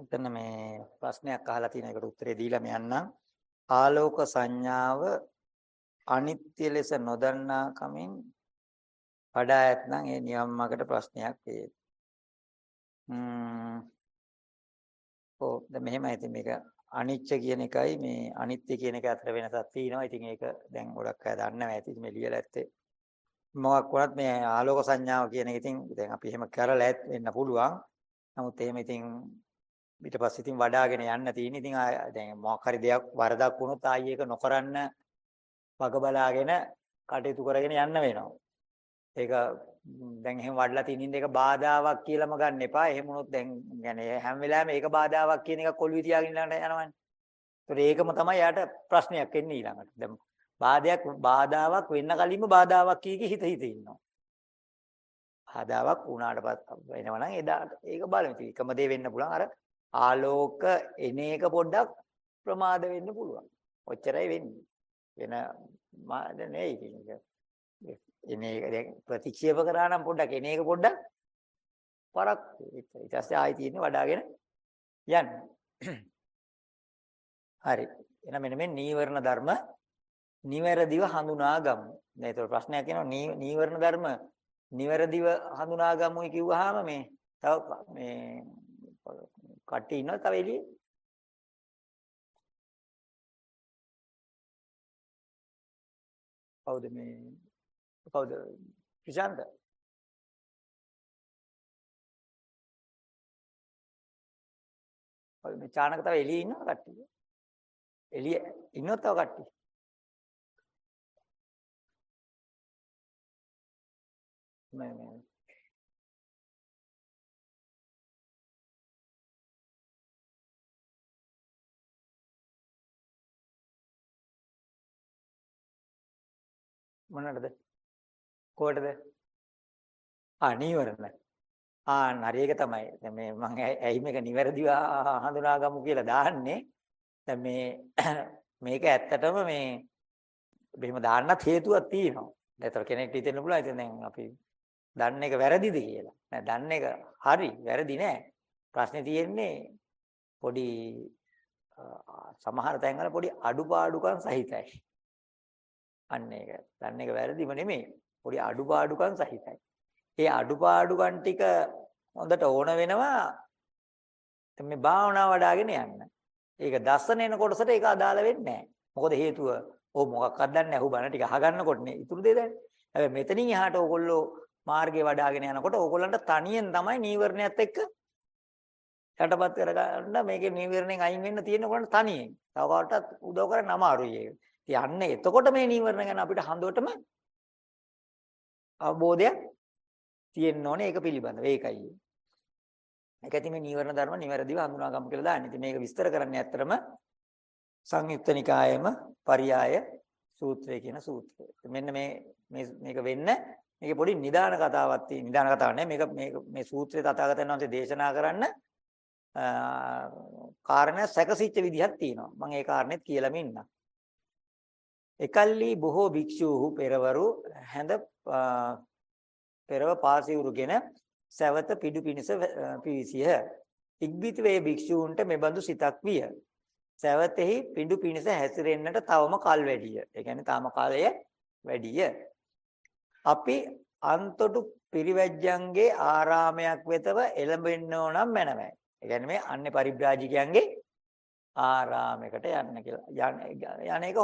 එතන මේ ප්‍රශ්නයක් අහලා තියෙන එකට උත්තරේ දීලා මම යන්නම්. ආලෝක සංඥාව අනිත්‍ය ලෙස නොදන්නා කමින් වඩා ඇතනම් ඒ නියම්මකට ප්‍රශ්නයක් වේ. ම්ම් ඔව් දැන් මෙහෙමයි ඉතින් මේක අනිච්ච කියන එකයි මේ අනිත්‍ය කියන එක අතර වෙනසක් තියෙනවා. ඉතින් ඒක දැන් ගොඩක් අය දන්නව ඇති මේ ලියලා ඇත්තේ. මොකක් වුණත් මේ ආලෝක සංඥාව කියන එක ඉතින් දැන් අපි එහෙම කරලා වෙන්න පුළුවන්. නමුත් එහෙම ඉතින් ඊට පස්සේ ඉතින් වඩාගෙන යන්න තියෙන. ඉතින් දැන් මොකක් හරි දෙයක් වරදක් වුණොත් ආයි ඒක නොකරන්න වග බලාගෙන කටයුතු කරගෙන යන්න වෙනවා. ඒක දැන් එහෙම වඩලා තිනින්ද ඒක බාධාවක් කියලාම ගන්න එපා. එහෙම වුණොත් දැන් يعني හැම වෙලාවෙම ඒක බාධාවක් කියන එක කොළුවේ තියාගෙන ඊළඟට යනවනේ. ඒතකොට ඒකම තමයි යාට ප්‍රශ්නයක් එන්නේ ඊළඟට. දැන් බාධයක් බාධාවක් වෙන්න කලින්ම බාධාවක් කී කී හිත හිත ඉන්නවා. බාධාවක් වුණාට පස්සේ වෙනවනම් එදාට ඒක බලමු. එකම දේ වෙන්න පුළුවන්. අර ආලෝක එන එක පොඩ්ඩක් ප්‍රමාද වෙන්න පුළුවන්. ඔච්චරයි වෙන්නේ. වෙන මාද නෙයි ඉතින්. එන එක දැන් ප්‍රතික්ෂේප කරා නම් පොඩ්ඩක් එන එක පොඩ්ඩක් පරක් ඊට පස්සේ ආයි තියෙන්නේ වඩාගෙන යන්න. හරි. එහෙනම් මෙන්න මේ නීවරණ ධර්ම නිවැරදිව හඳුනා ගමු. දැන් ඒතර ප්‍රශ්නයක් එනවා නීවරණ ධර්ම නිවැරදිව හඳුනා ගමුයි කිව්වහම මේ තව මේ කට්ටිය ඉන්නවද තව එළියේ? කවුද මේ කවුද ප්‍රශාන්ත? ඔය මේ චානක තව එළියේ ඉන්නවද කට්ටිය? එළියේ ඉන්නවද තව කට්ටිය? මේ මේ මොනටද? කොකටද? ආ නීවරණ. ආ නරියක තමයි. දැන් මේ මම ඇයි මේක නිවැරදිව හඳුනාගමු කියලා දාන්නේ. දැන් මේ මේක ඇත්තටම මේ මෙහෙම දාන්නත් හේතුවක් තියෙනවා. ඒතර කෙනෙක්ට හිතෙන්න පුළුවන් ඉතින් දැන් අපි දන්න එක වැරදිද කියලා. නෑ දන්න එක හරි වැරදි නෑ. ප්‍රශ්නේ තියෙන්නේ පොඩි සමහර තැන්වල පොඩි අඩුපාඩුකම් සහිතයි. අන්න ඒක. දන්න එක වැරදිම නෙමෙයි. පොඩි අඩුපාඩුකම් සහිතයි. ඒ අඩුපාඩුකම් ටික හොඳට ඕන වෙනවා මේ භාවනා වඩ아가ගෙන යන්න. ඒක දස්සන එන කොටසට ඒක අදාළ වෙන්නේ නැහැ. මොකද හේතුව ඕ මොකක්වත් දන්නේ නැහැ. ඔහු බණ ටික අහගන්නකොටනේ ඉතුරු දේ දැන. හැබැයි මෙතනින් එහාට ඕගොල්ලෝ මාර්ගේ වඩ아가ගෙන යනකොට ඕගොල්ලන්ට තනියෙන් තමයි නීවරණයත් එක්ක යටපත් කරගන්න මේකේ නීවරණයෙන් අයින් වෙන්න තියෙන ඕගොල්ලන්ට තනියෙන්. තව කාටවත් උදව් කරන්න අමාරුයි ඒක. ඉතින් එතකොට මේ නීවරණ ගැන අපිට හඳුවටම අවබෝධයක් තියෙන්න ඕනේ ඒක පිළිබඳව. ඒකයි. ඒක ඇති මේ නීවරණ ධර්ම නිවැරදිව හඳුනා ගමු කියලා දාන්නේ. ඉතින් මේක විස්තර කරන්නේ ඇත්තටම සංයුක්ත නිකායේම පරියාය සූත්‍රය කියන සූත්‍රය. මෙන්න මේ මේක වෙන්න මේකේ පොඩි නිදාන කතාවක් තියෙන. නිදාන කතාවක් නෑ මේක මේක මේ සූත්‍රය තථාගතයන් වහන්සේ දේශනා කරන්න කාරණා සැකසිච්ච විදිහක් තියෙනවා. මම ඒ කාරණෙත් කියලාම ඉන්නම්. එකල්ලි බොහෝ භික්ෂූහු පෙරවරු හැඳ පෙරව පාසිවුරුගෙන සවත පිඩු පිනිස පිවිසිය. ඉක්බිති වේ භික්ෂූන්ට මෙබඳු සිතක් විය. සවතෙහි පිඩු පිනිස හැසිරෙන්නට තවම කල් වැඩිය. ඒ කියන්නේ තාම කාලය වැඩිය. අපි අන්තොටු පිරිවැජ්ජන්ගේ ආරාමයක් වෙතව එළඹෙන්න ඕනම් මැනවයි. ඒ කියන්නේ මේ අන්නේ පරිබ්‍රාජිකයන්ගේ ආරාමයකට යන්න කියලා. යන්න එක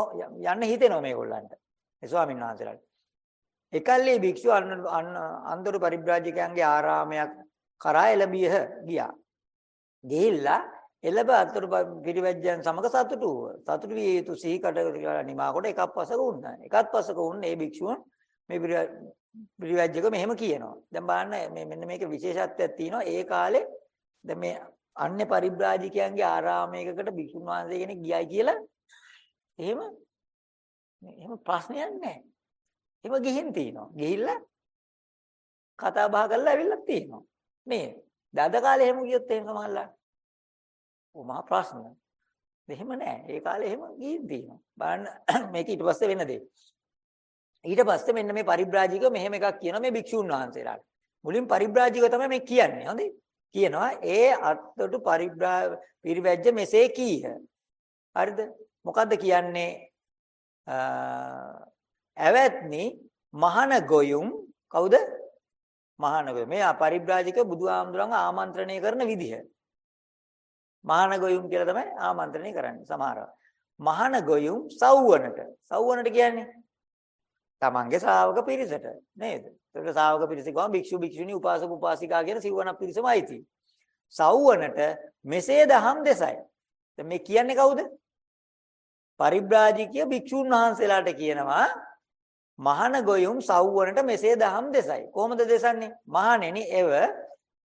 යන්න හිතෙනවා මේගොල්ලන්ට. ඒ ස්වාමීන් වහන්සේලාට. එකල්ලි භික්ෂුව අන්දරු පරිබ්‍රාජකයන්ගේ ආරාමයක් කරා එළඹිය ගියා. ගිහිල්ලා එළඹ අතුරු පිරිවැජ්ජයන් සමග සතුටු වූ. සතුටු විය යුතු සිහි කට නිමා කොට එකක් පසක වුණා. එකත් පසක වුණ ඒ භික්ෂුවන් මේ පිරිවැජ්ජක මෙහෙම කියනවා. දැන් බලන්න මේ මෙන්න මේක විශේෂත්වයක් තියෙනවා. ඒ කාලේ දැන් මේ අන්නේ පරිබ්‍රාජිකයන්ගේ ආරාමයකකට භික්ෂුන් වහන්සේ කෙනෙක් ගියයි කියලා එහෙම එහෙම ප්‍රශ්නයක් නැහැ. එහෙම ගිහින් තිනවා. ගිහිල්ලා කතා බහ කරලා ඇවිල්ලා තිනවා. මේ දද කාලේ එහෙම ගියොත් එහෙම සමහරලා ඔය මහා ප්‍රශ්න. එහෙම නැහැ. ඒ කාලේ එහෙම ගිහින් තිනවා. බලන්න මේක ඊට පස්සේ වෙන දේ. ඊට පස්සේ මෙන්න මේ පරිබ්‍රාජිකව මෙහෙම එකක් කියනවා මේ භික්ෂුන් වහන්සේලාට. මුලින් පරිබ්‍රාජිකව තමයි මේ කියන්නේ. හොඳේ. කියනවා ඒ අත්තොටු පරිබ්‍රා පිරිවැජ්‍ය මෙසේ කීහ. හරිද? මොකද්ද කියන්නේ? ඇවැත්නි මහන ගොයුම් කවුද? මහාන ගොයුම්. මේ පරිබ්‍රාජික බුදුහාමුදුරන්ව ආමන්ත්‍රණය කරන විදිහ. මහාන ගොයුම් කියලා තමයි ආමන්ත්‍රණය කරන්නේ සමහරව. මහාන ගොයුම් සව්වනට. සව්වනට කියන්නේ තමන්ගේ ශ්‍රාවක පිරිසට නේද? ඒක ශ්‍රාවක පිරිස ගම භික්ෂු භික්ෂුණී උපාසක උපාසිකා කියන සිව්වන පිරිසමයි තියෙන්නේ. සව්වනට මෙසේ දහම් දෙසයි. දැන් මේ කියන්නේ කවුද? පරිබ්‍රාජිකය භික්ෂුන් වහන්සේලාට කියනවා මහාන ගොයුම් සව්වනට මෙසේ දහම් දෙසයි. කොහොමද දෙසන්නේ? මහණෙනි එව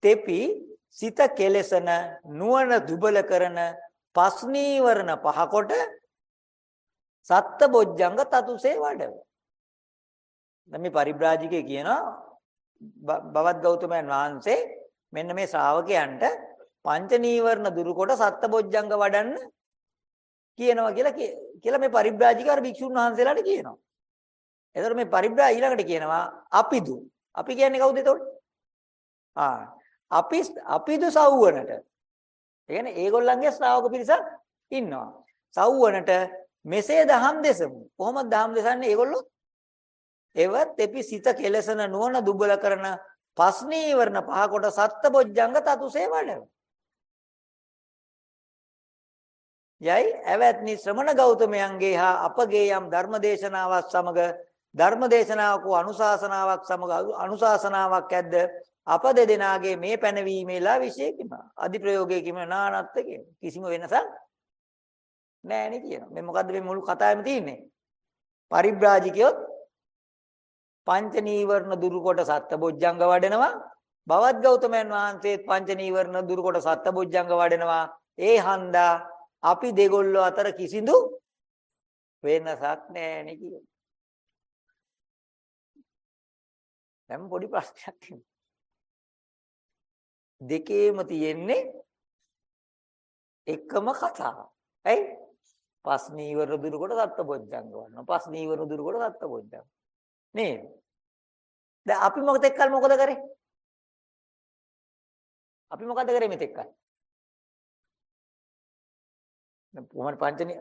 තෙපි සිත කෙලසන නුවණ දුබල කරන පස්නීවරණ පහකොට සත්ත බොජ්ජංග තතුසේ වඩව. දැන් මේ පරිබ්‍රාජිකේ කියනවා බවත් ගෞතමයන් වහන්සේ මෙන්න මේ ශ්‍රාවකයන්ට පංච නීවරණ දුරු කොට සත්ත බොජ්ජංග වඩන්න කියනවා කියලා කියලා මේ පරිබ්‍රාජික අර භික්ෂුන් වහන්සේලාට කියනවා. එතකොට මේ පරිබ්‍රා ඊළඟට කියනවා අපිදු. අපි කියන්නේ කවුද එතකොට? ආ අපි අපිදු සව්වනට. ඒ කියන්නේ ඒගොල්ලන්ගේ ශ්‍රාවක පිරිසක් ඉන්නවා. සව්වනට මෙසේ දහම් දෙසමු. කොහොමද දහම් දෙසන්නේ? ඒගොල්ලෝ එවත් එපි සිත කෙලසන නුවණ දුබල කරන පස්නීවරණ පහ කොට සත්බොජ්ජංග තතුසේ වඩව. යයි ඇවැත්නි ශ්‍රමණ ගෞතමයන්ගේ හා අපගේ යම් ධර්මදේශනාවක් සමග ධර්මදේශනාවක අනුශාසනාවක් සමග අනුශාසනාවක් ඇද්ද අප දෙදෙනාගේ මේ පැනවීමේලා විශේෂකිම අධිප්‍රයෝගයකින් නානත්ත කියන කිසිම වෙනසක් නැහැ නේ කියනවා. මේ මොකද්ද මේ මුළු කතාවෙම තියෙන්නේ? පරිබ්‍රාජිකයොත් පංච නීවරණ දුරු කොට සත්බොජ්ජංග වඩනවා. බවත් ගෞතමයන් වහන්සේත් පංච නීවරණ දුරු කොට සත්බොජ්ජංග වඩනවා. ඒ හන්දා අපි දෙගොල්ලෝ අතර කිසිදු වෙනසක් නැහැ නේ කියනවා. දැන් පොඩි ප්‍රශ්නයක් තියෙනවා. දෙකේම තියෙන්නේ එකම කතාව. ඇයි? පස් නීවර දුරු කොට සත්ත බොජ්ජංග වන්න. පස් නීවර දුරු කොට සත්ත බොජ්ජංග. නේද? දැන් අපි මොකද එක්කල් මොකද කරේ? අපි මොකද කරේ මෙතෙක්කල්? දැන් කොහොමද පංචනි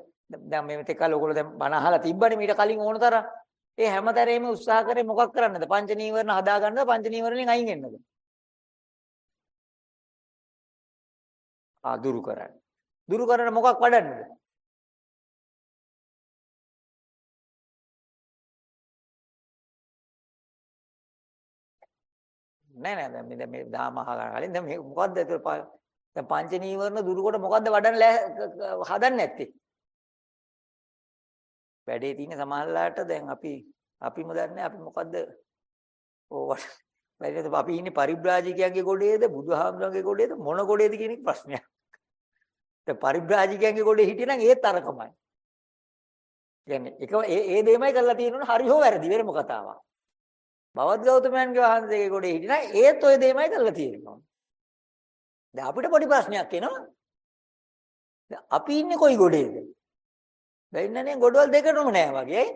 දැන් මේ මෙතෙක්කල් ඔයගොල්ලෝ දැන් බණ අහලා තිබ්බනේ මීට කලින් ඕන තරම්. ඒ හැමතරේම උත්සාහ කරේ මොකක් කරන්නද? පංච නීවරණ හදාගන්නද? පංච නීවරණෙන් අයින් වෙන්නද? ආ දුරු කරන්න. දුරු කරන්න මොකක් වඩන්නද? නෑ නෑ දැන් මේ මේ දාම අහගන්න කලින් දැන් මේ මොකද්ද ඒක දැන් පංච නීවරණ දුරු කොට මොකද්ද වඩන්න හදන්නේ නැත්තේ? වැඩේ තියෙන සමහරලාට දැන් අපි අපිම දන්නේ අපි මොකද්ද ඕ වැඩේ අපි ඉන්නේ පරිබ්‍රාජිකයන්ගේ ගොඩේද බුදුහාමුදුරන්ගේ ගොඩේද මොන ගොඩේද කියන එක ප්‍රශ්නයක්. දැන් පරිබ්‍රාජිකයන්ගේ ගොඩේ හිටියනම් ඒත් අරකමයි. කියන්නේ එක ඒ ඒ දෙයමයි කරලා තියෙනුනේ හරි හෝ වැරදි වෙරම කතාවක්. බවත් ගෞතමයන්ගේ වහන්සේගේ ගොඩේ හිටියනම් ඒත් ඔය දෙයමයි කරලා තියෙනවා. දැන් අපිට පොඩි ප්‍රශ්නයක් එනවා. අපි ඉන්නේ කොයි ගොඩේද? වෙන්නනේ ගොඩවල් දෙකටම නෑ වගේ.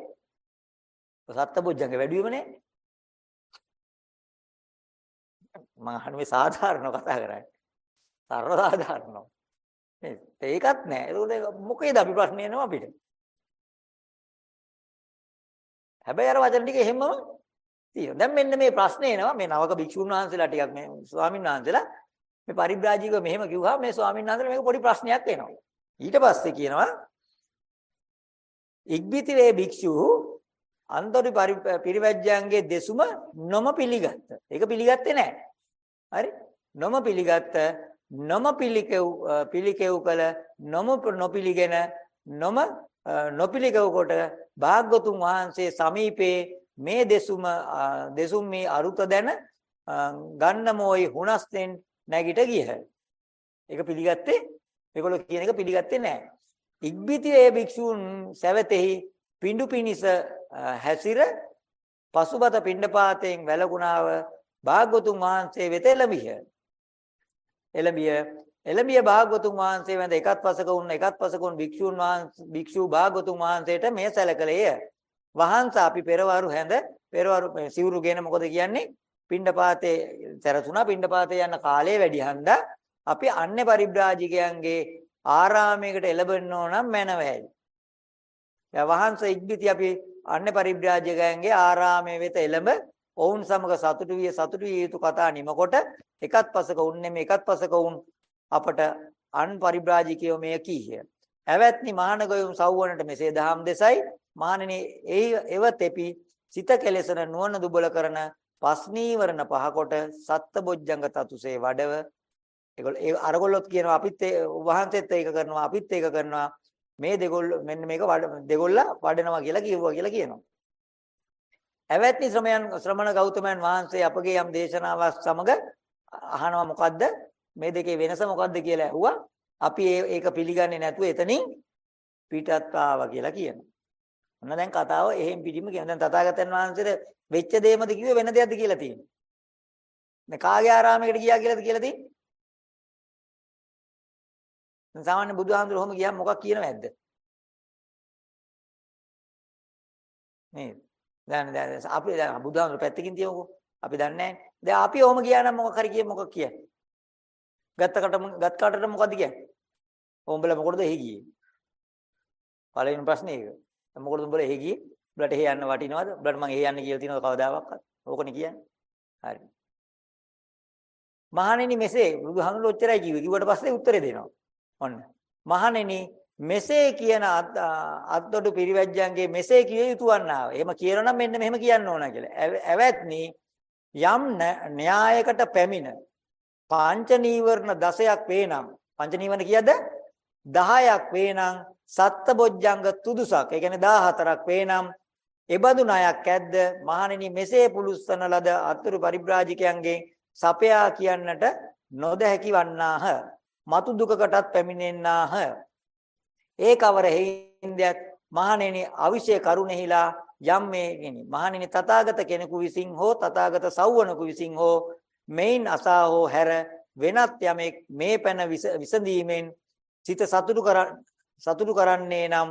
සත්බුද්ධංග වැඩිවම නෑ. මම අහන්නේ මේ සාධාරණ කතා කරන්නේ. සරල සාධාරණව. නේද? ඒකත් නෑ. ඒක මොකේද අපි ප්‍රශ්නේ එනවා අපිට? හැබැයි අර වචන ටික එහෙමම තියෙනවා. දැන් මෙන්න මේ ප්‍රශ්නේ එනවා මේ නවක භික්ෂුන් වහන්සේලා ටිකක් මේ ස්වාමීන් වහන්සේලා මේ පරිබ්‍රාජිකව මෙහෙම කිව්වා මේ ස්වාමීන් වහන්සේලා මේක පොඩි ප්‍රශ්නයක් එනවා. ඊට පස්සේ කියනවා ඉක්බිති වේ භික්ෂු අන්තරි පිරිවැජ්ජයන්ගේ දෙසුම නොම පිළිගත්ත. ඒක පිළිගත්තේ නැහැ. හරි? නොම පිළිගත්ත නොම පිළිකෙව් පිළිකෙව් කළ නොම නොපිළිගෙන නොම නොපිළිකෙව් කොට භාග්‍යතුන් වහන්සේ සමීපේ මේ දෙසුම දෙසුම් මේ අරුත දැන ගන්නමෝයි හුනස්ෙන් නැගිට ගියහ. ඒක පිළිගත්තේ ඒගොල්ලෝ කියන එක පිළිගත්තේ නැහැ. ඉක්බිතියේ භික්ෂූන් සැවතෙහි පිඬු පිනිස හැසිර පසුබත පිණ්ඩපාතයෙන් වැළකුණාව භාග්‍යතුන් වහන්සේ වෙත එළඹිය. එළඹිය එළඹිය භාග්‍යතුන් වහන්සේ වැඳ එකත් පසක වුණ එකත් පසක වුණ භික්ෂූන් වහන්සේ භික්ෂූ භාග්‍යතුන් වහන්සේට මේ සැලකලේය. වහන්ස අපි පෙරවරු හැඳ පෙරවරු සිවුරු ගෙන මොකද කියන්නේ? පිණ්ඩපාතේ සැරසුණා පිණ්ඩපාතේ යන කාලය වැඩි හන්දා අපි අන්‍ය පරිබ්‍රාජිකයන්ගේ ආරාමයකට එළබෙන්න ඕන නම් මැනවැයි. දැන් වහන්සේ ඉක්බිති අපි අන්‍ය පරිබ්‍රාජිකයන්ගේ ආරාමයේ වෙත එළඹ ඔවුන් සමග සතුටු විය සතුටු විය යුතු කතා නිමකොට එකත් පසක උන් නෙමෙයි එකත් පසක උන් අපට අන් පරිබ්‍රාජිකයෝ මෙය කීය. ඇවැත්නි මහානගයුම් සව්වනට මෙසේ දහම් දෙසයි මහණෙනි ඒ එවතෙපි සිත කෙලෙසන නුවණ දුබල කරන පස්නීවරණ පහකොට සත්බොජ්ජංග තතුසේ වඩව ඒගොල්ලෝ ඒ අරගොල්ලොත් කියනවා අපිත් වහන්සේත් ඒක කරනවා අපිත් ඒක කරනවා මේ දෙගොල්ල මෙන්න මේක දෙගොල්ල වඩනවා කියලා කිව්වා කියලා කියනවා. ඇවැත්නි ශ්‍රමයන් ශ්‍රමණ ගෞතමයන් වහන්සේ අපගේ යම් දේශනාවක් සමග අහනවා මොකද්ද මේ දෙකේ වෙනස මොකද්ද කියලා ඇහුවා. අපි ඒක පිළිගන්නේ නැතුව එතනින් පිටත් ආවා කියලා කියනවා. ඔන්න දැන් කතාව එහෙන් පිටින්ම කියන. දැන් තථාගතයන් වහන්සේට වෙච්ච දෙයමද කිව්වේ වෙන දෙයක්ද කියලා තියෙනවා. මේ කාගේ ආරාමයකට ගියා කියලාද කියලා තියෙන්නේ? දැන් සාමාන්‍ය බුදුහාමුදුරුවෝ ඔහොම ගියාම මොකක් කියනවද? නේද? දැන් දැන් අපි දැන් බුදුහාමුදුරුවෝ පැත්තකින් තියමුකෝ. අපි දන්නේ නැහැ. දැන් අපි ඔහොම ගියා නම් මොකක් හරි කිය මොකක් කියන්නේ? ගත්තකට ගත් කාටට මොකද්ද කියන්නේ? උඹලා මොකටද එහි ගියේ? පළවෙනි ප්‍රශ්නේ ඒක. මොකටද උඹලා එහි ගියේ? උඹලට එහි යන්න වටිනවද? උඹලට මං එහි යන්න කියලා තියෙනවද කවදාවත්? ඕකනේ කියන්නේ. හරි. මහණෙනි මෙසේ බුදුහාමුදුරුවෝ ඔච්චරයි කිව්වේ. කිව්වට පස්සේ උත්තරේ දෙනවා. ඔන්න. මහණෙනි මෙසේ කියන අත්දොඩු පිරිවැජ්ජන්ගේ මෙසේ කිය යුතු වන්නා. එහෙම කියනනම් මෙන්න මෙහෙම කියන්න ඕන කියලා. ඇවැත්නි යම් න්‍යායකට පැමිණ පංච නීවරණ දසයක් වේනම් පංච නීවරණ කීයද 10ක් වේනම් සත්බොජ්ජංග තුදුසක්. ඒ කියන්නේ 14ක් වේනම් එබඳු ණයක් ඇද්ද? මහණෙනි මෙසේ පුලුස්සන ලද අතුරු පරිබ්‍රාජිකයන්ගෙන් සපයා කියන්නට නොදැහැකි වන්නාහ මතු දුකකටත් පැමිණෙන්නාහ. ඒ කවර හේින්දයක් මහණෙනි අවිෂය කරුණෙහිලා යම් මේ කියන්නේ මහණෙනි තථාගත කෙනෙකු විසින් හෝ තථාගත සව්වනකු විසින් හෝ මෙයින් අසා හෝ හැර වෙනත් යමෙක් මේ පැන විසඳීමෙන් සිත සතුටු කර සතුටු කරන්නේ නම්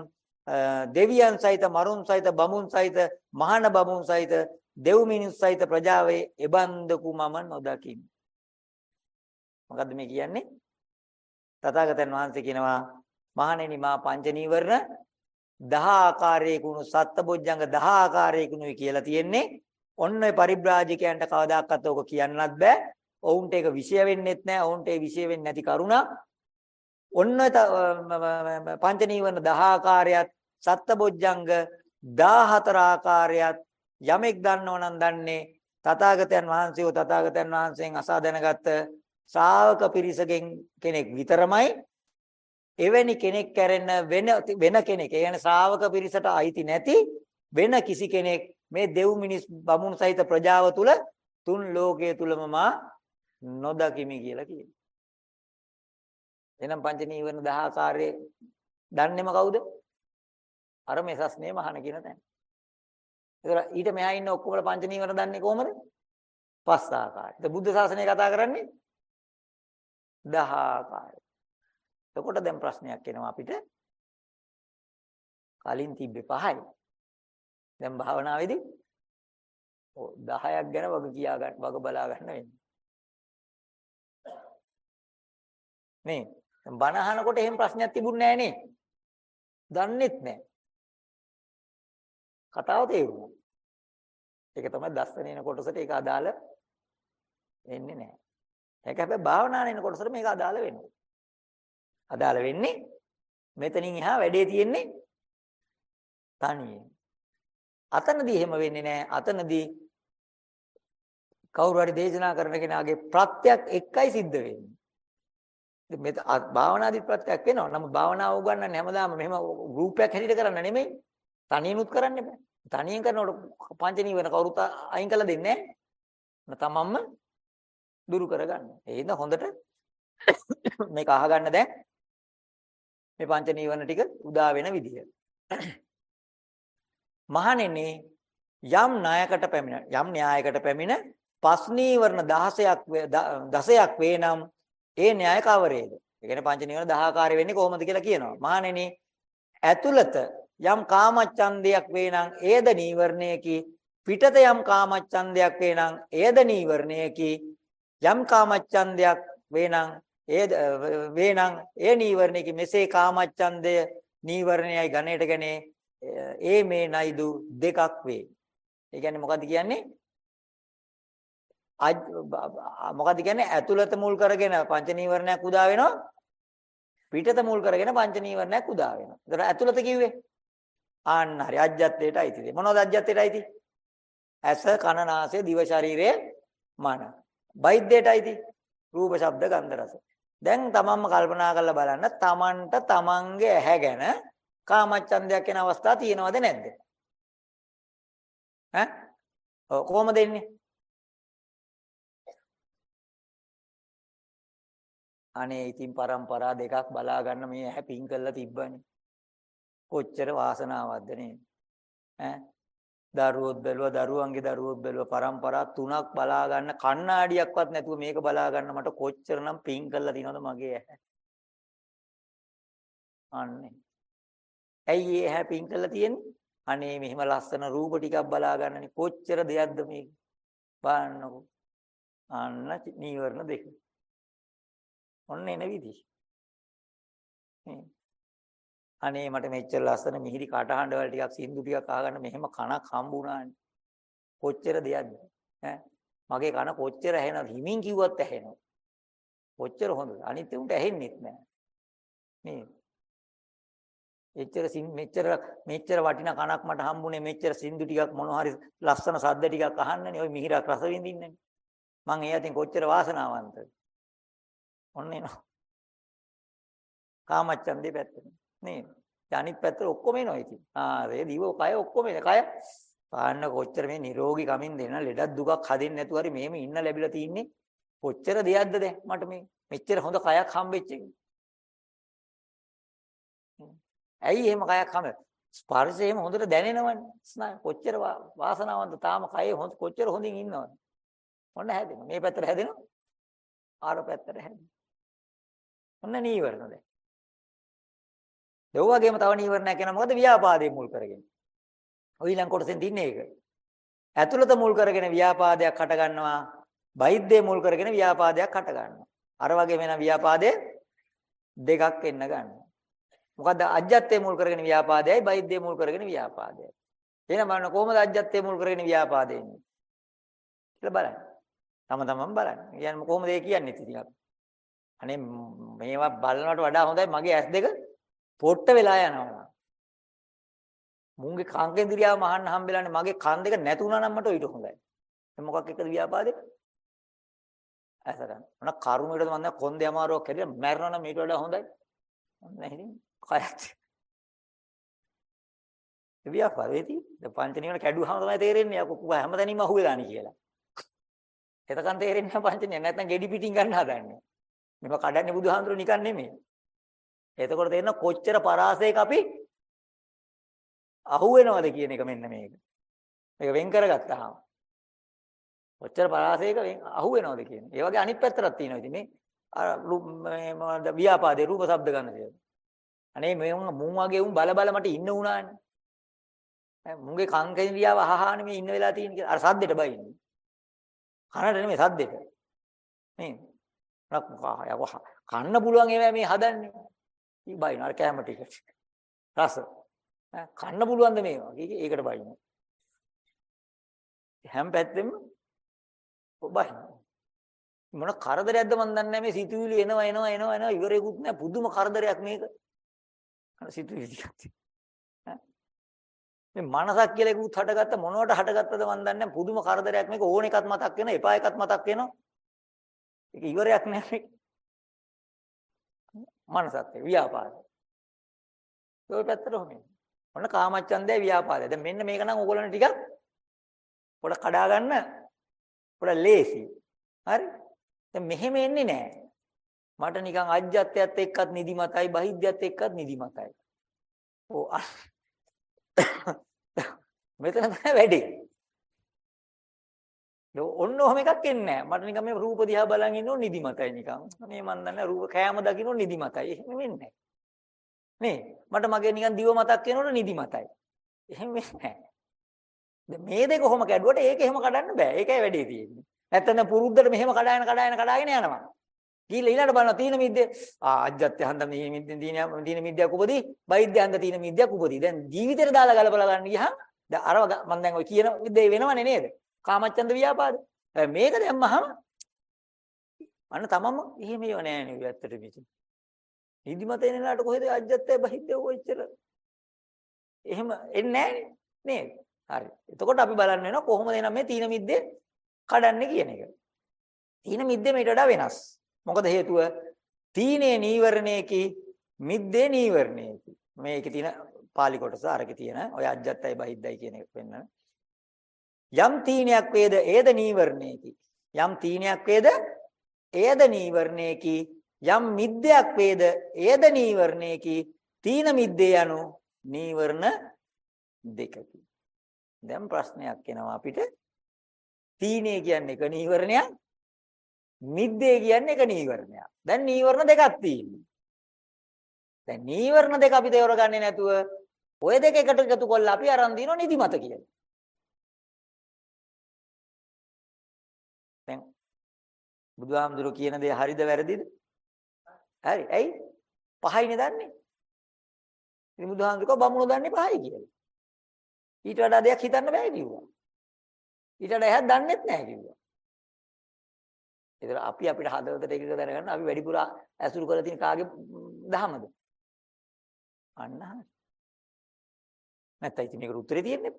දෙවියන් සහිත මරුන් සහිත බමුන් සහිත මහාන බමුන් සහිත දෙව් මිනිස් සහිත ප්‍රජාවේ එබන්දකු මම නොදකිමි. මොකද්ද මේ කියන්නේ? තථාගතයන් වහන්සේ කියනවා මහණෙනි මා පංච නීවරණ 10 ආකාරයකුණු සත්බොජ්ජංග 10 ආකාරයකුණුයි කියලා තියෙන්නේ. ඔන්න ඔය පරිබ්‍රාජිකයන්ට කවදාකවත් ඕක කියන්නත් බෑ. ඔවුන්ට ඒක විෂය වෙන්නෙත් නෑ. ඔවුන්ට ඒ විෂය වෙන්නේ නැති කරුණා. ඔන්න පංච නීවරණ 10 ආකාරයත් සත්බොජ්ජංග 14 ආකාරයත් යමෙක් දන්නව නම් දන්නේ තථාගතයන් වහන්සේව තථාගතයන් වහන්සේෙන් අසා දැනගත්ත ශ්‍රාවක පිරිසගෙන් කෙනෙක් විතරමයි එවැනි කෙනෙක් කැරෙන වෙන වෙන කෙනෙක් ඒ කියන්නේ ශ්‍රාවක පිරිසට අයිති නැති වෙන කිසි කෙනෙක් මේ දෙව් මිනිස් බමුණු සහිත ප්‍රජාව තුල තුන් ලෝකයේ තුලම මා නොදකිමි කියලා කියනවා. එහෙනම් පංච නීවරණ 10 ආකාරයේ දන්නේම කවුද? අර මෙසස්නේ මහාන කියන තැන. ඒතර ඊට මෙහා ඉන්න ඔක්කොම පංච නීවරණ දන්නේ කොහමද? පස් ආකාරය. ඒ බුද්ධ ශාසනය කතා කරන්නේ 10 ආකාරය. එතකොට දැන් ප්‍රශ්නයක් එනවා අපිට. කලින් තිබ්බේ පහයි. දැන් භාවනාවේදී ඔව් 10ක් ගැන වග කියා ගන්න වග බලා ගන්න වෙන්නේ. නේ බණ අහනකොට එහෙම ප්‍රශ්නයක් තිබුණේ නැහැ නේ. දන්නෙත් නැහැ. කතාව තේරුණා. ඒක තමයි දස්සනේන කොටසට ඒක අදාළ වෙන්නේ නැහැ. ඒක හැබැයි භාවනානේන කොටසට මේක අදාළ වෙනවා. අදාළ වෙන්නේ මෙතනින් එහා වැඩේ තියෙන්නේ තනියෙන්. අතනදී එහෙම වෙන්නේ නැහැ. අතනදී කවුරු හරි දේශනා කරන කෙනාගේ ප්‍රත්‍යක් එකයි සිද්ධ වෙන්නේ. මේ භාවනාදී ප්‍රත්‍යක් වෙනවා. නමුත් භාවනාව උගන්වන්නේ හැමදාම මෙහෙම ගෲපයක් හැටියට කරන්න නෙමෙයි. තනියනුත් කරන්න බෑ. තනියෙන් කරනකොට පංච නීවරණ කවුරුත් අයින් කළ දෙන්නේ නැහැ. තමන්ම දුරු කරගන්න. ඒ හින්දා හොඳට මේක අහගන්න දැන් මේ පංච නීවරණ ටික උදා වෙන විදිය. මහණෙනි යම් ණයකට පැමිණ යම් න්‍යායකට පැමිණ පස් නීවරණ 16ක් 16ක් වේනම් ඒ න්‍යාය කවරේද? ඒ කියන්නේ පංච නීවරණ 10 ආකාරය වෙන්නේ කොහොමද කියලා කියනවා. මහණෙනි ඇතුළත යම් කාමච්ඡන්දයක් වේනම් ඒද නීවරණයකි පිටත යම් කාමච්ඡන්දයක් වේනම් එයද නීවරණයකි යම් කාමච්ඡන්දයක් වේනම් ඒ වේනම් ඒ නීවරණයකි මෙසේ කාමච්ඡන්දය නීවරණයයි ගණයට ගනේ ඒ මේ නයිදු දෙකක් වේ. ඒ කියන්නේ මොකද්ද කියන්නේ? මොකද්ද කියන්නේ? ඇතුළත මුල් කරගෙන පංච නීවරණයක් උදා වෙනවා. පිටත මුල් කරගෙන පංච නීවරණයක් උදා වෙනවා. ඒතර ඇතුළත කිව්වේ ආන්න හරි අජ්ජත්තේට අයිතිද? මොනවද අජ්ජත්තේට අයිති? ඇස කන නාසය දිව ශරීරය මන. බයිද්දේට අයිති? රූප ශබ්ද ගන්ධ රස. දැන් තමන්ම කල්පනා කරලා බලන්න තමන්ට තමන්ගේ ඇහැ ගැන කාමච්ඡන්දයක් එන අවස්ථා තියෙනවද නැද්ද? ඈ? කොහොමද එන්නේ? අනේ ඉතින් પરම්පරා දෙකක් බලා ගන්න මේ ඇහැ පිං කරලා තිබ්බනේ. කොච්චර වාසනාවක්ද නේද? ඈ දරුවොත් බැලුවා දරුවන්ගේ දරුවොත් බැලුවා પરම්පරා තුනක් බලා ගන්න කණ්ණාඩියක්වත් නැතුව මේක බලා ගන්න මට කොච්චරනම් පිං කරලා තිනවද මගේ ඇහැ. අනේ. ඇයි මේ ඇහැ පිං කරලා තියෙන්නේ? අනේ මෙහෙම ලස්සන රූප ටිකක් බලා ගන්නනේ කොච්චර දෙයක්ද මේක. බලන්නකෝ. අන්න නීවරණ දෙකයි. ඔන්න එන විදිහ අනේ මට මෙච්චර ලස්සන මිහිරි කටහඬ වල ටිකක් සින්දු ටිකක් අහගන්න මෙහෙම කනක් හම්බුණානේ. කොච්චර දෙයක්ද? ඈ මගේ කන කොච්චර ඇහෙනවද? හිමින් කිව්වත් ඇහෙනවා. කොච්චර හොඳද? අනිත් උන්ට ඇහෙන්නෙත් නෑ. මේ එච්චර මෙච්චර මෙච්චර වටිනා කනක් මට හම්බුනේ මෙච්චර සින්දු ටිකක් මොනවා හරි ලස්සන සද්ද ටිකක් අහන්නනේ ওই මිහිරක් රස විඳින්නනේ මං ඒ අතින් කොච්චර වාසනාවන්තද ඔන්න එනවා කාමච්ඡන්දේ පැත්තට නේද? අනිත් පැත්තට ඔක්කොම එනවා ඉතින්. ආ ඒ දිව කය ඔක්කොම එන කය. පාන්න කොච්චර මේ නිරෝගී කමින් දෙන ලෙඩක් දුකක් හදින්න නැතුව හරි මෙහෙම ඉන්න ලැබිලා තින්නේ කොච්චර දෙයක්ද දැන්? මට මේ මෙච්චර හොඳ කයක් හම්බෙච්ච එක. ඇයි එහෙම කයක් හම්බ ස්පර්ශය එහෙම හොඳට දැනෙනවනේ. කොච්චර වාසනාවන්ත තාම කය හොඳ කොච්චර හොඳින් ඉන්නවද? ඔන්න හැදෙනවා. මේ පැත්තට හැදෙනවා. ආර පැත්තට හැදෙනවා. ඔන්න නීවරණ දැන් ඒ වගේම තව නීවරණයක් එනවා මොකද ව්‍යාපාදයේ මුල් කරගෙන. ඔය ඊළඟ කොටසෙන් තින්නේ ඒක. ඇතුළත මුල් කරගෙන ව්‍යාපාදයක් හට ගන්නවා. බයිද්දේ මුල් කරගෙන ව්‍යාපාදයක් හට ගන්නවා. අර වගේ වෙන ව්‍යාපාදේ දෙකක් එන්න ගන්නවා. මොකද්ද අජ්ජත්තේ මුල් කරගෙන ව්‍යාපාදයයි බයිද්දේ මුල් කරගෙන ව්‍යාපාදයයි. එහෙනම් බලන්න කොහොමද අජ්ජත්තේ මුල් කරගෙන ව්‍යාපාදේ එන්නේ? කියලා බලන්න. තම තමන් බලන්න. කියන්නේ කොහොමද ඒ කියන්නේ ඉතින් අපි. අනේ මේවා බලනවට වඩා හොඳයි මගේ ඇස් දෙක පොට්ට වෙලා යනවා. මුන්ගේ කාංකේන්ද්‍රියාව මහන්න හම්බෙලානේ මගේ කන් දෙක නැතුණා නම් මට ඊට හොඳයි. මොකක් එක්කද ව්‍යාපාදේ? ඇස ගන්න. මොන කර්මයකටද මන්ද කොන්දේ අමාරුවක් හැදිලා මැරෙනවා නම් ඊට වඩා හොඳයි. ඔන්න එහෙනම් කයත්. ව්‍යාපාදේදී පංච නිවන කැඩුවාම තමයි තේරෙන්නේ අකු හැමතැනම අහුවෙලානේ කියලා. එතකන් තේරෙන්නේ නැහැ පංච නිවන නැත්නම් ගෙඩි පිටින් ගන්න හදන්නේ. මේක කඩන්නේ බුදුහාඳුරු නිකන් නෙමෙයි. එතකොට තේරෙන කොච්චර පරාසයක අපි අහු වෙනවද කියන එක මෙන්න මේක. මේක වෙන් කරගත්තාම. කොච්චර පරාසයක අහු වෙනවද කියන. ඒ වගේ අනිත් පැත්තටත් තියෙනවා ඉතින් මේ අර මේ ව්‍යාපාදේ රූප ශබ්ද ගන්න කියලා. අනේ මේ මුන් වගේ උන් බල බල මට ඉන්න උනානේ. මුන්ගේ කංකේන්ද්‍රියාව අහහානේ මේ ඉන්න වෙලා තියෙන කියලා. අර සද්දෙට බයින්නේ. කනට නෙමෙයි සද්දෙට. නේද? කන්න පුළුවන් ඒවා මේ හදන්නේ. ඊ බයින අර කැම ටික. රස. කන්න පුළුවන්ද මේවා? ඒකට බයින. හැම පැත්තෙම බයින. මොන කරදරයක්ද මන් දන්නේ නැහැ මේ සිතුවිලි එනවා එනවා එනවා එනවා ඉවරෙකුත් නැහැ පුදුම කරදරයක් මේක. අර සිතුවිලි ටිකක්. මේ මනසක් කියලා එකකුත් හටගත්ත මොනවට හටගත්තද මන් දන්නේ නැහැ පුදුම කරදරයක් මේක ඕන එකක් මතක් වෙනවා එපා එකක් මතක් වෙනවා. ඒක ඉවරයක් නැහැ මනසත් ව්‍යාපාදය. ඔය පැත්තට ඔහොම. ඔන්න කාමච්ඡන්දය ව්‍යාපාදය. දැන් මෙන්න මේක නම් ඕගොල්ලෝ ටිකක් පොඩ කඩා ගන්න පොඩ ලේසි. හරි? දැන් මෙහෙම එන්නේ නැහැ. මට නිකන් අජ්ජත්‍යයත් එක්කත් නිදිමතයි බහිද්දයත් එක්කත් නිදිමතයි. ඕ මෙතන තමයි වැඩේ. ඔන්න ඔහම එකක් එන්නේ නැහැ. මට නිකන් මේ රූප දිහා බලන් ඉන්නෝ නිදිමතයි නිකන්. මේ මන් දන්නේ රූප කෑම දකින්නෝ නිදිමතයි. එහෙම වෙන්නේ නේ. මට මගේ නිකන් දිව මතක් වෙනකොට නිදිමතයි. එහෙම වෙන්නේ නැහැ. දැන් මේ දෙක කොහොම කැඩුවට ඒක එහෙම කඩන්න බෑ. ඒකයි වැඩේ තියෙන්නේ. නැත්තම් දැන් පුරුද්දට මෙහෙම කඩාගෙන කඩාගෙන කඩාගෙන යනවා. ගිහලා ඊළඟට බලනවා තීන මිද්දේ ආ අජ්ජත්‍ය හන්ද තීන මිද්දෙන් තීන තීන මිද්දයක් උපදී වෛද්‍ය හන්ද තීන මිද්දයක් උපදී. දැන් ජීවිතේට දාලා ගලපලා ගන්න ගියහම දැන් අරව මම දැන් ඔය කියන විදිහේ වෙනවනේ නේද? කාමච්ඡන්ද ව්‍යාපාද. මේක දැම්මහම අන්න තමම එහෙම ඒව නෑ නේ ඇත්තට මිසි. නිදිමත එනලාට කොහෙද අජ්ජත්ය බහිද්දෝ කොච්චර. එහෙම එන්නේ නෑනේ නේද? හරි. එතකොට අපි බලන්න වෙනවා කොහොමද එනම් මේ තීන මිද්දේ කඩන්නේ කියන එක. තීන මිද්දේ මේට වඩා වෙනස්. මොකද හේතුව තීනේ නීවරණේකි මිද්දේ නීවරණේකි. මේකේ තියෙන පාලි කොටස අරකේ තියෙන ඔය අජ්ජත්යි බහිද්දයි කියන එක වෙන්න. යම් තීනයක් වේද ඒද නීවරණේකි. යම් තීනයක් වේද ඒද නීවරණේකි. යම් මිද්දයක් වේද ඒද නීවරණේකි. තීන මිද්දේ යනු නීවරණ දෙකකි. දැන් ප්‍රශ්නයක් එනවා අපිට. තීනේ කියන්නේ එක නීවරණයක්. මිද්දේ කියන්නේ එක නීවරණයක්. දැන් නීවරණ දෙකක් තියෙනවා. දැන් නීවරණ දෙක අපි තේරගන්නේ නැතුව ඔය දෙක එකට එකතු කරලා අපි අරන් දිනන නිදිමත කියලා. බුදුහාමුදුරු කියන දේ හරිද වැරදිද? හරි. ඇයි? පහයිනේ දන්නේ. ඉතින් බුදුහාමුදුරුකෝ බමුණු දන්නේ පහයි කියලා. ඊට වඩා දෙයක් හිතන්න බෑ කිව්වා. ඊට වඩා එහත් දන්නෙත් නෑ කිව්වා. ඒතර අපි අපිට හදවතට ඒක දැනගන්න අපි වැඩිපුර ඇසුරු කරලා තියෙන කාගේ දහමද? අන්න හරි. නැත්නම් ඉතින් මේකට උත්තරේ තියෙන්නේ.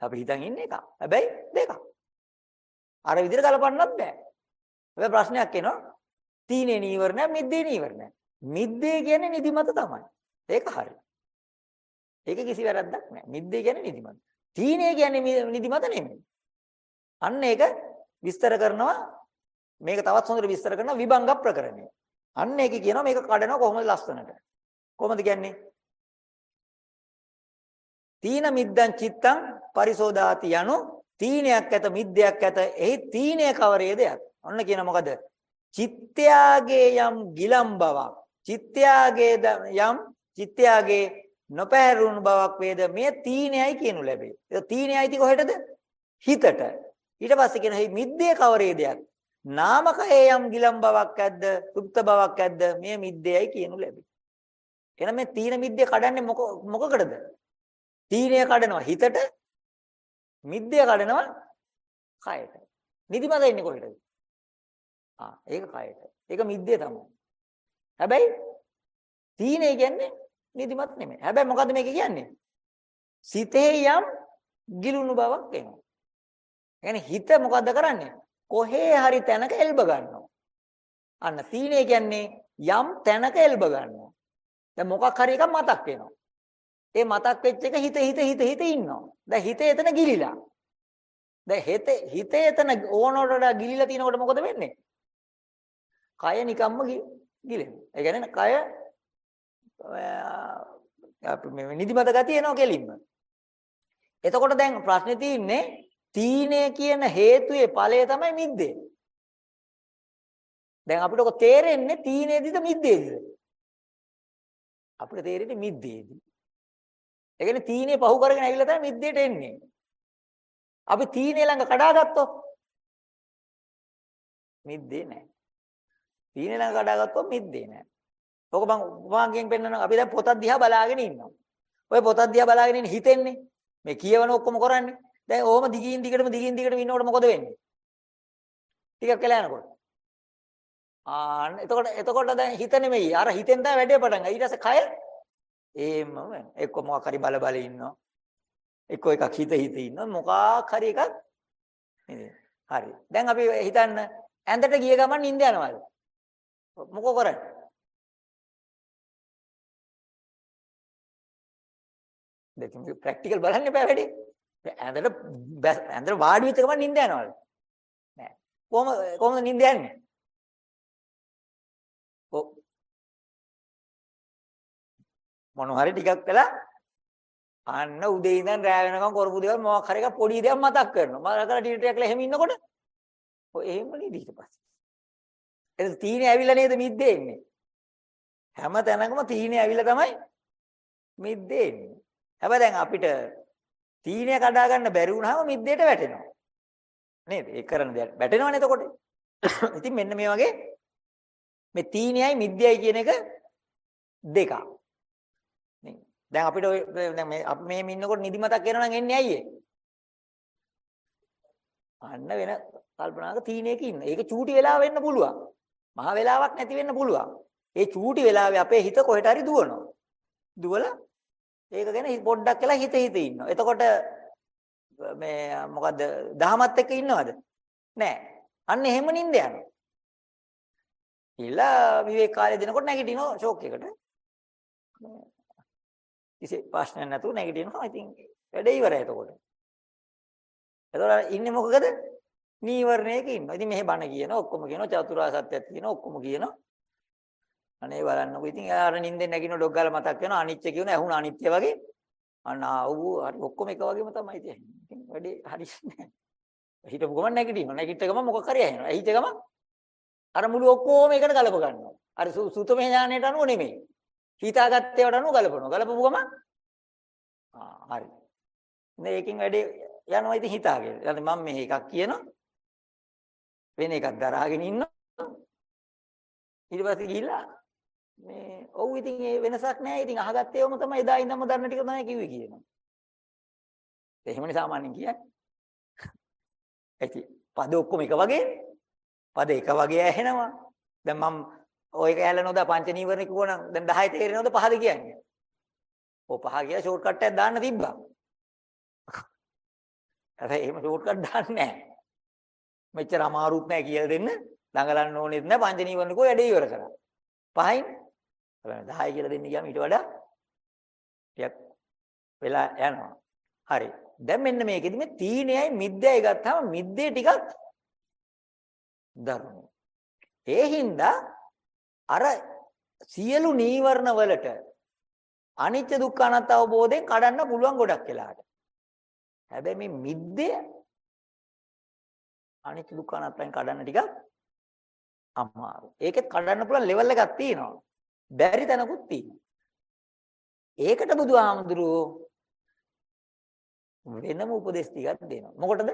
අපි හිතන් ඉන්නේ එක. හැබැයි දෙකක්. අර විදිහට ගලපන්නත් බෑ. හැබැයි ප්‍රශ්නයක් එනවා. තීනේ නීවරණ මිද්දේ නීවරණ. මිද්දේ කියන්නේ නිදිමත තමයි. ඒක හරි. ඒක කිසි වැරද්දක් නෑ. මිද්දේ කියන්නේ නිදිමත. තීනේ කියන්නේ නිදිමත නෙමෙයි. අන්න ඒක විස්තර කරනවා මේක තවත් හොඳට විස්තර කරනවා විභංග ප්‍රකරණය. අන්න ඒක කියනවා මේක කඩනවා කොහොමද ලස්සනට. කොහොමද කියන්නේ? තීන මිද්දං චිත්තං පරිසෝදාති යනු තීනයක් ඇත මිද්දයක් ඇත එහි තීනය කවරේද යක්. ඔන්න කියන මොකද? චිත්ත්‍යාගේ යම් ගිලම් බවක් චිත්ත්‍යාගේ යම් චිත්ත්‍යාගේ නොපැහැරුණු බවක් වේද මේ තීනයයි කියනු ලැබේ. ඒ තීනයයි කොහෙටද? හිතට. ඊට පස්සේ කියන හේ මිද්දේ කවරේ දෙයක් නාමකයේ යම් ගිලම් බවක් ඇද්ද සුප්ත බවක් ඇද්ද මේ මිද්දේයි කියනු ලැබේ එහෙනම් මේ තීන මිද්දේ කඩන්නේ මොක මොකකටද තීනය කඩනවා හිතට මිද්දේ කඩනවා කයට නිදිමත ඉන්නේ කොහෙටද ආ ඒක කයට ඒක මිද්දේ තමයි හැබැයි තීනේ කියන්නේ නිදිමත් නෙමෙයි හැබැයි මොකද්ද මේක කියන්නේ සිතේ යම් ගිලුණු බවක් එනවා කියන්නේ හිත මොකද්ද කරන්නේ? කොහේ හරි තැනක එල්බ ගන්නවා. අන්න තීනේ කියන්නේ යම් තැනක එල්බ ගන්නවා. දැන් මොකක් හරි එකක් මතක් වෙනවා. ඒ මතක් වෙච්ච එක හිත හිත හිත හිත ඉන්නවා. දැන් හිතේ එතන ගිලිලා. දැන් හිත හිතේ එතන ඕනෝඩ ගිලිලා තිනකොට මොකද වෙන්නේ? කය නිකම්ම ගිලෙනවා. ඒ කියන්නේ කය අපි මේ නිදිමත ගතිය එනවා කෙලින්ම. එතකොට දැන් ප්‍රශ්නේ තියෙන්නේ තීනය කියන හේතුයේ ඵලය තමයි මිද්දේ. දැන් අපිට ඔක තේරෙන්නේ තීනේදිද මිද්දේදිද? අපිට තේරෙන්නේ මිද්දේදී. ඒ කියන්නේ තීනේ පහු කරගෙන ඇවිල්ලා තමයි මිද්දේට එන්නේ. අපි තීනේ ළඟ කඩාගත්තොත් මිද්දේ නැහැ. තීනේ ළඟ කඩාගත්තොත් මිද්දේ නැහැ. ඔක මම උපමාකින් පෙන්නනවා අපි දැන් පොතක් දිහා බලාගෙන ඉන්නවා. ඔය පොතක් දිහා බලාගෙන ඉන්න හිතෙන්නේ මේ කියවන ඔක්කොම කරන්නේ දැන් ඕම දිගින් දිගටම දිගින් දිගටම ඉන්නකොට මොකද වෙන්නේ? ටිකක් වෙලා යනකොට. ආන්න එතකොට එතකොට දැන් හිත නෙමෙයි අර හිතෙන් තමයි වැඩේ පටන් ගන්නේ. ඊට පස්සේ කය ඒමම එක්ක මොකක් හරි බල බල ඉන්නවා. එක්ක එකක් හිත හිත ඉන්නවා. මොකක් හරි එකක් නේද? හරි. දැන් අපි හිතන්න ඇඳට ගිය ගමන් නිින්ද යනවාද? මොකෝ කරන්නේ? දැන් ප්‍රැක්ටිකල් බලන්න එපා වැඩි. ඇඳට ඇඳට වාඩි වෙච්ච ගමන් නිින්ද යනවලු. නෑ. කොහොම කොහොමද නිින්ද යන්නේ? මොන හරි ටිකක් කළා අන්න උදේ ඉඳන් රෑ වෙනකම් කරපු දේවල් මොකක් හරි එකක් පොඩි දෙයක් මතක් කරනවා. මම කරලා ටීටර් එකක් එහෙම ඉන්නකොට ඔය එහෙම නේද ඊට පස්සේ. එතන තීනේ ඇවිල්ලා නේද මිද්දේ එන්නේ. හැම තැනකම තීනේ ඇවිල්ලා තමයි මිද්දේ එන්නේ. හැබැයි දැන් අපිට තීනය කඩා ගන්න බැරි වුණාම මිද්දේට වැටෙනවා. නේද? ඒක කරන දෙයක් වැටෙනවනේ එතකොට. ඉතින් මෙන්න මේ වගේ මේ තීනයයි මිද්දයයි කියන එක දෙකක්. නේ. දැන් අපිට දැන් මේ අපි මෙහෙම ඉන්නකොට නිදිමතක් එනවා නම් එන්නේ ඇයි අන්න වෙන කල්පනාක තීනයක ඉන්න. ඒක චූටි වෙලා වෙන්න පුළුවන්. මහ වෙලාවක් නැති වෙන්න පුළුවන්. ඒ චූටි වෙලාවේ අපේ හිත කොහෙට හරි දුවනවා. දුවලා ඒක ගැන පොඩ්ඩක් වෙලා හිත හිත ඉන්නවා. එතකොට මේ මොකද්ද දහමත් එක්ක ඉන්නවද? නෑ. අන්න එහෙම නිින්ද යනවා. ඉලා විවේක කාලේ දෙනකොට නැගිටිනවා ෂෝක් එකට. ඉතින් ප්‍රශ්න නැතුව නැගිටිනවා. ඉතින් වැඩේ ඉවරයි එතකොට. එතකොට ඉන්නේ මොකද? නීවරණයක ඉන්නවා. ඉතින් මෙහෙ බණ කියනවා ඔක්කොම කියනවා චතුරාර්ය සත්‍යයක් කියනවා ඔක්කොම කියනවා. අනේ බලන්නකො ඉතින් අර නිින්දෙන් නැගින ඩොග් ගාලා මතක් වෙනවා අනිත්‍ය කියන ඇහුණ අනිත්‍ය වගේ. අන්න ආව් හරි ඔක්කොම එක වගේම තමයි තියෙන්නේ. ඉතින් වැඩේ හරියන්නේ නැහැ. හිතපු ගමන් නැගිටිනවා. නැගිට ගමන් මොකක් හරි ඇහෙනවා. ඇහිච්ච ගමන් අර මුළු ඔක්කොම එකට ගලප ගන්නවා. අර සුතමේ ඥානයට අනුව නෙමෙයි. හිතාගත්ත ඒවාට අනුව ගලපනවා. ගලපපු ගමන් ආ හරි. නේ ඒකෙන් වැඩේ යනවා ඉතින් හිතාගෙන. ඊට මම මේ එකක් කියනවා. වෙන එකක් දරාගෙන ඉන්නවා. ඊට පස්සේ ගිහිල්ලා මේ ඔව් ඉතින් ඒ වෙනසක් නැහැ. ඉතින් අහගත්තේවම තමයි එදා ඉඳන්ම දන්න ටික තමයි කිව්වේ කියනවා. එහෙමනේ සාමාන්‍යයෙන් කියන්නේ. ඇයි පද ඔක්කොම එක වගේ පද එක වගේ ඇහෙනවා. දැන් මම ඔය කැලේ නොදා පංච නීවරණ කිව්වනම් දැන් 10 තේරෙනවද පහද කියන්නේ? ඔය පහ කියලා ෂෝට් කට් එකක් දාන්න තිබ්බා. හැබැයි එහෙම ෂෝට් කට් දාන්නේ නැහැ. මෙච්චර අමාරුත් නැහැ කියලා දෙන්න. දඟලන්න ඕනෙත් නැහැ පංච නීවරණ කෝ වැඩේ ඉවර කරා. පහින් 10 කියලා දෙන්න ගියාම ඊට වඩා ටිකක් වෙලා යනවා. හරි. දැන් මෙන්න මේකෙදි මේ තීනයයි මිද්දයයි ගත්තාම මිද්දේ ටිකක් දරුණු. ඒ හින්දා අර සියලු නීවරණ වලට අනිත්‍ය දුක්ඛ අනාත්ම අවබෝධයෙන් කඩන්න පුළුවන් ගොඩක් වෙලාට. හැබැයි මේ මිද්දේ අනිත්‍ය දුක්ඛ අනාත්මෙන් කඩන්න ටිකක් අමාරු. ඒකෙත් කඩන්න පුළුවන් ලෙවල් එකක් තියෙනවා. බැරි තැනකුත් තියෙනවා. ඒකට බුදුහාමුදුරුවෝ වෙනම උපදේශ ටිකක් දෙනවා. මොකටද?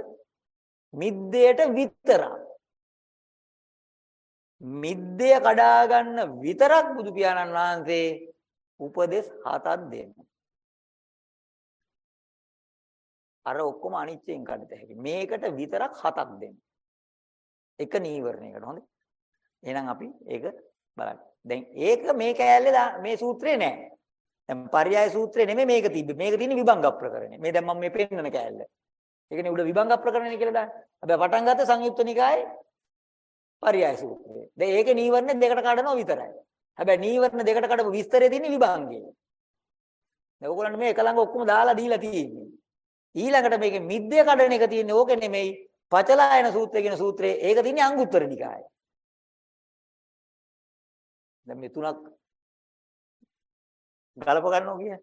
මිද්දේට විතරක්. මිද්දේ කඩා ගන්න විතරක් බුදු පියාණන් වහන්සේ උපදෙස් හතක් දෙනවා. අර ඔක්කොම අනිච්චයෙන් කඩත හැකි. මේකට විතරක් හතක් දෙන්න. එක නීවරණයකට හොඳයි. එහෙනම් අපි ඒක බලන්න. දැන් ඒක මේ කෑල්ලේ මේ සූත්‍රේ නෑ. දැන් පర్యాయ සූත්‍රේ නෙමෙයි මේක තිබ්බේ. මේක තියෙන්නේ විභංග ප්‍රකරණේ. මේ දැන් මම මේ පෙන්නන කෑල්ල. ඒකනේ උඩ විභංග ප්‍රකරණේ කියලා දාන්නේ. අපි පටන් ගත්ත සංයුක්ත නිකායේ පරියාය සූත්‍රය. දැන් ඒකේ නීවරණ දෙකට කඩනවා විතරයි. හැබැයි නීවරණ දෙකට කඩපු විස්තරය තියෙන්නේ විභංගේ. දැන් ඕගොල්ලන්ට මේ එකලඟ ඔක්කොම දාලා දීලා තියෙන්නේ. ඊළඟට මේකේ මිද්දේ කඩන එක තියෙන්නේ ඕකේ නෙමෙයි. පචලායන සූත්‍රය කියන සූත්‍රයේ ඒක තියෙන්නේ අංගුත්තර නිකායේ. දැන් මේ තුනක් ගලප ගන්නවා කියන්නේ.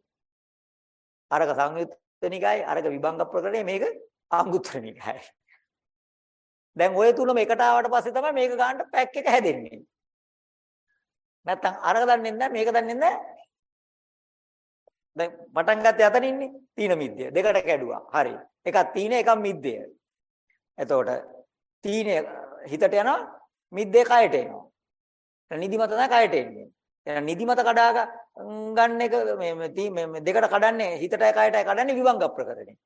අරක සංයුත්ත නිකායේ අරක විභංග ප්‍රකරණය මේක අංගුත්තර නිකායේ. දැන් ওই තුනම එකට ආවට පස්සේ තමයි මේක ගන්න පැක් එක හැදෙන්නේ. නැත්තම් අරක දන්නේ නැහැ මේක දන්නේ නැහැ. දැන් පටන් ගත්තේ අතන ඉන්නේ තීන මිද්දය. දෙකට කැඩුවා. හරි. එකක් තීන එකක් මිද්දය. එතකොට තීන හිතට යනවා මිද්දේ කයට එනවා. නිදිමත තමයි කයට එන්නේ. එහෙනම් නිදිමත කඩා ගන්න එක මේ මේ දෙකට කඩන්නේ හිතටයි කයටයි කඩන්නේ විභංග ප්‍රකරණේ.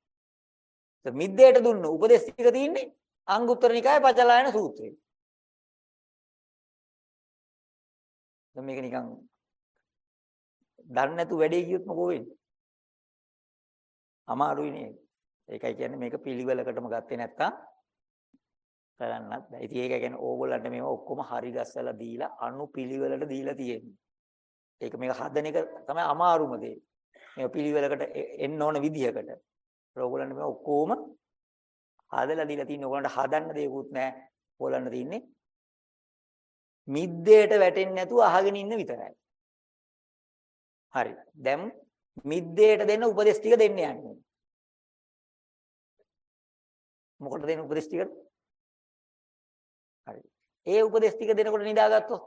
මිද්දේට දුන්න උපදේශ ටික තියෙන්නේ අංගුත්තර නිකායේ පචලායන සූත්‍රයේ. දැන් මේක නිකන් දන්නේ නැතු වැඩේ කියොත් මොකෝ වෙන්නේ? අමාරුයි නේද? ඒකයි කියන්නේ මේක පිළිවෙලකටම ගත්තේ නැත්තම් කරන්නත් බෑ. ඉතින් ඒක කියන්නේ ඕගොල්ලන්ට මේව ඔක්කොම හරි ගස්සලා දීලා අනු පිළිවෙලට දීලා තියෙන්නේ. ඒක මේක හදන එක තමයි අමාරුම දේ. මේක පිළිවෙලකට එන්න ඕන විදිහකට. ඕගොල්ලන්ට මේ ඔක්කොම හදලා දීලා තියෙන්නේ. ඕගොල්ලන්ට හදන්න දෙයක්වත් නැහැ. ඕගොල්ලන්ට තියෙන්නේ මිද්දේට වැටෙන්නේ නැතුව අහගෙන ඉන්න විතරයි. හරි. දැන් මිද්දේට දෙන්න උපදේශ ටික දෙන්න යන්නේ. මොකටද දෙන්න උපදේශ ටික? හරි. ඒ උපදේශ ටික දෙනකොට නිදාගත්තොත්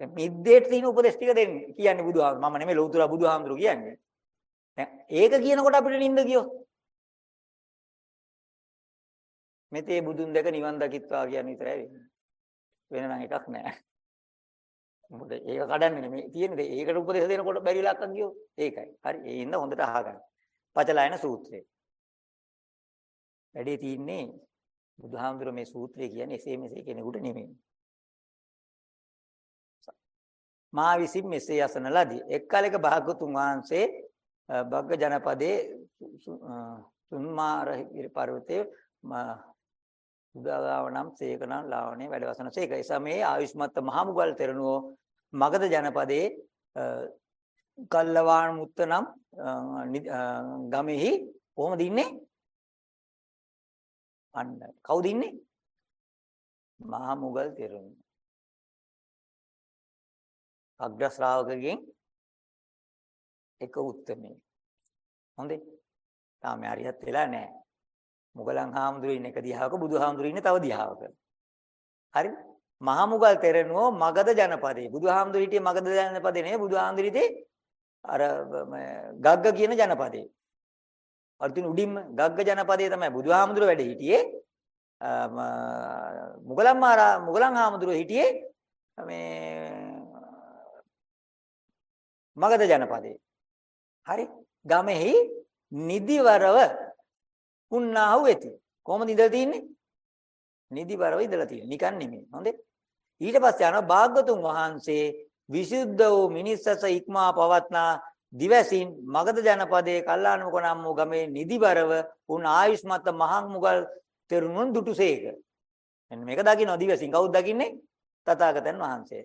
දැන් මිද්දේට තියෙන උපදේශ ටික දෙන්නේ කියන්නේ බුදුහාමුදුරුවෝ මම නෙමෙයි ලෞතර බුදුහාමුදුරුවෝ කියන්නේ. දැන් ඒක කියනකොට අපිට නිින්ද ගියොත් මෙතේ බුදුන් දැක නිවන් දකිත්වා කියන්නේ විතරයි වෙන්නේ. වෙන නම් එකක් නෑ. මොකද ඒක කඩන්නේ නෙමෙයි තියෙන්නේ. ඒකට උපදේශ දෙනකොට බැරි ලක්කන් ගියෝ. ඒකයි. හරි. ඒ ඉන්න හොඳට අහගන්න. පචලායන සූත්‍රය. වැඩේ තියෙන්නේ බුදුහාමුදුර මේ සූත්‍රය කියන්නේ එසේ මෙසේ කෙනෙකුට නෙමෙයි. මා විසින් මෙසේ අසන ලදී. එක් කලක භාගතුන් වහන්සේ බග්ග ජනපදයේ සුන්මාර පර්වතයේ උදාගාව නම් සේක නම් ලාවණේ වැඩවසන සේක. ඒ සමයේ ආයුෂ්මත් මහමුගල් තෙරණුවෝ මගධ ජනපදයේ කල්ලවාණ මුත්ත නම් ගමෙහි කොහොමද ඉන්නේ? අන්න කවුද ඉන්නේ? මහමුගල් තෙරණුවෝ. අග්‍ර ශ්‍රාවකගෙන් එක උත්තමේ. හොඳේ. තාම හරියත් වෙලා නැහැ. මුගලන් හාමුදුරුවෝ ඉන්න එක දිහාවක බුදුහාමුදුරුවෝ ඉන්නේ තව දිහාවක. හරි? මහා මුගල් තෙරණුවෝ මගධ ජනපදයේ. බුදුහාමුදුරුවෝ හිටියේ මගධ ජනපදේ නෙවෙයි බුදුහාමුදුරුවෝ හිටියේ අර ගග්ග කියන ජනපදේ. අර්ථින් උඩින්ම ගග්ග ජනපදයේ තමයි බුදුහාමුදුරුවෝ වැඩ හිටියේ. මුගලන් මාරා මුගලන් හාමුදුරුවෝ හිටියේ මේ මගධ ජනපදයේ. හරි? ගමෙහි නිදිවරව උන්නාහු වෙති. කොහොමද ඉඳලා තින්නේ? නිදිවරව ඉඳලා තියෙන්නේ. නිකන් නෙමෙයි. හොඳේ. ඊට පස්සේ යනවා භාග්‍යතුන් වහන්සේ විසුද්ධ වූ මිනිස්සස ඉක්මා පවත්නා දිවසින් මගධ ජනපදයේ කල්ලානමුක නම් වූ ගමේ නිදිවරව උන් ආයුෂ්මත් මහා මුගල් තෙරුණුන් දුටුසේක. මෙන්න මේක දකින්න දිවසින් කවුද දකින්නේ? තථාගතයන් වහන්සේ.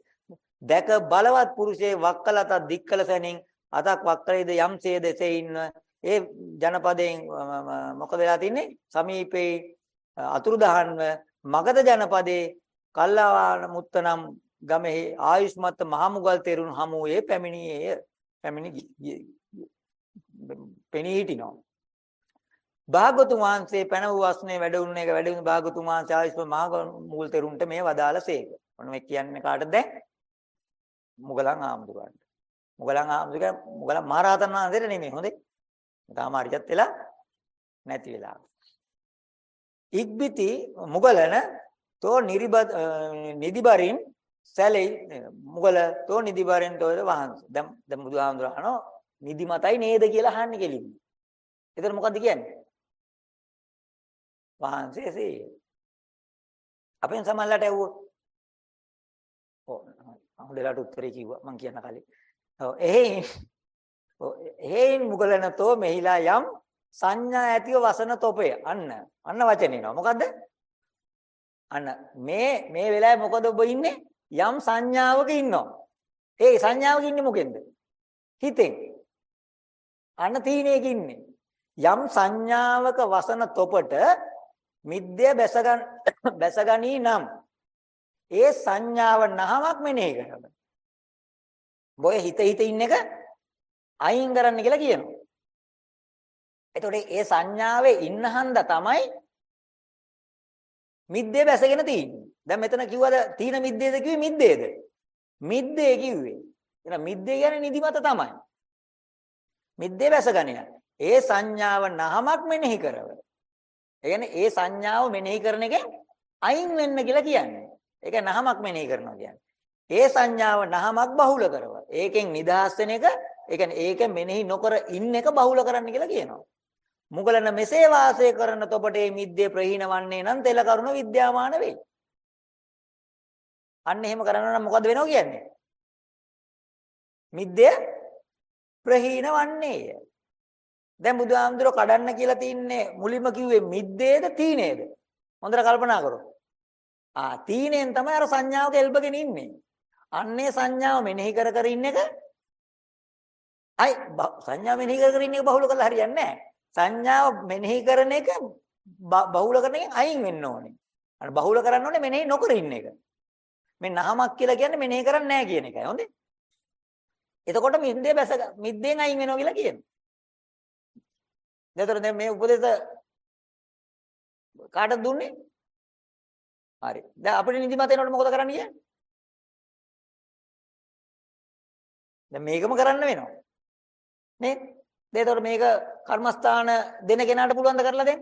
දැක බලවත් පුරුෂයේ වක්කලත දික්කල සැනින් අතක් වක්කලේද යම්සේද එසේ ඉන්න ඒ ජනපදයෙන් මොකද වෙලා තින්නේ? සමීපේ අතුරුදහන්ව මගධ ජනපදයේ කල්ලාවාන මුත්තනම් ගමෙහි ආයුෂ්මත් මහමුගල් තෙරුන් හමුවේ පැමිණියේය. පැමිණි පෙනී හිටිනවා. භාගතුන් වහන්සේ පැන වූ වස්නේ වැඩ වුණ එක වැඩ වුණ භාගතුන් වහන්සේ ආයුෂ්මත් මහමුගල් තෙරුන්ට මේ වදාළසේක ඔන්න මේ කියන්නේ කාටද දැන්? මුගලන් ආමුදුරන්ට. මුගලන් ආමුදුර මුගලන් මහරහතන් වහන්සේට නෙමෙයි හොඳේ. තාම හරියට වෙලා නැති වෙලා. ඉක්බිති මුගලන තෝ නිරිබත් නිදිබරින් සැලෙයි මුගල තෝ නිදිබරින් තෝ වහන්ස. දැන් දැන් බුදුහාමුදුර අහනවා නිදිමතයි නේද කියලා අහන්නේ කෙලින්ම. එතන මොකද්ද කියන්නේ? වහන්සේ එසේ. අපෙන් සමල්ලට ඇව්වොත්. ඔව් හොඳලාට උත්තරේ කිව්වා මං කියන්න කලින්. ඔව් එහෙයින් ඔව් එහෙයින් මුගලනතෝ මෙහිලා යම් සංඥා ඇතිව වසන තොපය. අන්න අන්න වචනේ නෝ. මොකද්ද? අන්න මේ මේ වෙලාවේ මොකද ඔබ ඉන්නේ? යම් සංඥාවක ඉන්නවා. ඒ සංඥාවක ඉන්නේ මොකෙන්ද? හිතෙන්. අන්න තීනේක ඉන්නේ. යම් සංඥාවක වසන තොපට මිද්‍ය බැසගන් බැසගනී නම් ඒ සංඥාව නහමක් මෙනෙහි කරනවා. බොය හිත හිත ඉන්න එක අයින් කරන්න කියලා කියනවා. එතකොට ඒ සංඥාවේ ඉන්න හන්ද තමයි මිද්දේ බැසගෙන තියෙන්නේ. දැන් මෙතන කිව්වද තීන මිද්දේද කිව්වේ මිද්දේද? මිද්දේ කිව්වේ. එහෙනම් මිද්දේ කියන්නේ නිදිමත තමයි. මිද්දේ බැසගෙන ඒ සංඥාව නහමක් මෙනෙහි කරව. ඒ කියන්නේ ඒ සංඥාව මෙනෙහි කරන එකෙන් අයින් වෙන්න කියලා කියන්නේ. ඒක නහමක් මෙනෙහි කරනවා කියන්නේ. ඒ සංඥාව නහමක් බහුල කරව. ඒකෙන් නිදහස් වෙන එක, ඒ කියන්නේ ඒක මෙනෙහි නොකර ඉන්න එක බහුල කරන්න කියලා කියනවා. මුගලන මෙසේ වාසය කරන තොපට මේ මිද්දේ ප්‍රහීන වන්නේ නම් තෙල කරුණ විද්‍යාමාන වෙයි. අන්න එහෙම කරනවා නම් මොකද වෙනව කියන්නේ? මිද්දේ ප්‍රහීන වන්නේය. දැන් බුදුහාමුදුරුවෝ කඩන්න කියලා තින්නේ මුලින්ම කිව්වේ මිද්දේද තීනේද? හොඳට කල්පනා කරොත්. ආ තීනෙන් තමයි අර සංඥාවක එල්බගෙන ඉන්නේ. අන්නේ සංඥාව මෙනෙහි කර කර ඉන්න එක අයි සංඥාව මෙනෙහි කර කර ඉන්න එක බහුල කරලා හරියන්නේ නැහැ. සංඥාව මෙනෙහි කරන එක බහුල කරන එකෙන් අයින් වෙන්න ඕනේ. අර බහුල කරන්න ඕනේ මෙනෙහි නොකර ඉන්න එක. මේ නහමක් කියලා කියන්නේ මෙනෙහි කරන්නේ නැහැ කියන එකයි. හොඳේ. එතකොට මිද්දේ බැස මිද්දෙන් අයින් වෙනවා කියලා කියනවා. දැන් දැන් මේ උපදේශ කාටද දුන්නේ? හරි. දැන් අපිට නිදිමත එනකොට මොකද කරන්න කියන්නේ? දැන් මේකම කරන්න වෙනවා. නේ? එතකොට මේක කර්මස්ථාන දෙන කෙනාට පුළුවන් ද කරලා දෙන්න?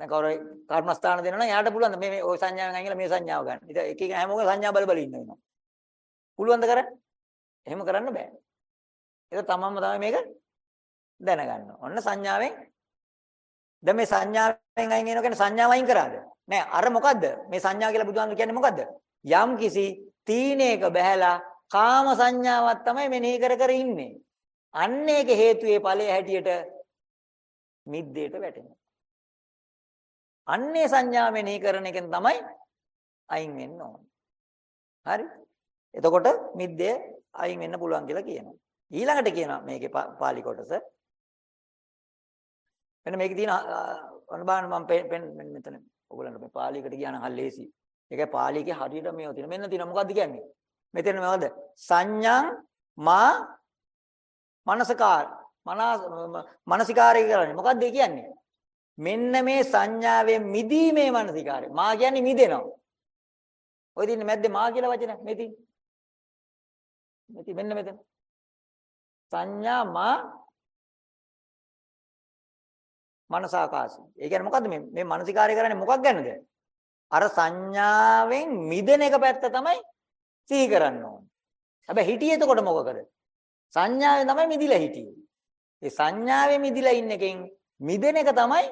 දැන් කවුරු කර්මස්ථාන දෙනවා නම් එයාට පුළුවන් මේ මේ ওই සංඥාවෙන් අයින්ලා මේ සංඥාව ගන්න. ඉතින් එක එක හැමෝම සංඥා බල බල ඉන්න වෙනවා. පුළුවන් ද කරන්න? එහෙම කරන්න බෑ. ඒක තමන්ම තමයි මේක දැනගන්න. ඔන්න සංඥාවෙන් දැන් මේ සංඥාවෙන් අයින් වෙනවා කියන්නේ සංඥාව අයින් කරාද? නෑ අර මොකද්ද? මේ සංඥා කියලා බුදුහාමුදුරු කියන්නේ මොකද්ද? යම් කිසි තීනයක බහැලා කාම සංඥාවක් තමයි මෙනෙහි කර කර ඉන්නේ. අන්න ඒක හේතුයේ ඵලයේ හැටියට මිද්දේට වැටෙනවා. අන්නේ සංඥා මෙනෙහි කරන එකෙන් තමයි අයින් වෙන්න ඕනේ. හරි? එතකොට මිද්දේ අයින් වෙන්න පුළුවන් කියලා කියනවා. ඊළඟට කියනවා මේකේ පාලි කොටස. මෙන්න මේකේ තියෙන අන බලන්න මම පෙන් මෙතන ඔයගොල්ලන්ට මේ පාලියකට ගියා නම් හල්ලේසි. ඒකයි පාලියකේ හරියට මේව තියෙන. මෙන්න තියෙන මොකද්ද කියන්නේ? මෙතන මොකද? සංඥං මා මනසකාර මනසිකාරය කරන්නේ. මොකද්ද ඒ කියන්නේ? මෙන්න මේ සංඥාවෙන් මිදීමේ මනසිකාරය. මා කියන්නේ මිදෙනවා. ඔය දින්නේ මැද්දේ මා කියලා වචන මෙති. මෙති මෙන්න මෙතන. සංඥා මා මනසාකාශය. ඒ කියන්නේ මොකද්ද මේ මේ මානසිකාරය කරන්නේ මොකක් ගැනද? අර සංඥාවෙන් මිදෙන එක පැත්ත තමයි සිහි කරන්න ඕනේ. හැබැයි හිටියේ එතකොට මොකකද? සංඥාවෙන් තමයි මිදිලා හිටියේ. ඒ සංඥාවෙන් මිදිලා ඉන්න එකෙන් මිදෙන එක තමයි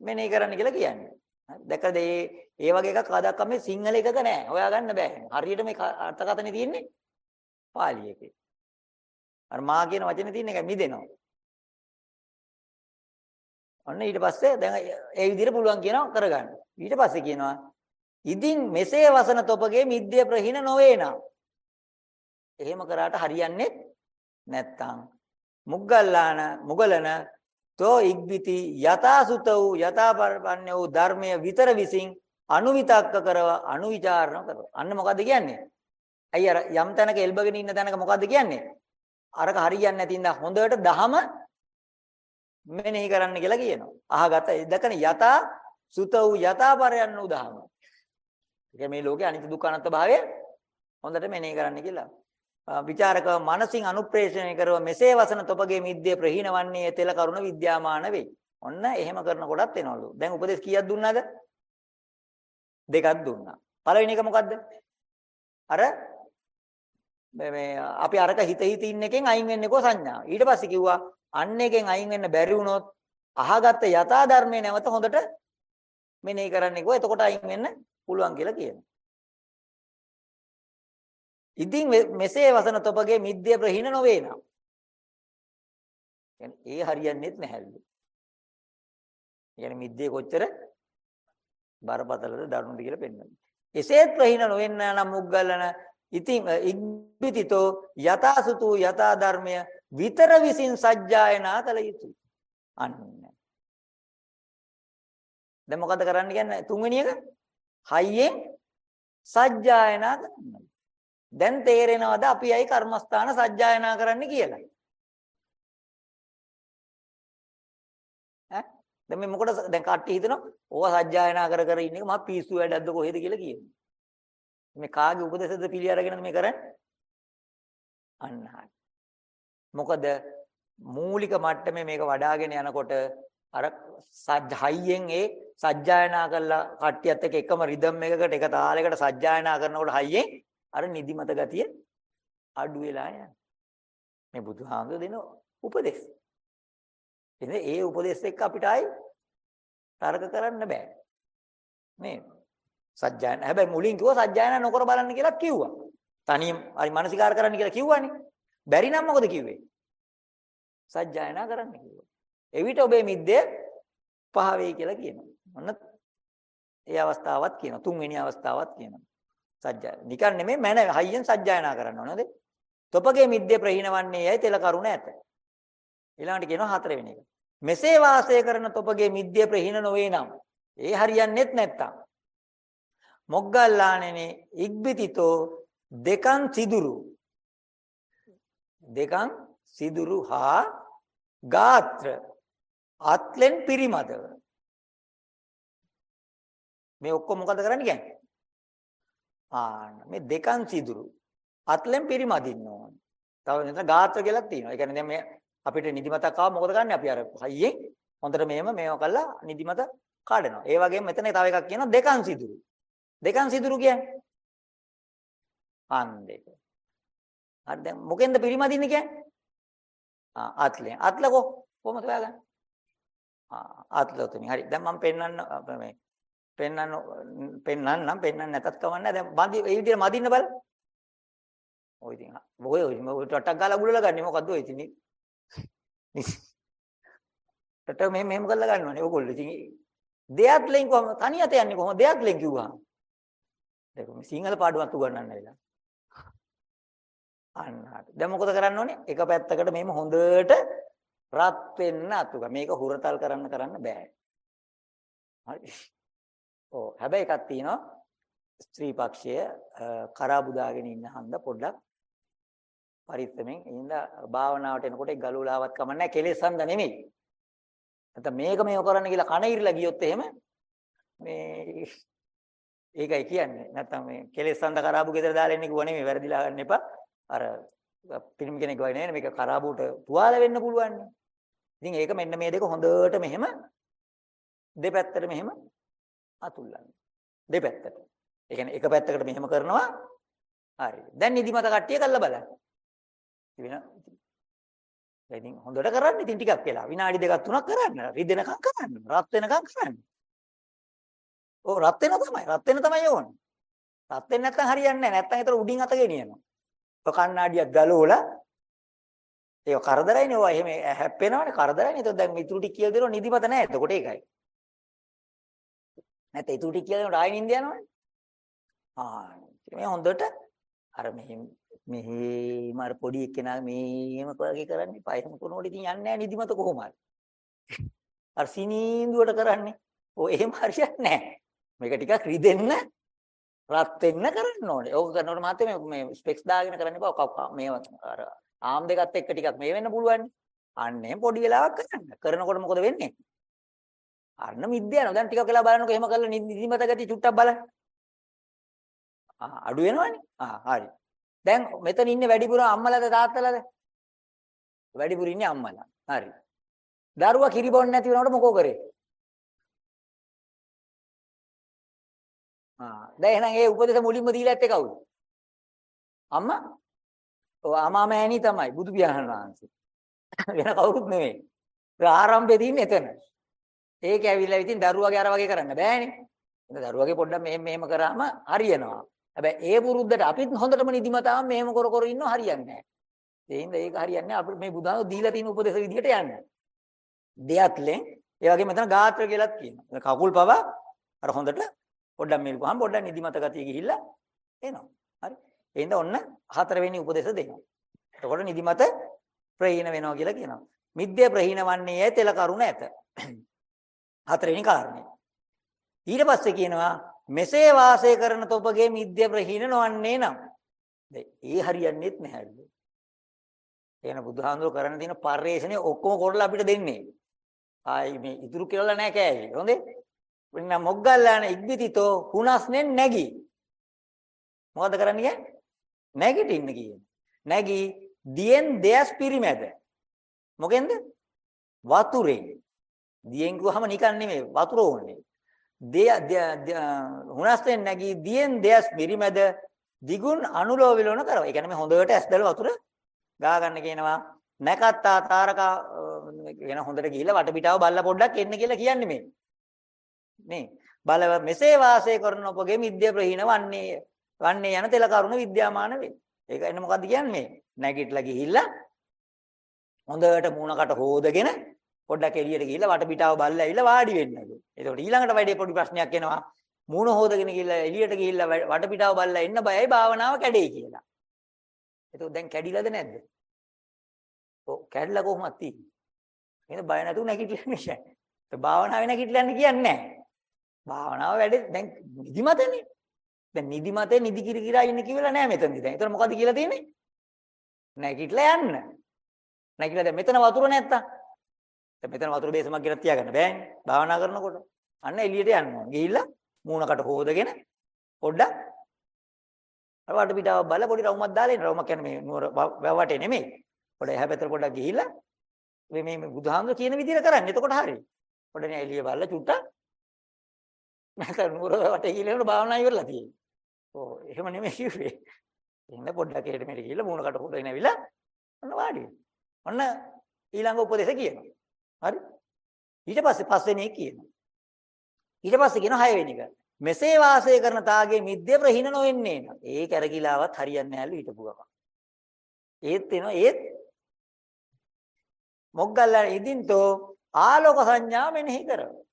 මෙනෙහි කරන්න කියලා කියන්නේ. දැකද මේ ඒ වගේ එකක් කවදාවත් මේ සිංහල එකක නෑ. හොයාගන්න බෑ. හරියට මේ අර්ථකථනේ තියෙන්නේ පාලි එකේ. අර මා කියන වචනේ තියෙන එක මිදෙනවා. ඔන්න ඊට පස්සේ දැන් ඒ විදිහට පුළුවන් කියනවා කරගන්න. ඊට පස්සේ කියනවා ඉදින් මෙසේ වසන තොපගේ මිද්‍ය ප්‍රහින නොවේ නම්. එහෙම කරාට හරියන්නේ නැත්තම් මුග්ගල්ලාන මුගලන තෝ ඉක්බිති යතාසුත වූ යතාපරපන්න වූ ධර්මය විතර විසින් අනුවිතක්ක කරව අනුවිචාරණ කරව. අන්න මොකද්ද කියන්නේ? අයි අර යම් තැනක එල්බගෙන ඉන්න තැනක මොකද්ද කියන්නේ? අරක හරියන්නේ නැති ඉඳ හොඳට දහම මෙනෙහි කරන්න කියලා කියනවා. අහගත දකන යතා සුත වූ යතාපරයන් උදාහම. ඒ මේ ලෝකේ අනිත්‍ය දුක්ඛ අනාත්ම භාවය හොඳට මෙනෙහි කරන්න කියලා. විචාරක මනසින් අනුප්‍රේෂණය කරව මෙසේ වසන තොපගේ මිද්දේ ප්‍රහීනවන්නේ තෙල කරුණ විද්‍යාමාන වෙයි. ඔන්න එහෙම කරන කොටත් එනවලු. දැන් උපදේශ කීයක් දුන්නාද? දෙකක් දුන්නා. පළවෙනි එක මොකද්ද? අර මේ අපි අරක හිත හිත ඉන්න එකෙන් අයින් වෙන්නේ කො සංඥා. ඊට පස්සේ කිව්වා අන්න එකෙන් අයින් වෙන්න බැරි වුණොත් අහගත්ත යථා ධර්මයේ නැවත හොඳට මෙනෙහි කරන්නේ කො එතකොට අයින් වෙන්න පුළුවන් කියලා කියනවා. ඉතින් මෙසේ වසන තොපගේ මිද්දේ ප්‍රහීන නොවේ නම්. ඒ හරියන්නේත් නැහැලු. කියන්නේ මිද්දේ කොච්චර බරපතලද දරුණුද කියලා පෙන්වනවා. එසේත් ප්‍රහීන නොවෙන්න නම් මුග්ගලන ඉතින් ඉක්බිතිතෝ යථාසුතු යථා ධර්මය විතර විසින් සජ්ජායනා කළ යුතුයි. අන්න. දැන් මොකද කරන්න කියන්නේ තුන්වෙනි එක? හයියෙන් සජ්ජායනා කරන්න. දැන් තේරෙනවද අපි අයි කර්මස්ථාන සජ්ජායනා කරන්න කියලා? ඈ දැන් මේ මොකටද දැන් කට්ටිය හිතනවා ඕවා සජ්ජායනා කර කර ඉන්න එක මහා පිස්සු වැඩක්ද කොහෙද කියලා කියනවා. මේ කාගේ උපදේශද පිළි අරගෙනද මේ කරන්නේ? අන්න හරි. මොකද මූලික මට්ටමේ මේක වඩාගෙන යනකොට අර සජ්ජහයියෙන් ඒ සජ්ජායනා කරලා කට්ටියත් එක්ක එකම රිද්ම් එකකට එක තාලයකට සජ්ජායනා කරනකොට හයියෙන් අර නිදිමත ගතිය අඩු වෙලා යනවා. මේ බුදුහාමුදුර දෙන උපදේශ. ඉතින් ඒ උපදේශ එක්ක අපිට ආයි තර්ක කරන්න බෑ. නේද? සජ්ජායන හැබැයි මුලින් කිව්වා සජ්ජායන නොකර බලන්න කියලා කිව්වා. තනියම හරි මානසිකාර කරන්න කියලා කිව්වනේ. බැරි නම් මොකද කිව්වේ? සජ්ජායනා කරන්න කිව්වා. එවිට ඔබේ මිද්දේ පහ වෙයි කියලා කියනවා. මොන ඒ අවස්ථාවත් කියනවා. තුන්වෙනි අවස්ථාවත් කියනවා. සජ්ජාය. නිකන් නෙමෙයි මන හයියෙන් සජ්ජායනා කරන්න ඕනද? තොපගේ මිද්දේ ප්‍රහීනවන්නේ යයි තෙල කරුණ ඇත. ඊළඟට කියනවා හතරවෙනි එක. මෙසේ වාසය කරන තොපගේ මිද්දේ ප්‍රහීන නොවේ නම් ඒ හරියන්නේත් නැත්තම් මොග්ගල්ලාණෙනි ඉක්බිතිතෝ දෙකන් සිදුරු දෙකන් සිදුරු හා ගාත්‍ර අත්ලෙන් පිරිමදව මේ ඔක්කොම මොකද කරන්නේ කියන්නේ ආන්න මේ දෙකන් සිදුරු අත්ලෙන් පිරිමදින්න ඕන. තව මෙතන ගාත්‍ර කියලා තියෙනවා. ඒ කියන්නේ දැන් මේ අපිට නිදිමතක් ආව මොකද ගන්න අපි අර හයියෙන් හොඳට මෙහෙම මේව කළා නිදිමත කාඩනවා. ඒ වගේම මෙතන තව එකක් කියනවා දෙකන් සිදුරු. දෙකන් සිදුරු කියන්නේ අන් දෙක. හරි දැන් මොකෙන්ද පිරිමදින්නේ කියන්නේ? ආ අත්ලෙන්. අත්ලකෝ කොහොමද හොයාගන්නේ? ආ අත්ල උතුමින්. හරි. දැන් මම පෙන්වන්න මේ පෙන්වන්න පෙන්වන්නම් පෙන්වන්න නැතත් කවන්නේ දැන් මදි ඒ විදිහට මදින්න බල. ඔය ඉතින් ඔය ඔය ටටක් ගාලා ගුලලා ගන්නේ මොකද්ද ඔය ඉතින්? ටට මෙහෙම මෙහෙම කරලා ගන්නවනේ ඕගොල්ලෝ ඉතින් දෙයක් ලෙන් කොහම තනියට යන්නේ කොහොමද? දෙයක් ලෙන් කිව්වහම. ඒක මේ සිංහල පාඩුවක් උගන්වන්න වෙලා. අන්න හරි. දැන් මොකද කරන්න ඕනේ? එක පැත්තකට මෙහෙම හොඳට රත් වෙන්න අතුක මේක හුරතල් කරන්න කරන්න බෑ. හරි. ඔව් හැබැයි එකක් තියෙනවා ස්ත්‍රී පක්ෂය කරා බුදාගෙන ඉන්න හන්ද පොඩ්ඩක් පරිස්සමෙන් ඉඳ භාවනාවට එනකොට ගලුලාවත් කමන්නේ කෙලෙස් හන්ද නෙමෙයි. නැත්නම් මේක මේක කරන්න කියලා කන ඉරිලා ගියොත් එහෙම මේ ඒකයි කියන්නේ. නැත්නම් මේ කෙලෙස් හන්ද කරාබු ගෙදර දාලා එන්නේ කිව්ව නෙමෙයි වැරදිලා ගන්න එපා. අර පිරිමි කෙනෙක් වගේ නෙවෙයි මේක කරාබුට තුවාල වෙන්න පුළුවන්. ඉතින් ඒක මෙන්න මේ දෙක හොඳට මෙහෙම දෙපැත්තට මෙහෙම අතුල්ලන්න. දෙපැත්තට. ඒ කියන්නේ එක පැත්තකට මෙහෙම කරනවා. හරි. දැන් නිදිමත කට්ටිය කරලා බලන්න. වෙන ඉතින් හොඳට කරන්න ඉතින් ටිකක් වෙලා විනාඩි දෙකක් තුනක් කරන්න. රිදෙනකම් කරන්න. රත් වෙනකම් කරන්න. ඔව් රත් වෙන තමයි. රත් වෙන තමයි ඕනේ. රත් වෙන්නේ නැත්නම් හරියන්නේ නැහැ. නැත්නම් ඒතර උඩින් අත ගෙනියනවා. ඔය කණ්ණාඩියක් ගලවලා ඒක කරදරයිනේ ඔය එහෙම හැප්පෙනවනේ කරදරයිනේ. ඒතකොට දැන් ඉතුරු ටික කියලා දෙනවා නිදිමත නැහැ. එතකොට ඒකයි. නැත්නම් ඉතුරු ටික කියලා දෙනකොට ආයෙ නිින්ද යනවනේ. ආ මේ හොඳට අර මෙහෙම මෙහෙම අර පොඩි එක්කෙනා මෙහෙම වගේ කරන්නේ එපා. එහෙම කරනකොට ඉතින් යන්නේ නැහැ නිදිමත කොහොමද? අර සිනීන්දුවට කරන්නේ. ඔය එහෙම හරියන්නේ නැහැ. මේක ටිකක් රිදෙන්න රත් වෙන්න කරන්න ඕනේ. ඕක කරනකොට මාත් මේ ස්පෙක්ස් දාගෙන කරන්න එපා. මේ අර ආම් දෙකත් එක්ක ටිකක් මේ වෙන්න පුළුවන්. අන්නේ පොඩි වෙලාවක් කරන්න. කරනකොට මොකද වෙන්නේ? අන්න මිද්ද යනවා. දැන් ටිකක් වෙලා බලනකොට එහෙම කරලා නිදිමත ගතිය චුට්ටක් බලන්න. ආ අඩු වෙනවනේ. ආ හරි. දැන් මෙතන ඉන්නේ වැඩිපුර අම්මලාද තාත්තලාද? වැඩිපුර ඉන්නේ අම්මලා. හරි. දරුවා කිරි බොන්නේ නැති වෙනකොට මොකෝ කරේ? ආ දැන් එහෙනම් ඒ උපදේශ මුලින්ම දීලා ඇත්තේ කවුද? අම්මා? ඔව් අමා මෑණි තමයි බුදු පියාණන් වහන්සේ. වෙන කවුරුත් නෙමෙයි. ඒ ආරම්භයේ තින්නේ එතන. ඒක ඇවිල්ලා ඉතින් දරුවාගේ අර වගේ කරන්න බෑනේ. එතන දරුවාගේ පොඩ්ඩක් මෙහෙම මෙහෙම කරාම හරියනවා. හැබැයි ඒ පුරුද්දට අපිත් හොඳටම නිදිමතාවම මෙහෙම කර කර ඉන්නව හරියන්නේ නැහැ. ඒ හින්දා ඒක හරියන්නේ අපිට මේ බුදුහාම දීලා තියෙන උපදේශ විදිහට යන්න. දෙයත්ලෙන් ඒ වගේම මෙතන ගාත්‍ර කියලාත් කියනවා. කකුල් පව අර හොඳට පොඩ්ඩක් මෙල්පුවාම පොඩ්ඩක් නිදිමත ගතිය ගිහිල්ලා එනවා. හරි. ඒ හින්දා ඔන්න හතරවෙනි උපදේශ දෙනවා. එතකොට නිදිමත ප්‍රහීන වෙනවා කියලා කියනවා. මිද්‍ය ප්‍රහීන වන්නේ තෙල කරුණ ඇත. හතරවෙනි කාරණේ. ඊට පස්සේ කියනවා මෙසේ වාසය කරන තොපගේ මිද්‍ය ප්‍රහීන නොවන්නේ නම් දැන් ඒ හරියන්නේත් නැහැලු. එන බුදුහාමුදුර කරන්න තියෙන පරිශ්‍රණය ඔක්කොම කරලා අපිට දෙන්නේ. ආයි මේ ඉතුරු කියලා නැහැ කෑවේ. හොඳේ? වෙන මොග්ගල්ලාන ඉක්බිතිතෝ හුනස්නෙන් නැගි. මොකද කරන්නේ? නැගිටින්න කියන්නේ. නැගි දියෙන් දෙයස් පිරිමැද. මොකෙන්ද? වතුරෙන්. දියෙන් ගුවහම නිකන් නෙමෙයි වතුර ඕනේ. දෙය හුනස්තෙන් නැගී දියෙන් දෙයස් මිරිමැද දිගුන් අනුලෝ විලෝන කරව. ඒ කියන්නේ මේ හොඳට ඇස්දල වතුර ගා ගන්න කියනවා. නැකත්තා තාරකා කියන හොඳට ගිහිල්ලා වටපිටාව බල්ලා පොඩ්ඩක් එන්න කියලා කියන්නේ මේ. නේ. බලව මෙසේ වාසය කරන ඔබගේ මිද්‍ය ප්‍රහීන වන්නේ වන්නේ යන තෙල කරුණ විද්‍යාමාන වේ. ඒක එන්න මොකද්ද කියන්නේ? නැගිටලා ගිහිල්ලා හොඳට මූණකට හොදගෙන පොඩ්ඩක් එළියට ගිහිල්ලා වටපිටාව බලලා ඇවිල්ලා වාඩි වෙන්නලු. එතකොට ඊළඟට වැඩි පොඩි ප්‍රශ්නයක් එනවා. මූණ හොදගෙන ගිහිල්ලා එළියට ගිහිල්ලා වටපිටාව බලලා එන්න බයයි භාවනාව කැඩෙයි කියලා. එතකොට දැන් කැඩිලාද නැද්ද? ඔව් කැඩලා කොහොමද තියෙන්නේ? එහෙනම් බය නැතුව නැගිටලා නැහැ. ඒ භාවනාවේ නැගිටලා යන්න කියන්නේ නැහැ. භාවනාව වැඩේ දැන් නිදිමතනේ. දැන් නිදිමතේ නිදි කිරි කිරා ඉන්න කිව්වලා නැහැ මෙතනදී. දැන් ඒතර මොකද්ද කියලා තියෙන්නේ? නැගිටලා යන්න. නැගිටලා දැන් මෙතන වතුර නැත්තම් දැන් මෙතන වතුර බේසමක් ගෙනත් තියාගන්න බෑනේ. භාවනා කරනකොට. අන්න එළියට යන්න ඕන. ගිහිල්ලා මූණකට හොදගෙන පොඩ්ඩක් අර වට පිටාව බල පොඩි රවුමක් දාලා ඉන්න. රවුමක් කියන්නේ මේ නුවර වැව්වට නෙමෙයි. පොඩ එහා පැත්තට පොඩ්ඩක් ගිහිල්ලා මේ මේ බුදුහාමුදුර කියන විදිහට කරන්නේ. එතකොට හරි. පොඩනේ එළිය බලලා චුට්ටක් නැත්නම් නුවර වටේ කියලා භාවනා ඉවරලා තියෙන්නේ. ඕ එහෙම නෙමෙයි කිව්වේ. එහෙනම් පොඩ්ඩක් එහෙට මෙහෙට ගිහලා මූණකට පොඩ එනවිලා ඔන්න වාඩි ඔන්න ඊළඟ උපදේශ කියනවා. හරි? ඊට පස්සේ පස්වෙනි එක කියනවා. ඊට පස්සේ කියනවා හයවෙනි එක. මෙසේ වාසය කරන තාගේ මිද්දේ ප්‍රහීන නොවෙන්නේ න ะ. ඒ කැරකිලාවත් හරියන්නේ නැහැලු හිටපු ගමන්. ඒත් වෙනවා ඒත් මොග්ගල්ලාන ඉදින්තෝ ආලෝක සංඥා මෙනෙහි කරනවා.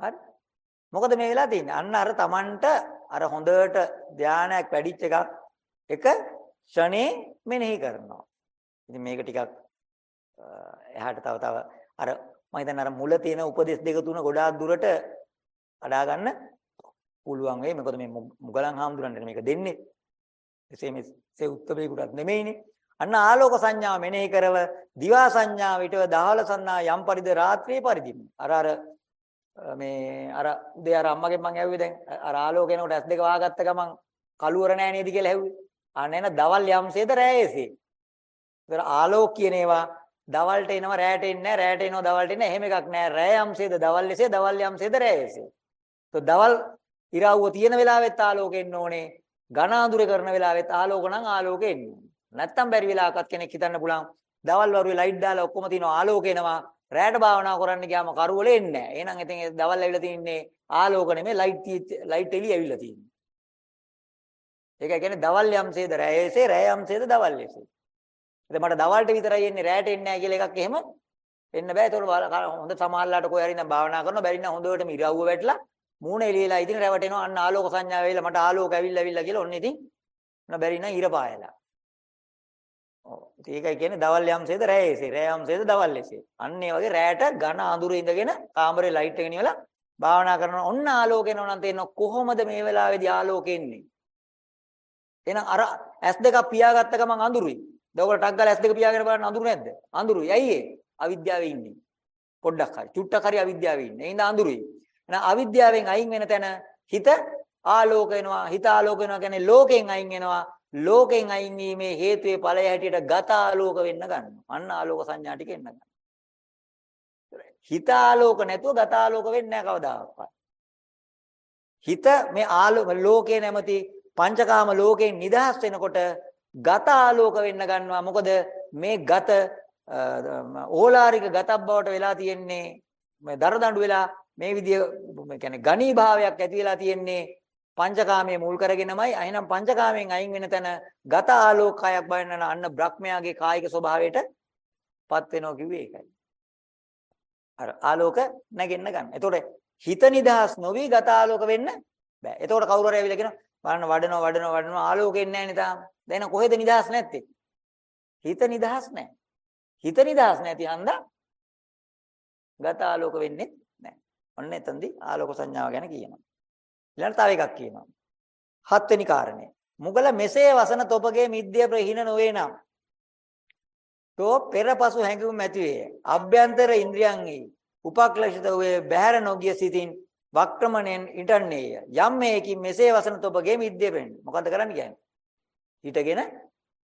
හරි? මොකද මේ වෙලා තියෙන්නේ? අන්න අර Tamanට අර හොඳට ධානයක් වැඩිච්ච එකක් එක ෂණේ මෙනෙහි කරනවා. ඉතින් මේක ටිකක් එහාට තව තව අර මම හිතන්නේ අර මුල තියෙන උපදේශ දෙක තුන ගොඩාක් දුරට අඩා ගන්න පුළුවන් වෙයි. මොකද මේ මුගලන් හාමුදුරන්ට මේක දෙන්නේ. එසේ මෙසේ උත්තරීකුටත් නෙමෙයිනේ. අන්න ආලෝක සංඥාව මෙනෙහි කරව දිවා සංඥාව ඊටව දහවල සංඥා යම් පරිද රාත්‍රියේ පරිදිම. අර අර මේ අර උදේ අර අම්මගෙන් මං ඇහුවේ දැන් අර ආලෝකේනකොට ඇස් දෙක වහගත්ත ගමන් කළුවර නෑ නේද කියලා ඇහුවේ. අන්න එන දවල් යම්සේද රැයේසේ. ඒතර ආලෝක කියන ඒවා දවල්ට එනවා රැයට එන්නේ නැහැ රැයට එනවා දවල්ට එන්නේ එහෙම එකක් නැහැ රැය යම්සේද දවල් එසේ දවල් යම්සේද රැයේසේ. તો දවල් ඉරාවුව තියෙන වෙලාවෙත් ආලෝකෙ එන්න ඕනේ. ඝන අඳුර කරන වෙලාවෙත් ආලෝක නම් ආලෝකෙ එන්න ඕනේ. නැත්තම් බැරි වෙලාවකත් කෙනෙක් හිතන්න පුළුවන් දවල් වරුවේ ලයිට් දාලා ඔක්කොම තියෙනවා ආලෝක එනවා රැයට භාවනා කරන්න ගියාම කරුවල එන්නේ නැහැ. එහෙනම් ඉතින් දවල් ඇවිල්ලා තින්නේ ආලෝක නෙමෙයි ලයිට් ලයිට් එළිය ඇවිල්ලා තියෙන්නේ. ඒක කියන්නේ දවල් යම්සේද රැයේසේ රැය යම්සේද දවල් එසේ. ඉතින් මට දවල්ට විතරයි එන්නේ රැයට එන්නේ නැහැ කියලා එකක් එහෙම එන්න බෑ. ඒතකොට හොඳ සමාල්ලාට කොහේ හරි නම් භාවනා කරනවා බැරි නම් හොඳටම ඉරව්ව වැටලා මූණ එළියලා ඉතින් රැවටෙනවා අන්න ආලෝක සංඥා වෙලා මට ආලෝක ඇවිල්ලා ඇවිල්ලා කියලා ඔන්න ඉතින් බැරි නම් ඉර පායලා. ඔව්. ඒකයි කියන්නේ දවල් යම්සේද රැයේසේ රැය යම්සේද දවල් එසේ. අන්න ඒ වගේ රැයට ඝන අඳුර ඉඳගෙන කාමරේ ලයිට් එක නිවලා භාවනා කරනවා. ඔන්න ආලෝක එනවා නම් තේරෙනවා කොහොමද මේ වෙලාවේදී ආලෝක එන්නේ? එහෙනම් අර S2ක් පියාගත්ත ගමන් අඳුරුයි. දවල් ටක් ගාලා S2 පියාගෙන බලන්න අඳුරු නැද්ද? අඳුරුයි. ඇයි ඒ? අවිද්‍යාවේ ඉන්නේ. පොඩ්ඩක් හරි. චුට්ටක් හරි අවිද්‍යාවේ ඉන්නේ. එහෙනම් අඳුරුයි. එහෙනම් අවිද්‍යාවෙන් අයින් වෙන තැන හිත ආලෝක වෙනවා. හිත ආලෝක වෙනවා කියන්නේ ලෝකයෙන් අයින් වෙනවා. ලෝකෙන් අයින් වීමේ හේතුවේ ඵලය හැටියට ගත ආලෝක වෙන්න ගන්නවා. අන්න ආලෝක සංඥා ටික එන්න ගන්නවා. හිත ආලෝක නැතුව ගත ආලෝක වෙන්නේ නැහැ කවදාවත්. හිත මේ ආලෝක ලෝකේ නැමැති පංචකාම ලෝකයෙන් නිදහස් වෙනකොට ගත ආලෝක වෙන්න ගන්නවා. මොකද මේ ගත ඕලාරික ගතක් බවට වෙලා තියෙන්නේ මේ දරදඬු වෙලා මේ විදිය කියන්නේ ගණී භාවයක් ඇති වෙලා තියෙන්නේ පංචකාමයේ මුල් කරගෙනමයි එහෙනම් පංචකාමයෙන් අයින් වෙන තැන ගත ආලෝකයක් බලන්න අන්න බ්‍රහ්මයාගේ කායික ස්වභාවයට පත් වෙනවා කිව්වේ ඒකයි. අර ආලෝක නැගෙන්න ගන්න. එතකොට හිත නිදහස් නොවි ගත ආලෝක වෙන්න බෑ. එතකොට කවුරු හරි ඇවිල්ලා කියනවා බලන්න වඩනවා වඩනවා වඩනවා ආලෝකෙන්නේ නැහැ නේ තාම. දැන් කොහෙද නිදහස් නැත්තේ? හිත නිදහස් නැහැ. හිත නිදහස් නැති හන්දා ගත ආලෝක වෙන්නේ නැහැ. ඔන්න එතනදී ආලෝක සංඥාව ගැන කියනවා. ඊළඟට තව එකක් කියනවා. හත්වෙනි කාරණය. මුගල මෙසේ වසන තොපගේ මිද්‍ය ප්‍රහීන නොවේ නම් තෝ පෙරපසු හැඟුම් ඇති වේ. අභ්‍යන්තර ඉන්ද්‍රියන්හි උපක්ලේශිත වේ බහැර නොගිය සිතින් වක්‍රමණයෙන් ඉටන්නේය. යම් මේකින් මෙසේ වසන තොපගේ මිද්‍ය වෙන්නේ. මොකද්ද කරන්න කියන්නේ? හිටගෙන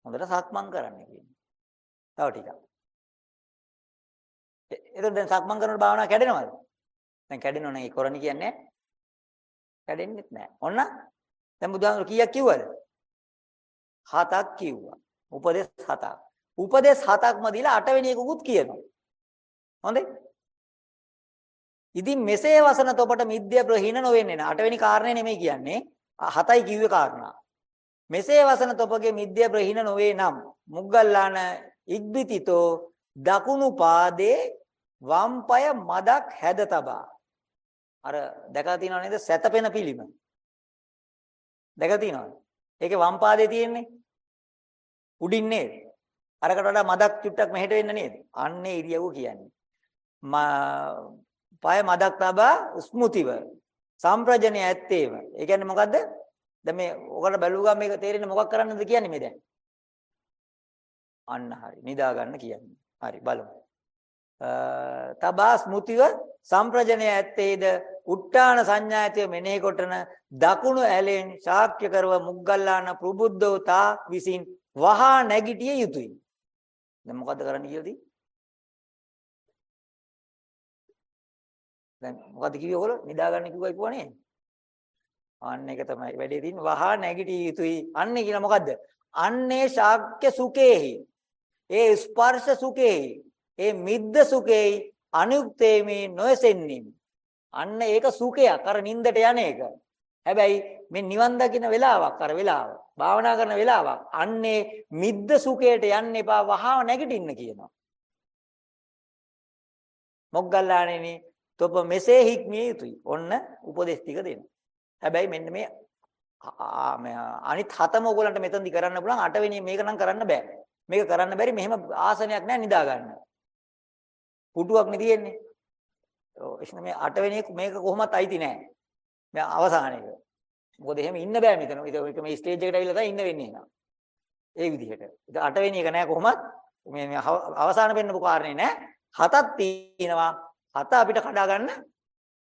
හොඳට සක්මන් කරන්න කියන්නේ. තව ටිකක්. එතකොට දැන් සක්මන් කරනකොට භාවනාව කැඩෙනවද? දැන් කැඩෙනව නේ කොරණි කියන්නේ කැඩෙන්නෙත් නැහැ. ඔන්න දැන් බුදුහාමුදුරු කීයක් කිව්වද? හතක් කිව්වා. උපදේශ හතක්. උපදේශ හතක්ම දීලා අටවෙනි එකකුත් කියනවා. හොඳේ? ඉතින් මෙසේ වසන තොපට මිද්‍ය ප්‍රහීන නොවෙන්නේ නැහැ. අටවෙනි කාරණේ නෙමෙයි කියන්නේ. හතයි කිව්වේ කාරණා. මෙසේ වසන තොපගේ මිද්‍ය ප්‍රහීන නොවේ නම් මුග්ගල්ලාන ඉක්බිතිතෝ දකුණු පාදේ වම් පාය මදක් හැද තබා. අර දැකලා තියෙනව නේද? සැතපෙන පිළිම. දැකලා තියෙනවද? ඒකේ වම් පාදේ තියෙන්නේ. උඩින් නේද? අරකට වඩා මදක් චුට්ටක් මෙහෙට වෙන්න නේද? අන්නේ ඉරියව්ව කියන්නේ. පාය මදක් තබා ස්මුතිව සම්ප්‍රජනය ඇත්තේව ඒ කියන්නේ මොකද්ද? දැන් මේ ඔකට බැලුවා මේක තේරෙන්නේ මොකක් කරන්නද කියන්නේ මේ දැන්? අන්න හරි. නිදා ගන්න කියන්නේ. හරි බලමු. තබා ස්මුතිව සම්ප්‍රජනය ඇත්තේද? උට්ටාන සංඥායතය මෙනෙහි කොටන දකුණු ඇලෙන් ශාක්‍ය කරව මුග්ගල්ලාන ප්‍රබුද්ධෝතා විසින් වහා නැගිටිය යුතුය. දැන් මොකද කරන්න කියලාදී? දැන් මොකද කිව්වේ ඔයගොල්ලෝ නිදාගන්න කිව්වයි කිව්වනේ. අන්න ඒක තමයි වැඩේ තියෙන්නේ. වහා නැගිටිය යුතුයි. අන්නේ කියන මොකද්ද? අන්නේ ශාක්‍ය සුඛේහි. ඒ ස්පර්ශ සුඛේහි. ඒ මිද්ද සුඛේහි අනුක්තේමේ නොයසෙන්නේ. අන්න ඒක සුඛයක්. අර නින්දට යන එක. හැබැයි මේ නිවන් දකින්න වෙලාවක් අර වෙලාව. භාවනා කරන වෙලාවක්. අන්නේ මිද්ද සුඛයට යන්න එපා වහාම නැගිටින්න කියනවා. මොග්ගල්ලාණෙනි තොප මෙසේ හික්මිය යුතුයි. ඔන්න උපදේශ ටික දෙනවා. හැබැයි මෙන්න මේ අනිත් හතම ඕගලන්ට මෙතනදි කරන්න පුළුවන් අටවෙනි මේක නම් කරන්න බෑ. මේක කරන්න බැරි මෙහෙම ආසනයක් නෑ නිදා ගන්න. පුටුවක් නේ තියෙන්නේ. ඔව් එහෙනම් මේ අටවෙනි මේක කොහොමත් අයිති නෑ. මේ අවසාන එක. මොකද එහෙම ඉන්න බෑ මෙතන. ඒක මේ ස්ටේජ් එකට ඇවිල්ලා තමයි ඉන්න වෙන්නේ නේද? ඒ විදිහට. ඒක අටවෙනි එක නෑ කොහොමත් මේ අවසාන වෙන්නපු කාරණේ නෑ. හතක් තියෙනවා. හත අපිට කඩා ගන්න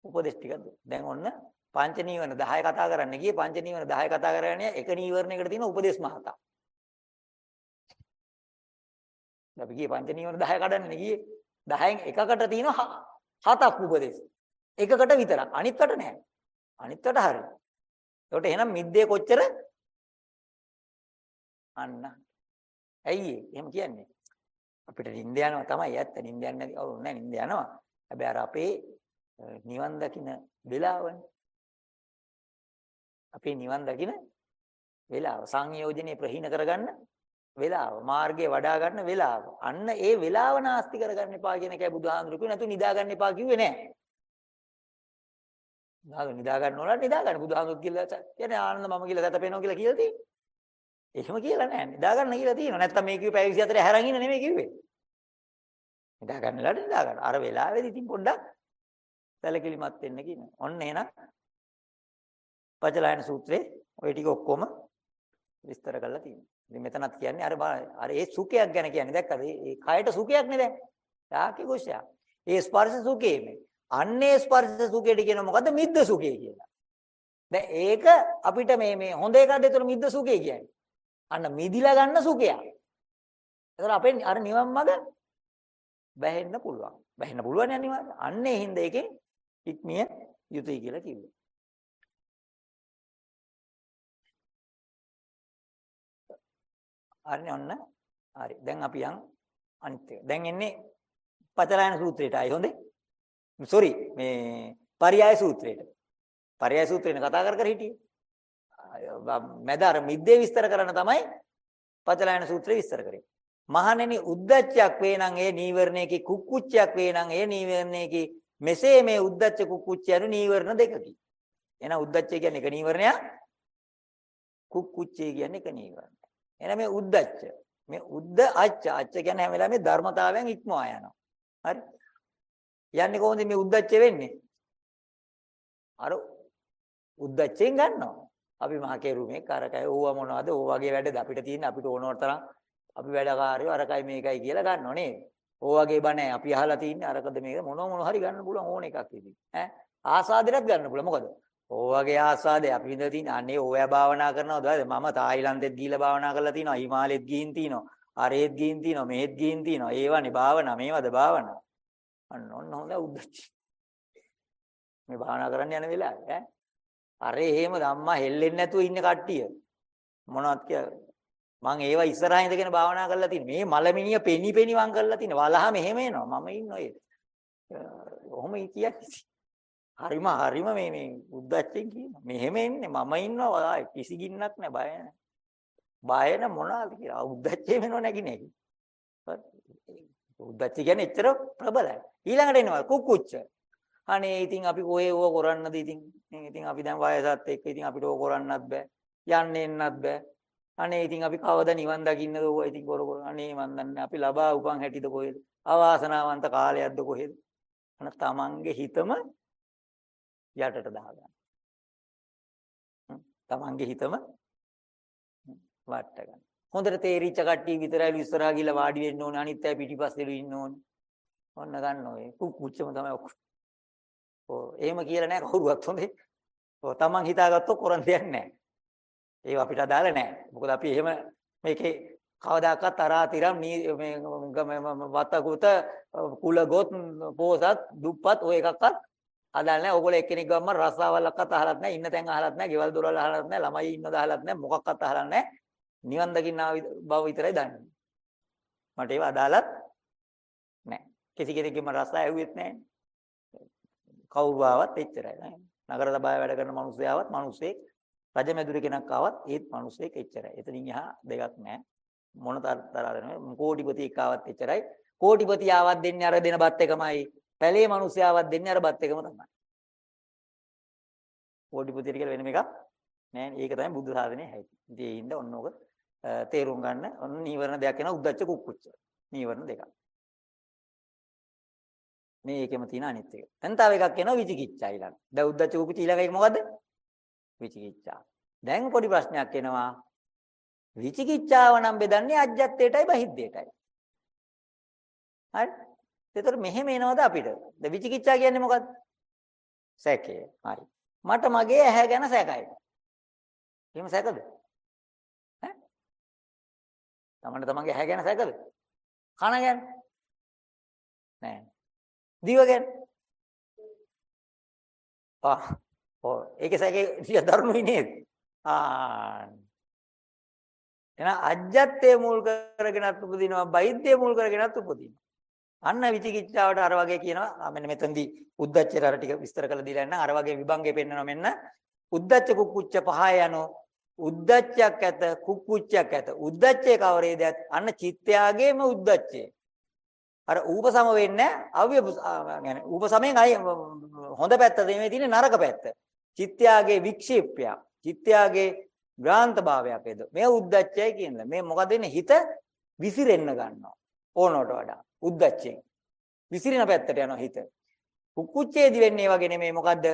උපදේශ ටිකක් දැන් ඔන්න පංච නීවරණ 10 කතා කරන්න ගියේ පංච නීවරණ 10 කතා කරන්නේ එක නීවරණයකට තියෙන උපදේශ මහතා. අපි ගියේ පංච නීවරණ 10 කඩන්න ගියේ 10න් එකකට තියෙන හතක් උපදේශ. එකකට විතරක් අනිත්කට නෑ. අනිත්කට හරියි. ඒකට එහෙනම් මිද්දේ කොච්චර අන්න. ඇයි එහෙම කියන්නේ? අපිට නිින්ද යනවා තමයි ඇත්ත නිින්ද යන්නේ නැති කවුරු නැහැ නිින්ද යනවා. හැබැයි අර අපේ නිවන් දකින්න වෙලාවනේ. අපේ නිවන් දකින්න වෙලාව සංයෝජනේ ප්‍රහීන කරගන්න වෙලාව මාර්ගය වඩා ගන්න වෙලාව. අන්න ඒ වෙලාව නාස්ති කරගන්න එපා කියන එකයි බුදුහාමුදුරු කිව්වේ නැතු නිදා ගන්න එපා කිව්වේ නෑ. නාග නිදා ගන්න ඕන නිදා ගන්න බුදුහාමුදුරු කියලා කියන්නේ ආනන්ද මම කියලා සැතපෙනවා කියලා කියලා තියෙන්නේ. එහෙම කියලා නෑ. නිදා ගන්න කියලා තියෙනවා. නැත්තම් මේ කිව්වේ පැය 24 හැරන් ඉන්න නෙමෙයි කිව්වේ. නිදා ගන්නලාට නිදා ගන්න. අර වෙලාවේදී ඉතින් පොඩ්ඩක් සැලකිලිමත් වෙන්න කියන. ඔන්න එහෙනම් පජලායන සූත්‍රේ ওই ටික ඔක්කොම විස්තර කරලා තියෙනවා. ඉතින් මෙතනත් කියන්නේ අර අර ඒ සුඛයක් ගැන කියන්නේ දැක්කද? ඒ කයට සුඛයක් නේ දැන්. යාකි කුෂයා. ඒ ස්පර්ශ සුඛේ මේ. අන්නේ ස්පර්ශ සුඛයට කියන මොකද්ද? මිද්ද සුඛේ කියලා. දැන් ඒක අපිට මේ මේ හොඳ එකක්ද ඒතර මිද්ද සුඛේ කියන්නේ. අන්න මිදිලා ගන්න සුඛයක්. ඒතර අපෙන් අර නිවන් මඟ බැහැන්න පුළුවන්. බැහැන්න පුළුවන් අනිවාර්යයෙන්. අන්නේ හින්දා එකෙන් ඉක්මිය යුතුයි කියලා කිව්වා. හරිනේ ඔන්න. හරි. දැන් අපි යන් අනිත් එක. දැන් එන්නේ පචලායන සූත්‍රයට ආයි හොඳේ. සෝරි මේ පරියාය සූත්‍රයට. පරියාය සූත්‍රේන කතා කර කර හිටියේ. මැද අර මිද්දේ විස්තර කරන තමයි පචලායන සූත්‍රය විස්තර කරේ. මහණෙනි උද්දච්චයක් වේ නම් ඒ නීවරණයකි කුක්කුච්චයක් වේ නම් ඒ නීවරණයකි මෙසේ මේ උද්දච්ච කුක්කුච්ච යනු නීවරණ දෙකකි. එහෙනම් උද්දච්චය කියන්නේ එක නීවරණයක් කුක්කුච්චය කියන්නේ එක නීවරණයක්. එහෙනම් මේ උද්දච්ච මේ උද්ද අච්ච අච්ච කියන්නේ හැම වෙලාවෙම ධර්මතාවයන් ඉක්මවා යනවා. හරි? යන්නේ කොහොමද මේ උද්දච්ච වෙන්නේ? අර උද්දච්චෙන් ගන්නවා. අපි මහ කෙරුමේ කරකයි ඕවා මොනවද? ඕ වගේ වැඩද අපිට තියෙන අපිට ඕනවට තරම් අපි වැඩකාරයෝ අරකයි මේකයි කියලා ගන්නව නේද? ඕ වගේ බණ අපි අහලා තින්නේ අරකද මේක මොන මොන හරි ගන්න පුළුවන් ඕන එකක් ඉතින්. ඈ? ආසාදෙටත් ගන්න පුළුවන්. මොකද? ඕ වගේ ආස්වාදේ අපි විඳ තියෙන අනේ ඕයා භාවනා කරනවද මම තායිලන්තෙත් ගිහිල්ලා භාවනා කරලා තිනවා. හිමාලෙත් ගිහින් තිනවා. අරේත් ගිහින් තිනවා. මෙහෙත් ගිහින් තිනවා. ඒවනේ භාවනා. මේවද භාවනා? අන්න ඔන්න හොඳ උද්දච්ච. මේ භාවනා කරන්න යන වෙලාවේ ඈ? අරේ එහෙම ධම්මා හෙල්ලෙන්නේ නැතුව ඉන්න කට්ටිය මොනවත් කිය මං ඒවා ඉස්සරහා ඉඳගෙන භාවනා කරලා තියෙන මේ මලමිනිය පෙනි පෙනි වං කරලා තියෙන වලහා මෙහෙම එනවා මම ඉන්න ඔය ඔහොම කියන්නේ හරිම හරිම මේ මේ උද්දච්චෙන් කියනවා. මෙහෙම එන්නේ මම ඉන්නවා කිසි ගින්නක් නැහැ බය නැහැ. බය නැ මොනවාද කියලා. උද්දච්චේ වෙනව නැගිනේ. උද්දච්ච කියන්නේ එච්චර ප්‍රබලයි. ඊළඟට එනවා කුකුච්ච. අනේ ඉතින් අපි කොහේ ඕව කරන්නද ඉතින්. ඉතින් අපි දැන් වයසත් එක්ක ඉතින් අපිට ඕව කරන්නත් බෑ. යන්න එන්නත් බෑ. අනේ ඉතින් අපි කවද නිවන් දකින්නද ඕවා ඉතින් කර කර අනේ මන් දන්නේ අපි ලබා උපන් හැටිද කොහෙද? අවාසනාවන්ත කාලයක්ද කොහෙද? අන තමන්ගේ හිතම යටට දාගන්න. තමන්ගේ හිතම වට ගන්න. හොඳට තේරිච්ච කට්ටිය විතරයි ඉස්සරහා ගිහලා වාඩි වෙන්න ඕනේ අනිත් අය පිටිපස්සෙලු ඉන්න ඕනේ. ඔන්න ගන්න ඔය කුච්චම තමයි ඔක්කොම. ඔව් එහෙම කියලා නෑ කවුරුවත් හොඳේ. ඔව් තමන් හිතාගත්තොත් කරන් දෙයක් නෑ. ඒව අපිට අදාළ නෑ. මොකද අපි එහෙම මේකේ කවදාකවත් තරහා තිරම් මේ වතකුත කුලගොත් පෝසත් දුප්පත් ඔය එකක්වත් අදාළ නැහැ. ඕගොල්ලෝ එක්කෙනෙක් ගම්ම රස්සාවල්ක්වත් අහලත් නැහැ. ඉන්න තැන් අහලත් නැහැ. ගෙවල් දොරවල් අහලත් නැහැ. ළමයි ඉන්නද අහලත් නැහැ. මොකක්වත් අහලත් නැහැ. නිවන් දකින්න බව විතරයි දන්නේ. මට ඒව අදාළත් නැහැ. කිසි කෙනෙක්ගේම රස්සාව ඇහුවෙත් නැහැ. කවුරු ආවත් එච්චරයි නේද? නගර සභාවේ වැඩ කරන මිනිස්සයාවත් මිනිස්සෙක් රජමැදුර කෙනෙක් ආවත් ඒත් මිනිස්සෙක් එච්චරයි. එතනින් එහා දෙකක් නැහැ. මොන තරතරද නෙමෙයි කෝටිපති එක්කවත් එච්චරයි. කෝටිපති ආවත් දෙන්නේ අර දෙන බත් එකමයි. පැලේ මිනිස්සයාවත් දෙන්නේ අර බත් එකම තමයි. කෝටිපතියට කියලා වෙනම එකක් නෑ. ඒක තමයි බුද්ධ සාධනයේ හැටි. ඉතින් ඒ හින්දා ඔන්න ඕක තේරුම් ගන්න. ඔන්න නීවරණ දෙයක් වෙනවා උද්දච්ච කුක්කුච්ච. නීවරණ දෙකක්. මේ ඒකෙම තියෙන අනිත් එක. දැන් තව එකක් එනවා විචිකිච්ඡා ඊළඟ. දැන් උද්දච්ච කුක්කුච්ච ඊළඟ එක මොකද්ද? විචිකිච්ඡා. දැන් පොඩි ප්‍රශ්නයක් එනවා. විචිකිච්ඡාව නම් බෙදන්නේ අජ්ජත්තේටයි බහිද්දේටයි. හරි? ඒතර මෙහෙම එනවද අපිට? ද විචිකිච්ඡා කියන්නේ මොකද්ද? සැකය. හරි. මට මගේ ඇහැ ගැන සැකයි. එහෙම සැකද? ඈ? තමන්ට තමන්ගේ ඇහැ ගැන සැකද? කන ගැන? නෑ. දිව ගැන? ආ ඔව් ඒකේ සැකේ ටික දරුණුයි නේද? ආ එහෙනම් අජ්ජත්තේ මුල් කරගෙනත් උපදිනවා බයිද්දේ මුල් කරගෙනත් උපදිනවා. අන්න විචිකිච්ඡාවට අර වගේ කියනවා මෙන්න මෙතනදී උද්දච්චයට අර ටික විස්තර කරලා දීලා නම් අර වගේ විභංගේ පෙන්වනවා මෙන්න උද්දච්ච කුක්කුච්ච පහ යනෝ උද්දච්චයක් ඇත කුක්කුච්චයක් ඇත උද්දච්චේ කවරේද අන්න චිත්තයාගේම උද්දච්චය අර ූපසම වෙන්නේ අව්‍ය يعني ූපසමෙන් අය හොඳ පැත්ත දෙමේ තියෙන නරක පැත්ත චිත්තයාගේ වික්ෂේප්‍යයක් චිත්තයාගේ ග්‍රාන්ත භාවයක් එද? මේ උද්දච්චය කියන්නේ. මේ මොකද වෙන්නේ? හිත විසිරෙන්න ගන්නවා. ඕනකට වඩා. උද්දච්චයෙන්. විසිරෙන පැත්තට යනවා හිත. කුක්කුච්චේදි වෙන්නේ වගේ නෙමෙයි. මොකද්ද?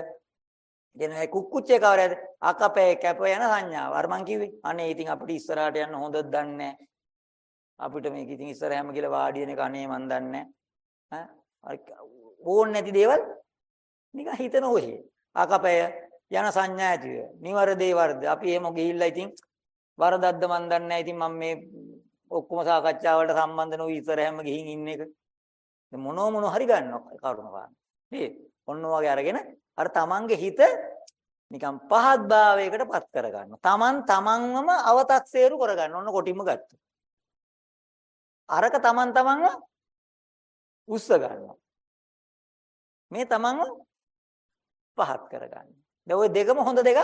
කියන්නේ කුක්කුච්චේ කවරද අකපේ කැප යන සංඥාව. අර මං කිව්වේ. අනේ ඉතින් අපිට ඉස්සරහට යන්න හොඳද දන්නේ අපිට මේක ඉතින් ඉස්සරහම කියලා වාඩි වෙන එක අනේ මන් දන්නේ ඈ? ඕන් නැති දේවල් නිකන් හිතන ඔහේ. අකපය යන සංඥා ඇතිව නිවරදේ වර්ධ. අපි එහෙම ගිහිල්ලා ඉතින් වරදක්ද මන් දන්නේ නැහැ. ඉතින් මම මේ ඔක්කොම සාකච්ඡාවලට සම්බන්ධ නොවි ඉස්සරහම ගිහින් ඉන්න එක. මොනෝ මොනෝ හරි ගන්නවා කරුණ පාන. නේද? ඔන්න ඔයගේ අරගෙන අර තමන්ගේ හිත නිකන් පහත් භාවයකට පත් කරගන්නවා තමන් තමන්වම අව탁සේරු කරගන්න. ඔන්න කොටින්ම ගත්තා. අරක තමන් තමන්ව උස්ස ගන්නවා. මේ තමන්ව පහත් කරගන්න. දැන් ওই දෙකම හොඳ දෙකක්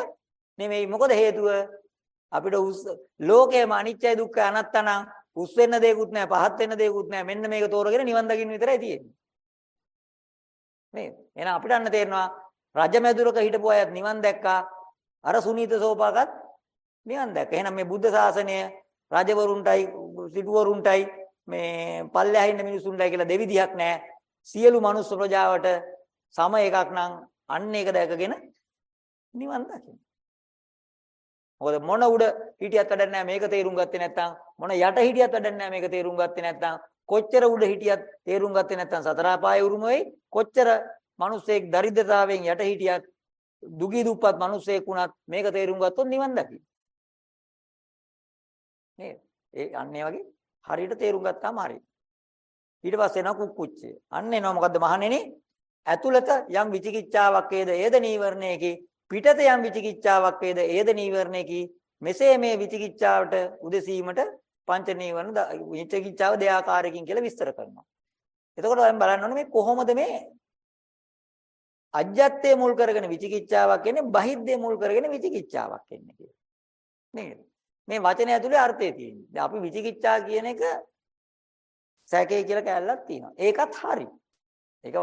නෙමෙයි. මොකද හේතුව අපිට ලෝකයේම අනිත්‍යයි දුක්ඛයි අනාත්තා නම් උස් වෙන්න දෙයක්වත් නැහැ, පහත් වෙන්න දෙයක්වත් නැහැ. මෙන්න මේක තෝරගෙන නිවන් දකින්න විතරයි තියෙන්නේ. නේද? එහෙනම් අපිට අන්න තේරෙනවා රජමැදුරක හිටපු අයත් නිවන් දැක්කා. අර සුනීත සෝපාකත් නිවන් දැක්කා. එහෙනම් මේ බුද්ධ ශාසනය රජවරුන්ටයි සිටුවරුන්ටයි මේ පල්ලෙහා ඉන්න මිනිසුන්ටයි කියලා දෙවිදිහක් නැහැ. සියලු මනුස්ස ප්‍රජාවට සම එකක් නම් අන්න ඒක දැකගෙන නිවන් දකින්න. මොකද මොන උඩ හිටියත් වැඩක් නැහැ මේක තේරුම් ගත්තේ නැත්නම් මොන යට හිටියත් වැඩක් නැහැ මේක තේරුම් ගත්තේ නැත්නම් කොච්චර උඩ හිටියත් තේරුම් ගත්තේ නැත්නම් සතර අපාය උරුම වෙයි කොච්චර මිනිස්සෙක් දරිද්‍රතාවයෙන් යට හිටියත් දුගී දුප්පත් මිනිස්සෙක් වුණත් මේක තේරුම් ගත්තොත් නිවන් දකින්න. නේද? ඒ අන්න ඒ වගේ හරියට තේරුම් ගත්තාම හරි. ඊට පස්සේ එනවා කුක්කුච්චය. අන්න එනවා මොකද්ද මහණෙනි? ඇතුළත යම් විචිකිච්ඡාවක් වේද ඒද නීවරණයකි පිටත යම් විචිකිච්ඡාවක් වේද ඒද නීවරණයකි මෙසේ මේ විචිකිච්ඡාවට උදෙසීමට පංච නීවරණ විචිකිච්ඡාව දෙආකාරයකින් කියලා විස්තර කරනවා. එතකොට දැන් බලන්න ඕනේ මේ කොහොමද මේ අජ්ජත්තේ මුල් කරගෙන විචිකිච්ඡාවක් එන්නේ බහිද්දේ මුල් කරගෙන විචිකිච්ඡාවක් එන්නේ කියලා. නේද? මේ වචනය ඇතුලේ අර්ථය තියෙන්නේ. දැන් අපි විචිකිච්ඡා කියන එක සැකේ කියලා කැලලක් තියෙනවා. ඒකත් හරි. ඒක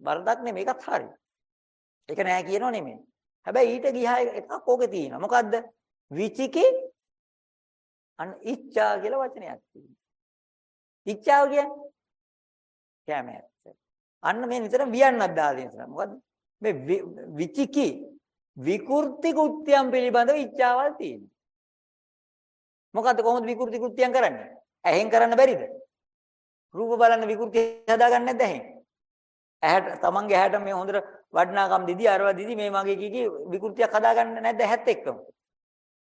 වරදක් නෙමෙයි ඒකත් හරි. ඒක නෑ කියනෝ නෙමෙයි. හැබැයි ඊට ගියා එකක් ඕකේ තියෙනවා. මොකද්ද? විචිකි අන් ඉච්ඡා කියලා වචනයක් තියෙනවා. ඉච්ඡාව කියන්නේ කැමැත්ත. අන්න මේ නිතර වියන්නක් දාලා තියෙනවා. මොකද්ද? මේ විචිකි විකෘති කෘත්‍යම් පිළිබඳව ඉච්ඡාවල් තියෙනවා. මොකද්ද කොහොමද විකෘති කෘත්‍යම් කරන්නේ? ඇහෙන් කරන්න බැරිද? රූප බලන්න විකෘති හදාගන්නේ නැද්ද ඇහෙන්? ඇහැට තමන්ගේ ඇහැට මේ හොඳට වඩනාකම් දිදි අරවා දිදි මේ මගේ කීකී විකෘතියක් හදාගන්න නැද්ද ඇහත් එක්කම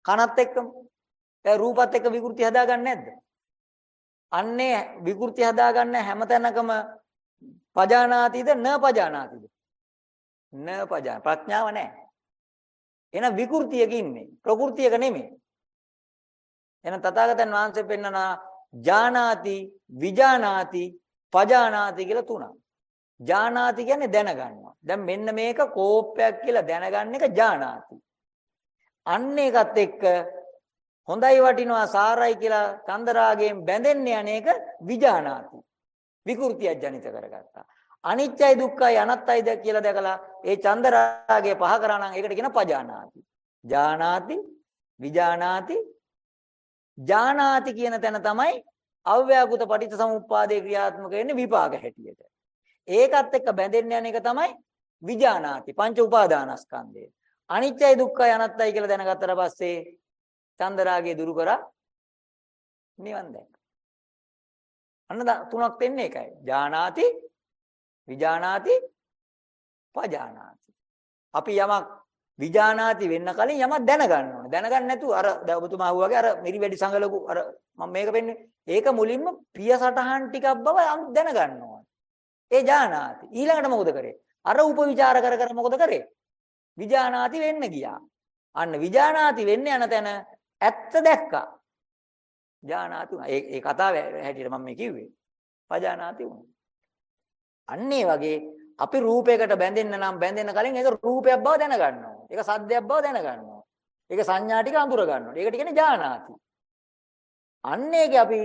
කනත් එක්කම දැන් රූපත් එක්ක විකෘති හදාගන්න නැද්ද අන්නේ විකෘති හදාගන්න හැමතැනකම පජානාතිද න පජානාතිද න පජාන ප්‍රඥාව නැහැ. එහෙනම් විකෘතියක ඉන්නේ. ප්‍රകൃතියක නෙමෙයි. එහෙනම් තථාගතයන් වහන්සේ පෙන්නනා ජානාති, විජානාති, පජානාති කියලා තුනක්. ජානාති කියන්නේ දැනගන්නවා. දැන් මෙන්න මේක කෝපයක් කියලා දැනගන්න එක ජානාති. අන්න ඒකත් එක්ක හොඳයි වටිනවා සාරයි කියලා චන්දරාගයෙන් බැඳෙන්න යන එක විජානාති. විකෘතියක් ජනිත කරගත්තා. අනිත්‍යයි දුක්ඛයි අනත්තයිද කියලා දැකලා ඒ චන්දරාගය පහ කරා නම් ඒකට කියන පජානාති. ජානාති, විජානාති, ජානාති කියන තැන තමයි අව්‍යාකෘත පටිච්චසමුප්පාදේ ක්‍රියාත්මක වෙන්නේ විපාක හැටියට. ඒකත් එක්ක බැඳෙන්න යන එක තමයි විජානාති පංච උපාදානස්කන්ධය. අනිත්‍යයි දුක්ඛයි අනත්තයි කියලා දැනගත්තට පස්සේ චන්දරාගය දුරු කරා නිවන් දැක්ක. අන්න තුනක් දෙන්නේ ඒකයි. ජානාති විජානාති පජානාති. අපි යමක් විජානාති වෙන්න කලින් යමක් දැනගන්න ඕනේ. දැනගන්න නැතුව අර දැන් ඔබතුමා වගේ අර මිරි වැඩි සංගලකු අර මම මේක වෙන්නේ ඒක මුලින්ම පිය සටහන් ටිකක් බව දැනගන්න ඕනේ. ඒ ජානාති. ඊළඟට මොකද කරේ? අර උපවිචාර කර කර මොකද කරේ? විජානාති වෙන්න ගියා. අන්න විජානාති වෙන්න යන තැන ඇත්ත දැක්කා. ජානාති උනා. ඒ ඒ කතාව හැටියට මම මේ කිව්වේ. පජානාති උනා. අන්න ඒ වගේ අපි රූපයකට බැඳෙන්න නම් බැඳෙන්න කලින් ඒක රූපයක් බව දැනගන්න ඕනේ. ඒක සද්දයක් බව දැනගන්න ඕනේ. ඒක සංඥා ටික අඳුර ගන්න ඕනේ. ඒකට කියන්නේ ජානාති. අන්න ඒකේ අපි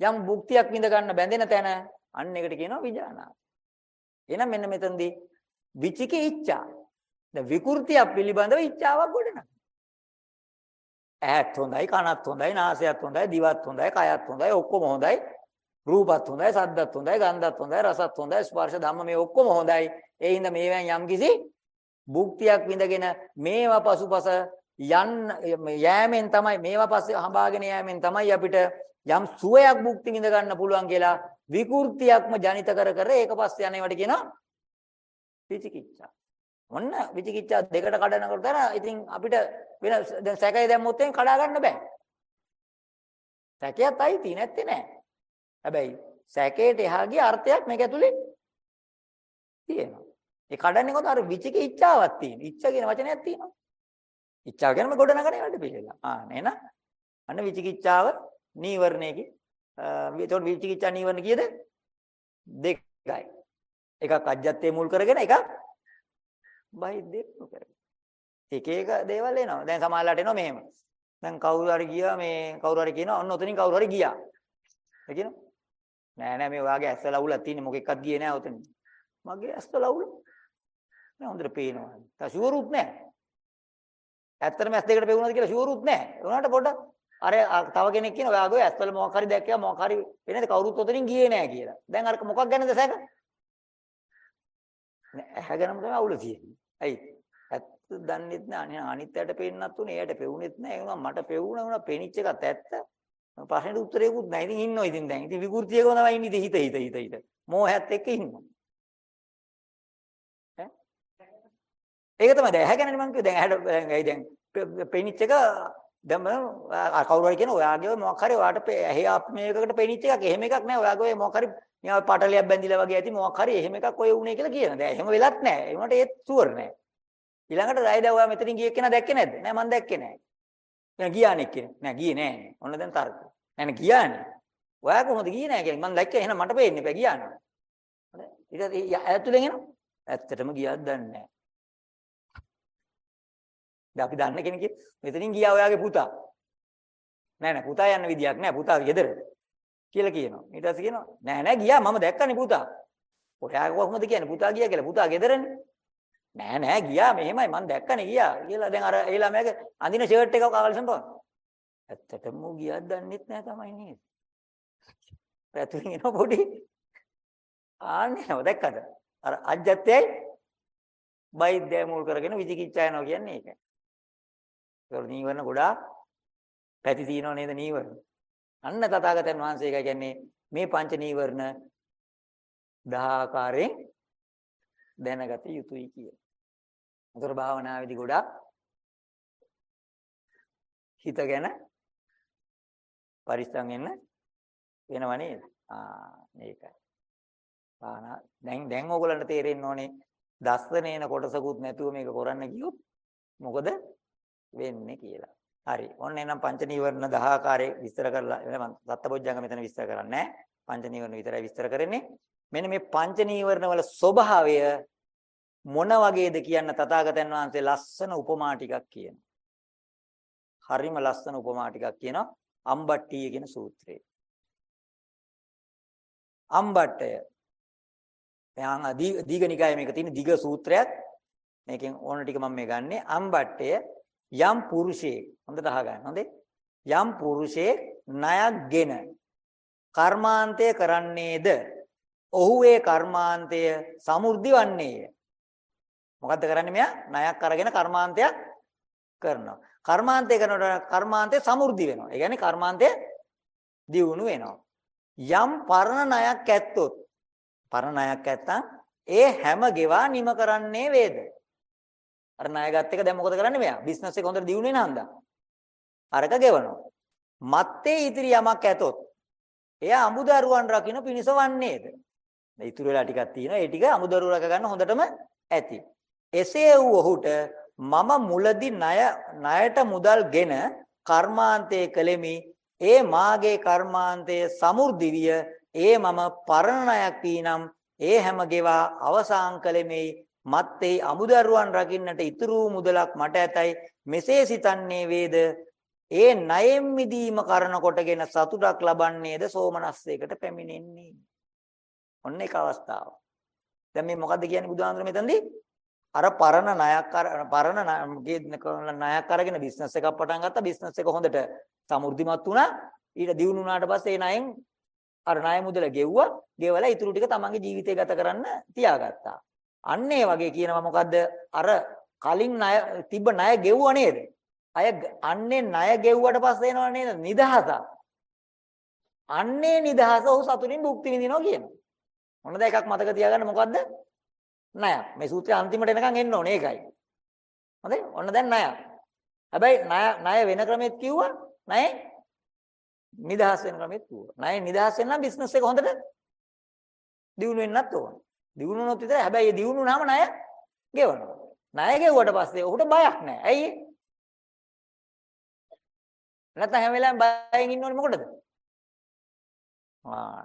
යම් භුක්තියක් විඳ ගන්න බැඳෙන තැන අන්න ඒකට කියනවා විජානාති. එහෙනම් මෙන්න මෙතනදී විචිකේ ඉච්ඡා. දැන් විකෘතිය පිළිබඳව ඉච්ඡාවක් ගොඩනගන. ඇහත් හොඳයි, කනත් හොඳයි, නාසයත් හොඳයි, දිවත් හොඳයි, කයත් හොඳයි, ඔක්කොම හොඳයි. රූපත් හොඳයි, සද්දත් හොඳයි, ගන්ධත් හොඳයි, රසත් හොඳයි, ස්පර්ශ ධම්ම මේ ඔක්කොම හොඳයි. ඒ හින්දා මේවෙන් යම්කිසි භුක්තියක් විඳගෙන මේවා පසුපස යන්න යෑමෙන් තමයි මේවා පස්සේ හඹාගෙන යෑමෙන් තමයි අපිට යම් සුවයක් භුක්ති විඳ ගන්න පුළුවන් කියලා විකෘතියක්ම ජනිත කර කර ඒක පස්සේ යනවට කියනවා විචිකිච්ඡා. ඔන්න විචිකිච්ඡා දෙකට කඩනකොට තර ඉතින් අපිට වෙන දැන් සැකය දැම්මොත් එන් කඩා ගන්න බෑ. සැකයත් අයිති නැත්තේ නෑ. හැබැයි සැකේට එහා ගිය අර්ථයක් මේක ඇතුලේ තියෙනවා. ඒ කඩන්නේ කොහොමද? අර විචිකිච්ඡාවක් තියෙන. ඉච්ඡ කියන වචනයක් තියෙනවා. ඉච්ඡාව කියනම ගොඩ නගන වැඩ පිළිලා. ආ නේන. අන්න විචිකිච්ඡාව නීවරණයකි. ඒතකොට විචිකිච්ඡා නීවරණ කීයද? දෙකයි. එකක් අජ්ජත්තේ මුල් කරගෙන එකක් බහිද්දේ මුල් කරගෙන. එක එක දේවල් එනවා. දැන් සමහරලාට එනවා මෙහෙම. දැන් කවුරු හරි ගියා මේ කවුරු හරි කියනවා ඔන්න ඔතනින් කවුරු හරි ගියා. ඒ කියනවා නෑ නෑ මේ ඔයාගේ ඇස්වල අවුලක් තියෙන්නේ මොකෙක්වත් ගියේ නෑ ඔතන. මගේ ඇස්වල අවුල නෑ හොඳට පේනවා. තා ෂුවරුත් නෑ. ඇත්තටම ඇස් දෙකට පෙවුනද කියලා ෂුවරුත් නෑ. උනාට පොඩ්ඩක් අර තව කෙනෙක් කියන ඔයාගේ ඇස්වල මොකක් හරි දැක්කා මොකක් හරි වෙනද කවුරුත් ඔතනින් ගියේ නෑ කියලා. දැන් අර මොකක් ගැනද සැක? නෑ ඇහැ ගැනම තමයි අවුල තියෙන්නේ. ඇයි? ඇත්ත දන්නෙත් නෑ අනිත්යට පේන්නත් උනේ එයාට පෙවුනෙත් නෑ ඒ වුණා මට පෙවුණා වුණා පෙනිච්ච එකත් ඇත්ත. ප්‍රශ්නෙට උත්තරයකුත් නැහැ. ඉතින් ඉන්නවා ඉතින් දැන්. ඉතින් විකෘතියකම තමයි ඉන්නේ හිත හිත හිත හිත. මෝහයත් එක්ක ඉන්නවා. ඈ? ඒක තමයි දැන් ඇහැ ගැන මම කිව්වේ දැන් ඇහැට දැන් ඇයි දැන් පෙනිච්ච එක දැන් කවුරු හරි කියන ඔයාගේ මොකක් හරි ඔයාට ඇහි මේකකට පෙනිච්ච එකක් එහෙම එකක් නෑ ඔයාගේ මොකක් හරි නිකන් පටලියක් බැඳිලා වගේ ඇති මොකක් හරි එහෙම එකක් ඔය උනේ කියලා කියන. දැන් එහෙම වෙලත් නෑ. ඒ වුණාට ඒත් ෂුවර් නෑ. ඊළඟට රයිද ඔයා මෙතනින් ගිය කෙනා දැක්කේ නැද්ද? නෑ මම දැක්කේ නෑ. දැන් ගියානේ කෙනෙක්. නෑ ගියේ නෑ. ඔන්න දැන් තර්ක. නෑ නෑ ගියානේ. ඔයා කොහොමද ගියේ නෑ කියන්නේ මම දැක්කේ එහෙනම් මට පේන්නේ බෑ ගියානේ. හරි. ඊට ඇතුලෙන් එනවා. ඇත්තටම ගියාද දන්නේ නෑ. දැන් අපි දන්න කෙනෙක් මෙතනින් ගියා ඔයාගේ පුතා. නෑ නෑ පුතා යන්න විදියක් නෑ පුතා ගෙදර කියලා කියනවා. ඊට පස්සේ කියනවා නෑ නෑ ගියා මම දැක්කනේ පුතා. ඔයා කොහොමද කියන්නේ පුතා ගියා කියලා පුතා ගෙදරනේ. නෑ නෑ ගියා මෙහෙමයි මම දැක්කනේ ගියා කියලා දැන් අර ඒ ළමයාගේ අඳින ෂර්ට් එක කාවලසම් පොන. ඇත්තටම ඌ ගියාද දන්නෙත් නෑ තමයි නේද? පැතුලින් එන පොඩි ආන්නේ නෝ දැක්කද? අර අජ්ජත්තේ බයිද්දේ මුල් කරගෙන විචිකිච්ඡා යනවා කියන්නේ ඒකයි. ඒක නීවරණ ගොඩාක් පැති තියෙනව නේද නීවරණ? අන්න තථාගතයන් වහන්සේ එකයි කියන්නේ මේ පංච නීවරණ දහ ආකාරයෙන් දැනගත යුතුයි කියලා. අතර භාවනාවේදී ගොඩාක් හිත ගැන පරිස්සම් වෙන්න වෙනව නේද? ආ මේකයි. භාවනා දැන් දැන් ඕගොල්ලන්ට තේරෙන්න ඕනේ දස්සනේන කොටසකුත් නැතුව මේක කරන්න ගියොත් මොකද වෙන්නේ කියලා. හරි. ඔන්න එනම් පංච නීවරණ 10 ආකාරයේ විස්තර කරලා මම සත්බොජ්ජංග මෙතන විස්තර කරන්නේ නැහැ. පංච නීවරණ විතරයි විස්තර කරන්නේ. මෙන්න මේ පංච නීවරණ වල ස්වභාවය මොන වගේද කියන්න තථාගතයන් වහන්සේ ලස්සන උපමා ටිකක් කියනවා. හරිම ලස්සන උපමා ටිකක් කියනවා අම්බට්ටිය කියන සූත්‍රයේ. අම්බට්ටය. එහාන් දීඝනිකායේ මේක තියෙන දිග සූත්‍රයක්. මේකෙන් ඕන ටික මම මේ ගන්නෙ අම්බට්ටය යම් පුරුෂයෙක් හොඳට අහගන්න. හොඳේ? යම් පුරුෂයෙක් ණයක්ගෙන කර්මාන්තය කරන්නේද? ඔහු ඒ කර්මාන්තය සමෘද්ධි වන්නේය. මොකද්ද කරන්නේ මෙයා? ණයක් අරගෙන කර්මාන්තයක් කරනවා. කර්මාන්තය කරනකොට කර්මාන්තය සමෘද්ධි වෙනවා. ඒ කියන්නේ කර්මාන්තය දියුණු වෙනවා. යම් පරණ ණයක් ඇත්තොත් පරණ ණයක් ඇත්තම් ඒ හැම ගෙවා නිම කරන්නේ වේද? අර ණයගත් එක දැන් මොකද කරන්නේ මෙයා? බිස්නස් එක හොඳට දියුණු වෙන හන්දා. අරක ගෙවනවා. මත්තේ ඉතිරි යමක් ඇතොත් එයා අමුදරුවන් රකින්න පිණිස වන්නේද? දැන් ඉතුරු වෙලා ටිකක් තියෙනවා. ඒ ටික අමුදරුව රක ගන්න හොඳටම ඇති. එසේ වූ ඔහුට මම මුලදී ණය ණයට මුදල්ගෙන කර්මාන්තයේ කළෙමි. ඒ මාගේ කර්මාන්තයේ සමෘද්ධි විය. ඒ මම පරණ ණයක් වීනම් ඒ හැම ගෙවා අවසාන් කළෙමි. මත්තේ අමුදරුවන් රකින්නට ඉතුරු මුදලක් මට ඇතයි මෙසේ සිතන්නේ වේද? ඒ ණයෙන් මිදීම කරන කොටගෙන සතුටක් ලබන්නේද සෝමනස්සයකට පැමිණෙන්නේ? ඔන්න ඒක අවස්ථාව. දැන් මේ මොකද්ද කියන්නේ බුදුහාමුදුර මෙතනදී? අර පරණ ණයක් පරණ ණයක් අරගෙන බිස්නස් එකක් පටන් ගත්තා. බිස්නස් එක හොඳට සමෘද්ධිමත් වුණා. ඊට දියුණු වුණාට පස්සේ ඒ ණයෙන් අර ණය මුදල ගෙව්වා. ගෙවලා ඉතුරු ටික තමන්ගේ ජීවිතය ගත කරන්න තියාගත්තා. අන්න ඒ වගේ කියනවා මොකද්ද අර කලින් ණය තිබ්බ ණය ගෙව්වා නේද? අය අන්නේ ණය ගෙව්වට පස්සේ එනව නේද නිදහස. අන්නේ නිදහස ඔහු සතුටින් භුක්ති විඳිනවා කියනවා. මොන ද එකක් මතක තියාගන්න මොකද්ද? ණය. මේ සූත්‍රය අන්තිමට එනකන් එන්න ඕනේ ඒකයි. හොඳයි? ඔන්න දැන් ණය. හැබැයි ණය ණය වෙන ක්‍රමෙත් කිව්වා. ණය නිදහස් වෙන ක්‍රමෙත් කිව්වා. ණය නිදහස් වෙන්න නම් බිස්නස් එක හොඳට දියුණු වෙන්නත් ඕනේ. දිනුනොත් විතරයි. හැබැයි ඒ දිනුනාම ණය ගෙවනවා. ණය ගෙවුවට පස්සේ ඔහුට බයක් නැහැ. ඇයි ඒ? නැත්නම් හැම වෙලාවෙම බයෙන් ඉන්නෝනේ මොකටද? ආ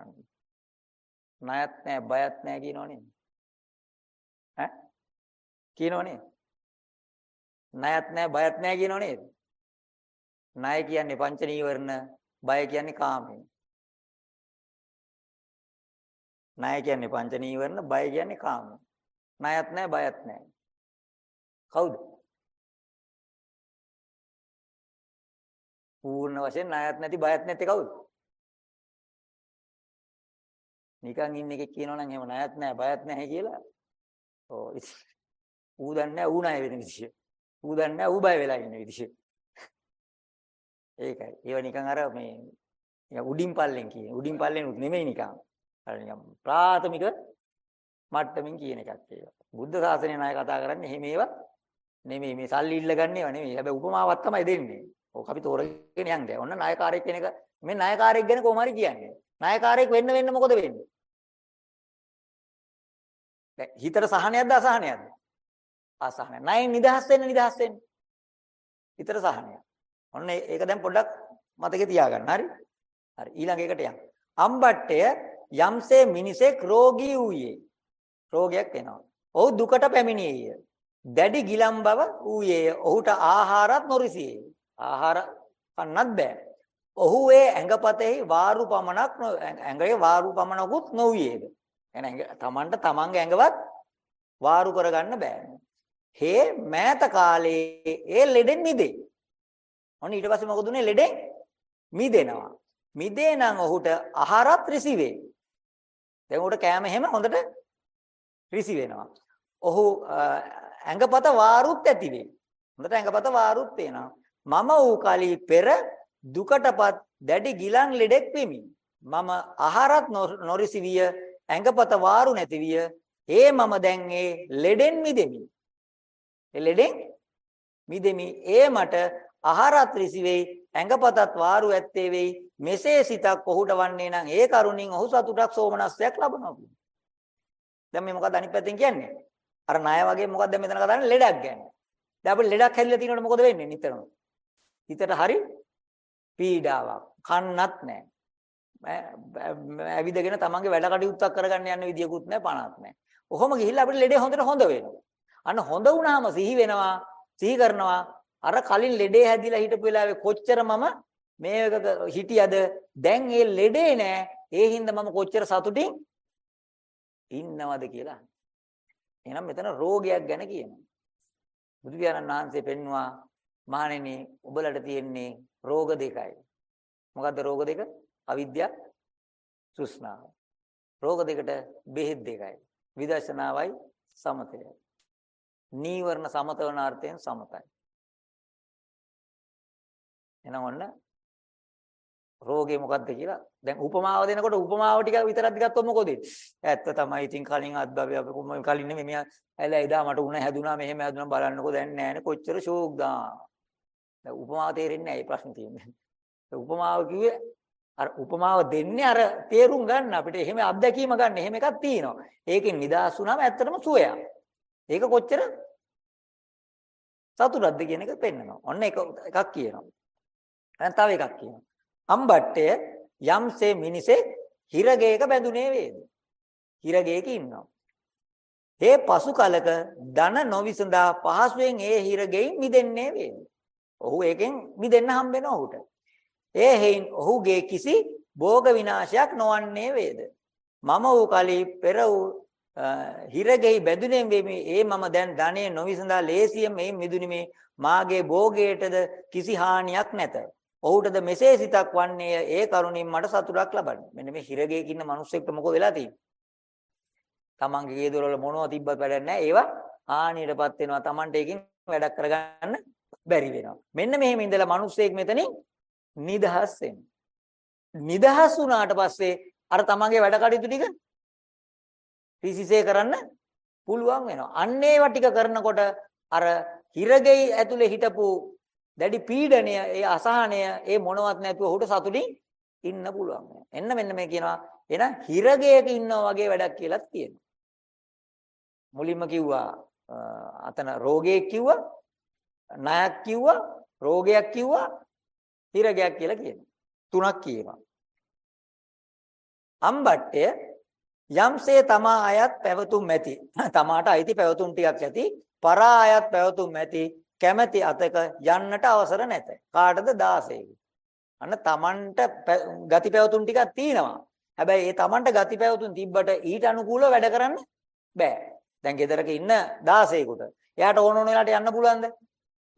ණයත් නැහැ බයත් නැහැ කියනෝනේ. ඈ? කියනෝනේ. ණයත් නැහැ බයත් නැහැ කියනෝනේ. ණය කියන්නේ පංච නීවරණ, බය කියන්නේ කාමය. ණය කියන්නේ පංච නීවරණ, බය කියන්නේ කාම. ණයත් නැහැ, බයත් නැහැ. කවුද? පූර්ණ වශයෙන් ණයත් නැති, බයත් නැති කවුද? නිකන් ඉන්න එකෙක් කියනවා නම් එහෙම ණයත් නැහැ, බයත් නැහැ කියලා. ඔව් ඌ දන්නේ නැහැ ඌ ණය වෙන විදිය. ඌ දන්නේ නැහැ ඌ බය වෙලා ඉන්න විදිය. ඒකයි. ඒව නිකන් අර මේ උඩින් පල්ලෙන් කියන. උඩින් පල්ලෙන් උත් නෙමෙයි නිකන්. අර නිකන් ප්‍රාථමික මට්ටමින් කියන එකක් ඒක. බුද්ධ ශාසනය ණය කතා කරන්නේ එහෙම ඒවා නෙමෙයි මේ සල්ලි ඉල්ල ගන්න ඒවා නෙමෙයි. හැබැයි උපමාවක් තමයි දෙන්නේ. ඕක අපි තෝරගෙන යන්නේ. ඔන්න ණයකාරයෙක් කෙනෙක් මේ ණයකාරයෙක් ගැන කොහොම හරි කියන්නේ. ණයකාරයෙක් වෙන්න වෙන්න මොකද වෙන්නේ? දැන් හිතට සහනයක්ද අසහනයක්ද? අසහනය. ණයෙන් නිදහස් වෙන්න නිදහස් වෙන්න. හිතට සහනයක්. ඔන්න ඒක දැන් පොඩ්ඩක් මතකේ තියාගන්න. හරි? හරි. ඊළඟ එකට යන්න. අම්බට්ටය යම්සේ මිනිසෙක් රෝගී වූයේ රෝගයක් එනවා. ඔහු දුකට පැමිණියේය. දැඩි ගිලම් බව වූයේ. ඔහුට ආහාරත් නොරිසියේ. ආහාර කන්නත් බෑ. ඔහු ඒ ඇඟපතෙහි වාරු පමණක් ඇඟේ වාරු පමණකුත් නොවියේද. එහෙනම් තමන්ට තමන්ගේ ඇඟවත් වාරු කරගන්න බෑ. හේ මෑත කාලේ ඒ ලෙඩෙන් මිදේ. ඔන්න ඊට පස්සේ මොකද උනේ ලෙඩෙන් මිදෙනවා. මිදේ නම් ඔහුට ආහාරත් රිසිවේ. දැන් උඩ කෑම එහෙම හොඳට රිසි වෙනවා. ඔහු ඇඟපත වාරුත් ඇති වේ. හොඳට ඇඟපත වාරුත් වෙනවා. මම ඌ කලී පෙර දුකටපත් දැඩි ගිලන් ලෙඩෙක් වෙමි. මම ආහාරත් නොරිසි විය ඇඟපත වාරු නැති විය. ඒ මම දැන් ඒ ලෙඩෙන් මිදෙමි. ඒ ලෙඩෙන් මිදෙමි. ඒ මට ආහාරත් රිසි වෙයි ඇඟපතත් වාරු ඇත්තේ වෙයි මෙසේ සිතක් ඔහුට වන්නේ නම් ඒ කරුණින් ඔහු සතුටක් සෝමනස්සයක් ලබනවා. දැන් මේ මොකද අනිත් පැත්තෙන් කියන්නේ? අර ණය වගේ මොකක්ද මෙතන කතා කරන්නේ ලෙඩක් ගැන. දැන් අපිට ලෙඩක් හැදිලා තියෙනකොට මොකද වෙන්නේ නිතරම? හිතට හරි පීඩාවක්. කන්නත් නැහැ. ඇවිදගෙන තමන්ගේ වැඩ කටයුත්තක් කරගන්න යන්න විදියකුත් නැහැ පණක් නැහැ. ඔහොම ගිහිල්ලා අපිට ලෙඩේ හොඳට හොඳ වෙනවා. අන්න හොඳ වුණාම සිහි වෙනවා, සිහි කරනවා. අර කලින් ලෙඩේ හැදිලා හිටපු වෙලාවේ කොච්චර මම මේක හිටියද දැන් ඒ ලෙඩේ නෑ. ඒ හින්දා මම කොච්චර සතුටින් ඉන්නවද කියලා. එහෙනම් මෙතන රෝගයක් ගැන කියනවා. බුදු පියාණන් වහන්සේ පෙන්වුවා මහණෙනි ඔබලට තියෙන්නේ රෝග දෙකයි. මොකද්ද රෝග දෙක? අවිද්‍යාව, තෘෂ්ණාව. රෝග දෙකට බෙහෙත් දෙකයි. විදර්ශනාවයි සමතයයි. නීවරණ සමතවන අර්ථයෙන් සමතයි. එහෙනම් ඔන්න රෝගේ මොකද්ද කියලා? දැන් උපමාව දෙනකොට උපමාව ටික විතරක් ගත්තොත් මොකද ඇත්ත තමයි. ඉතින් කලින් අත්භවය අපි කොහොම කලින් නෙමෙයි. මෙයා ඇලා එදා මට උණ හැදුනා මෙහෙම හැදුනා බලන්නකෝ. දැන් නෑනේ කොච්චර ෂෝක් දා දැන් උපමාව තේරෙන්නේ නැහැ ඒ ප්‍රශ්නේ තියෙන්නේ. උපමාව කිව්වේ අර උපමාව දෙන්නේ අර තේරුම් ගන්න අපිට. එහෙම අත්දැකීම ගන්න. එහෙම එකක් තියෙනවා. ඒකෙන් නිදාස් වුණාම ඇත්තටම සුවයක්. ඒක කොච්චර? සතුටක්ද කියන එක පෙන්නනවා. ඔන්න එක එකක් කියනවා. දැන් තව එකක් කියනවා. අම්බට්ටය යම්සේ මිනිසේ හිරගේක බැඳුනේ වේද? හිරගේක ඉන්නවා. ඒ පසු කලක ධන නොවිසඳා පහසුවෙන් ඒ හිරගෙයින් මිදෙන්නේ වේද? ඔහු ඒකෙන් මිදෙන්න හම්බ වෙනවා ඔහුට. ඒ හේයින් ඔහුගේ කිසි භෝග විනාශයක් නොවන්නේ වේද? මම වූ කලී පෙර වූ හිරගෙයි බැඳුනේ වෙමි. ඒ මම දැන් ධනෙ නොවිසඳා ලේසියෙන් මේ මිදුනි මේ මාගේ භෝගයටද කිසි හානියක් නැත. ඔහුටද මෙසේ සිතක් වන්නේය ඒ කරුණින් මට සතුටක් ලබන්නේ. මෙන්න මේ හිරගේක ඉන්න මිනිස්සෙක්ට මොකෝ වෙලා තියෙන්නේ? තමන්ගේ ගේ දොරවල මොනවද තිබ්බත් වැඩක් නැහැ. ඒවා හානියටපත් වෙනවා. තමන්ට ඒකෙන් වැඩක් කරගන්න බැරි වෙනවා. මෙන්න මෙහෙම ඉඳලා මිනිස්සෙක් මෙතනින් නිදහස් වෙනවා. නිදහස් වුණාට පස්සේ අර තමන්ගේ වැඩ කටයුතු ටික පිසිසේ කරන්න පුළුවන් වෙනවා. අන්න ඒවා ටික කරනකොට අර හිරගෙයි ඇතුලේ හිටපු දැඩි පීඩනය, ඒ අසහනය, ඒ මොනවත් නැතුව ඔහුට සතුටින් ඉන්න පුළුවන්. එන්න මෙන්න මේ කියනවා එන හිරගයක ඉන්නවා වගේ වැඩක් කියලාත් කියනවා. මුලින්ම කිව්වා අතන රෝගයක් කිව්වා, ණයක් කිව්වා, රෝගයක් කිව්වා, හිරගයක් කියලා කියනවා. තුනක් කියනවා. අම්බට්ටය යම්සේ තමා අයත් පැවතුම් ඇති. තමාට අයිති පැවතුම් ටිකක් ඇති. පරා අයත් පැවතුම් ඇති. කැමැති අතක යන්නට අවසර නැත. කාටද 16 අන්න තමන්ට ගති පැවතුම් ටිකක් තියෙනවා. හැබැයි ඒ තමන්ට ගති පැවතුම් තිබ්බට ඊට අනුකූලව වැඩ කරන්න බෑ. දැන් ගෙදරක ඉන්න 16කට එයාට ඕන ඕන වෙලාවට යන්න පුළුවන්ද?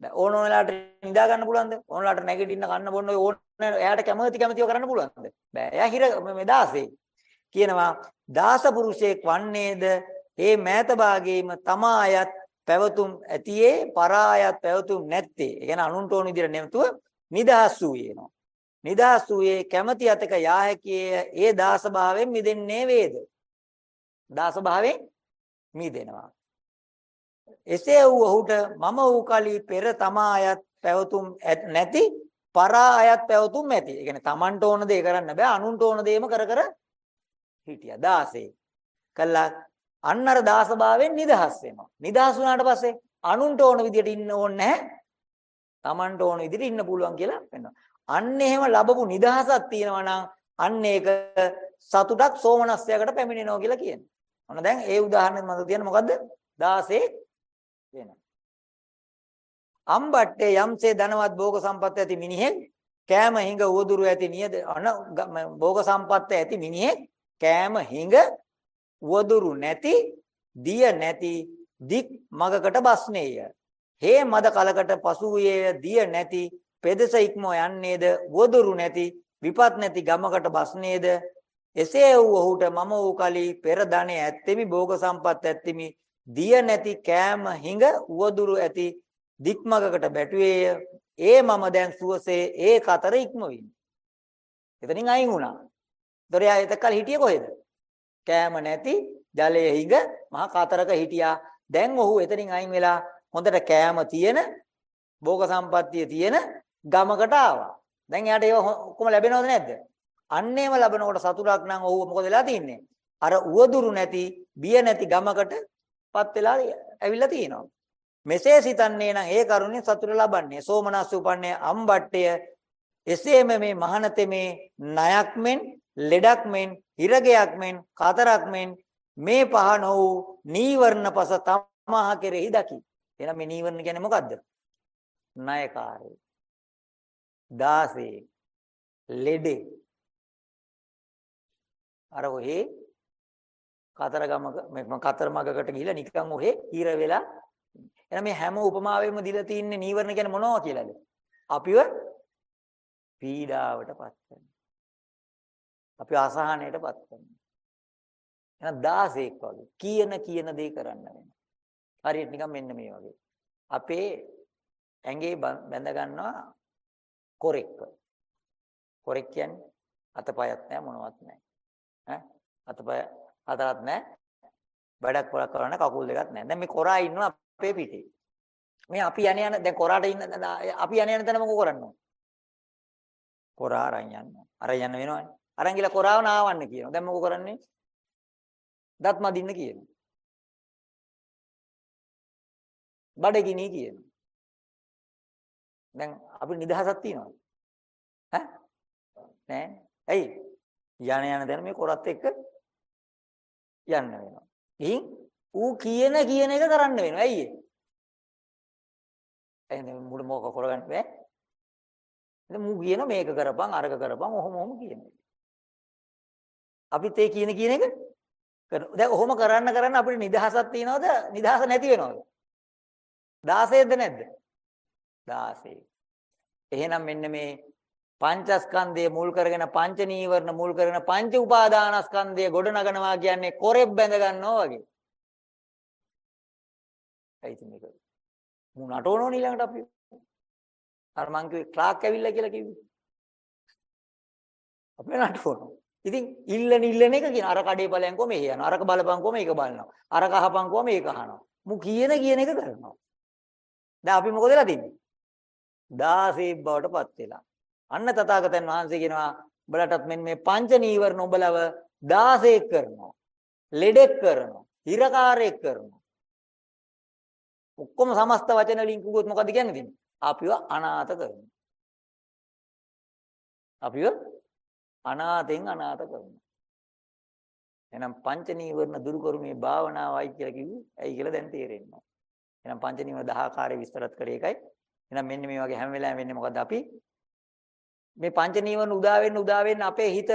ඕන ඕන වෙලාවට නිදා ගන්න පුළුවන්ද? ඕන වෙලාවට නැගිටින්න කන්න බොන්න ඕන එයාට කැමති කැමතිව කරන්න පුළුවන්ද? බෑ. එයා හිර මේ 16 කියනවා දාස පුරුෂයෙක් වන්නේද ඒ මෑත භාගයේම තමා අයත් පැවතුම් ඇතියේ පරායත් පැවතුම් නැත්තේ. ඒ කියන්නේ අනුන්ට ඕන විදිහට නෙමතුව නිදහස් වූයේනවා. නිදහස් වූයේ කැමැති අතක යා හැකියේ ඒ දාස භාවයෙන් මිදෙන්නේ වේද? දාස භාවයෙන් මිදෙනවා. එසේ වූ ඔහුට මම වූ කලී පෙර තමා අයත් පැවතුම් නැති පරා අයත් පැවතුම් ඇති. ඒ කියන්නේ Tamanට ඕන දේ කරන්න බෑ අනුන්ට ඕන දේම කර කර හිටියා 16. කළා අන්න අර දාසභාවයෙන් නිදහස් වෙනවා. නිදහස් වුණාට පස්සේ අනුන්ට ඕන විදියට ඉන්න ඕනේ නැහැ. Tamanට ඕන විදියට ඉන්න පුළුවන් කියලා වෙනවා. අන්න එහෙම ලැබපු නිදහසක් තියෙනවා නම් අන්න ඒක සතුටක් සෝමනස්යකට පැමිණෙනවා කියලා කියනවා. ඔන්න දැන් ඒ උදාහරණෙත් මම කියන්නේ මොකද්ද? 16 වෙනවා. අම්බට්ටේ යම්සේ ධනවත් භෝග සම්පත් ඇති මිනිහෙක් කෑම හිඟ උවදුරු ඇති නියද අන භෝග සම්පත් ඇති මිනිහෙක් කෑම හිඟ වදුරු නැති දිය නැති දික් මගකට බස්නේය. හේ මද කලකට පසු වූයේ දිය නැති පෙදෙස ඉක්ම යන්නේද වදුරු නැති විපත් නැති ගමකට බස්නේද එසේ වූ ඔහුට මම වූ කලී පෙර ධනෙ ඇත්තෙමි භෝග සම්පත් ඇත්තෙමි දිය නැති කෑම හිඟ වදුරු ඇති දික්මගකට බැටුවේය ඒ මම දැන් සුවසේ ඒ කතර ඉක්මවින් එතනින් අයින් වුණා. දොර යා එතකල් හිටියේ කොහෙද? කෑම නැති ජලයේ හිඟ මහා කතරක හිටියා. දැන් ඔහු එතනින් අයින් වෙලා හොඳට කෑම තියෙන භෝග සම්පත්තිය තියෙන ගමකට ආවා. දැන් එයාට ඒව ඔක්කොම ලැබෙනවද නැද්ද? අන්නේම ලැබනකොට සතුටක් නම් ඔහු මොකද වෙලා තින්නේ? අර උවදුරු නැති, බිය නැති ගමකට පත් වෙලා ඇවිල්ලා තියෙනවා. මෙසේ සිතන්නේ නම් ඒ කරුණේ සතුට ලබන්නේ. සෝමනස්ස උපන්නේ අම්බට්ටය එසේම මේ මහානතෙමේ ණයක් මෙන් ලෙඩක් මෙන් හිරගයක් මෙන් කතරක් මෙන් මේ පහ නොවූ නීවරණ පස තමහ කෙරෙහි දකි. එහෙනම් මේ නීවරණ කියන්නේ මොකද්ද? ණයකාරය. 16 ලෙඩේ අර ඔහේ කතරගමක මම කතරමගකට ගිහිල්ලා නිකන් ඔහේ හිර වෙලා එහෙනම් මේ හැම උපමාවෙම දීලා තින්නේ නීවරණ කියන්නේ මොනවා කියලාද? අපිව පීඩාවටපත් කරනවා. අපි අසහනයටපත් කරනවා. එහෙනම් 16ක් වගේ කියන කියන දේ කරන්න වෙනවා. හරියට නිකන් මෙන්න මේ වගේ. අපේ ඇඟේ බැඳ ගන්නවා කොරෙක්ක. කොරෙක් කියන්නේ අතපයත් නැහැ මොනවත් නැහැ. ඈ අතපය හතරක් නැහැ. වැඩක් පොරක් කරන්න කකුල් දෙකක් නැහැ. දැන් මේ කොරා ඉන්නවා අපේ පිටේ. මේ අපි යන යන දැන් කොරාට ඉන්න අපි යන යන තැන මොකෝ කරන්නේ? කොරා අරන් යනවා. අර යන්න වෙනවනේ. අරන් ගිහලා කොරාව නාවන්න කියනවා. දැන් මොකෝ කරන්නේ? දත් මදින්න කියනවා. බඩගිනි කියනවා. දැන් අපිට නිදහසක් තියනවද? ඈ? නෑ. ඇයි? යන යන දැන මේ කොරත් එක්ක යන්න වෙනවා. ගිහින් ඌ කියන කියන එක කරන්න වෙනවා. ඇයි ඒ? එහෙනම් මුල මොක කරගන්න බෑ. ඉතින් මූ කියන මේක කරපන් අරක කරපන් ඔහොම ඔහොම කියනවා. අපිත් ඒ කියන කියන එක කරනවා. දැන් ඔහොම කරන්න කරන්න අපිට නිදහසක් තියනවද? නිදහස නැති වෙනවද? 16ද නැද්ද? 16. එහෙනම් මෙන්න මේ පංචස්කන්ධය මුල් කරගෙන පංච නීවරණ මුල් කරගෙන පංච උපාදානස්කන්ධය ගොඩ නගනවා කියන්නේ කොරෙබ් බැඳ ගන්නවා වගේ. ඒ ඉතින් මේක මු නටවනෝ ඊළඟට අපි. අර මං කිව්වේ ක්ලාක් ඇවිල්ලා කියලා කිව්වේ. අපි නටවනෝ. ඉතින් ඉල්ලන ඉල්ලන එක කියන අර කඩේ ඵලයන්කෝ මෙහෙ යනවා. අරක බලපංකෝ මේක බලනවා. අර කහපංකෝ මේක අහනවා. මු කියන කියන එක කරනවා. දැන් අපි මොකද වෙලා තින්නේ? 16 බවට පත් වෙලා. අන්න තථාගතයන් වහන්සේ කියනවා උඹලටත් මෙන්න මේ පංච නීවරණ උඹලව 16 කරනවා. ලෙඩෙක් කරනවා. හිරකාරයෙක් කරනවා. ඔක්කොම සමස්ත වචන වලින් කිව්වොත් මොකද කියන්නේ? අපිව අනාථ කරනවා. අපිව අනාථෙන් අනාථ කරනවා. එහෙනම් පංච නීවරණ දුරු කරුමේ භාවනාවයි කියලා කිව්වේ ඇයි කියලා දැන් තේරෙනවා. එහෙනම් පංච නීවරණ 10 ආකාරයේ විස්තරත් කරේ එකයි. එහෙනම් මෙන්න මේ වගේ හැම වෙලාවෙම වෙන්නේ මොකද්ද අපි මේ පංච නීවරණ උදා වෙන්න උදා වෙන්න අපේ හිත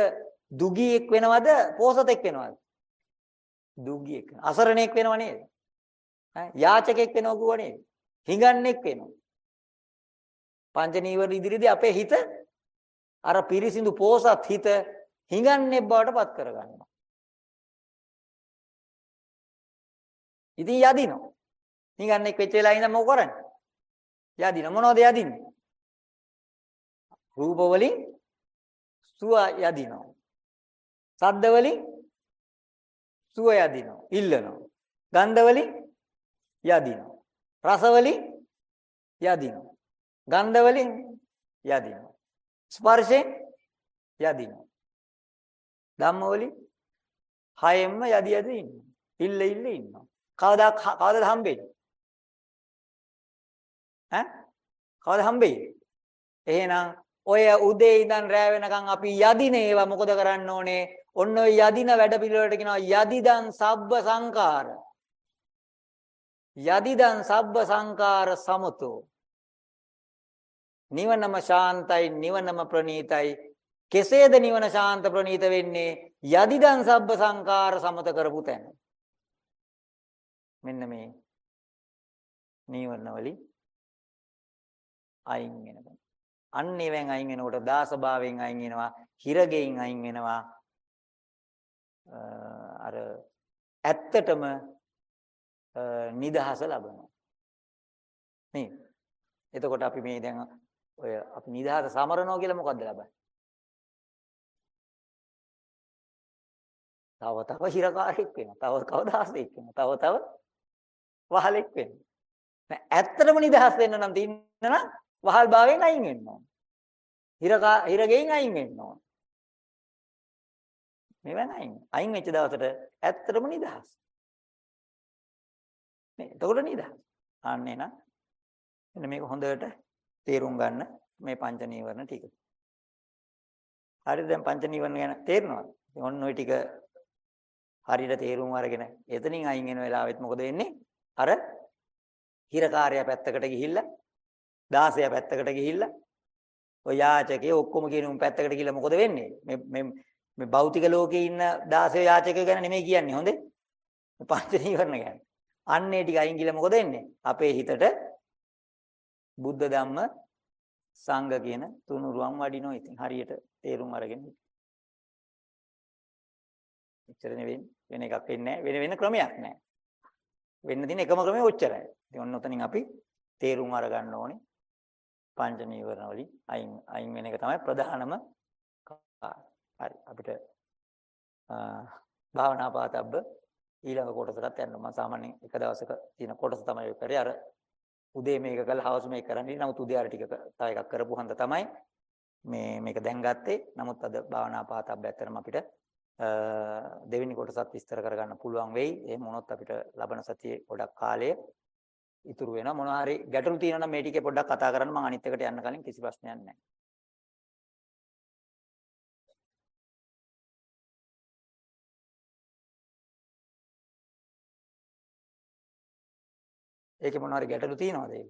දුගියෙක් වෙනවද පෝසතෙක් වෙනවද? දුගියෙක්. අසරණෙක් වෙනව නේද? ඈ යාචකෙක් වෙනව කිව්ව නේද? හිඟන්නෙක් වෙනවා. පංච නීවරණ ඉදිරියේදී අපේ හිත අර පිරිසිදු පෝසත් හිත හිඟන්නේ බවට පත් කරගන්නවා. ඉතින් යදිනවා. හිඟන්නෙක් වෙච්ච වෙලාව ඉඳන් මොකද කරන්නේ? යදින මොනවද යදින්නේ? රූප වලින් සුව යදිනවා. සද්ද වලින් සුව යදිනවා. ඉල්ලනවා. ගන්ධ වලින් යදිනවා. රස වලින් යදිනවා. ගන්ධ වලින් යදිනවා. ස්පර්ශයෙන් යදිනවා. ධම්ම වලින් හයෙන්ම යදි යද ඉන්නවා. ඉල්ල ඉල්ල ඉන්නවා. කවදා කවදාද හම්බෙන්නේ? ඈ? කවද හම්බෙන්නේ? එහෙනම් ඔය උදේ ඉඳන් රෑ වෙනකන් අපි යදින ඒවා මොකද කරන්න ඕනේ? ඔන්න ඔය යදින වැඩ පිළිවෙලට කියනවා යදිදන් සබ්බ සංකාර. යදිදන් සබ්බ සංකාර සමතෝ නිවනම ශාන්තයි නිවනම ප්‍රණීතයි කෙසේද නිවන ශාන්ත ප්‍රණීත වෙන්නේ? යදිදන් සබ්බ සංකාර සමත කරපු තැන. මෙන්න මේ නීවරණ වලින් අයින් වෙනවා. අන්න ඒවෙන් අයින් වෙනකොට දාසභාවයෙන් අයින් වෙනවා හිරගෙයින් අයින් වෙනවා. අර ඇත්තටම නිදහස ලබනවා. නේ එතකොට අපි මේ දැන් ඔය අපි නිදහස සමරනවා කියලා මොකද්ද ලබන්නේ? තව තව හිරකාරෙක් වෙනවා. තව කවදාසෙක් වෙනවා. තව තව වහලෙක් වෙනවා. නෑ ඇත්තටම නිදහස් වෙන්න නම් තින්න නම් වහල් භාවයෙන් අයින් වෙන්න ඕන. හිරකා හිරගෙයින් අයින් වෙන්න ඕන. මෙවන් අයින්. අයින් වෙච්ච දවසට ඇත්තටම නිදහස්. නේ එතකොට නේද අන්නේ නා මෙන්න මේක හොඳට තේරුම් ගන්න මේ පංච නීවරණ ටික. හරිද දැන් පංච නීවරණ ගැන තේරෙනවද? ඔන්න ওই ටික හරියට තේරුම් අරගෙන එතනින් අයින් වෙන වෙලාවෙත් මොකද වෙන්නේ? අර හිරකාරයා පැත්තකට ගිහිල්ලා 16 පැත්තකට ගිහිල්ලා ඔය යාචකේ ඔක්කොම කියන උන් පැත්තකට ගිහිල්ලා මොකද වෙන්නේ? මේ මේ මේ භෞතික ලෝකේ ඉන්න 16 යාචකයෝ ගැන නෙමෙයි කියන්නේ හොඳේ. මේ පංච නීවරණ ගැන. අන්නේ ටික අයින් ගිහලා මොකද වෙන්නේ? අපේ හිතට බුද්ධ ධම්ම සංඝ කියන තුනුරුවන් වඩිනෝ ඉතින් හරියට තේරුම් අරගෙන එච්චර නෙවෙයි වෙන එකක් වෙන්නේ නැහැ. වෙන වෙන ක්‍රමයක් නැහැ. වෙන්න තියෙන එකම ක්‍රමය ඔච්චරයි. ඉතින් ඔන්න ඔතනින් අපි තේරුම් අරගන්න ඕනේ. පංච නීවරණ වලින් අයින් අයින් වෙන එක තමයි ප්‍රධානම හරි අපිට භාවනා පාතබ්බ ඊළඟ කොටසට යන්න මම සාමාන්‍යයෙන් එක දවසක තියෙන කොටස තමයි ඔය කරේ. අර උදේ මේක කළා හවස මේක කරන්නේ. නමුත් උදේ අර ටික තව එකක් කරපු හන්ද තමයි මේ මේක දැන් ගත්තේ. නමුත් අද භාවනා පාතබ්බ ඇත්තරම අපිට දෙවෙනි කොටසත් විස්තර කරගන්න පුළුවන් වෙයි. එහෙම වුණොත් අපිට ලබන සතියේ ගොඩක් කාලය ඉතුරු වෙනවා. මොනවා හරි ගැටලු තියෙනවා නම් මේ ටිකේ පොඩ්ඩක් කතා කරන්න. මම අනිත් එකට යන්න කලින් කිසි ප්‍රශ්නයක් නැහැ. ඒකේ මොනවා හරි ගැටලු තියෙනවද ඒක?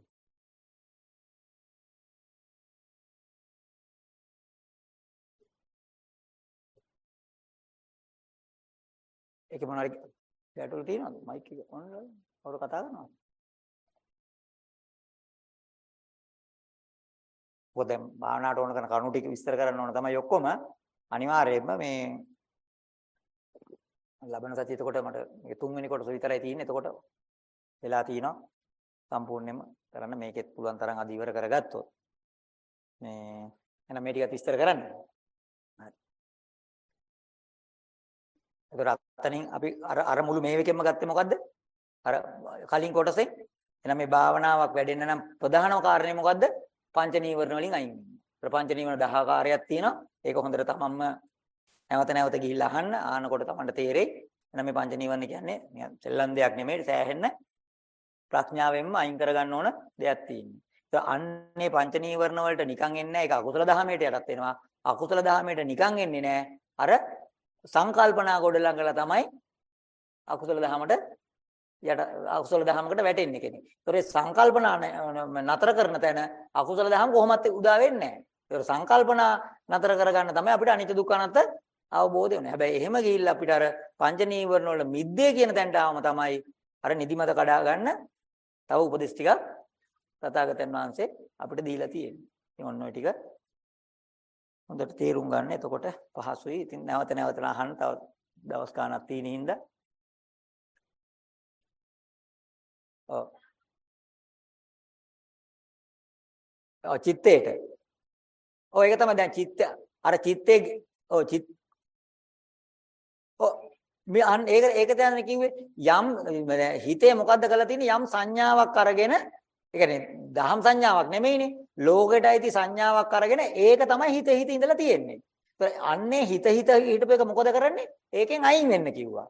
ඒකේ මොනවා හරි ගැටලු තියෙනවද? මයික් එක ඔන් කරලා කවුරු කතා කරනවද? මොකද දැන් භාවනාවට ඕන කරන කරුණු ටික විස්තර කරන්න ඕන තමයි ඔක්කොම අනිවාර්යයෙන්ම මේ ලබන සතිය එතකොට මට මේ තුන්වෙනි කොටස විතරයි තියෙන්නේ එතකොට වෙලා තිනවා සම්පූර්ණයෙන්ම කරන්න මේකෙත් පුළුවන් තරම් අද ඉවර කරගත්තොත් මේ එහෙනම් මේ ටිකත් විස්තර කරන්න හරි එතකොට අතනින් අපි අර අර මුළු මේවෙකෙම ගත්තේ මොකද්ද අර කලින් කොටසේ එහෙනම් මේ භාවනාවක් වැඩෙන්න නම් ප්‍රධානම කාරණේ මොකද්ද පංච නීවරණ වලින් අයින් වෙන්න. ප්‍රපංච නීවරණ 10 ආකාරයක් තියෙනවා. ඒක හොඳට තමන්ම නැවත නැවත ගිහිල්ලා අහන්න. ආනකොට තමන්ට තේරෙයි. එහෙනම් මේ පංච නීවරණ කියන්නේ නිකන් සෙල්ලම් දෙයක් නෙමෙයි. සෑහෙන්න ප්‍රඥාවෙන්ම අයින් කරගන්න ඕන දෙයක් තියෙනවා. ඒක අන්නේ පංච නීවරණ වලට නිකන් එන්නේ නැහැ. ඒක අකුසල දහමයට යටත් වෙනවා. අකුසල දහමයට නිකන් එන්නේ නැහැ. අර සංකල්පනා ගොඩ ළඟලා තමයි අකුසල දහමට යට අකුසල දහමකට වැටෙන්නේ කෙනෙක්. ඒතොර සංකල්පනා නතර කරන තැන අකුසල දහම කොහොමත් උදා වෙන්නේ නැහැ. ඒතොර සංකල්පනා නතර කරගන්න තමයි අපිට අනිත්‍ය දුක්ඛ අනාත්ම අවබෝධය වෙන්නේ. හැබැයි එහෙම ගිහිල්ලා අපිට අර පංච නීවරණ වල මිද්දේ කියන තැනට ආවම තමයි අර නිදිමත කඩා ගන්න තව උපදෙස් ටිකක් තථාගතයන් වහන්සේ අපිට දීලා තියෙන්නේ. ඉතින් ඔන්න ඔය ටික හොඳට තේරුම් ගන්න. එතකොට පහසුයි. ඉතින් නැවත නැවත අහන්න තව දවස් ගාණක් තියෙන හින්දා ඔව්. ඔව් චිත්තේට. ඔව් ඒක තමයි දැන් චිත්ත අර චිත්තේ ඔව් චිත් ඔව් මේ අන්න ඒක ඒක තමයි කිව්වේ යම් හිතේ මොකද්ද කරලා තියෙන්නේ යම් සංඥාවක් අරගෙන ඒ කියන්නේ දහම් සංඥාවක් නෙමෙයිනේ ලෝකෙට අයිති සංඥාවක් අරගෙන ඒක තමයි හිත හිත ඉඳලා තියෙන්නේ. අන්නේ හිත හිත හිටපේක මොකද කරන්නේ? ඒකෙන් අයින් වෙන්න කිව්වා.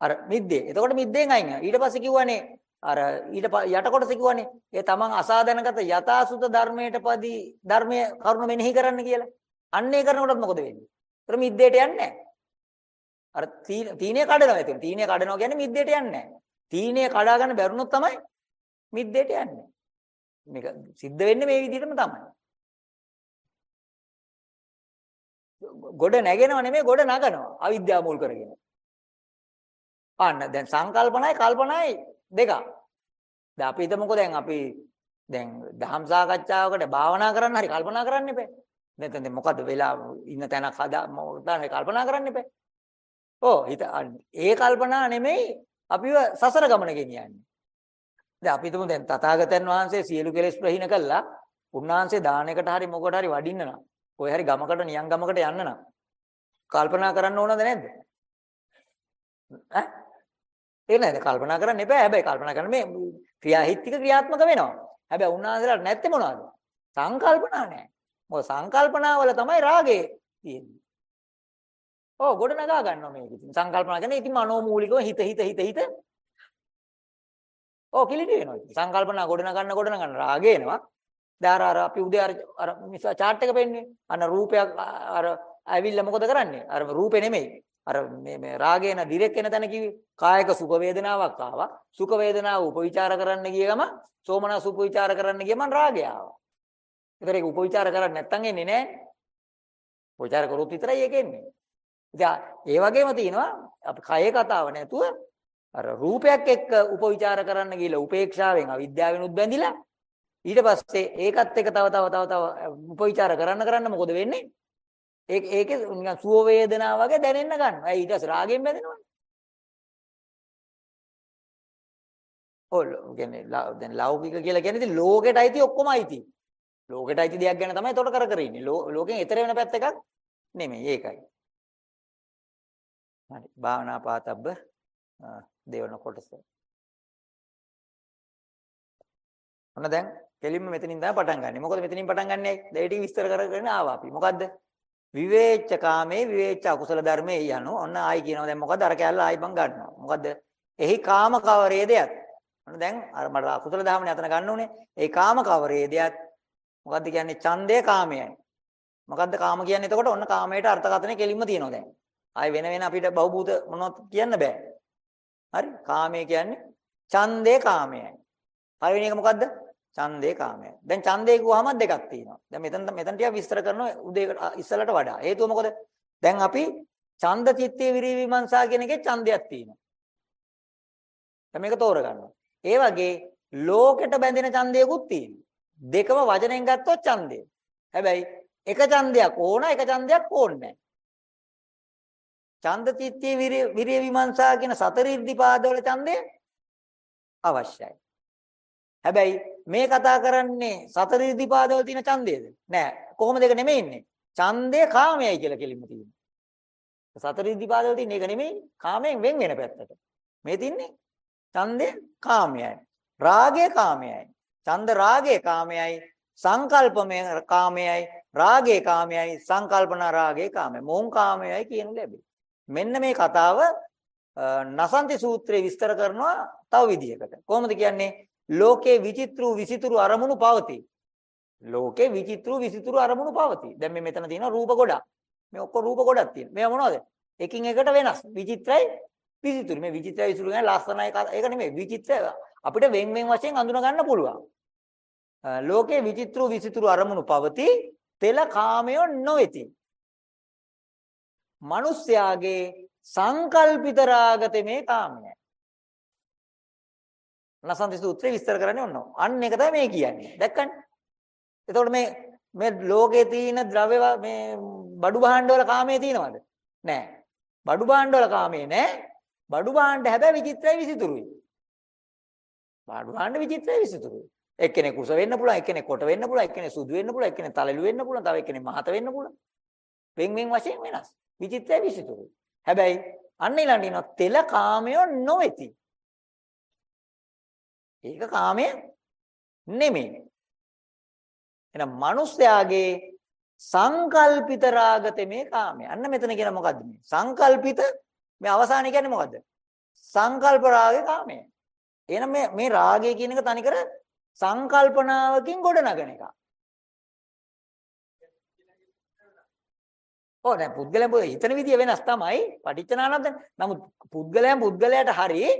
අර මිද්දේ. එතකොට මිද්දෙන් අයින් වෙනවා. ඊට පස්සේ කිව්වනේ අර ඊට යට කොටස කිව්වනේ ඒ තමන් අසාධනගත යථාසුත ධර්මයටපදී ධර්මයේ කරුණ මෙනෙහි කරන්න කියලා. අන්න ඒ කරනකොට මොකද වෙන්නේ? ඒතර මිද්දේට යන්නේ නැහැ. අර තීනේ කඩනවා එතන. තීනේ කඩනවා කියන්නේ මිද්දේට යන්නේ නැහැ. තීනේ කඩා ගන්න බැරුණොත් තමයි මිද්දේට යන්නේ. මේක සිද්ධ වෙන්නේ මේ විදිහටම තමයි. ගොඩ නැගෙනව නෙමෙයි ගොඩ නගනවා. අවිද්‍යාව මුල් කරගෙන. අන්න දැන් සංකල්පනයි කල්පනයි දෙකක්. දැන් අපි හිතමුකෝ දැන් අපි දැන් දහම් සාකච්ඡාවකට භාවනා කරන්න හරි කල්පනා කරන්න එපා. දැන් දැන් මොකද්ද වෙලා ඉන්න තැනක් හදා මොකටද කල්පනා කරන්න එපා. ඔව් හිත ඒ කල්පනා නෙමෙයි අපිව සසර ගමන ගෙනියන්නේ. දැන් අපි හිතමු දැන් තථාගතයන් වහන්සේ සියලු කෙලෙස් ප්‍රහීන කළා. උන්වහන්සේ දානයකට හරි මොකට හරි වඩින්න නම් කොයි හරි ගමකට නියම් ගමකට යන්න නම් කල්පනා කරන්න ඕනද නැද්ද? ඈ ඒක නේද කල්පනා කරන්න එපා. හැබැයි කල්පනා කරන මේ ක්‍රියාහිත්‍තික ක්‍රියාත්මක වෙනවා. හැබැයි උන්වහන්සේලාට නැත්තේ මොනවද? සංකල්පනා නැහැ. මොකද සංකල්පනා වල තමයි රාගය තියෙන්නේ. ඔව් ගොඩ නගා ගන්නවා මේක ඉතින්. සංකල්පනා කියන්නේ ඉතින් මනෝමූලිකව හිත හිත හිත හිත ඔව් කිලිටි වෙනවා. සංකල්පනා ගොඩන ගන්න ගොඩන ගන්න රාගය එනවා. දැන් අර අපි උදේ අර අර මිසා chart එක පෙන්නේ. අන්න රූපයක් අර ඇවිල්ලා මොකද කරන්නේ? අර රූපේ නෙමෙයි. අර මේ මේ රාගේන ඩිරෙක්ට් එන තැන කිව්වේ කායක සුඛ වේදනාවක් ආවා. සුඛ වේදනාව උපවිචාර කරන්න ගිය ගම සෝමනස් උපවිචාර කරන්න ගිය මන් රාගය ආවා. ඒතර ඒක උපවිචාර කරන්නේ නැත්තම් එන්නේ නැහැ. උපවිචාර කරොත් විතරයි ඒක එන්නේ. ඉතින් ඒ වගේම තියෙනවා අපි කයේ කතාව නැතුව අර රූපයක් එක්ක උපවිචාර කරන්න ගිහලා උපේක්ෂාවෙන් අවිද්‍යාවෙනුත් බැඳිලා ඊට පස්සේ ඒකත් එක්ක තව තව තව තව උපවිචාර කරන්න කරන්න මොකද වෙන්නේ? ඒක ඒකේ නිකන් සුව වේදනාව වගේ දැනෙන්න ගන්නවා. ඒ ඊට පස්සේ රාගයෙන් බැඳෙනවා. ඔව් කියන්නේ දැන් ලෞකික කියලා කියන්නේ ඉතින් ලෝකෙට අයිති ඔක්කොම අයිති. ලෝකෙට අයිති දෙයක් ගැන තමයි එතකොට කර කර ඉන්නේ. ලෝකෙන් ඈතර වෙන පැත්ත එකක් නෙමෙයි ඒකයි. හරි. භාවනා පාතබ්බ දෙවන කොටස. ඔන්න දැන් කෙලින්ම මෙතනින් තමයි පටන් ගන්නෙ. මොකද මෙතනින් පටන් ගන්නෙ? දැන් ටික විස්තර කරගෙන ආවා අපි. මොකද්ද? විවේච්ඡ කාමේ විවේච්ඡ අකුසල ධර්මයේ යano ඔන්න ආයි කියනවා දැන් මොකද්ද අර කැල්ල ආයි මං ගන්නවා මොකද්ද එහි කාම කවරේදයක් ඔන්න දැන් අර මට අකුසල ධර්මනේ අතන ගන්න උනේ ඒ කාම කවරේදයක් මොකද්ද කියන්නේ ඡන්දය කාමයයි මොකද්ද කාම කියන්නේ එතකොට ඔන්න කාමයට අර්ථකථනය කෙලින්ම තියෙනවා දැන් ආයි වෙන වෙන අපිට බහූත මොනවද කියන්න බෑ හරි කාමය කියන්නේ ඡන්දේ කාමයයි පළවෙනි එක මොකද්ද ඡන්දේ කාමයයි. දැන් ඡන්දේ කිව්වහම දෙකක් තියෙනවා. දැන් මෙතන මෙතන ටිකක් විස්තර කරනවා උදේකට ඉස්සලට වඩා. හේතුව මොකද? දැන් අපි ඡන්ද චිත්තේ විරී විමර්ශා කියන එකේ ඡන්දයක් තියෙනවා. දැන් මේක තෝරගන්නවා. ඒ වගේ ලෝකෙට බැඳෙන ඡන්දයකුත් තියෙනවා. දෙකම වචනෙන් ගත්තොත් ඡන්දය. හැබැයි එක ඡන්දයක් ඕන එක ඡන්දයක් ඕනේ නැහැ. ඡන්ද චිත්තේ විරී විමර්ශා කියන සතර ඉර්ධිපාදවල ඡන්දය අවශ්‍යයි. හැබැයි මේ කතා කරන්නේ සතර ඉදිපාදවල තියෙන ඡන්දයේද? නෑ. කොහොමද ඒක නෙමෙයි ඉන්නේ? ඡන්දය කාමයයි කියලා කෙලින්ම තියෙනවා. සතර ඉදිපාදවල තියෙන එක නෙමෙයි කාමයෙන් වෙන් වෙන පැත්තට. මේ තින්නේ ඡන්දය කාමයයි. රාගය කාමයයි. ඡන්ද රාගය කාමයයි. සංකල්පමය කාමයයි. රාගය කාමයයි. සංකල්පන රාගය කාමයයි. මොහොන් කාමයයි කියන ලැබේ. මෙන්න මේ කතාව නසන්ති සූත්‍රයේ විස්තර කරනවා තව විදිහකට. කොහොමද කියන්නේ? ලෝකේ විචිත්‍ර වූ විසිතුරු අරමුණු පවතී. ලෝකේ විචිත්‍ර වූ විසිතුරු අරමුණු පවතී. දැන් මේ මෙතන තියෙනවා රූප ගොඩක්. මේ ඔක්කොම රූප ගොඩක් තියෙනවා. මේවා මොනවද? එකින් එකට වෙනස්. විචිත්‍රයි විසිතුරු. මේ විචිත්‍රයි විසිතුරු ගැන ලස්සනයි ඒක නෙමෙයි. විචිත්‍ර අපිට වෙන් වෙන් වශයෙන් අඳුන ගන්න පුළුවන්. ලෝකේ විචිත්‍ර වූ විසිතුරු අරමුණු පවතී. තෙල කාමයෝ නොවේති. මිනිස්යාගේ සංකල්පිත රාගතේ මේ කාමයයි. නසන්ති සූත්‍රයේ විස්තර කරන්නේ ඔන්න. අන්න ඒක තමයි මේ කියන්නේ. දැක්කනේ? එතකොට මේ මේ ලෝකේ තියෙන ද්‍රව්‍ය මේ බඩු භාණ්ඩ වල කාමයේ තියෙනවද? නෑ. බඩු භාණ්ඩ වල කාමයේ නෑ. බඩු භාණ්ඩ හැබැයි විචිත්‍රයි විසිතුරුයි. බඩු භාණ්ඩ විචිත්‍රයි විසිතුරුයි. එක්කෙනෙක් කුස වෙන්න පුළුවන්, එක්කෙනෙක් කොට වෙන්න පුළුවන්, එක්කෙනෙක් සුදු වෙන්න පුළුවන්, එක්කෙනෙක් තලලු වෙන්න පුළුවන්, තව එක්කෙනෙක් මහත වෙන්න පුළුවන්. වෙන් වෙන් වශයෙන් වෙනස්. විචිත්‍රයි විසිතුරුයි. හැබැයි අන්න ඊළඟට ඉනවා තෙල කාමයෝ නොවේති. ඒක කාමය නෙමෙයි. එහෙනම් මිනිස්යාගේ සංකල්පිත රාගතේ මේ කාමය. අන්න මෙතන කියන මොකද්ද මේ? සංකල්පිත මේ අවසානයේ කියන්නේ මොකද්ද? සංකල්ප රාගේ කාමය. එහෙනම් මේ මේ රාගය කියන එක තනිකර සංකල්පනාවකින් ගොඩනගන එක. ඔව් දැන් පුද්ගලයන් හිතන විදිය වෙනස් තමයි. පටිච්චනානන්ද. නමුත් පුද්ගලයන් පුද්ගලයාට හරියි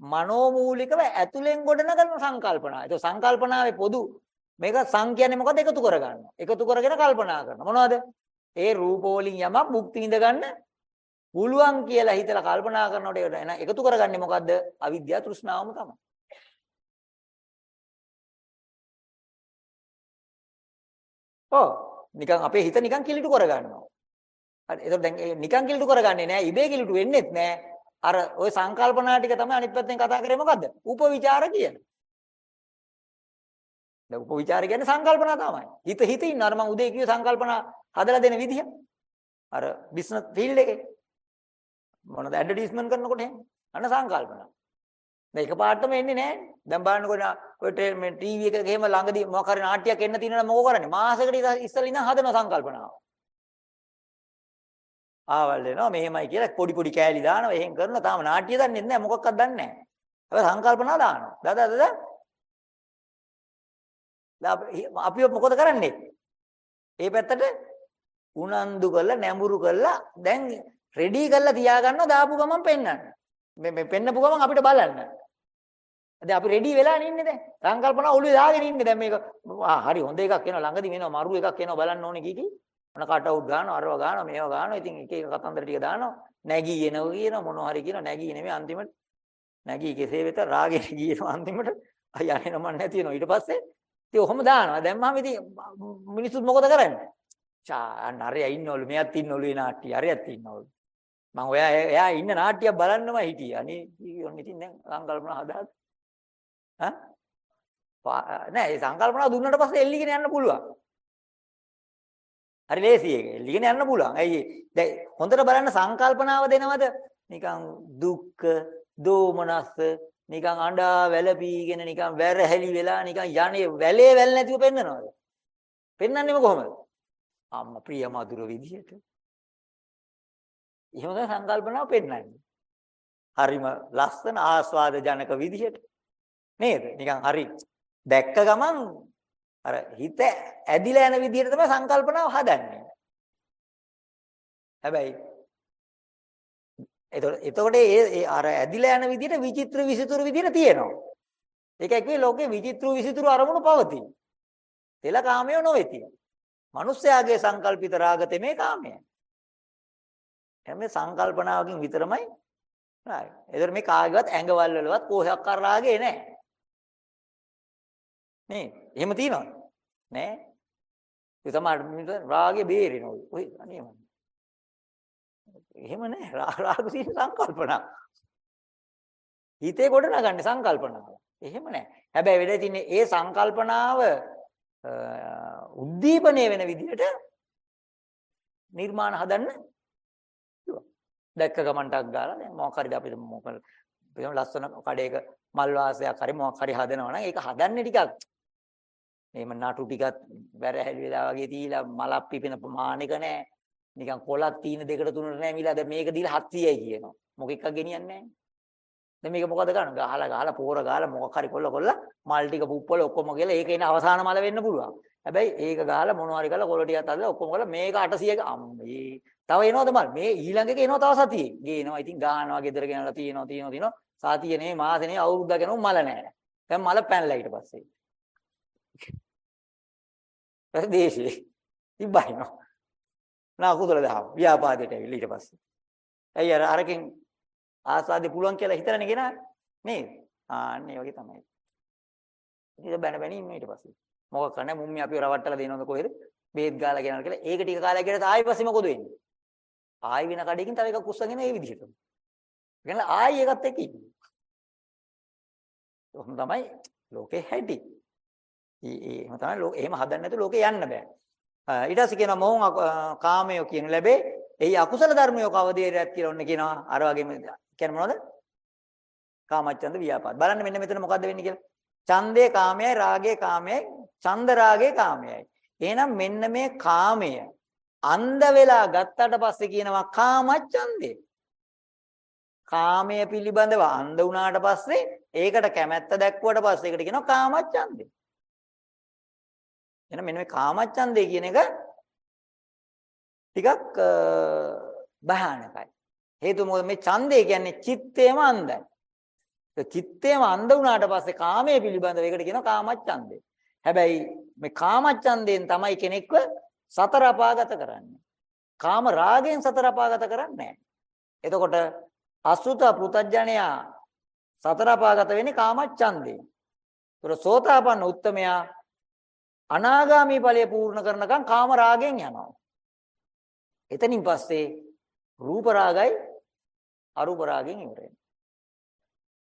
මනෝමූලිකව ඇතුලෙන් ගොඩනගන සංකල්පනා. ඒක සංකල්පනාවේ පොදු මේක සං කියන්නේ මොකද එකතු කරගන්නවා. එකතු කරගෙන කල්පනා කරනවා. මොනවද? ඒ රූප වලින් යමක් භුක්ති විඳ ගන්න පුළුවන් කියලා හිතලා කල්පනා කරනකොට ඒක එකතු කරගන්නේ මොකද්ද? අවිද්‍යාව තෘෂ්ණාවම තමයි. ඔව් නිකන් අපේ හිත නිකන් කිලිටු කරගන්නවා. හරි. ඒතකොට දැන් නිකන් කිලිටු කරගන්නේ නැහැ. ඉබේ කිලිටු වෙන්නේත් නැහැ. අර ওই සංකල්පනා ටික තමයි අනිත් පැත්තෙන් කතා කරේ මොකද්ද? උපවිචාර කියන. දැන් උපවිචාර කියන්නේ සංකල්පනා තමයි. හිත හිත ඉන්න අර මම උදේ කිව්ව සංකල්පනා හදලා දෙන විදිහ. අර බිස්නස් ෆීල්ඩ් එකේ මොනවද ඇඩ්වර්ටයිස්මන්ට් කරනකොට එහෙම. අන්න සංකල්පනා. දැන් එකපාරටම එන්නේ නැහැ. දැන් බලන්නකොට ඔය මේ ටීවී එකක එහෙම ළඟදී මොකක් හරි නාට්‍යයක් එන්න තියෙනවා මොකෝ කරන්නේ? මාසෙකට ඉස්සෙල්ලා ඉඳන් හදන සංකල්පනාව. ආවල් වෙනවා මෙහෙමයි කියලා පොඩි පොඩි කෑලි දානවා එහෙන් කරනවා තාම නාට්‍ය දන්නේ නැහැ මොකක්වත් දන්නේ නැහැ හැබැයි සංකල්පනා දානවා. දාදා දාදා. අපි මොකද කරන්නේ? ඒ පැත්තට උනන්දු කරලා නැඹුරු කරලා දැන් රෙඩි කරලා තියාගන්නවා දාපු ගමන් පෙන්වන්න. මේ මේ පෙන්නපු ගමන් අපිට බලන්න. දැන් අපි රෙඩි වෙලානේ ඉන්නේ දැන්. සංකල්පනා ඔළුවේ දාගෙන ඉන්නේ දැන් මේක හරි හොඳ එකක් එනවා ළඟදි වෙනවා මරු එකක් එනවා බලන්න ඕනේ කී කී. මොන කට් අවුට් ගන්නවා අරව ගන්නවා මේව ගන්නවා. ඉතින් එක එක කතන්දර ටික දානවා. නැගී එනවා කියනවා මොනවා හරි කියනවා නැගී නෙමෙයි අන්තිමට. නැගී කෙසේ වෙත රාගෙට ගියනවා අන්තිමට. අය යන්නේ නම නැති වෙනවා. ඊට පස්සේ ඉතින් ඔහොම දානවා. දැම්මම ඉතින් මිනිස්සුත් මොකද කරන්නේ? චා නරයා ඉන්නවලු. මෙයාත් ඉන්නවලු ඒ නාට්‍ය. අරයත් ඉන්නවලු. මම ඔයා එයා ඉන්න නාට්‍යයක් බලන්නම හිටියා. අනේ ඔන්න ඉතින් දැන් සංකල්පන හදාගත්තා ඈ? නෑ ඒ සංකල්පන දුන්නට පස්සේ එල්ලිගෙන යන්න පුළුවන්. හරි ලේසි ඒක. එල්ලිගෙන යන්න පුළුවන්. ඇයි දැන් හොඳට බලන්න සංකල්පනාව දෙනවද? නිකන් දුක්ඛ දෝමනස්ස නිකන් අඬා වැළපීගෙන නිකන් වැරහැලි වෙලා නිකන් යන්නේ වැලේ වැල් නැතිව පෙන්නනවද? පෙන්වන්නේම කොහොමද? අම්මා ප්‍රිය මధుර විදියට. එහෙම තමයි සංකල්පනාව පෙන්වන්නේ. හරිම ලස්සන ආස්වාද ජනක විදියට. නේද? නිකන් හරි දැක්ක ගමන් අර හිත ඇදිලා යන විදියට තමයි සංකල්පනාව හදන්නේ හැබැයි එතකොට ඒ අර ඇදිලා යන විදිහට විචිත්‍ර විසිතුරු විදිහට තියෙනවා. ඒකයි කිව්වේ ලෝකේ විචිත්‍ර විසිතුරු අරමුණු පවතී. තෙල කාමය නොවේති. මිනිස්යාගේ සංකල්පිත රාගතේ මේ කාමය. හැම සංකල්පනාවකින් විතරමයි රාගය. ඒතර මේ කාගේවත් ඇඟවල් වලවත් කොහයක් කර රාගේ නැහැ. නේ? එහෙම තියනවද? නෑ. ඒ තමයි රාගේ බේරෙනවා. ඔය අනේ එහෙම නෑ රාග සීල සංකල්පනා. හිතේ කොට නගන්නේ සංකල්පනාව. එහෙම නෑ. හැබැයි වෙලේ තින්නේ ඒ සංකල්පනාව උද්දීපනය වෙන විදිහට නිර්මාණ හදන්න දැක්ක ගමන්ටක් ගාලා දැන් මොකක් හරිද අපිට මොකද ලස්සන කඩේක මල් වාසයක් හරි මොකක් හරි හදනවා නම් ඒක හදන්නේ ටිකක් එහෙම නටු ටිකක් වැරහැලි වෙලා වගේ තියලා මලක් පිපෙන ප්‍රමාණික නැහැ නිකන් කොලක් තීන දෙකට තුනට නැමිලා දැන් මේක දීලා 700යි කියනවා. මොක එකක් ගෙනියන්නේ නැහැ. දැන් මේක මොකද කරන්නේ? ගහලා ගහලා පෝර ගහලා මොකක් හරි කොල්ල කොල්ල මල් ටික පුප්පල ඔක්කොම කියලා ඒක එන අවසාන මල වෙන්න පුළුවන්. හැබැයි ඒක ගහලා මොනවා හරි කරලා කොළ ටිකක් අදලා ඔක්කොම කරලා මේක 800ක අම්මේ. තව එනවද මල්? මේ ඊළඟ එක එනවා තව සතියේ. ගේනවා. ඉතින් ගහනවා ගෙදර ගෙනලා තියනවා තියනවා තියනවා. සතියේ නෙමෙයි මාසේ නෙමෙයි අවුරුද්දක් යනු මල නැහැ. දැන් මල පැනලා ඊට පස්සේ. ප්‍රදේශේ ඉබ්බයිනෝ. නා කුසල දහම ව්‍යාපාදයට ඇවිල්ලා ඊට පස්සේ. ඇයි අර අරකින් ආස්වාදේ පුළුවන් කියලා හිතලානේ ගෙනා නේද? ආන්නේ වගේ තමයි. ඉතින් බැන බැන ඉන්න ඊට පස්සේ. මොකක් කරන්නේ මුම්මි අපිව රවට්ටලා දෙනවද කොහෙද? බේත් ගාලා ගෙනල්ලා කියලා. ඒක ටික කාලයක් ගිහලා ආයෙ පස්සේ මොකද වෙන්නේ? ආයෙ වෙන කඩේකින් තව එකක් උස්සගෙන ඒ විදිහටම. ගෙනල්ලා ආයෙ ඒකත් එක්ක ඉන්නේ. ඔහොම තමයි ලෝකේ හැටි. ඒ එහෙම තමයි එහෙම හදන්න නැතුව ලෝකේ යන්න බෑ. ඊට පස්සේ කියනවා මොහොන් කාමය කියන ලැබේ. එයි අකුසල ධර්මයෝ කවදේරයක් කියලා ඔන්න කියනවා. අර වගේම කියන්නේ මොනවද? කාමච්ඡන්ද ව්‍යාපාද. බලන්න මෙන්න මෙතන මොකද්ද වෙන්නේ කියලා. ඡන්දේ කාමයයි රාගේ කාමයයි ඡන්ද රාගේ කාමයයි. එහෙනම් මෙන්න මේ කාමය අන්ධ වෙලා ගත්තට පස්සේ කියනවා කාමච්ඡන්දේ. කාමය පිළිබඳව අන්ධ වුණාට පස්සේ ඒකට කැමැත්ත දැක්වුවට පස්සේ ඒකට කියනවා කාමච්ඡන්දේ. එහෙනම් මෙන්න මේ කාමච්ඡන්දේ කියන එක ටිකක් භයානකයි. හේතුව මොකද මේ ඡන්දේ කියන්නේ චිත්තේම අන්ධයි. ඒ චිත්තේම අන්ධ වුණාට පස්සේ කාමයේ පිළිබඳව ඒකට කියනවා කාමච්ඡන්දේ. හැබැයි මේ කාමච්ඡන්දයෙන් තමයි කෙනෙක්ව සතර අපාගත කරන්නේ. කාම රාගයෙන් සතර අපාගත කරන්නේ නැහැ. එතකොට අසුත පෘතජ්ජනයා සතර අපාගත වෙන්නේ කාමච්ඡන්දේ. ඒතර සෝතාපන්න උත්තමයා අනාගාමී ඵලය පූර්ණ කරනකම් කාම රාගයෙන් යනවා. එතනින් පස්සේ රූප රාගයි අරූප රාගයෙන් ඉවර වෙනවා.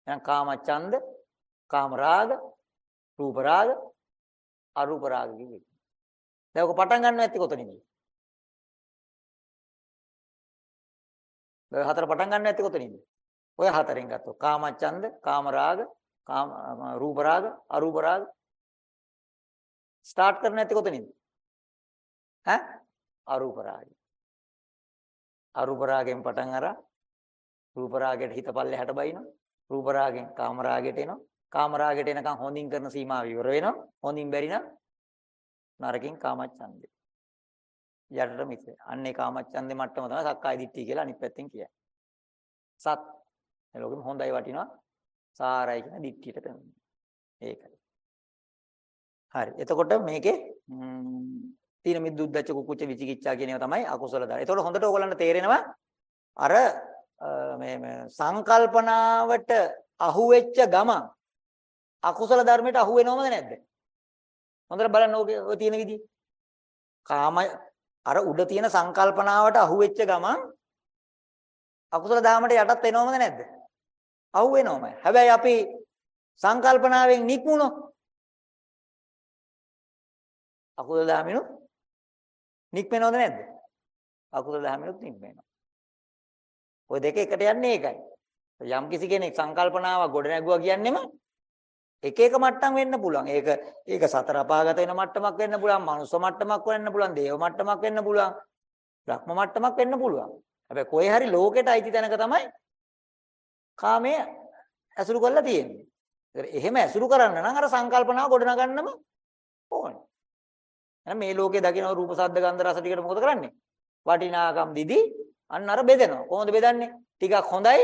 එහෙනම් කාම ඡන්ද, කාම රාග, රූප රාග, අරූප රාග කිව්වේ. දැන් ඔක පටන් ගන්න නැති කොතනින්ද? දැන් හතර පටන් ගන්න නැති කොතනින්ද? ඔය හතරෙන් ගත්තොත් කාම ඡන්ද, කාම රාග, කාම රූප රාග, අරූප රාග, ස්ටාර්ට් කරන්නේ නැති කොතනින්ද? ඈ? අරූප රාගය. අරූප රාගයෙන් පටන් අරන් රූප රාගයට හිත පල්ලෙහාට බයිනවා. රූප රාගෙන් කාම රාගයට එනවා. කාම රාගයට එනකන් හොඳින් කරන සීමාව ඉවර වෙනවා. හොඳින් බැරි නම් නරකින් කාමච්ඡන්දේ. යටට මිස. අන්නේ කාමච්ඡන්දේ මට්ටම තමයි සක්කාය දිට්ඨිය කියලා අනිත් පැත්තෙන් කියන්නේ. සත්. මේ ලෝකෙම හොඳයි වටිනවා. සාරයි කියන දිට්ඨියට පැමිණෙනවා. ඒකයි. හරි. එතකොට මේකේ තීන මිද්දුද්දච්ච කුකුච්ච විචිකිච්ඡා කියන ඒවා තමයි අකුසල ධර්ම. එතකොට හොඳට ඕගොල්ලන්ට තේරෙනවා අර මේ සංකල්පනාවට අහුවෙච්ච ගමන් අකුසල ධර්මයට අහු වෙනවමද නැද්ද? හොඳට බලන්න ඔය තියෙන විදිහ. කාම අර උඩ තියෙන සංකල්පනාවට අහුවෙච්ච ගමන් අකුසල ධාමයට යටත් වෙනවමද නැද්ද? අහු වෙනවමයි. හැබැයි අපි සංකල්පනාවෙන් නික්මුණොත් අකුසල ධාමිනු නික්මෙනවද නැද්ද? අකුසල ධාමිනුත් නික්මෙනවා. ওই දෙක එකට යන්නේ ඒකයි. යම් කිසි කෙනෙක් සංකල්පනාවක් ගොඩ නැගුවා කියන්නේම එක එක මට්ටම් වෙන්න පුළුවන්. ඒක ඒක සතර අපාගත වෙන මට්ටමක් වෙන්න පුළුවන්, මනුස්ස මට්ටමක් වෙන්න පුළුවන්, දේව මට්ටමක් වෙන්න පුළුවන්, බ්‍රහ්ම මට්ටමක් වෙන්න පුළුවන්. හැබැයි කොහේ හරි ලෝකෙට අයිති තැනක තමයි කාමයේ ඇසුරු කරලා තියෙන්නේ. එහෙම ඇසුරු කරන්න නම් අර සංකල්පනාව ගොඩනගන්නම ඕනේ. එහෙනම් මේ ලෝකේ දකින්න රූප, ශබ්ද, ගන්ධ, රස ටිකට මොකද කරන්නේ? වටිනාකම් දිදි අන්න අර බෙදෙනවා. කොහොමද බෙදන්නේ? ටිකක් හොඳයි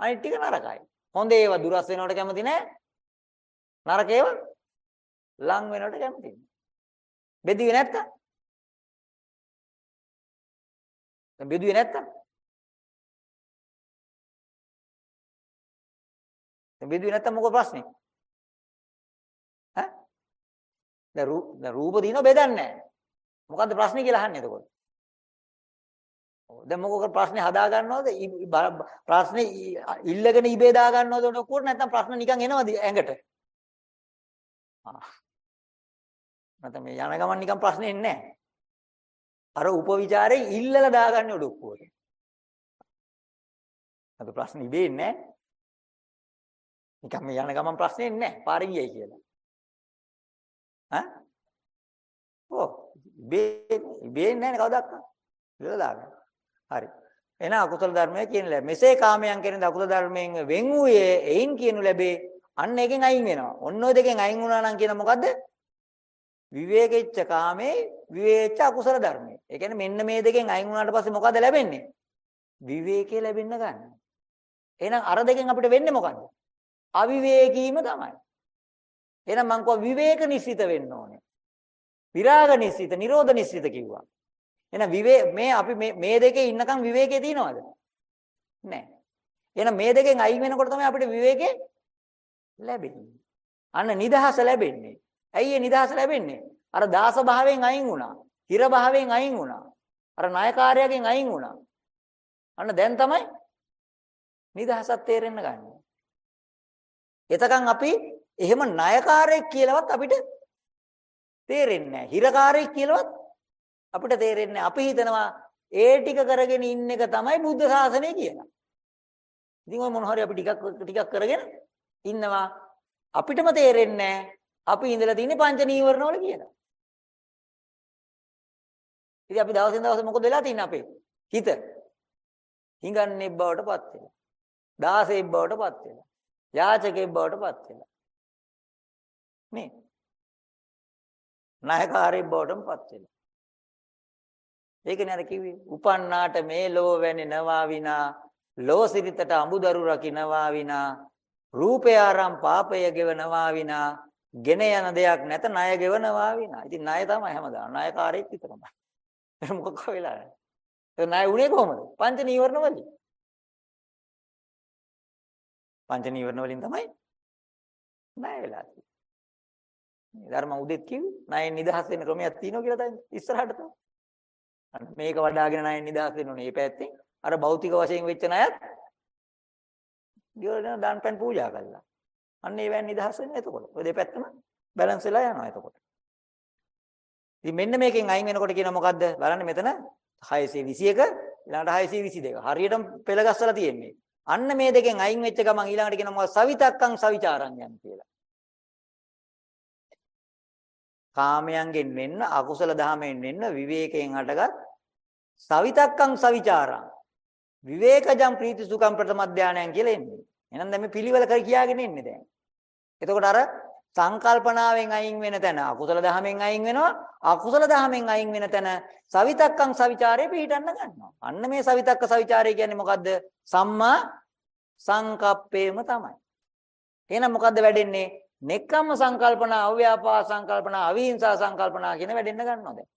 අනිත් ටික නරකයි. හොඳ ඒවා දුරස් වෙනවට කැමති නැහැ. නරක ඒවා ලං වෙනවට කැමති නැහැ. බෙදුවේ නැත්තම්? දැන් බෙදුවේ නැත්තම්? දැන් බෙදුවේ නැත්තම් මොකද ප්‍රශ්නේ? ඈ? දැන් රූප දිනව බෙදන්නේ නැහැ. මොකද්ද ප්‍රශ්නේ කියලා අහන්නේ එතකොට? දැන් මොකක ප්‍රශ්නේ හදා ගන්නවද? ප්‍රශ්නේ ඉල්ලගෙන ඉබේ දා ගන්නවද ඔක්කොට නැත්නම් ප්‍රශ්න නිකන් එනවද ඇඟට? ආ. නැත්නම් මේ යන ගමන් නිකන් ප්‍රශ්නේ එන්නේ නැහැ. අර උපවිචාරේ ඉල්ලලා දාගන්නේ ඔඩොක්කුවට. අද ප්‍රශ්න ඉබේ එන්නේ නැහැ. නිකන් මේ යන ගමන් ප්‍රශ්නේ එන්නේ නැහැ. පාරේ ගියයි කියලා. ඈ? ඔව්. ඉබේ ඉබේ එන්නේ නැහැ කවදාවත්. ඉල්ලලා දාගන්න. හරි. එන අකුසල ධර්මය කියන ලැබ. මෙසේ කාමයන් කෙරෙන අකුසල ධර්මයෙන් වෙන් වූයේ එයින් කියනු ලැබේ. අන්න එකෙන් අයින් වෙනවා. ඔන්න ඔය දෙකෙන් අයින් වුණා නම් කියන මොකද්ද? විවේකෙච්ච කාමේ විවේච්ච අකුසල ධර්මේ. ඒ කියන්නේ මෙන්න මේ දෙකෙන් අයින් වුණාට පස්සේ මොකද ලැබෙන්නේ? විවේකේ ලැබෙන්න ගන්න. එහෙනම් අර දෙකෙන් අපිට වෙන්නේ මොකද්ද? අවිවේකීම තමයි. එහෙනම් මං කව විවේක නිස්සිත වෙන්න ඕනේ. විරාග නිස්සිත, නිරෝධ නිස්සිත කිව්වා. එහෙනම් විවේ මේ අපි මේ මේ දෙකේ ඉන්නකම් විවේකයේ තියනවද? නැහැ. එහෙනම් මේ දෙකෙන් අයින් වෙනකොට තමයි අපිට විවේකේ ලැබෙන්නේ. අන්න නිදහස ලැබෙන්නේ. ඇයි ඒ නිදහස ලැබෙන්නේ? අර දාස භාවයෙන් අයින් වුණා. හිර භාවයෙන් අයින් වුණා. අර ණයකාරයාගෙන් අයින් වුණා. අන්න දැන් තමයි නිදහසක් තේරෙන්න ගන්න. එතකන් අපි එහෙම ණයකාරයෙක් කියලාවත් අපිට තේරෙන්නේ නැහැ. හිරකාරයෙක් කියලාවත් අපිට තේරෙන්නේ අපි හිතනවා ඒ ටික කරගෙන ඉන්න එක තමයි බුද්ධ ශාසනය කියලා. ඉතින් ඔය මොන හරි අපි ටිකක් ටිකක් කරගෙන ඉන්නවා අපිටම තේරෙන්නේ අපි ඉඳලා තියෙන්නේ පංච නීවරණවල කියලා. ඉතින් අපි දවසින් දවස මොකද වෙලා තින්නේ අපේ හිත? හිඟන්නේ බවට පත් වෙලා. දාසෙක් බවට පත් වෙලා. යාචකෙක් බවට පත් වෙලා. මේ නායකාරයෙක් බවටම පත් වෙලා. ඒකනේ අර කිව්වේ උපන්නාට මේ ලෝ වැනෙනවා විනා ලෝ සිරිතට අඹදරු රකින්නවා විනා රූපය ආරම් පාපය ගෙවනවා විනා ගෙන යන දෙයක් නැත ණය ගෙවනවා විනා. ඉතින් ණය තමයි හැමදාම ණයකාරයෙක් විතරමයි. ඒක මොකක් වෙලා නැහැ. ඒ ණය උනේ කොහමද? පංච නීවරණ වලින්. පංච නීවරණ වලින් තමයි ණය වෙලා තියෙන්නේ. ධර්ම උදෙත් කිව්වේ ණයෙන් නිදහස් වෙන ක්‍රමයක් තියෙනවා කියලා තමයි ඉස්සරහට තමයි. මේක වඩාගෙන ණයෙන් නිදහස් වෙන්න ඕනේ. මේ පැත්තෙන් අර භෞතික වශයෙන් වෙච්ච ණයත් ගියොන දාන පෙන් පූජා කළා. අන්න ඒ වෙන් නිදහස් වෙනවා එතකොට. ඔය දෙපැත්තම බැලන්ස් වෙලා යනවා එතකොට. ඉතින් මෙන්න මේකෙන් අයින් වෙනකොට කියන මොකද්ද? බලන්න මෙතන 621 ඊළඟට 622. හරියටම පෙළ ගස්සලා තියෙන්නේ. අන්න මේ දෙකෙන් අයින් වෙච්ච ගමන් ඊළඟට කියන මොකද? සවිතක්කං සවිචාරං යන කියලා. කාමයන්ගෙන් වෙන්න අකුසල දහමෙන් වෙන්න විවේකයෙන් හටගත් සවිතක්කං සවිචාරං. විවේකජම් ප්‍රීති සුඛම් ප්‍රථම ධානයන් කියලා එන්නේ. එහෙනම් දැන් මේ පිළිවෙල කර කියාගෙන ඉන්නේ දැන්. එතකොට අර සංකල්පනාවෙන් අයින් වෙන තැන අකුසල දහමෙන් අයින් වෙනවා අකුසල දහමෙන් අයින් වෙන තැන සවිතක්කං සවිචාරේ පිළිටන්න ගන්නවා. අන්න මේ සවිතක්ක සවිචාරය කියන්නේ මොකද්ද? සම්මා සංකප්පේම තමයි. එහෙනම් මොකද්ද වැඩෙන්නේ? නෙක්ඛම්ම සංකල්පනා අව්‍යාපා සංකල්පනා අවිහිංසා සංකල්පනා කියන වැඩෙන්න ගන්නවා දැන්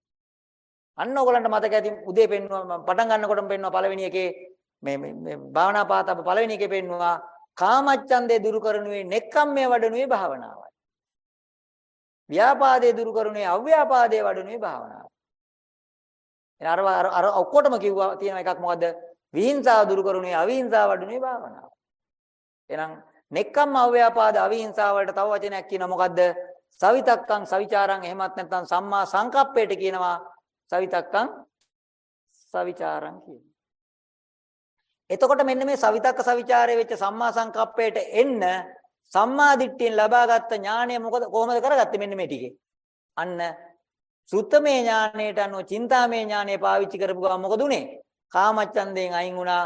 අන්න ඕගලන්ට මතක ඇති උදේ පෙන්වුවා පටන් ගන්නකොටම පෙන්වුවා පළවෙනි එකේ මේ මේ භාවනා පාතප පළවෙනි එකේ පෙන්වුවා කාමච්ඡන්දේ දුරු කරනුවේ නෙක්ඛම්මේ වඩනුවේ භාවනාවයි ව්‍යාපාදේ දුරු කරුණේ අව්‍යාපාදේ වඩුනේ භාවනාව. එහෙනම් අර අර ඔක්කොටම කිව්වා තියෙන එකක් මොකද්ද? විහිංසාව දුරු කරුණේ අවිහිංසාව වඩුනේ භාවනාව. එහෙනම් නෙක්කම් අව්‍යාපාද අවිහිංසාව වලට තව වචනයක් කියනවා. මොකද්ද? සවිතක්කං සවිචාරං. එහෙමත් නැත්නම් සම්මා සංකප්පයට කියනවා සවිතක්කං සවිචාරං කියනවා. එතකොට මෙන්න මේ සවිතක්ක සවිචාරයේ වෙච්ච සම්මා සංකප්පයට එන්න සම්මා දිට්ඨියෙන් ලබාගත් ඥානය මොකද කොහොමද කරගත්තේ? මෙන්න මේ ටිකේ. අන්න සුත්තමේ ඥානයට අනුව චින්තාමේ ඥානය පාවිච්චි කරපු ගමන් මොකද උනේ? කාමච්ඡන්දයෙන් අයින් වුණා.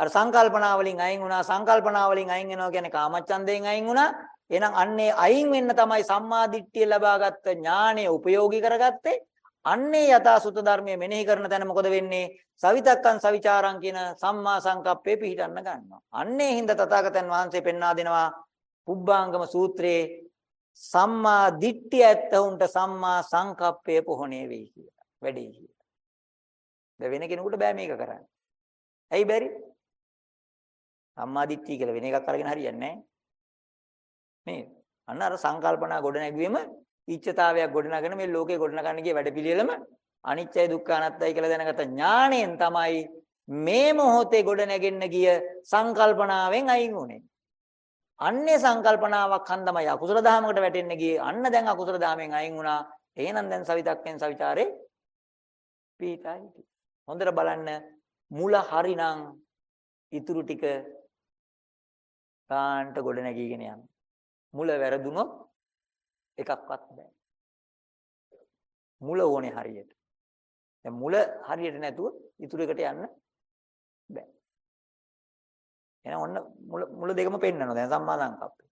අර සංකල්පනා වලින් අයින් වුණා සංකල්පනා වලින් අයින් වෙනවා කියන්නේ කාමච්ඡන්දයෙන් අයින් වුණා එහෙනම් අන්නේ අයින් වෙන්න තමයි සම්මා දිට්ඨිය ලබාගත් ඥානය උපයෝගී කරගත්තේ අන්නේ යථා සුත ධර්මයේ මෙනෙහි කරන තැන මොකද වෙන්නේ සවිතක්කං සවිචාරං කියන සම්මා සංකප්පේ පිහිටන්න ගන්නවා අන්නේ හින්දා තථාගතයන් වහන්සේ පෙන්වා දෙනවා පුබ්බාංගම සූත්‍රයේ සම්මා දිට්ඨිය ඇත්තවුන්ට සම්මා සංකප්පය පොහොනේ වෙයි කියලා. වැඩි කියලා. දැන් වෙන කෙනෙකුට බෑ මේක කරන්න. ඇයි බැරි? සම්මා දිට්ඨිය කියලා වෙන එකක් අරගෙන හරියන්නේ නැහැ. අන්න අර සංකල්පනා ගොඩ නැගුවෙම ඉච්ඡතාවයක් ගොඩනගෙන මේ ලෝකේ ගොඩනගන්න ගිය වැඩපිළිවෙලම අනිත්‍යයි දුක්ඛ අනාත්තයි කියලා දැනගත ඥාණයෙන් තමයි මේ මොහොතේ ගොඩ නැගෙන්න ගිය සංකල්පනාවෙන් අයින් වුනේ. අන්නේ සංකල්පනාවක් හන්දමයි අකුසල දහමකට වැටෙන්න ගියේ. අන්න දැන් අකුසල දහමෙන් අයින් වුණා. එහෙනම් දැන් සවිතක්යෙන් සවිචාරේ පීතයි. හොඳට බලන්න මුල හරිනම් ඉතුරු ටික කාන්ට ගොඩ නැගීගෙන යනවා. මුල වැරදුනොත් එකක්වත් බෑ. මුල ඕනේ හරියට. දැන් මුල හරියට නැතුව ඉතුරු එකට යන්න බෑ. එහෙනම් ඔන්න මුල මුල දෙකම පෙන්වනවා දැන් සම්මා සංකප්පය.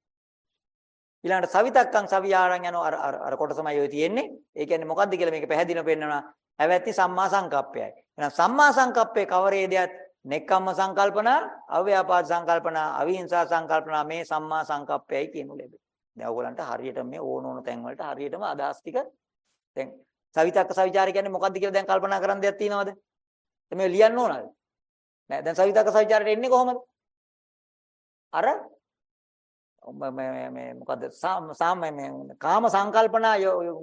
ඊළඟට සවිතක්කං සවියාරං යන අර අර අර කොටසමයි ඔය තියෙන්නේ. ඒ කියන්නේ මොකද්ද කියලා මේක පැහැදිලිව පෙන්වනවා. හැවැත්ති සම්මා සංකප්පයයි. එහෙනම් සම්මා සංකප්පේ කවරේදයක් නෙක්ඛම්ම සංකල්පනා, අව්‍යාපාද සංකල්පනා, අවිහිංසා සංකල්පනා මේ සම්මා සංකප්පයයි කියනු ලැබේ. දැන් ඔයගලන්ට හරියට මේ ඕන ඕන තැන් වලට හරියටම අදහස් ටික දැන් සවිතක්ක සවිචාර කියන්නේ මොකද්ද කියලා දැන් කල්පනා කරන් දෙයක් තියෙනවද? මේ ලියන්න ඕනද? නෑ දැන් සවිතක්ක සවිචාරයට එන්නේ කොහොමද? අර මේ මේ මොකද්ද සාම මේ කාම සංකල්පනා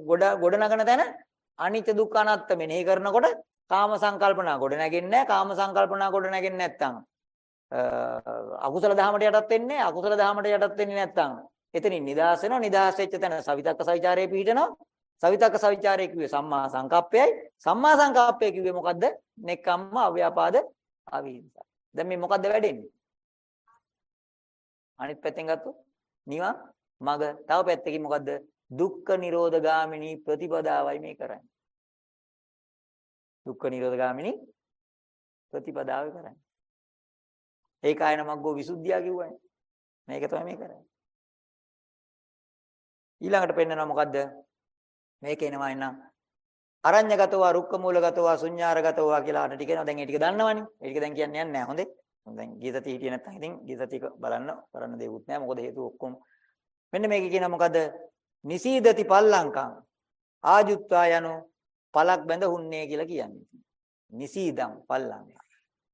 ගොඩ ගොඩ නගන තැන අනිත්‍ය දුක්ඛ අනාත්ම මෙනෙහි කරනකොට කාම සංකල්පනා ගොඩ නැගෙන්නේ නැහැ. කාම සංකල්පනා ගොඩ නැගෙන්නේ නැත්තම් අකුසල දහමට යටත් වෙන්නේ අකුසල දහමට යටත් වෙන්නේ නැත්තම් එතනින් නිදහස් වෙනවා. නිදහස් වෙච්ච තැන සවිතක්ක සවිචාරයේ පිහිටනවා. සවිතක්ක සවිචාරයේ කිව්වේ සම්මා සංකප්පයයි. සම්මා සංකප්පය කිව්වේ මොකද්ද? නෙක්ඛම්ම අව්‍යාපාද අවිහිංසා දැන් මේ මොකද්ද වැඩෙන්නේ? අනිත් පැත්තෙන් ගත්තොත් නිවන් මග. තව පැත්තකින් මොකද්ද? දුක්ඛ නිරෝධ ගාමිනී ප්‍රතිපදාවයි මේ කරන්නේ. දුක්ඛ නිරෝධ ගාමිනී ප්‍රතිපදාව කරන්නේ. ඒකායන මග්ගෝ විසුද්ධිය කිව්වනේ. මේක තමයි මේ කරන්නේ. ඊළඟට පෙන්නනවා මොකද්ද? මේක එනවා එන්න අරඤ්‍යගතව රුක්ක මූලගතව ශුඤ්ඤාරගතව කියලා අර ටික එනවා. දැන් ඒ ටික දන්නවනේ. ඒ ටික දැන් කියන්නේ නැහැ. හොඳේ. දැන් ගීතති හිටියේ නැත්නම් ඉතින් ගීතති බලන්න කරන්න දෙයක් නැහැ. මොකද හේතුව ඔක්කොම මෙන්න මේක කියන මොකද නිසීදති පල්ලංකං ආජුත්වා යනු පලක් බැඳ හුන්නේ කියලා කියන්නේ. නිසීදම් පල්ලංකං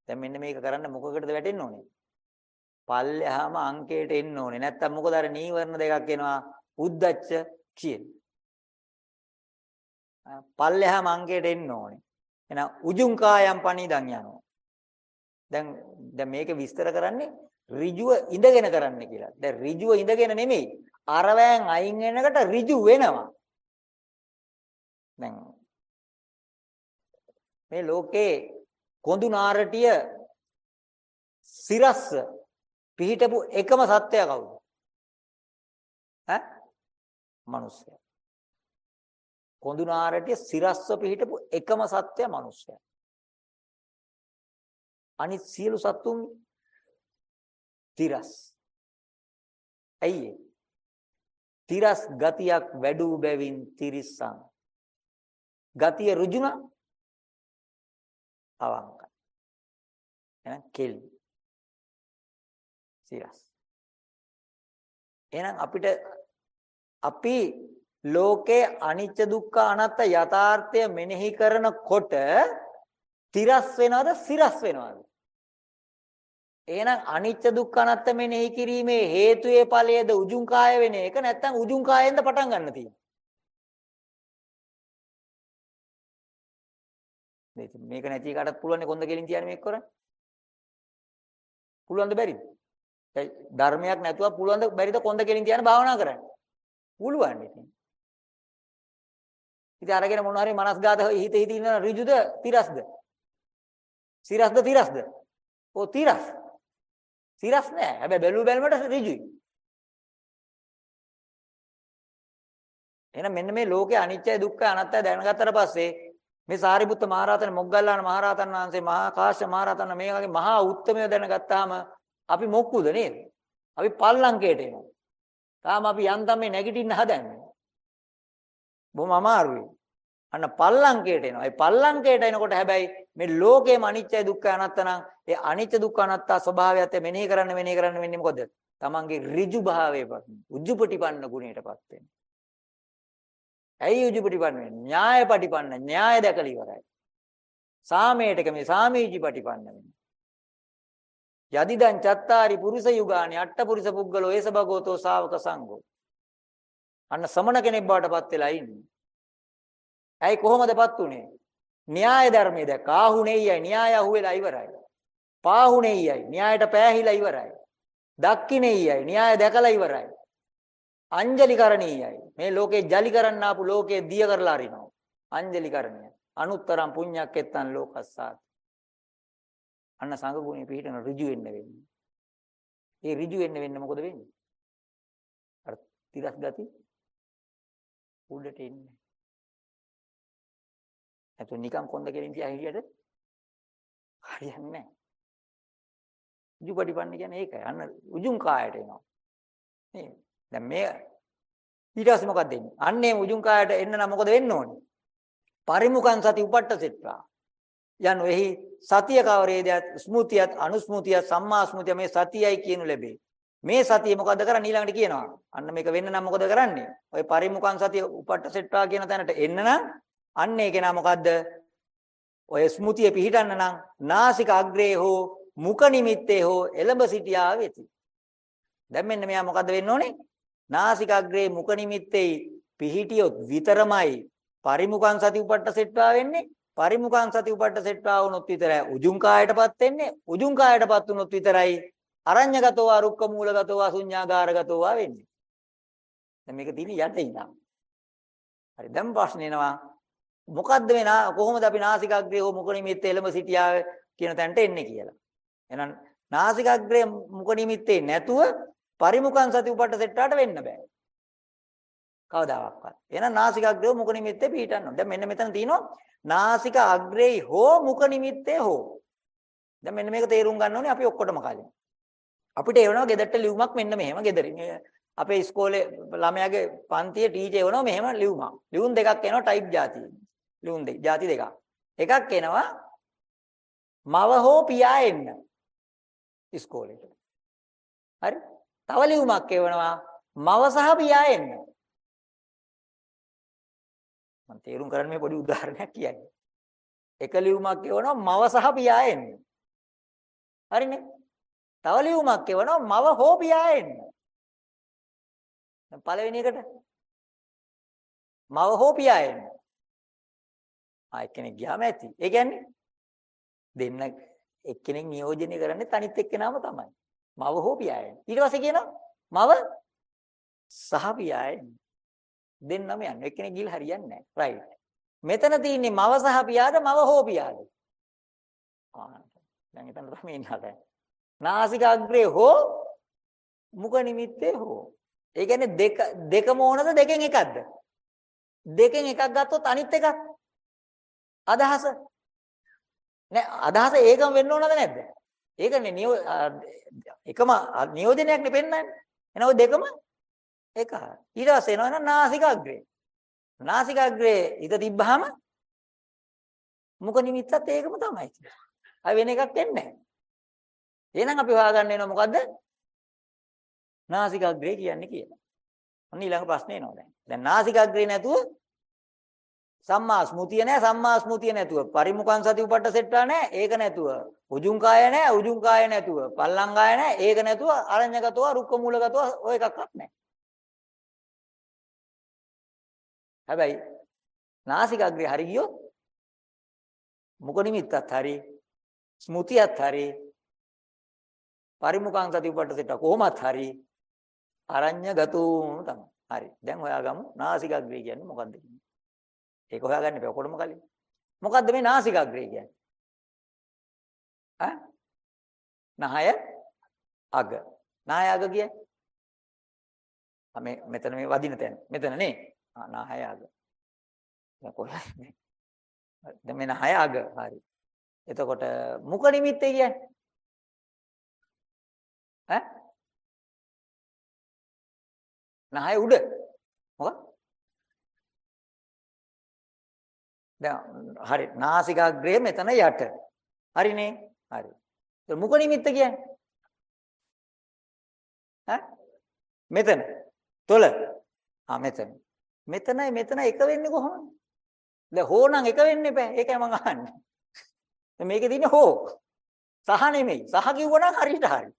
දැන් මෙන්න මේක කරන්න මොකකටද වැටෙන්න ඕනේ? පල්ලෙහාම අංකයට එන්න ඕනේ. නැත්නම් මොකද අර නීවරණ දෙකක් එනවා? උද්දච්ච කියන පල්ලෙහාම අංකයට එන්න ඕනේ. එහෙනම් උජුං කායම් පණිදන් යනවා. දැන් දැන් මේක විස්තර කරන්නේ ඍජුව ඉඳගෙන කරන්න කියලා. දැන් ඍජුව ඉඳගෙන නෙමෙයි. අරවැයන් අයින් වෙනකොට ඍජු වෙනවා. දැන් මේ ලෝකේ කොඳු නාරටිය සිරස්ස පිහිටපු එකම සත්වයා කවුද? ඈ? මිනිස්සයා. කොඳු නාරටිය සිරස්ව පිහිටපු එකම සත්වයා මිනිස්සයා. අනිත් සියලු සත්තුන් තිරස්. ඇයි ඒ? තිරස් ගතියක් වැඩූ බැවින් තිරිස්සන්. ගතිය ඍජුණා අවංකයි. එහෙනම් කෙල්. සිරස්. එහෙනම් අපිට අපි ලෝකේ අනිච්ච දුක්ඛ අනාත්ත යථාර්ථය මෙනෙහි කරනකොට තිරස් වෙනවද සිරස් වෙනවද? එහෙනම් අනිච්ච දුක්ඛ අනාත්ත මෙනෙහි කිරීමේ හේතුයේ ඵලයේද උජුං කාය වෙන එක නැත්නම් උජුං කායෙන්ද පටන් ගන්න තියෙන්නේ? මේක නැති එකටත් පුළුවන් කොන්ද කෙලින් තියන්නේ මේක කරන්නේ? පුළුවන්ද බැරිද? ධර්මයක් නැතුව පුළුවන්ද බැරිද කොන්ද කෙලින් තියන්න භාවනා කරන්න? පුළුවන් ඉතින්. ඉතින් අරගෙන මොන හරි මනස්ගත හිත හිත ඉන්න ඍජුද තිරස්ද? සිරස්ද තිරස්ද? ඔව් තිරස්. සිරස් නෑ. හැබැයි බැලු බැලමට ඍජුයි. එහෙනම් මෙන්න මේ ලෝකේ අනිත්‍යයි දුක්ඛයි අනාත්තයි දැනගත්තට පස්සේ මේ සාරිපුත්ත මහරහතන් මොග්ගල්ලාන මහරහතන් වහන්සේ මහා කාශ්‍යප මහරහතන් මේ වගේ මහා උත්තමය දැනගත්තාම අපි මොක්කුද නේද? අපි පල්ලංකයට එනවා. තාම අපි යන්තම් මේ නැගිටින්න හදන්නේ. බොහොම අමාරුයි. අන්න පල්ලංකයට එනවා. ඒ පල්ලංකයට එනකොට හැබැයි මේ ලෝකේම අනිත්‍යයි දුක්ඛයි අනාත්ත නම් ඒ අනිත්‍ය දුක්ඛ අනාත්ත ස්වභාවයත් මෙනෙහි කරන්න මෙනෙහි කරන්න වෙන්නේ මොකද? තමන්ගේ ඍජු භාවයපත් උජ්ජුපටිපන්න ගුණයටපත් වෙන්න. ඇයි උජුපටිපන්න වෙන්නේ? න්‍යායපටිපන්න න්‍යාය දැකලා ඉවරයි. සාමයටක මේ සාමීජිපටිපන්න වෙන්නේ. යදිදං චත්තාරි පුරුෂ යුගානි අට්ඨ පුරුෂ පුද්ගලෝ ඒස භගවතෝ ශාවක සංඝෝ. අන්න සමන කෙනෙක් බවටපත් වෙලා ඉන්නේ. ඇයි කොහොමදපත් උනේ? න්‍යාය ධර්මයේ දැක්ක ආහුණෙයයි න්‍යාය අහුවෙලා ඉවරයි. පාහුණෙයයි න්‍යායට පෑහිලා ඉවරයි. දක්කිනෙයයි න්‍යාය දැකලා ඉවරයි. අංජලි කරණීයයි. මේ ලෝකේ ජලි කරන්න ආපු ලෝකේ දිය කරලා අරිනවා. අංජලි කරණීය. අනුත්තරම් පුඤ්ඤක්කෙත්තන් ලෝකස්සාත්. අන්න සංඝ ගුණේ පිළිටන ඍජු වෙන්න වෙන්නේ. ඒ ඍජු වෙන්න වෙන්න මොකද වෙන්නේ? අර තිරස් ගති උඩට එන්නේ. එතකොට නිකන් කොන්ද කෙලින් තියා හිටියට හරියන්නේ නැහැ. උජුපටිපන්න කියන්නේ ඒකයි. අන්න උජුං කායට එනවා. නේද? දැන් මේ ඊට පස්සේ මොකක්ද වෙන්නේ? අන්නේ උජුං කායට එන්න නම් මොකද වෙන්න ඕනේ? පරිමුඛං සති උපට්ඨසෙත්වා. යනු එහි සතිය කවරේදයක් ස්මෘතියත් අනුස්මෘතියත් සම්මා ස්මෘතිය මේ සතියයි කියනු ලැබේ. මේ සතිය මොකද්ද කරන්නේ ඊළඟට කියනවා. අන්න මේක වෙන්න නම් මොකද කරන්නේ? ඔය පරිමුඛං සතිය උපට්ඨසෙත්වා කියන තැනට එන්න නම් අන්න ඒක නා මොකද්ද? ඔය ස්මෘතිය පිහිටන්න නම් නාසික අග්‍රේ හෝ මුඛ නිමිත්තේ හෝ එළඹ සිටියා වෙති. දැන් මෙන්න මෙයා මොකද්ද වෙන්න ඕනේ? නාසිකාග්‍රේ මුඛ නිමිත්තේ පිහිටියොත් විතරමයි පරිමුඛං සති උපට්ඨ සෙට්ටා වෙන්නේ. පරිමුඛං සති උපට්ඨ සෙට්ටා වුණොත් විතරයි උජුං කායයටපත් වෙන්නේ. උජුං කායයටපත් වුණොත් විතරයි අරඤ්‍යගතෝ අරුක්ක මූලගතෝ අසුඤ්ඤාගාරගතෝ වෙන්නේ. දැන් මේක තියෙන්නේ යට ඉඳන්. හරි දැන් ප්‍රශ්න එනවා මොකද්ද වෙන කොහොමද අපි නාසිකාග්‍රේ හෝ මුඛ නිමිත්තේ එළඹ සිටියා කියන තැනට එන්නේ කියලා. එහෙනම් නාසිකාග්‍රේ මුඛ නිමිත්තේ නැතුව පරිමුඛං සති උපට්ඨ සෙට්ටාට වෙන්න බෑ. කවදාවත්. එහෙනම් නාසික අග්‍රේ මුඛ නිමිත්තේ පිහිටන්න ඕනේ. දැන් මෙන්න මෙතන තියෙනවා නාසික අග්‍රේ හෝ මුඛ නිමිත්තේ හෝ. දැන් මෙන්න මේක තේරුම් ගන්න ඕනේ අපි ඔක්කොටම කලින්. අපිට එවනවා ගෙදරට ලියුමක් මෙන්න මෙහෙම ගෙදරින්. අපේ ඉස්කෝලේ ළමයාගේ පන්තියේ ටීචර් එවනවා මෙහෙම ලියුමක්. ලියුම් දෙකක් එනවා ටයිප් જાති. ලියුම් දෙක. જાති දෙකක්. එකක් එනවා මව හෝ පියා එන්න. ඉස්කෝලේට. හරි? තව ලියුමක් එවනවා මව සහ පියා එන්න. මම තේරුම් කරන්න මේ පොඩි උදාහරණයක් කියන්නේ. එක ලියුමක් එවනවා මව සහ පියා එන්න. හරිනේ? තව ලියුමක් එවනවා මව හෝ පියා එන්න. දැන් පළවෙනි එකට මව හෝ පියා එන්න. ආ එක්කෙනෙක් ගියාම ඇති. ඒ කියන්නේ දෙන්න එක්කෙනෙක් නියෝජනය කරන්නේ තනිත් එක්කෙනාම තමයි. මව හෝ පියායන්. ඊට පස්සේ කියනවා මව සහ පියායන්. දෙන්නම යන්නේ. එක්කෙනෙක් ගිහලා හරියන්නේ නැහැ. රයිට්. මෙතන තියෙන්නේ මව සහ පියාද මව හෝ පියාද? ආ දැන් එතන තමයි ඉන්නේ. නාසික අග්‍රේ හෝ මුඛ නිමිත්තේ හෝ. ඒ කියන්නේ දෙක දෙකම ඕනද දෙකෙන් එකක්ද? දෙකෙන් එකක් ගත්තොත් අනිත් එක අදහස නෑ අදහස ඒකම වෙන්න ඕනද නැද්ද? ඒකනේ නියෝ එකම නියෝජනයක් නේ පෙන්වන්නේ. එහෙනම් දෙකම එක. ඊට පස්සේ එනවා නම් නාසිකාග්‍රේ. නාසිකාග්‍රේ ඉත තිබ්බහම මුඛ නිමිත්තත් ඒකම තමයි. අය වෙන එකක් වෙන්නේ නැහැ. එහෙනම් අපි හොයාගන්න වෙනවා මොකද්ද? නාසිකාග්‍රේ කියන්නේ කියලා. ඔන්න ඊළඟ ප්‍රශ්නේ එනවා දැන්. දැන් නාසිකාග්‍රේ නැතුව සම්මා ස්මෘතිය නැහැ සම්මා ස්මෘතිය නැතුව. පරිමුඛං සති උපට්ඨ සෙට්ටා නැහැ ඒක නැතුව. උජුං කාය නැහැ උජුං කාය නැතුව. පල්ලං කාය නැහැ ඒක නැතුව. අරඤ්‍යගතව රුක්ක මූලගතව ඔය එකක්වත් නැහැ හැබැයි නාසිකාග්‍රේ හරි ගියොත් මුඛ නිමිත්තත් හරි ස්මෘතියත් හරි පරිමුඛං සති උපට්ඨ සෙට්ටා කොහොමත් හරි අරඤ්‍යගතෝම තමයි. හරි. දැන් හොයාගමු. නාසිකාග්‍රේ කියන්නේ මොකක්ද කියන්නේ ඒක හොයාගන්න එපා ඔකොටම කලින්. මොකද්ද මේ නාසිකාග්‍රේ කියන්නේ? ඈ? නහය අග. නහය අග කියන්නේ? මේ මෙතන මේ වදින තැන. මෙතන නේ. ආ නහය අග. දැන් කොහේ? දැන් මේ නහය අග. හරි. එතකොට මුඛ නිමිත්තේ කියන්නේ? ඈ? නහය උඩ. මොකක්ද? දැන් හරි නාසිකාග්‍රය මෙතන යට. හරිනේ? හරි. ඒක මුඛ නිමිත්ත කියන්නේ? ඈ? මෙතන. තොල. ආ මෙතන. මෙතනයි මෙතන එක වෙන්නේ කොහොමද? දැන් හෝ නම් එක වෙන්න එපා. ඒකයි මම අහන්නේ. මේකේ තියෙන්නේ හෝ. සහ නෙමෙයි. සහ කිව්වනම් හරියට හරි.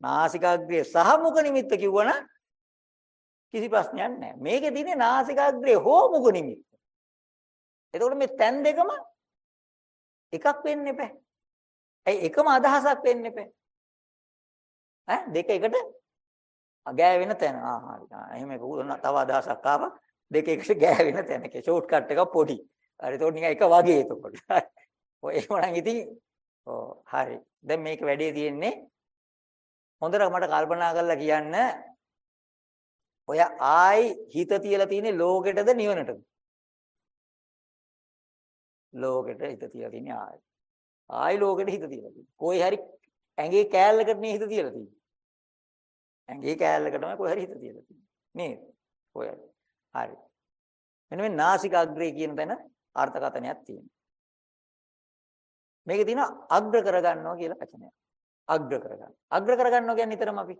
නාසිකාග්‍රය සහ මුඛ නිමිත්ත කිව්වනම් කිසි ප්‍රශ්නයක් නැහැ. මේකේ තියෙන්නේ නාසිකාග්‍රය හෝ මුඛ නිමිත්ත. එතකොට මේ තැන් දෙකම එකක් වෙන්න එපා. ඇයි එකම අදහසක් වෙන්න එපා. ඈ දෙක එකට ගෑවෙන තැන. ආ හරි. එහෙම තව අදහසක් ආවා. දෙක එකට ගෑවෙන තැනක ෂෝට් කට් එකක් පොඩි. හරි. එතකොට නිකන් එක වගේ එතකොට. ඔය එහෙමනම් ඉතින් ඔව් හරි. දැන් මේක වැඩේ තියෙන්නේ හොඳට මට කල්පනා කරලා කියන්න ඔය ආයි හිත තියලා තියෙන්නේ ලෝකෙටද නිවනටද? ලෝකෙට හිත තියලා තින්නේ ආයි. ආයි ලෝකෙට හිත තියලා තින්නේ. කොයි හරි ඇඟේ කෑල්ලකට නේ හිත තියලා තින්නේ. ඇඟේ කෑල්ලකටම කොයි හරි හිත තියලා තින්නේ. නේද? කොයි හරි. හරි. මෙන්න මේ නාසික අග්‍රේ කියන තැන අර්ථකථනයක් තියෙනවා. මේකේ තියෙන අග්‍ර කරගන්නවා කියලා වචනයක්. අග්‍ර කරගන්න. අග්‍ර කරගන්නවා කියන්නේ නිතරම අපි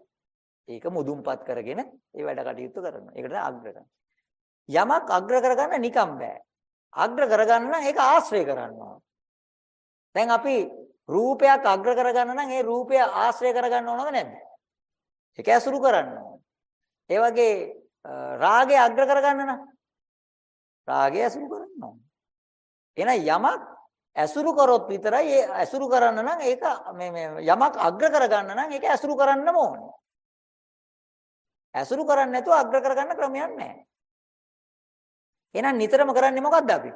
ඒක මුදුන්පත් කරගෙන ඒ වැඩ කටයුතු කරනවා. ඒකට අග්‍ර කරනවා. යමක් අග්‍ර කරගන්න නිකම් බෑ. අග්‍ර කරගන්න නම් ඒක ආශ්‍රය කරනවා. දැන් අපි රූපයක් අග්‍ර කරගන්න නම් ඒ රූපය ආශ්‍රය කරගන්න ඕනද නැද්ද? ඒක ඇසුරු කරන්න ඕන. ඒ වගේ රාගය අග්‍ර කරගන්න නම් රාගය ඇසුරු කරන්න ඕන. එහෙනම් යමක් ඇසුරු කරොත් විතරයි ඒ ඇසුරු කරන්න නම් ඒක මේ මේ යමක් අග්‍ර කරගන්න නම් ඒක ඇසුරු කරන්නම ඕනේ. ඇසුරු කරන්නේ නැතුව අග්‍ර කරගන්න ක්‍රමයක් නැහැ. එහෙනම් නිතරම කරන්නේ මොකද්ද අපි?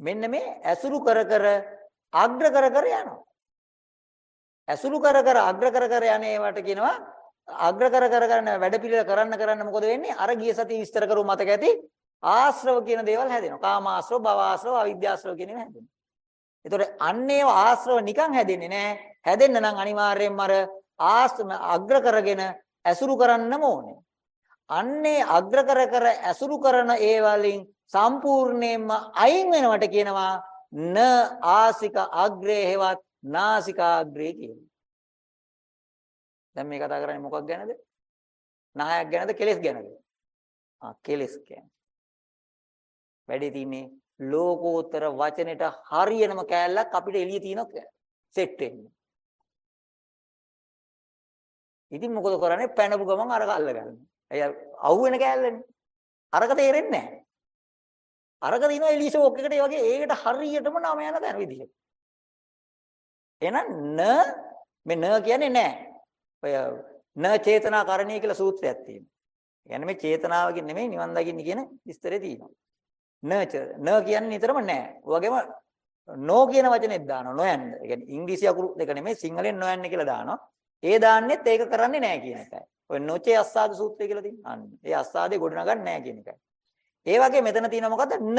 මෙන්න මේ ඇසුරු කර කර අග්‍ර කර කර යනවා. ඇසුරු කර කර අග්‍ර කර කර යන ඒවට කියනවා අග්‍ර කර කර කරන වැඩ පිළිවෙල කරන්න කරන්න මොකද වෙන්නේ? අර ගිය සතිය විස්තර කරු මතක ඇති ආශ්‍රව කියන දේවල් හැදෙනවා. කාමාශ්‍රව, භවආශ්‍රව, අවිද්‍යාශ්‍රව කියන ඒවා හැදෙනවා. ඒතකොට අන්න ඒව ආශ්‍රව නිකන් හැදෙන්නේ නැහැ. හැදෙන්න නම් අනිවාර්යයෙන්ම අර ආශ්‍රම අග්‍ර කරගෙන ඇසුරු කරන්නම ඕනේ. අන්නේ අග්‍ර කර කර ඇසුරු කරන ඒ වලින් සම්පූර්ණයෙන්ම අයින් වෙනවට කියනවා න ආසික අග්‍රේ හේවත් නාසිකාග්‍රේ කියනවා. දැන් මේ කතා කරන්නේ මොකක් ගැනද? නායක් ගැනද කෙලෙස් ගැනද? ආ කෙලෙස් කියන්නේ. වැඩි තින්නේ ලෝකෝත්තර වචනෙට හරියනම කෑල්ලක් අපිට එළිය තියෙන සෙට් වෙන්නේ. ඉතින් මොකද කරන්නේ? පැනපු ගමන් අර අල්ල ගන්නවා. එය අවු වෙන කෑල්ලනේ. අරක තේරෙන්නේ නැහැ. අරක දිනවා එලිෂෝක් එකට ඒ වගේ ඒකට හරියටම නම යන තැන විදිහට. එහෙනම් න මේ න කියන්නේ නැහැ. ඔය න චේතනාකරණීය කියලා සූත්‍රයක් තියෙනවා. කියන්නේ මේ චේතනාවකින් නෙමෙයි නිවන් දකින්න කියන විස්තරේ තියෙනවා. න න කියන්නේ නිතරම නැහැ. ඔයගෙම නෝ කියන වචනේත් දානවා නොයන්න. ඒ කියන්නේ ඉංග්‍රීසි අකුරු දෙක නෙමෙයි සිංහලෙන් නොයන්න කියලා දානවා. ඒ දාන්නෙත් ඒක කරන්නේ නැහැ කියන එකයි. ඔය නොචේ අස්සාද සූත්‍රය කියලා තියෙනවා. අන්න. ඒ අස්සාදේ ගොඩනගන්නේ නැහැ කියන එකයි. ඒ වගේ මෙතන තියෙන මොකද්ද? න.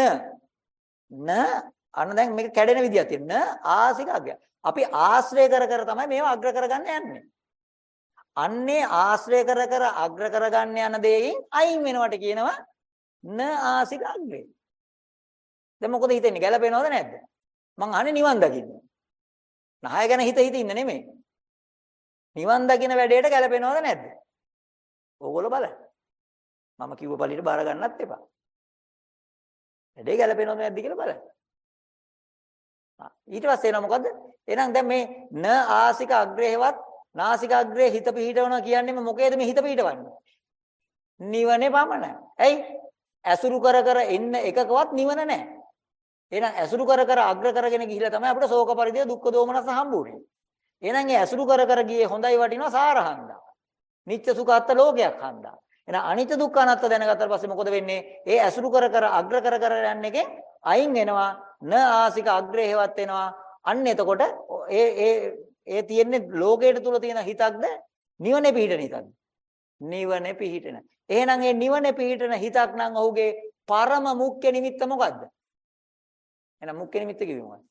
න අන්න දැන් මේක කැඩෙන විදියක් තියෙන ආසික අග්‍රය. අපි ආශ්‍රය කර කර තමයි මේව අග්‍ර කරගන්න යන්නේ. අන්නේ ආශ්‍රය කර කර අග්‍ර කරගන්න යන දෙයින් අයින් වෙනවට කියනවා න ආසික අග්‍රේ. දැන් මොකද හිතෙන්නේ ගැලපෙනවද නැද්ද? මං අහන්නේ නිවන් දකින්න. නහය ගැන හිත හිත ඉන්න නෙමෙයි. නිවන් දකින්න වැඩේට ගැලපෙනවද නැද්ද? ඕගොල්ලෝ බලන්න. මම කිව්ව පළියට බාර ගන්නත් එපා. වැඩේ ගැලපෙනවද නැද්ද කියලා බලන්න. ඊට පස්සේ එනවා මොකද්ද? එහෙනම් දැන් මේ න ආසික අග්‍රේවත් නාසික අග්‍රේ හිත පිහිටවනවා කියන්නේ මොකේද මේ හිත පිහිටවන්නේ? නිවනේ පමණයි. ඇයි? ඇසුරු කර කර ඉන්න එකකවත් නිවන නැහැ. එහෙනම් ඇසුරු කර කර අග්‍ර කරගෙන ගිහිල්ලා තමයි අපිට ශෝක පරිදේ දුක්ඛ දෝමනස හම්බුනේ. එහෙනම් ඒ ඇසුරු කර කර ගියේ හොඳයි වටිනවා සාරහන්දා. නිත්‍ය සුඛ අත්ත ලෝකයක් හන්දා. එහෙනම් අනිත්‍ය දුක්ඛ අනාත්ත දැනගත්තාට පස්සේ මොකද වෙන්නේ? ඒ ඇසුරු කර කර අග්‍ර කර කර යන එකෙන් අයින් වෙනවා. න ආසික අග්‍රේ හේවත් වෙනවා. අන්න එතකොට ඒ ඒ ඒ තියෙන්නේ ලෝකයට තුල තියෙන හිතක්ද නිවනේ පිහිටන හිතක්ද? නිවනේ පිහිටන. එහෙනම් ඒ නිවනේ පිහිටන හිතක් නම් ඔහුගේ පරම මුඛ්‍ය නිමිත්ත මොකද්ද? එහෙනම් මුඛ්‍ය නිමිත්ත කිව්වේ මොකක්ද?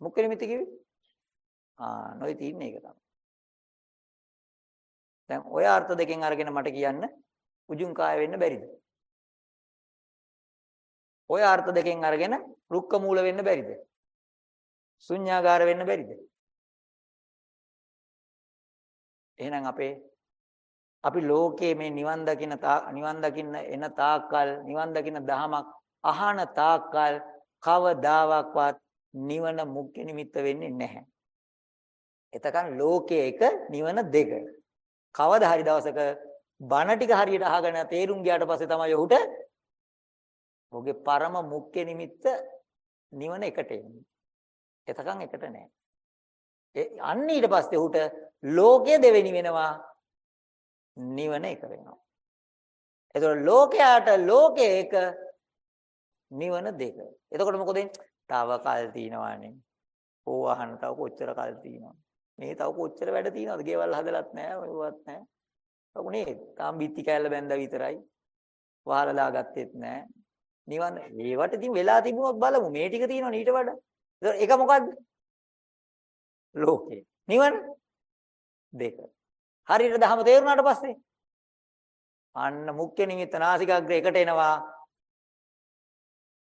මුඛ්‍ය නිමිත්ත කිව්වේ? ආ නොයි තින්නේ ඒක තමයි. දැන් ඔය අර්ථ දෙකෙන් අරගෙන මට කියන්න උජුං කාය වෙන්න බැරිද? ඔය අර්ථ දෙකෙන් අරගෙන රුක්ක මූල වෙන්න බැරිද? ශුන්‍යාගාර වෙන්න බැරිද? එහෙනම් අපේ අපි ලෝකයේ මේ නිවන් දකින්න නිවන් දකින්න එන තාක්කල් නිවන් දකින්න දහමක් අහන තාක්කල් කවදාවත් නිවන මුඛ්‍ය නිමිත්ත වෙන්නේ නැහැ. එතකන් ලෝකයේ එක නිවන දෙක. කවදා හරි දවසක බණ ටික හරියට අහගෙන තේරුම් ගියාට පස්සේ තමයි ඔහුට ඔහුගේ පරම මුඛ්‍ය නිමිත්ත නිවන එකට එන්නේ. එතකන් එකට නෑ. ඒ අන්න ඊට පස්සේ ඔහුට ලෝකය දෙවෙනි වෙනවා නිවන එක වෙනවා. එතකොට ලෝකයාට ලෝකයේ එක නිවන දෙක. එතකොට මොකද තව කල් තියනවානේ. ඕවහන තව කොච්චර කල් තියනවද? මේ තව කොච්චර වැඩ තියනවද? ගෙවල් හදලත් නැහැ, ඔයවත් නැහැ. ඔකුනේ තාම බිත්ති කෑල්ල බැඳලා විතරයි. වහලා දාගත්තෙත් නැහැ. නිවන් ඒවට ඉතින් වෙලා තිබුණොත් බලමු. මේ ටික තියෙනවනේ ඊට වඩා. ඒක මොකද්ද? ලෝකේ. නිවන දෙක. හරියට දහම තේරුණාට පස්සේ අන්න මුඛ්‍ය නිමිත්ත නාසිකාග්‍රේ එකට එනවා.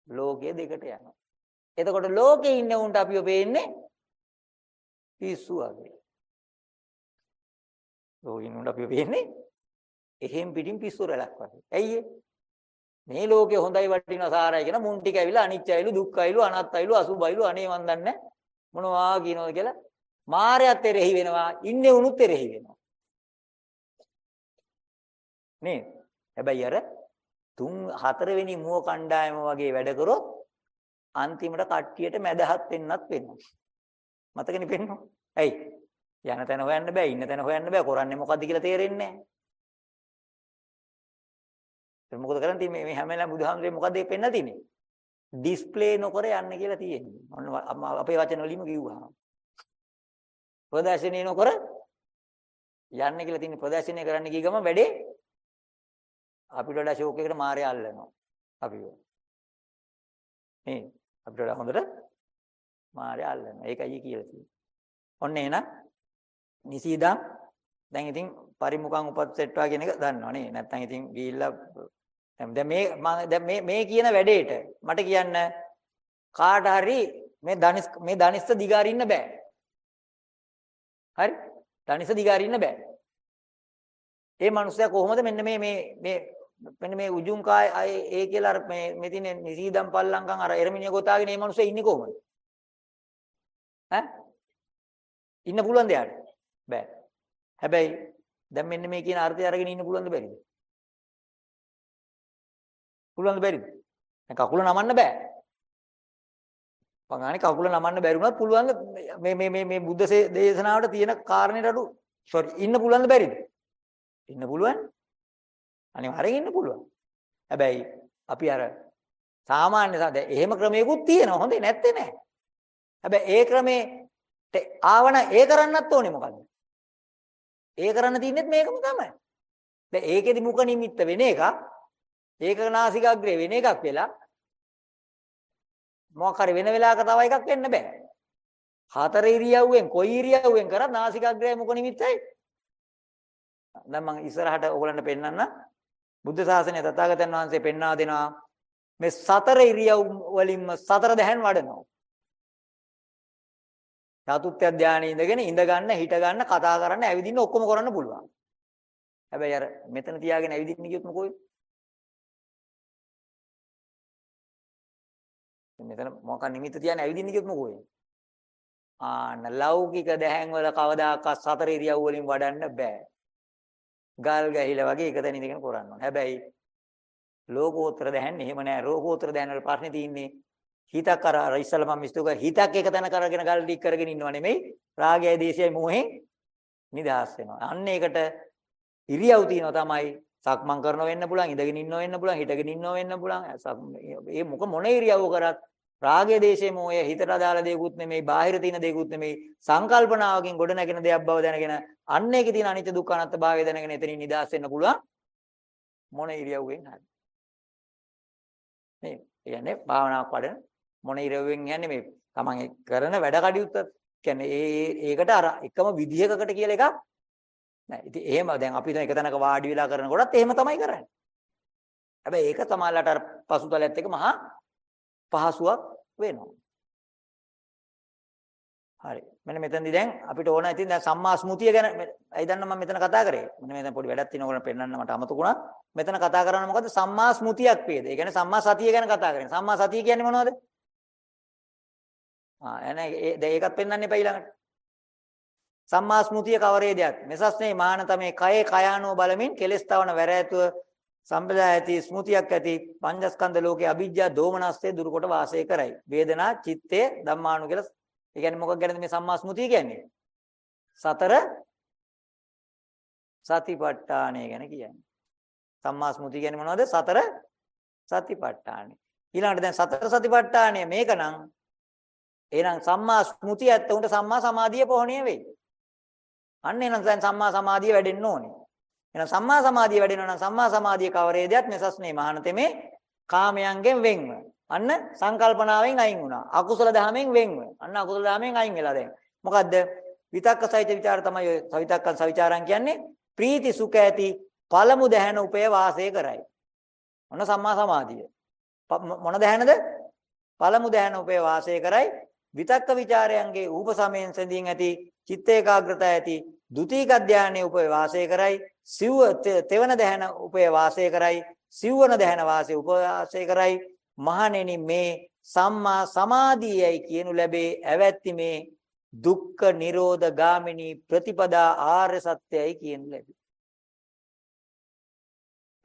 ලෝකයේ දෙකට යනවා. එතකොට ලෝකේ ඉන්න උන්ට අපිව පේන්නේ පිස්සු වගේ. ලෝකේ ඉන්න උන්ට අපිව පේන්නේ එහෙම් පිටින් පිස්සු රැලක් වගේ. ඇයි මේ ලෝකේ හොඳයි වටිනා සාරයි කියන මුන් ටික ඇවිල්ලා අනිත්‍යයිලු දුක්ඛයිලු අනාත්තයිලු අසුභයිලු අනේ මන් දන්නේ මොනවා කියනවද කියලා මායයත් එරෙහි වෙනවා ඉන්නේ උනුත් එරෙහි වෙනවා. නේ හැබැයි අර තුන් හතරවෙනි මුව කණ්ඩායම වගේ වැඩ කරොත් අන්තිමට කට්ටියට මැදහත් වෙන්නත් වෙනවා. මතකනේ පෙන්නෝ. ඇයි? යන තැන හොයන්න බෑ, ඉන්න තැන හොයන්න බෑ, කරන්නේ මොකද්ද කියලා තේරෙන්නේ නැහැ. ඒක මොකද කරන්නේ මේ මේ හැම වෙලාවෙම බුදුහාමුදුරේ මොකද්ද මේ පෙන්නලා තියෙන්නේ? ඩිස්ප්ලේ නොකර යන්න කියලා තියෙන්නේ. ඔන්න අපේ වචන වලින්ම කිව්වා. ප්‍රදර්ශනය නොකර යන්න කියලා තියෙන ප්‍රදර්ශනය කරන්න ගිය ගමන් වැඩේ අපිට වඩා ෂෝක් එකකට මාරය අල්ලනවා. අපිව. මේ අපිට වඩා හොඳට මාරය අල්ලනවා. ඒකයි කියලා තියෙන්නේ. ඔන්න එහෙනම් නිසීදම් දැන් ඉතින් පරිමුඛං උපස්සෙට්වා කියන එක දන්නවා නේ. නැත්තම් ඉතින් ගිහිල්ලා දැන් මේ මම දැන් මේ මේ කියන වැඩේට මට කියන්න කාට හරි මේ ධනිස් මේ ධනිස්ස දිගාරින්න බෑ. හරි? ධනිස්ස දිගාරින්න බෑ. ඒ මනුස්සයා කොහොමද මෙන්න මේ මේ මේ මෙන්න මේ උජුම් කාය ඒ කියලා අර මේ මේ තියෙන නිසීදම් පල්ලංකම් අර එරමිනිය ගොතාගෙන මේ මනුස්සයා ඉන්නේ කොහොමද? ඈ? ඉන්න පුළුවන්ද යාට? බෑ. හැබැයි දැන් මෙන්න මේ කියන අර්ථය අරගෙන ඉන්න පුළුවන්ද බැරිද? පුළුවන්ද බැරිද? දැන් කකුල නමන්න බෑ. පංගානේ කකුල නමන්න බැරි වුණත් පුළුවන් මේ මේ මේ මේ බුද්ධ දේශනාවට තියෙන කාරණේට අඩු සෝරි ඉන්න පුළුවන්ද බැරිද? ඉන්න පුළුවන්. අනිවාර්යෙන් ඉන්න පුළුවන්. හැබැයි අපි අර සාමාන්‍ය සාද එහෙම ක්‍රමයකුත් තියෙනවා හොඳේ නැත්තේ නෑ. හැබැයි ඒ ක්‍රමේ ආවන ඒ කරන්නත් ඕනේ මොකද්ද? ඒ කරන්න තියන්නේත් මේකම තමයි. දැන් ඒකෙදි මුඛ නිමිත්ත වෙන එක ඒක නාසිකාග්‍රේ වෙන එකක් වෙලා මොකක් හරි වෙන වෙලාවක තව එකක් වෙන්න බෑ. හතර ඉරියව්වෙන් කොයි ඉරියව්වෙන් කරත් නාසිකාග්‍රය මොක නිමිත්තයි? දැන් මම ඉස්සරහට ඕගලන්ට පෙන්නන්න බුද්ධ ශාසනය තථාගතයන් වහන්සේ පෙන්වා දෙනවා මේ සතර ඉරියව් වලින්ම සතර දැහන් වඩනවා. චතුත්ථ ධානයේ ඉඳගෙන ඉඳ ගන්න, හිට ගන්න, කතා කරන්න, ඇවිදින්න ඔක්කොම කරන්න පුළුවන්. හැබැයි අර මෙතන තියාගෙන ඇවිදින්න කියොත් මොකෝයි? මෙතන මොකක් නිමිත්ත තියාගෙන ඇවිදින්න කියොත් මොකෝයි? ආන ලෞකික දැහැන් වල කවදාකවත් සතර ඉරියව් වලින් වඩන්න බෑ. ගල් ගැහිලා වගේ එක තැන ඉඳගෙන කරන්න ඕන. හැබැයි ලෝකෝත්තර දැහැන් එහෙම නෑ. ලෝකෝත්තර දැහැන් වල ප්‍රශ්නේ තියෙන්නේ හිතක් අර අර ඉස්සලා මම මිස්තුක හිතක් එක තැන කරගෙන ගල් ඩික් කරගෙන ඉන්නව නෙමෙයි. රාගයයි දේශයයි මොහෙන් නිදහස් වෙනවා. අන්න ඒකට ඉරියව් තියෙනවා තමයි සක්මන් කරනව වෙන්න පුළුවන්, ඉඳගෙන ඉන්නව වෙන්න පුළුවන්, හිටගෙන ඉන්නව වෙන්න පුළුවන්. ඒ මොක මොන ඉරියව්ව කරත් රාගය දේශේ මොහය හිතට අදාළ දෙයක්ුත් නෙමෙයි බාහිර තියෙන දෙයක්ුත් නෙමෙයි සංකල්පනාවකින් ගොඩ නැගෙන දෙයක් බව දැනගෙන අන්න ඒකේ තියෙන අනිත්‍ය දුක්ඛ අනාත්ම භාවය දැනගෙන එතනින් නිදහස් වෙන්න පුළුවන් මොන ඉරියව්වෙන් හරි මේ කියන්නේ භාවනාවක් වඩන මොන ඉරියව්වෙන් යන්නේ මේ තමන් කරන වැඩ කටයුත්ත කියන්නේ ඒ ඒකට අර එකම විදිහකට කියලා එකක් නෑ ඉතින් එහෙම දැන් අපි දැන් එක තැනක වාඩි වෙලා කරනකොටත් එහෙම තමයි කරන්නේ හැබැයි ඒක තමයිලාට අර පසුතලයත් එක මහා පහසුවක් වෙනවා. හරි. මෙන්න මෙතනදී දැන් අපිට ඕන ඉතින් දැන් සම්මා ස්මෘතිය ගැන ඇයි දන්න මම මෙතන කතා කරේ. මෙන්න මෙතන පොඩි වැඩක් තියෙනවා ඔයගොල්ලෝ පෙන්වන්න මට අමතකුණා. මෙතන කතා කරන්නේ මොකද්ද? සම්මා ස්මෘතියක් වේද. ඒ කියන්නේ සම්මා සතිය ගැන කතා කරන්නේ. සම්මා සතිය කියන්නේ මොනවද? ආ එනේ දැන් ඒකත් පෙන්වන්න එපා ඊළඟට. සම්මා ස්මෘතිය කවරේදයක්? මෙසස්නේ මානතමේ කයේ කයානෝ බලමින් කෙලස් තවන වැර ඇතුව සම්පදාය ඇති ස්මෘතියක් ඇති පංචස්කන්ධ ලෝකයේ අවිජ්ජා දෝමනස්සේ දුරු කොට වාසය කරයි. වේදනා, චිත්තේ, ධම්මානු කියලා. ඒ කියන්නේ මොකක් ගැනද මේ සම්මා ස්මෘතිය කියන්නේ? සතර සතිපට්ඨානය ගැන කියන්නේ. සම්මා ස්මෘතිය කියන්නේ මොනවද? සතර සතිපට්ඨානය. ඊළඟට දැන් සතර සතිපට්ඨානය මේකනම් එහෙනම් සම්මා ස්මෘතිය ඇත්ත උන්ට සම්මා සමාධිය පොහොණිය වෙයි. අන්න එහෙනම් දැන් සම්මා සමාධිය වැඩෙන්න ඕනේ. එහෙනම් සම්මා සමාධිය වැඩෙනවා නම් සම්මා සමාධිය කවරේදයක් මෙසස්නේ මහානතෙමේ කාමයන්ගෙන් වෙන්ව. අන්න සංකල්පනාවෙන් අයින් වුණා. අකුසල දහමෙන් වෙන්ව. අන්න අකුසල දහමෙන් අයින් වෙලා දැන්. මොකද්ද? විතක්ක සහිත ਵਿਚාර තමයි ඔය සවිතක්කන් සවිචාරම් කියන්නේ. ප්‍රීති සුඛ ඇති පළමු දැහැන උපය වාසය කරයි. මොන සම්මා සමාධිය. මොන දැහැනද? පළමු දැහැන උපය වාසය කරයි. විතක්ක ਵਿਚාරයන්ගේ ූපසමයෙන් සෙඳින් ඇති චිත්ත ඒකාග්‍රතාව ඇති ဒုတိ ක ධානයේ උපේ වාසය කරයි සිව්ව තෙවන දහන උපේ වාසය කරයි සිව්වන දහන වාසයේ උපවාසය කරයි මහණෙනි මේ සම්මා සමාධියයි කියනු ලැබේ ඇවැත්ති මේ දුක්ඛ නිරෝධ ගාමිනී ප්‍රතිපදා ආර්ය සත්‍යයයි කියනු ලැබේ.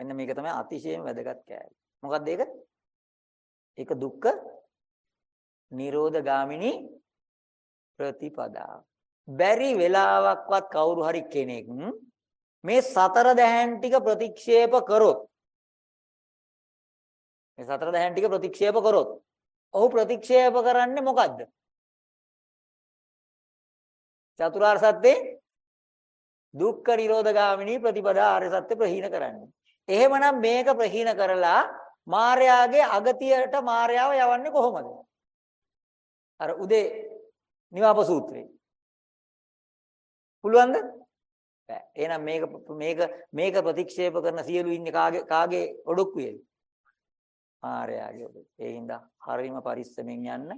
එන්න මේක තමයි අතිශයින් වැදගත් කෑලි. මොකද්ද ඒක? ඒක දුක්ඛ නිරෝධ ගාමිනී ප්‍රතිපදාව බැරි වෙලාවක්වත් කවුරු හරි කෙනෙක් මේ සතර දැහැන් ටික ප්‍රතික්ෂේප කරොත් මේ සතර දැහැන් ටික ප්‍රතික්ෂේප කරොත් ඔහු ප්‍රතික්ෂේප කරන්නේ මොකද්ද? චතුරාර්ය සත්‍යේ දුක්ඛ නිරෝධ ගාමිනී ප්‍රතිපදා ආර්ය සත්‍ය ප්‍රහීන කරන්නේ. එහෙමනම් මේක ප්‍රහීන කරලා මාර්යාගේ අගතියට මාර්යාව යවන්නේ කොහොමද? අර උදේ නිවාප සූත්‍රේ. පුළුවන්ද? බෑ. එහෙනම් මේක මේක මේක ප්‍රතික්ෂේප කරන සියලු ඉන්නේ කාගේ කාගේ ඔඩොක්කුවේද? ආර්යයාගේ ඔඩොක්කුව. ඒ හින්දා හරීම පරිස්සමෙන් යන්න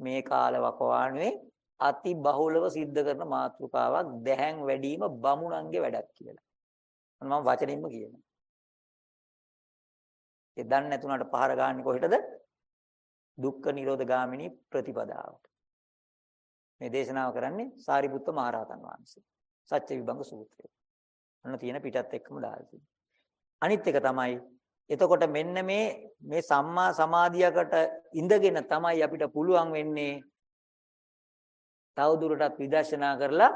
මේ කාල වකවානුවේ අති බහුලව සිද්ධ කරන මාතෘකාවක් දැහැන් වැඩිම බමුණන්ගේ වැඩක් කියලා. මම වචනින්ම කියනවා. ඒ දන්නේ නැතුණාට පහර ගන්න කොහෙටද? දුක්ඛ නිරෝධ ගාමිනී ප්‍රතිපදාවට. මේ දේශනාව කරන්නේ සාරිපුත්ත මහරහතන් වහන්සේ. සත්‍ය විභංග සූත්‍රය. අන්න තියෙන පිටත් එක්කම දාලා තියෙනවා. අනිත් එක තමයි එතකොට මෙන්න මේ මේ සම්මා සමාධියකට ඉඳගෙන තමයි අපිට පුළුවන් වෙන්නේ තවදුරටත් විදර්ශනා කරලා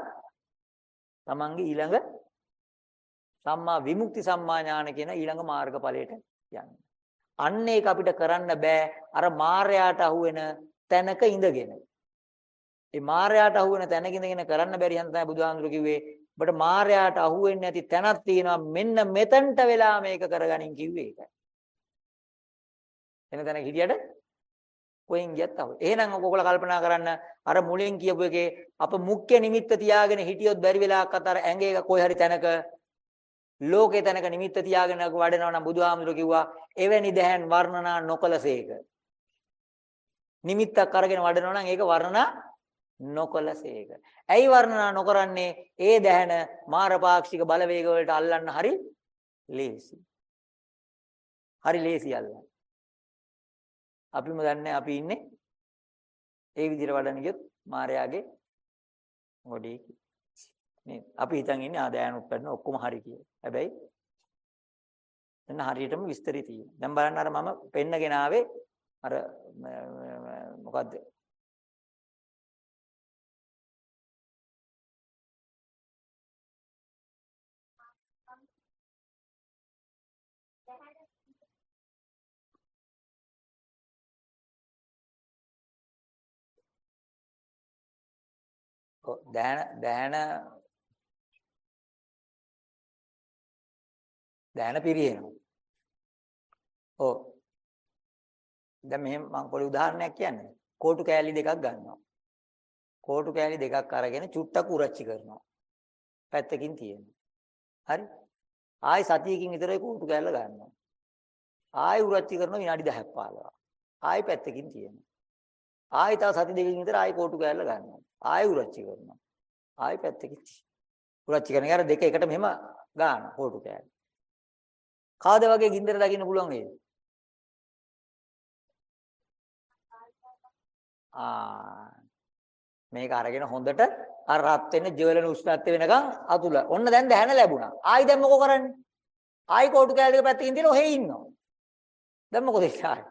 තමන්ගේ ඊළඟ සම්මා විමුක්ති සම්මා ඥාන කියන ඊළඟ මාර්ගඵලයට යන්න. අන්න ඒක අපිට කරන්න බෑ අර මායයට අහුවෙන තැනක ඉඳගෙන. ඒ මායයට අහු වෙන තැනක ඉඳගෙන කරන්න බැරි හන්ද තමයි බුදුහාමුදුරු කිව්වේ. ඔබට මායයට අහු වෙන්නේ නැති තැනක් තියෙනවා. මෙන්න මෙතනට වෙලා මේක කරගනින් කිව්වේ ඒකයි. එන තැනක හිටියට කොහෙන් ගියත් අහු. එහෙනම් ඔයගොල්ලෝ කල්පනා කරන්න අර මුලින් කියපු එකේ අප මුඛ්‍ය නිමිත්ත තියාගෙන හිටියොත් බැරි වෙලාවක් අතර ඇඟේ කොයි හරි තැනක ලෝකේ තැනක නිමිත්ත තියාගෙන වඩනවා නම් බුදුහාමුදුරුවෝ කිව්වා එවැනි දැහන් වර්ණනා නොකලසේක. නිමිත්තක් අරගෙන වඩනවා නම් ඒක වර්ණනා නොකලසේක. ඇයි වර්ණනා නොකරන්නේ? ඒ දැහන මාරපාක්ෂික බලවේග වලට අල්ලන්න හරි ලේසි. හරි ලේසි අල්ලන්න. අපිම දන්නේ අපි ඉන්නේ ඒ විදිහට වඩන ගියොත් මායාගේ ගොඩේ නේද? අපි හිතන් ඉන්නේ ආ දයනුත් පැන්න ඔක්කොම හරි කියලා. හැබැයි එන්න හරියටම විස්තරي තියෙනවා. දැන් බලන්න අර මම පෙන්නගෙන ආවේ අර මොකද්ද? දැන දැන දැන පිරියෙනවා. ඔව්. දැන් මෙහෙම මම පොඩි උදාහරණයක් කියන්නේ. කෝටු කෑලි දෙකක් ගන්නවා. කෝටු කෑලි දෙකක් අරගෙන චුට්ටක් උරච්චි කරනවා. පැත්තකින් තියෙනවා. හරි? ආයි සතියකින් විතරයි කෝටු කෑල්ල ගන්නවා. ආයි උරච්චි කරනවා විනාඩි 10ක් 15ක්. ආයි පැත්තකින් තියෙනවා. ආයි තව සති දෙකකින් විතර ආයි කෝටු කෑල්ල ගන්නවා. ආයි උරච්චි කරනවා. ආයි පැත්තකින් උරච්චි කරන එක දෙක එකට මෙහෙම ගන්න කෝටු කෑල්ල. කාද වගේ ගින්දර දකින්න පුළුවන් වේද? ආ මේක අරගෙන හොඳට අර රත් වෙන ජවලන උෂ්ණත්වය වෙනකන් අතුල. ඔන්න දැන් දැහැන ලැබුණා. ආයි දැන් මොකෝ කරන්නේ? ආයි කෝටු කෑල්ල දෙක පැත්තකින් තියලා ඔහෙ ඉන්නවා. දැන් මොකද ඉස්සාරේ?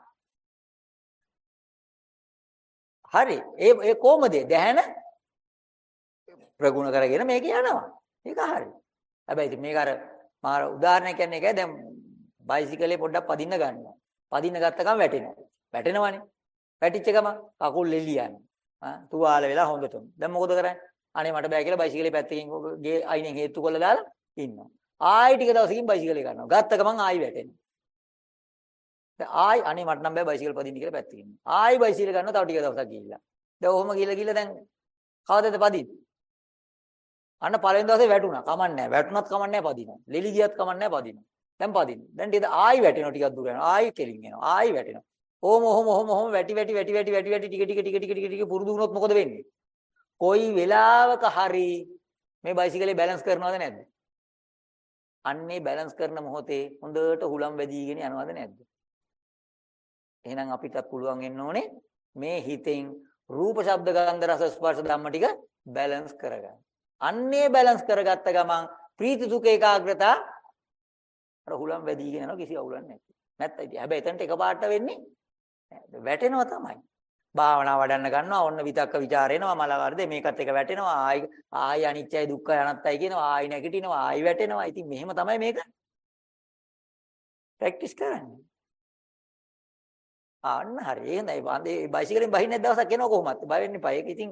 හරි. ඒ ඒ කොහමද? දැහැන ප්‍රගුණ කරගෙන මේක යනවා. ඒක හරි. හැබැයි ඉතින් මේක අර මාර උදාහරණයක් කියන්නේ ඒකයි දැන් බයිසිකලේ පොඩ්ඩක් පදින්න ගන්නවා. පදින්න ගත්ත ගමන් වැටෙනවා. වැටෙනවනේ. වැටිච්ච ගමන් කකුල් එළියන්නේ. ආ තුවාල වෙලා හොඳටම. දැන් මොකද කරන්නේ? අනේ මට බෑ කියලා බයිසිකලේ පැත්තකින් ගේ අයිනෙන් හේතු කරලා දාලා ඉන්නවා. ආයි ටික දවසකින් බයිසිකලේ ගන්නවා. ගත්ත ගමන් ආයි වැටෙනවා. දැන් ආයි අනේ මට නම් බෑ බයිසිකල් පදින්න කියලා පැත්තකින් ඉන්නවා. ආයි බයිසිකල් ගන්නවා තව ටික දවසක් ගිහිල්ලා. දැන් ඔහොම ගිහිල්ලා ගිහිල්ලා දැන් කවදද පදින්නේ? අන්න පළවෙනි දවසේ වැටුණා. කමන්නේ නැහැ. වැටුණත් කමන්නේ නැහැ පදිනවා. ලෙලි ගියත් කමන්නේ නැහැ පදිනවා. දැන් පදින්න. දැන් ටික ආයි වැටෙනවා ටිකක් දුර යනවා. ආයි කෙලින් එනවා. ආයි වැටෙනවා. ඕම ඔහොම ඔහොම ඔහොම වැටි වැටි වැටි වැටි වැටි වැටි ටික ටික ටික ටික ටික ටික පුරුදු වුණොත් මොකද වෙන්නේ? කොයි වෙලාවක හරි මේ බයිසිකලේ බැලන්ස් කරනවද නැද්ද? අන්නේ බැලන්ස් කරන මොහොතේ හොඳට හුලම් වැදීගෙන යනවද නැද්ද? එහෙනම් අපිට පුළුවන් වෙන්න ඕනේ මේ හිතෙන් රූප ශබ්ද ගන්ධ රස ස්පර්ශ ධම්ම ටික බැලන්ස් කරගන්න. අන්නේ බැලන්ස් කරගත්ත ගමන් ප්‍රීති සුඛ ඒකාග්‍රතා අර හුලම් වැදීගෙන යනවා කිසි අවුලක් නැහැ. නැත්නම් ඉතින් හැබැයි එතනට එකපාරට වෙන්නේ වැටෙනවා තමයි. භාවනා වඩන්න ගන්නවා ඔන්න විතක්ක ਵਿਚාර එනවා මල වර්ධේ මේකත් එක වැටෙනවා ආයි ආයි අනිත්‍යයි දුක්ඛයි අනත්තයි කියනවා ආයි නැගිටිනවා ආයි වැටෙනවා. ඉතින් මෙහෙම තමයි මේක ප්‍රැක්ටිස් කරන්නේ. අන්න හරි. ඒ හොඳයි. වන්දේ බයිසිකලෙන් බහින්නේ දවසක් එනවා කොහොමද? බය වෙන්න එපා. ඒක ඉතින්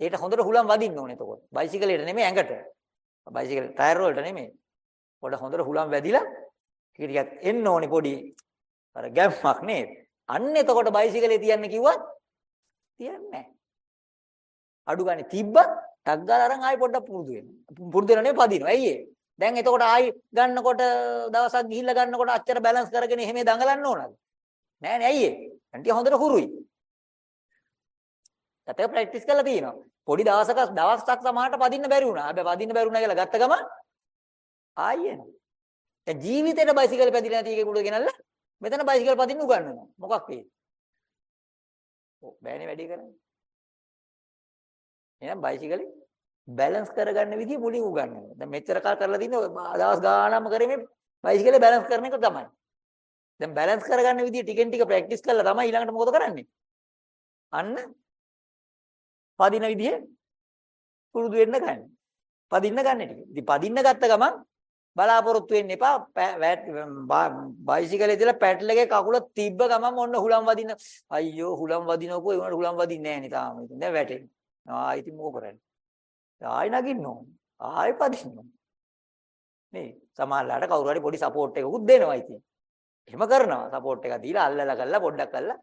ඒකට හොඳට හුලම් වදින්න ඕනේ එතකොට. බයිසිකලෙට නෙමෙයි ඇඟට. බයිසිකල් ටයර් වලට නෙමෙයි. පොඩ හොඳට හුලම් වැදිලා ටිකක් එන්න ඕනේ පොඩි අර ගැම්මක් නේද? අන්න එතකොට බයිසිකලේ තියන්න කිව්වත් තියන්නේ නැහැ. අඩු ගානේ තිබ්බත් ටක් ගාලා අරන් ආයි පොඩ්ඩක් පුරුදු වෙන්න. පුරුදු වෙන නෙමෙයි පදිනවා. ඇයි ඒ? දැන් එතකොට ආයි ගන්නකොට දවසක් ගිහිල්ලා ගන්නකොට අච්චර බැලන්ස් කරගෙන එහෙම දඟලන්න ඕනද? නෑ නෑ ඇයි ඒ? අන්ටි හොඳට හුරුයි. තත්ත්ව ප්‍රැක්ටිස් කරලා තියෙනවා. පොඩි දවසක දවසක් සමහරට පදින්න බැරි වුණා. හැබැයි පදින්න බැරි වුණා කියලා ගත්ත ගම ආයි එනවා. දැන් ජීවිතේට බයිසිකල් පැදිලා නැති එකේ කුඩ ගෙනල්ලා මෙතන බයිසිකල් පදින්න උගන්වනවා. මොකක් වේද? ඔව් බෑනේ වැඩි කරන්නේ. එහෙනම් බයිසිකලේ බැලන්ස් කරගන්න විදිය මුලින් උගන්වනවා. දැන් මෙච්චර කාල කරලා තින්නේ දවස් ගානක්ම කරේ මේ බයිසිකලේ බැලන්ස් කරන එක තමයි. දැන් බැලන්ස් කරගන්න විදිය ටිකෙන් ටික ප්‍රැක්ටිස් කරලා තමයි ඊළඟට මොකද කරන්නේ? අන්න පදින විදිය පුරුදු වෙන්න ගන්න. පදින්න ගන්න ටික. ඉතින් පදින්න ගත්ත ගමන් බලාපොරොත්තු වෙන්න එපා. බයිසිකලේ දාලා පැඩල් එකේ කකුල තිබ්බ ගමන් ඔන්න හුලම් වදින. අයියෝ හුලම් වදිනකෝ ඒ වුණාට හුලම් වදින්නේ නැහැ නේ තාම. ඉතින් දැන් වැටෙන්නේ. ආ ඉතින් මොකෝ කරන්නේ? ආයි නගින්න ඕනේ. ආයි පදින්න ඕනේ. නේ සමහරලාට කවුරු හරි පොඩි සපෝට් එකකුත් දෙනවා ඉතින්. එහෙම කරනවා. සපෝට් එක දීලා අල්ලලා කරලා පොඩ්ඩක් කරලා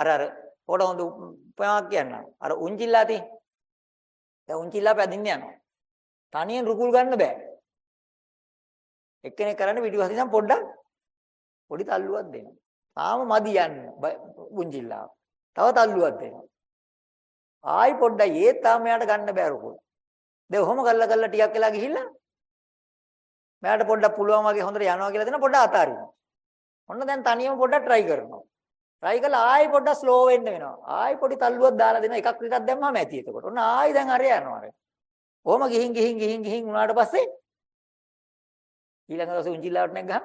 අර අර පොඩ හොඳ උපමාවක් කියන්න. අර උන්චිල්ලා තියෙන. දැන් උන්චිල්ලා පැදින්න යනවා. තනියෙන් රුකුල් ගන්න බෑ. එක්කෙනෙක් කරන්නේ පිටිපස්සේ ඉඳන් පොඩ්ඩක් පොඩි තල්ලුවක් දෙනවා. තාම මදි යන්න උන්චිල්ලා. තව තල්ලුවක් දෙනවා. ආයි පොඩ්ඩක් ඒත් තාම එයාට ගන්න බෑ රුකුල්. දැන් ඔහොම කරලා කරලා ටිකක් වෙලා ගිහිල්ලා මෑට පොඩ්ඩක් පුළුවන් වගේ හොඳට යනවා කියලා දෙන පොඩ්ඩක් අතාරිනවා. ඔන්න දැන් තනියම පොඩ්ඩක් try කරනවා. try කළා ආයි පොඩ්ඩක් slow වෙන්න වෙනවා. ආයි පොඩි තල්ලුවක් දාලා දෙනවා. එකක් විතරක් දැම්මම ඇති එතකොට. ඔන්න ආයි දැන් අර යනවා අර. කොහොම ගිහින් ගිහින් ගිහින් ගිහින් උනාට පස්සේ ඊළඟ දවසේ උන්චිල්ලාවට නැග්ගහම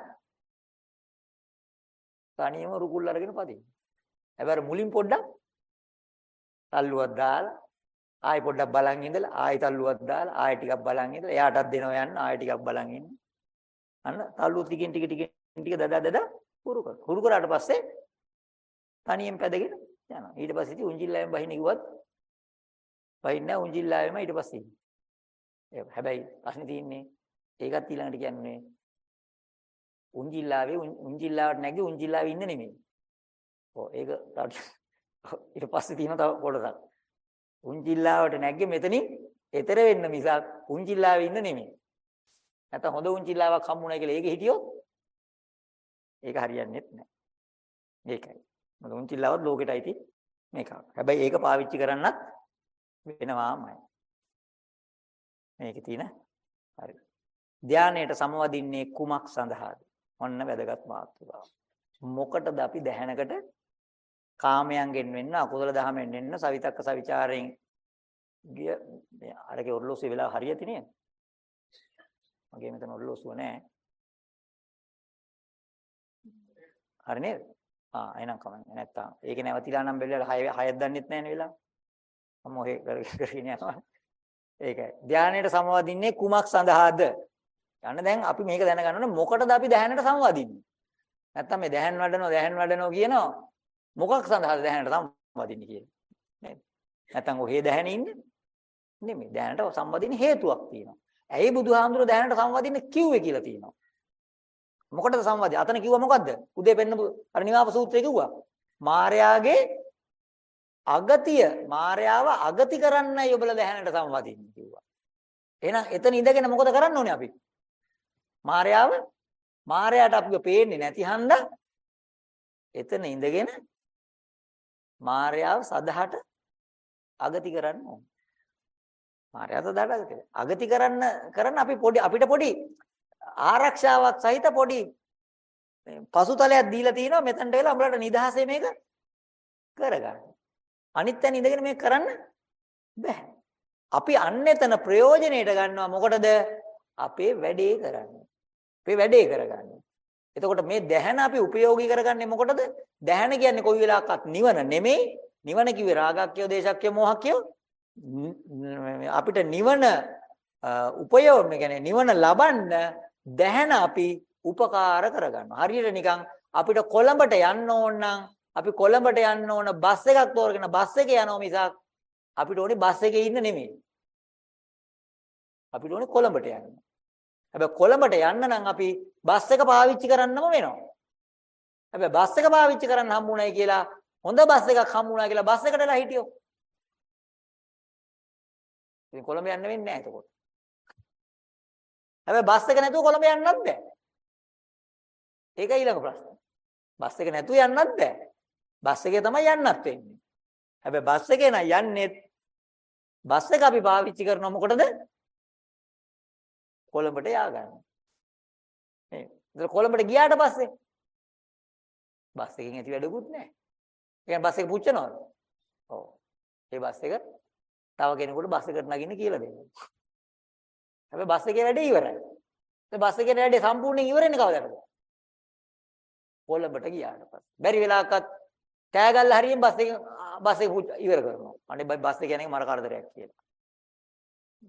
තනියම රුකුල් අරගෙන පදින්න. හැබැයි මුලින් පොඩ්ඩක් තල්ලුවක් දාලා ආයි පොඩ්ඩක් බලන් ඉඳලා ආයි තල්ලුවක් දාලා ආයි ටිකක් බලන් ඉඳලා එයාටත් දෙනවා යන්න ආයි ටිකක් බලන් ඉන්න. අන්න තල්ලුව ටිකෙන් ටික ටික ටික දදා දදා හුරු කරනවා. හුරු කරාට පස්සේ තනියෙන් පැදගෙන යනවා. ඊට පස්සේ ඉතින් උන්ජිල්ලාවෙන් බහින්න කිව්වත් බහින්නේ නැහැ උන්ජිල්ලාවෙම ඊට පස්සේ. ඒක හැබැයි ප්‍රශ්නේ තියෙන්නේ ඒකත් ඊළඟට කියන්නේ උන්ජිල්ලාවේ උන්ජිල්ලාවට නැගි උන්ජිල්ලාවේ ඉන්න නෙමෙයි. ඔව් ඒක ඊට පස්සේ තියෙන තව කොටසක්. උන්ජිල්ලාවට නැග්ගේ මෙතනින් එතර වෙන්න මිසක් උන්ජිල්ලාවේ ඉන්න නෙමෙයි. නැත්නම් හොඳ උන්ජිල්ලාවක් හම්බුනා කියලා ඒකේ හිටියොත් ඒක හරියන්නේ නැහැ. ඒකයි. මොකද උන්චිල්ලවත් ලෝකෙට අයිති මේක. හැබැයි ඒක පාවිච්චි කරන්නත් වෙනවාමයි. මේකේ තියෙන හරි. ධානයට සමවදින්නේ කුමක් සඳහාද? ඔන්න වැදගත් මාතෘකාව. මොකටද අපි දැහැනකට කාමයන්ගෙන් වෙන්න අකුසල දහමෙන් වෙන්න සවිතක්ක සවිචාරයෙන් ගිය අරගේ ඔරලෝසුවේ වෙලා හරියති නේද? මගේ මෙතන ඔරලෝසුව නැහැ. හරි නේද? ආ එහෙනම් කමන්නේ නැත්තම් ඒක නැවතිලා නම් බැලුවා 6 6ක් දන්නෙත් නැහැ නේ වෙලාව. මම ඔහෙ කරගෙන යනවා. ඒකයි. ධානයට සමවදින්නේ කුමක් සඳහාද? යන්න දැන් අපි මේක දැනගන්න ඕනේ මොකටද අපි ධානයට සමවදින්නේ? නැත්තම් මේ ධාන වඩනවා ධාන වඩනවා කියනවා මොකක් සඳහාද ධානයට සමවදින්නේ කියලා. නේද? නැත්තම් ඔහේ ධානයේ ඉන්නේ? නෙමෙයි. ධානයට සම්වදින්න හේතුවක් තියෙනවා. ඇයි බුදුහාමුදුරුවෝ ධානයට සම්වදින්න කිව්වේ කියලා තියෙනවා. මොකටද සංවාදය? අතන කිව්වා මොකද්ද? උදේ පෙන්නපු අර නිවාප සූත්‍රය කිව්වා. මාර්යාගේ අගතිය මාර්යාව අගති කරන්නයි ඔබලා දැහැනට සංවාදින්නේ කිව්වා. එහෙනම් එතන ඉඳගෙන මොකද කරන්න ඕනේ අපි? මාර්යාව මාර්යාට අපිව පේන්නේ නැති හන්දා එතන ඉඳගෙන මාර්යාව සදහට අගති කරන්න ඕනේ. මාර්යාව සදහට අගති කරන්න කරන්න අපි පොඩි අපිට පොඩි ආරක්ෂාවක් සහිත පොඩි පසුතලයක් දීලා තිනවා මෙතනට වෙලා උඹලට නිදහසේ මේක කරගන්න. අනිත් තැන ඉඳගෙන මේක කරන්න බෑ. අපි අන්න එතන ප්‍රයෝජනෙට ගන්නවා මොකටද? අපේ වැඩේ කරන්න. අපේ වැඩේ කරගන්න. එතකොට මේ දැහැන අපි ප්‍රයෝගී කරගන්නේ මොකටද? දැහැන කියන්නේ කොයි වෙලාවකත් නිවන නෙමෙයි. නිවන කිව්වේ රාගක්කයෝ දේශක්කයෝ මොහක්කයෝ අපිට නිවන උපයෝග කියන්නේ නිවන ලබන්න දැහැන අපි උපකාර කරගන්නවා. හරියට නිකන් අපිට කොළඹට යන්න ඕන නම් අපි කොළඹට යන්න ඕන බස් එකක් තෝරගෙන බස් එකේ යනවා මිසක් අපිට ඕනේ බස් එකේ ඉන්න නෙමෙයි. අපිට ඕනේ කොළඹට යන්න. හැබැයි කොළඹට යන්න නම් අපි බස් එක පාවිච්චි කරන්නම වෙනවා. හැබැයි බස් එක පාවිච්චි කරන්න හම්බුනායි කියලා හොඳ බස් එකක් හම්බුනා කියලා බස් එකටලා හිටියෝ. ඉතින් කොළඹ යන්න වෙන්නේ නැහැ එතකොට. හැබැයි බස් එක නැතුව කොළඹ යන්නත් බෑ. ඒක ඊළඟ ප්‍රශ්නේ. බස් එක නැතුව යන්නත් බෑ. බස් එකේ තමයි යන්නත් වෙන්නේ. හැබැයි බස් එකේ නම් යන්නේ බස් එක අපි පාවිච්චි කරනවා මොකටද? කොළඹට ය아가න්න. මේ ඉතින් කොළඹට ගියාට පස්සේ බස් එකකින් ඇති වැඩකුත් නැහැ. ඒ කියන්නේ බස් එක පුච්චනවද? ඔව්. ඒ බස් එක තව කෙනෙකුට බස් එකට නගින්න කියලා දෙනවා. හැබැයි බස් එකේ වැඩේ ඉවරයි. ඒ බස් එකේ වැඩේ සම්පූර්ණයෙන් ඉවරෙන්නේ කවදාද? කොළඹට ගියාට පස්සේ. බැරි වෙලාවකත් කෑගල්ල හරියෙන් බස් එක බස් එක ඉවර කරනවා. අනේ බස් එක යන්නේ මර කරදරයක් කියලා.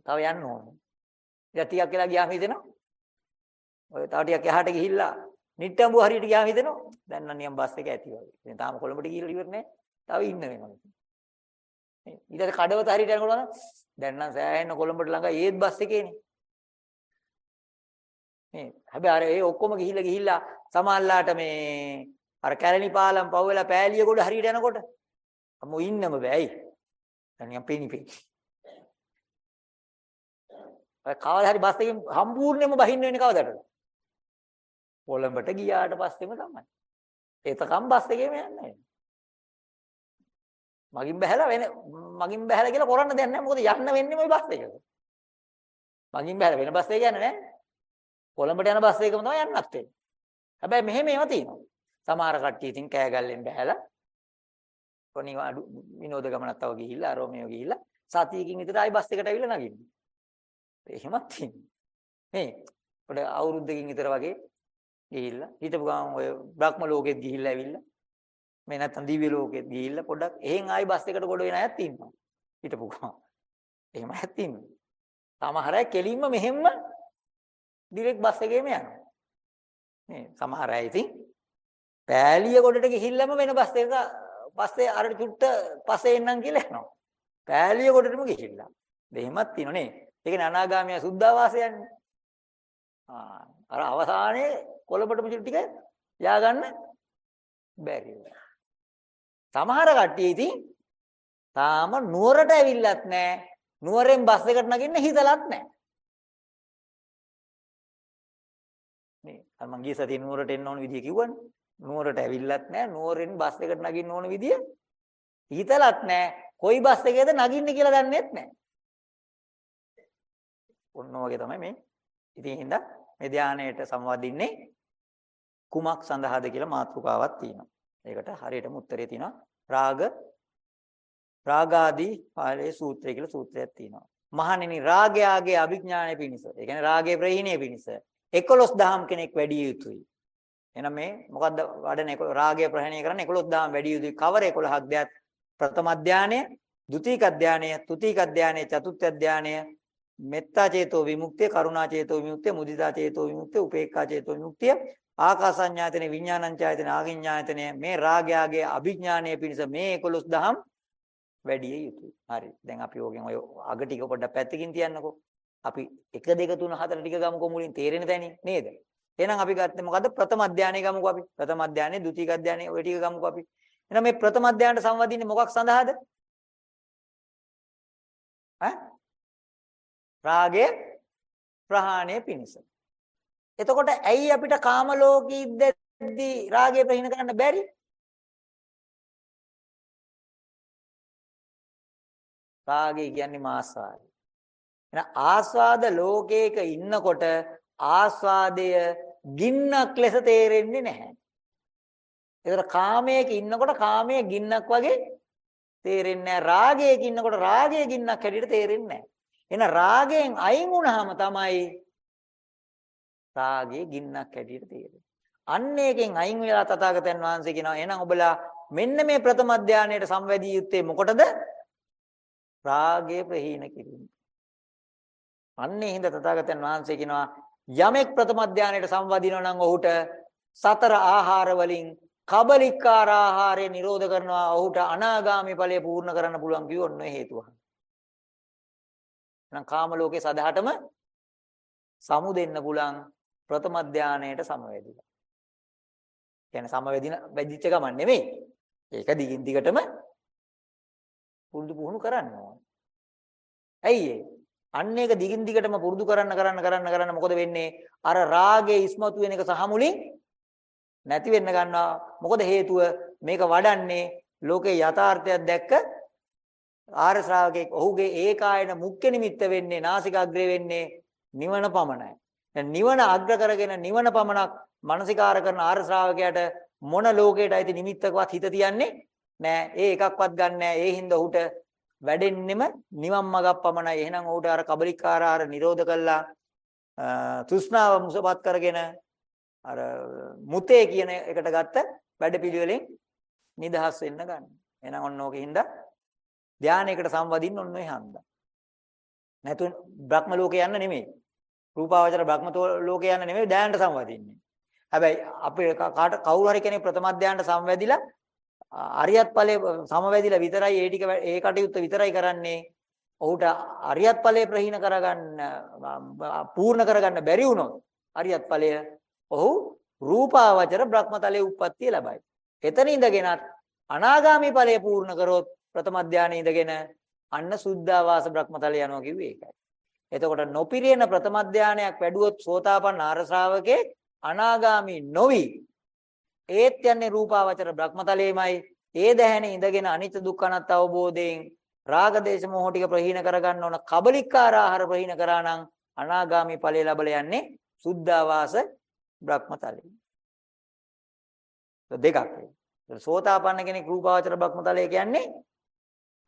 තව යන්න ඕනේ. ඉතින් ටිකක් වෙලා ගියාම හිතෙනවා. ඔය තව ටිකක් එහාට ගිහිල්ලා නිට්ටඹු හරියට ගියාම හිතෙනවා. දැන් නම් නියම් බස් එක ඇති වගේ. ඉතින් තාම කොළඹට ගිහිල්ලා ඉවර නෑ. තව ඉන්න වෙනවා. ඊට කඩවත හරියට යනකොට දැන් නම් සෑහෙන කොළඹට ළඟ ඒත් බස් එකේනේ. නේ හැබැයි අර ඒ ඔක්කොම ගිහිල්ලා ගිහිල්ලා සමහරලාට මේ අර කැලණි පාලම් පව් වෙලා පෑලිය ගොඩ හරියට යනකොට අම්මෝ ඉන්නම බෑයි දැන් පේනි පේනි අය කවදා හරි බස් එකෙන් සම්පූර්ණයෙන්ම බහින්න වෙන්නේ කවදටද? කොළඹට ගියාට පස්සේම තමයි. එතකම් බස් එකේම යන්නේ මගින් බහැලා වෙන මගින් බහැලා කියලා කරන්න දෙයක් නැහැ. මොකද යන්න වෙන්නේ ওই බස් එකක. මගින් බහැලා වෙන බස් එක යන්නේ නැහැ කොළඹට යන බස් එකකම තමයි යන්නත් වෙන්නේ. හැබැයි මෙහෙම ඒවා තියෙනවා. සමහර කට්ටිය ඉතින් කෑගල්ලෙන් බහැලා කොණි අඩු විනෝද ගමනක් තව ගිහිල්ලා අරෝමියෝ ගිහිල්ලා සතියකින් විතර ආයි බස් එකට ඇවිල්ලා නගින්නේ. එහෙමත් තියෙනවා. මේ පොඩ අවුරුද්දකින් විතර වගේ ගිහිල්ලා හිටපු ගමන් ඔය බ්‍රහ්ම ලෝකෙත් ගිහිල්ලා ඇවිල්ලා මේ නැත්තම් දිව්‍ය ලෝකෙත් ගිහිල්ලා පොඩක් එහෙන් ආයි බස් එකට ගොඩ වෙන අයත් ඉන්නවා. හිටපු ගමන්. එහෙම අයත් ඉන්නවා. සමහර අය කෙලින්ම මෙහෙම්ම ඩිරෙක්ට් බස් එකේම යනවා. මේ සමහර අය ඉතින් පෑලිය ගොඩට ගිහිල්ලාම වෙන බස් එකක පස්සේ අර චුට්ට පස්සේ එන්නම් කියලා යනවා. පෑලිය කොටටම ගිහිල්ලා. දෙහිමත් තියෙන නේ. ඒකනේ අනාගාමිය සුද්ධාවාසයන්නේ. ආ අර අවසානයේ කොළඹටම ටික යා ගන්න බැරි සමහර කට්ටිය ඉතින් තාම නුවරට ඇවිල්ලත් නැහැ. නුවරෙන් බස් එකට නගින්න හිතලත් නැහැ. නේ අර මං ගිය සතියේ නුවරට එන්න ඕන විදිය කිව්වනේ. නුවරට ඇවිල්ලත් නැහැ නුවරෙන් බස් එකකට නගින්න ඕන විදිය හිතලත් නැහැ කොයි බස් එකේද නගින්නේ කියලා දන්නේත් නැහැ ඔන්න ඔයගේ තමයි මේ ඉතින් හින්දා මේ ධානයේට සම්වදින්නේ කුමක් සඳහාද කියලා මාතෘකාවක් තියෙනවා ඒකට හරියටම උත්තරේ තියෙනවා රාග රාගාදී පාළේ සූත්‍රය කියලා සූත්‍රයක් තියෙනවා මහණෙනි රාගයාගේ අභිඥානය පිණිස ඒ කියන්නේ රාගයේ ප්‍රහීණය පිණිස 11 දහම් කෙනෙක් වැඩි යුතුයි එහෙනම් මේ මොකද්ද වඩන රාගය ප්‍රහාණය කරන්න 11 දාම වැඩි යුතුයි. කවර 11ක්ද? ප්‍රථම අධ්‍යානය, ဒုတိ ක අධ්‍යානය, තෘතීක අධ්‍යානය, චතුර්ථ අධ්‍යානය, මෙත්තා චේතෝ විමුක්තිය, කරුණා චේතෝ විමුක්තිය, මුදිතා චේතෝ විමුක්තිය, උපේක්ඛා චේතෝ විමුක්තිය, ආකාසඤ්ඤායතන, විඥානඤ්ඤායතන, ආගිඤ්ඤායතනය මේ රාගයාගේ අභිඥානය පිණිස මේ 11 දහම් වැඩි යුතුයි. හරි. දැන් අපි ඕකෙන් ඔය අග ටික පොඩ්ඩක් පැත්තකින් තියන්නකෝ. අපි 1 2 3 4 ටික ගමුකෝ මුලින් තේරෙන තැනින් නේද? එහෙනම් අපි ගත්තේ මොකද්ද? ප්‍රථම අධ්‍යානය ගමුකෝ අපි. ප්‍රථම අධ්‍යානය, ဒုတိ ක අධ්‍යානය ඔය ටික ගමුකෝ අපි. එහෙනම් මේ ප්‍රථම අධ්‍යානට සංවදින්නේ මොකක් සඳහාද? ඈ? රාගය ප්‍රහාණය පිණිස. එතකොට ඇයි අපිට කාම ලෝකී ඉද්දදී රාගය ප්‍රහීන කරන්න බැරි? රාගය කියන්නේ මාස්සාරය. එහෙනම් ආස්වාද ලෝකයක ඉන්නකොට ආස්වාදය ගින්නක් ලෙස තේරෙන්නේ නැහැ. ඒතර කාමයක ඉන්නකොට කාමයේ ගින්නක් වගේ තේරෙන්නේ නැහැ. රාගයක ඉන්නකොට රාගයේ ගින්නක් හැටියට තේරෙන්නේ නැහැ. එහෙනම් රාගයෙන් අයින් වුණාම තමයි රාගයේ ගින්නක් හැටියට තේරෙන්නේ. අන්න එකෙන් අයින් වෙලා තථාගතයන් වහන්සේ කියනවා එහෙනම් ඔබලා මෙන්න මේ ප්‍රථම ධානයට සංවැදී යුත්තේ මොකටද? රාගය ප්‍රහීන කිරීම. අන්නේ හින්දා තථාගතයන් වහන්සේ කියනවා යමෙක් ප්‍රථම ධානයට සම්වදිනවා නම් ඔහුට සතර ආහාර වලින් කබලිකාර ආහාරය නිරෝධ කරනවා ඔහුට අනාගාමී ඵලය පූර්ණ කරන්න පුළුවන් කිව්වොත් නොවේ හේතුව. එහෙනම් කාම ලෝකේ සදහටම සමු දෙන්න පුළුවන් ප්‍රථම ධානයට සමවැදිලා. කියන්නේ සමවැදින වැදිච්ච ගමන් නෙමෙයි. ඒක දිගින් දිගටම පුරුදු පුහුණු කරන්න ඕනේ. ඇයි ඒ? අන්න ඒක දිගින් දිගටම පුරුදු කරන්න කරන්න කරන්න කරන්න මොකද වෙන්නේ? අර රාගේ ඉස්මතු වෙන එක සහ මුලින් නැති වෙන්න ගන්නවා. මොකද හේතුව මේක වඩන්නේ ලෝකේ යථාර්ථයක් දැක්ක ආර්ය ශ්‍රාවකෙක් ඔහුගේ ඒකායන මුඛ්‍ය නිමිත්ත වෙන්නේ නාසිකාග්‍රේ වෙන්නේ නිවන පමණයි. නිවන අග්‍ර කරගෙන නිවන පමණක් මානසිකාර කරන ආර්ය ශ්‍රාවකයාට මොන ලෝකයට අයිති නිමිත්තකවත් හිත තියන්නේ නෑ. ඒ එකක්වත් ගන්න නෑ. ඒ හින්දා ඔහුට වැඩෙන්නෙම නිවන් මගක් පමණයි. එහෙනම් ඌට අර කබලිකාරාර නිරෝධ කළා තෘෂ්ණාව මුසපත් කරගෙන අර මුතේ කියන එකට ගත්ත වැඩපිළිවෙලෙන් නිදහස් වෙන්න ගන්න. එහෙනම් ඔන්න ඕකෙන්ද ධානයකට සම්වදින්න ඔන්න ඔය හන්දා. නැතු බ්‍රහ්ම ලෝකේ යන්න නෙමෙයි. රූපාවචර බ්‍රහ්ම ලෝකේ යන්න නෙමෙයි ධානයට සම්වදින්නේ. හැබැයි අපි කාට කවුරු හරි කෙනෙක් ප්‍රථම ධානයට සම්වැදිලා අරියත් ඵලයේ සමවැදිලා විතරයි ඒ ටික ඒ කටයුත්ත විතරයි කරන්නේ. ඔහුට අරියත් ඵලයේ ප්‍රහීන කරගන්න පූර්ණ කරගන්න බැරි වුණොත් අරියත් ඵලය ඔහු රූපාවචර බ්‍රහ්මතලයේ උප්පත්තිය ලබයි. එතන ඉඳගෙනත් අනාගාමී ඵලය පූර්ණ කරොත් ප්‍රථම ධානයේ ඉඳගෙන අන්න සුද්ධාවාස බ්‍රහ්මතලය යනවා කිව්වේ ඒකයි. එතකොට නොපිරියන ප්‍රථම ධානයක් වැඩුවොත් සෝතාපන්න ආර ශ්‍රාවකේ අනාගාමී නොවි ඒත් යන්නේ රූපාවචර බ්‍රහ්මතලයේමයි ඒ දැහැනේ ඉඳගෙන අනිත්‍ය දුක්ඛ අනාත්ම අවබෝධයෙන් රාග දේශ මොහ ටික ප්‍රහීන කරගන්න ඕන කබලිකාර ආහාර ප්‍රහීන කරා නම් අනාගාමී ඵලය ලැබලා යන්නේ සුද්ධාවාස බ්‍රහ්මතලෙ. දෙකක්. සෝතාපන්න කෙනෙක් රූපාවචර බ්‍රහ්මතලය කියන්නේ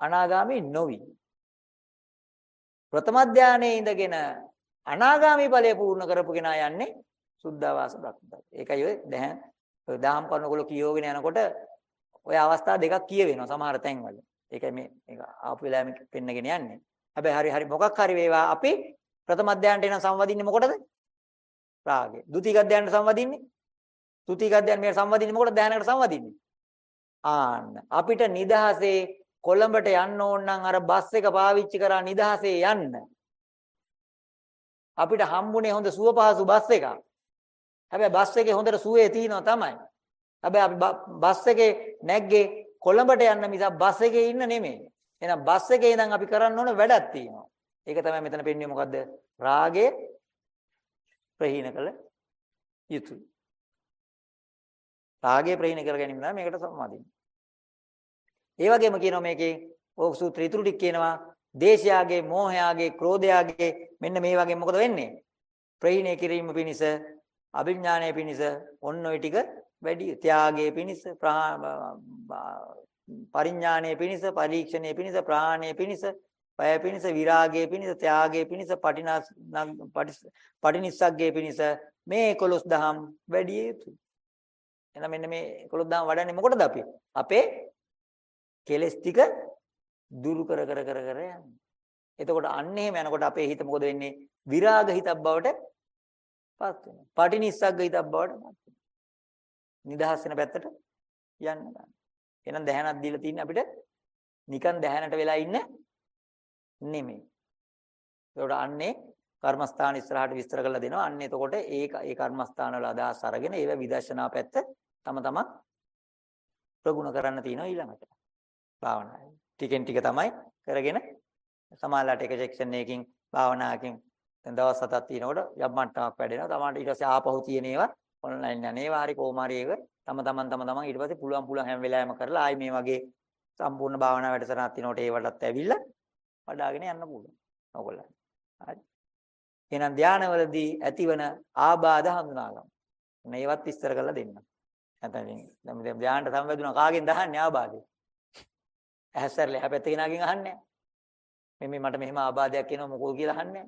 අනාගාමී නොවි. ප්‍රථම ධානයේ ඉඳගෙන අනාගාමී ඵලය පූර්ණ කරපු කෙනා යන්නේ සුද්ධාවාස බ්‍රහ්මතලය. ඒකයි ඔය දැන් දහම් කරනකොට කියෝගෙන යනකොට ඔය අවස්ථා දෙකක් කියවෙනවා සමහර තැන්වල. ඒකයි මේ මේක ආපු වෙලාවෙම පෙන්නගෙන යන්නේ. හැබැයි හරි හරි මොකක් හරි වේවා අපි ප්‍රථම ධානයට එන සංවදින්නේ මොකටද? රාගය. ဒုတိ ය ධානයට සංවදින්නේ? තුතික ධානය මේ සංවදින්නේ මොකටද ධානයකට සංවදින්නේ? ආන්න අපිට නිදහසේ කොළඹට යන්න ඕන නම් අර බස් එක පාවිච්චි කරා නිදහසේ යන්න. අපිට හම්බුනේ හොඳ සුව පහසු බස් එකක්. හැබැයි බස් එකේ හොඳට සුවේ තියෙනවා තමයි. හැබැයි අපි බස් එකේ නැග්ගේ කොළඹට යන්න මිසක් බස් එකේ ඉන්න නෙමෙයි. එහෙනම් බස් එකේ ඉඳන් අපි කරන්න ඕන වැඩක් තියෙනවා. ඒක තමයි මෙතන පෙන්වන්නේ මොකද්ද? රාගය ප්‍රහීන කළ යුතුයි. රාගය ප්‍රහීන කර ගැනීම තමයි මේකට සම්මාදින්නේ. ඒ වගේම කියනවා මේකේ ඕක සූත්‍ර ඉතුරු ටික කියනවා දේශයාගේ, මෝහයාගේ, ක්‍රෝධයාගේ මෙන්න මේ වගේ මොකද වෙන්නේ? ප්‍රහීණය කිරීම පිණිස, අභිඥානය පිණිස ඔන්න ඔය ටික වැඩි ත්‍යාගයේ පිණිස, පරිඥානයේ පිණිස, පරීක්ෂණයේ පිණිස, ප්‍රාණයේ පිණිස, පය පිණිස, විරාගයේ පිණිස, ත්‍යාගයේ පිණිස, පටිනස් පටිනිස්සග්ගයේ පිණිස මේ 11 දහම් වැඩි යුතුයි. එහෙනම් මෙන්න මේ 11 දහම් වඩන්නේ මොකටද අපි? අපේ කෙලස් ටික දුරු කර කර කර කර යන්නේ. එතකොට අන්න එහෙම යනකොට අපේ හිත මොකද වෙන්නේ? විරාග හිතක් බවට පත් වෙනවා. පටිනිස්සග්ග හිතක් බවට පත් වෙනවා. නිදහස් වෙන පැත්තට යන්න ගන්න. එහෙනම් දැහැනක් දීලා තින්නේ අපිට නිකන් දැහැනට වෙලා ඉන්න නෙමෙයි. ඒකට අන්නේ කර්මස්ථාන ඉස්සරහට විස්තර කරලා දෙනවා. අන්න එතකොට ඒක ඒ කර්මස්ථාන වල අදහස් අරගෙන ඒව විදර්ශනා පැත්ත තම තම ප්‍රගුණ කරන්න තියෙනවා ඊළඟට. භාවනාවේ. ටිකෙන් ටික තමයි කරගෙන සමාජලාට එක සෙක්ෂන් එකකින් භාවනාවකින් දැන් දවස් හතක් තියෙනකොට යම් මට්ටමක් වැඩෙනවා. තමාට ඊට පස්සේ ආපහු තියෙන ඒවා ඔන්ලයින් යන ඒවා හරි කොහොම හරි ඒක තම තමන් තම තමන් ඊට පස්සේ පුළුවන් පුළුවන් හැම වෙලාවෙම කරලා ආයි මේ වගේ සම්පූර්ණ භාවනා වැඩසටහනක් තියෙනකොට ඒවටත් ඇවිල්ලා වඩාගෙන යන්න පුළුවන්. ඔයගොල්ලන්. හරි. එහෙනම් ධානවලදී ඇතිවන ආබාධ හඳුනා ගන්න. මේවත් විස්තර කරලා දෙන්න. නැත්නම් දැන් ධානයට සම්බන්ධුණා කාගෙන් දහන්නේ ආබාධේ? ඇහැස්සරලා එහා පැත්තේ කෙනාගෙන් අහන්නේ නැහැ. මේ මට මෙහෙම ආබාධයක් එනවා මොකෝ කියලා අහන්නේ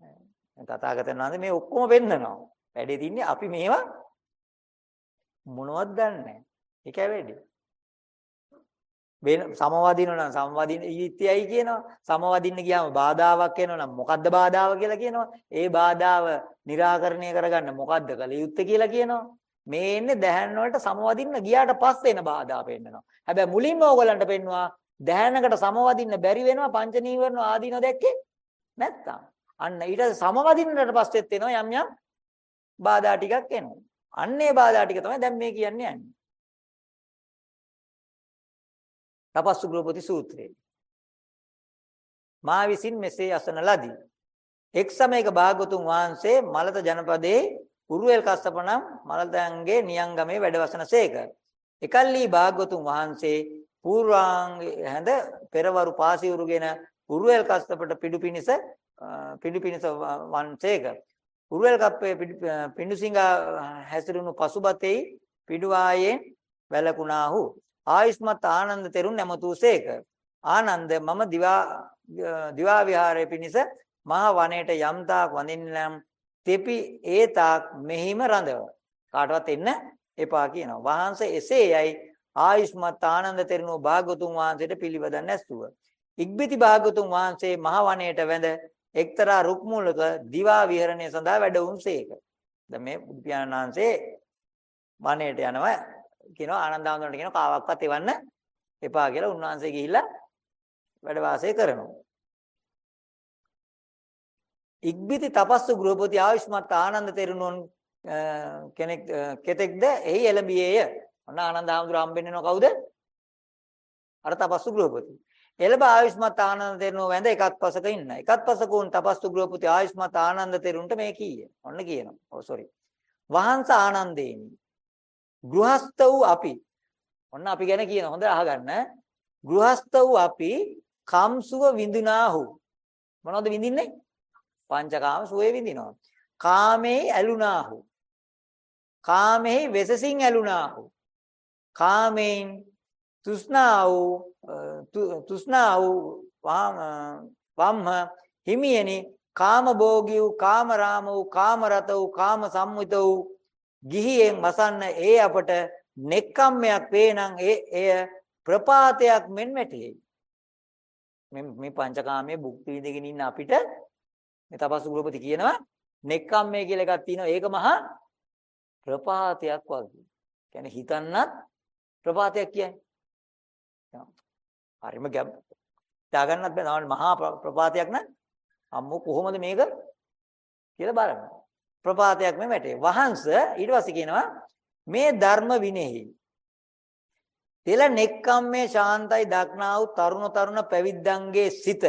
නැහැ. තථාගතයන් වහන්සේ මේ ඔක්කොම පෙන්නනවා. වැඩේ තින්නේ අපි මේවා මොනවද දන්නේ නැහැ. ඒකයි වැඩේ. වෙන සමවදිනව නම් සමවදින ඊත්‍යයි කියනවා. සමවදින්න ගියාම බාධාවක් එනවා නම් මොකද්ද බාධාව කියලා කියනවා. ඒ බාධාව निराකරණය කරගන්න මොකද්ද කළ යුත්තේ කියලා කියනවා. මේ එන්නේ දැහැන් වලට සමවදින්න ගියාට පස්සේ එන බාධා පෙන්නනවා. හැබැයි මුලින්ම ඕගලන්ට පෙන්නවා දැහැනකට සමවදින්න බැරි වෙනවා පංච නීවරණ ආදීන දැක්කේ නැත්තම්. අන්න ඊට සමවදින්නට පස්සෙත් එනවා යම් යම් බාධා ටිකක් එනවා. අන්නේ බාධා ටික තමයි දැන් මේ කියන්නේ යන්නේ. තපස්සු ගෘහපති සූත්‍රයේ. මා විසින් මෙසේ අසන ලදී. එක් සමයක භාගතුන් වහන්සේ මලත ජනපදයේ උරුවෙල් කස්සප නම් මලතයන්ගේ නියංගමේ වැඩවසනසේක. එකල්ලි භාගතුන් වහන්සේ පූර්වාංග හැඳ පෙරවරු පාසිවුරුගෙන උරුවෙල් කස්සපට පිඩු පිනිස පිඩු පිනිස වන්සේක. උරුවෙල් කප්පේ පිඬුසිඟා හැසිරුණු පසුබතෙහි පිඩුවායෙන් වැළකුණාහු ආයුෂ්මත් ආනන්ද තෙරුන් නැමතුසේක ආනන්ද මම දිවා දිවා විහාරයේ පිනිස මහ වනයේට යම්තාක් වඳින්නම් තෙපි ඒතාක් මෙහිම රඳව කාටවත් එන්න එපා කියනවා වහන්සේ එසේයයි ආයුෂ්මත් ආනන්ද තෙරුණු භාගතුන් වහන්සේට පිළිවදන් නැස්සුව ඉක්බිති භාගතුන් වහන්සේ මහ වනයේට වැඳ එක්තරා රුක් මූලක දිවා විහරණය සඳහා වැඩ වුන්සේක. දැන් මේ බුදු පියාණන් වහන්සේ වනයේට යනවා කියනවා ආනන්දාමතුන්ට කියනවා කාවක්වත් එවන්න එපා කියලා උන්වහන්සේ ගිහිල්ලා වැඩ වාසය කරනවා. ඉක්බිති තපස්සු ගෘහපති ආයුෂ්මත් ආනන්ද තෙරුණුන් කෙනෙක් කෙතෙක්ද එහි එළඹියේය. ඔන්න ආනන්ද හාමුදුරුවෝ හම්බෙන්නේ නෝ කවුද? අර තපස්සු ගෘහපති. එළඹ ආයුෂ්මත් ආනන්ද තෙරුණුව වැඳ එකත් පසක ඉන්න. එකත් පසක උන් තපස්සු ගෘහපති ආයුෂ්මත් ආනන්ද තෙරුණට මේ කීය. ඔන්න කියනවා. ඔව් සෝරි. වහන්ස ආනන්දේනි. ගෘහස්ත වූ අපි. ඔන්න අපි ගැන කියන හොඳ අහගන්න. ගෘහස්ත වූ අපි කම්සුව විඳුනාහු. මොනවද විඳින්නේ? පංචකාම සුවේ විඳිනවා. කාමේ ඇලුනාහු. කාමෙහි වෙසසින් ඇලුනාහු. කාමෙන් තුස්නා වූ තුස්නා වූ වම්හ හිමියනි කාම භෝගී වූ කාම රාම වූ කාම රත වූ කාම සම්මිත වූ ගිහියෙන් වසන්න ඒ අපට නෙක්කම්මයක් වේනම් ඒ එය ප්‍රපාතයක් මෙන් වැටේ මේ මේ පංචකාමයේ භුක්ති විඳගෙන ඉන්න අපිට මේ තපස්සු ගෘහපති කියනවා නෙක්ඛම්මේ කියලා එකක් තියෙනවා ඒක මහා ප්‍රපාතයක් වගේ. කියන්නේ හිතන්නත් ප්‍රපාතයක් කියන්නේ. හරිම ගැබ් දාගන්නත් බෑ. මහා ප්‍රපාතයක් නම් අම්මෝ කොහොමද මේක කියලා බලන්න. ප්‍රපාතයක් මේ වැටේ. වහන්ස ඊට පස්සේ කියනවා මේ ධර්ම විනේහි තෙල නෙක්කම්මේ ශාන්තයි දක්නා වූ තරුණ තරුණ පැවිද්දන්ගේ සිත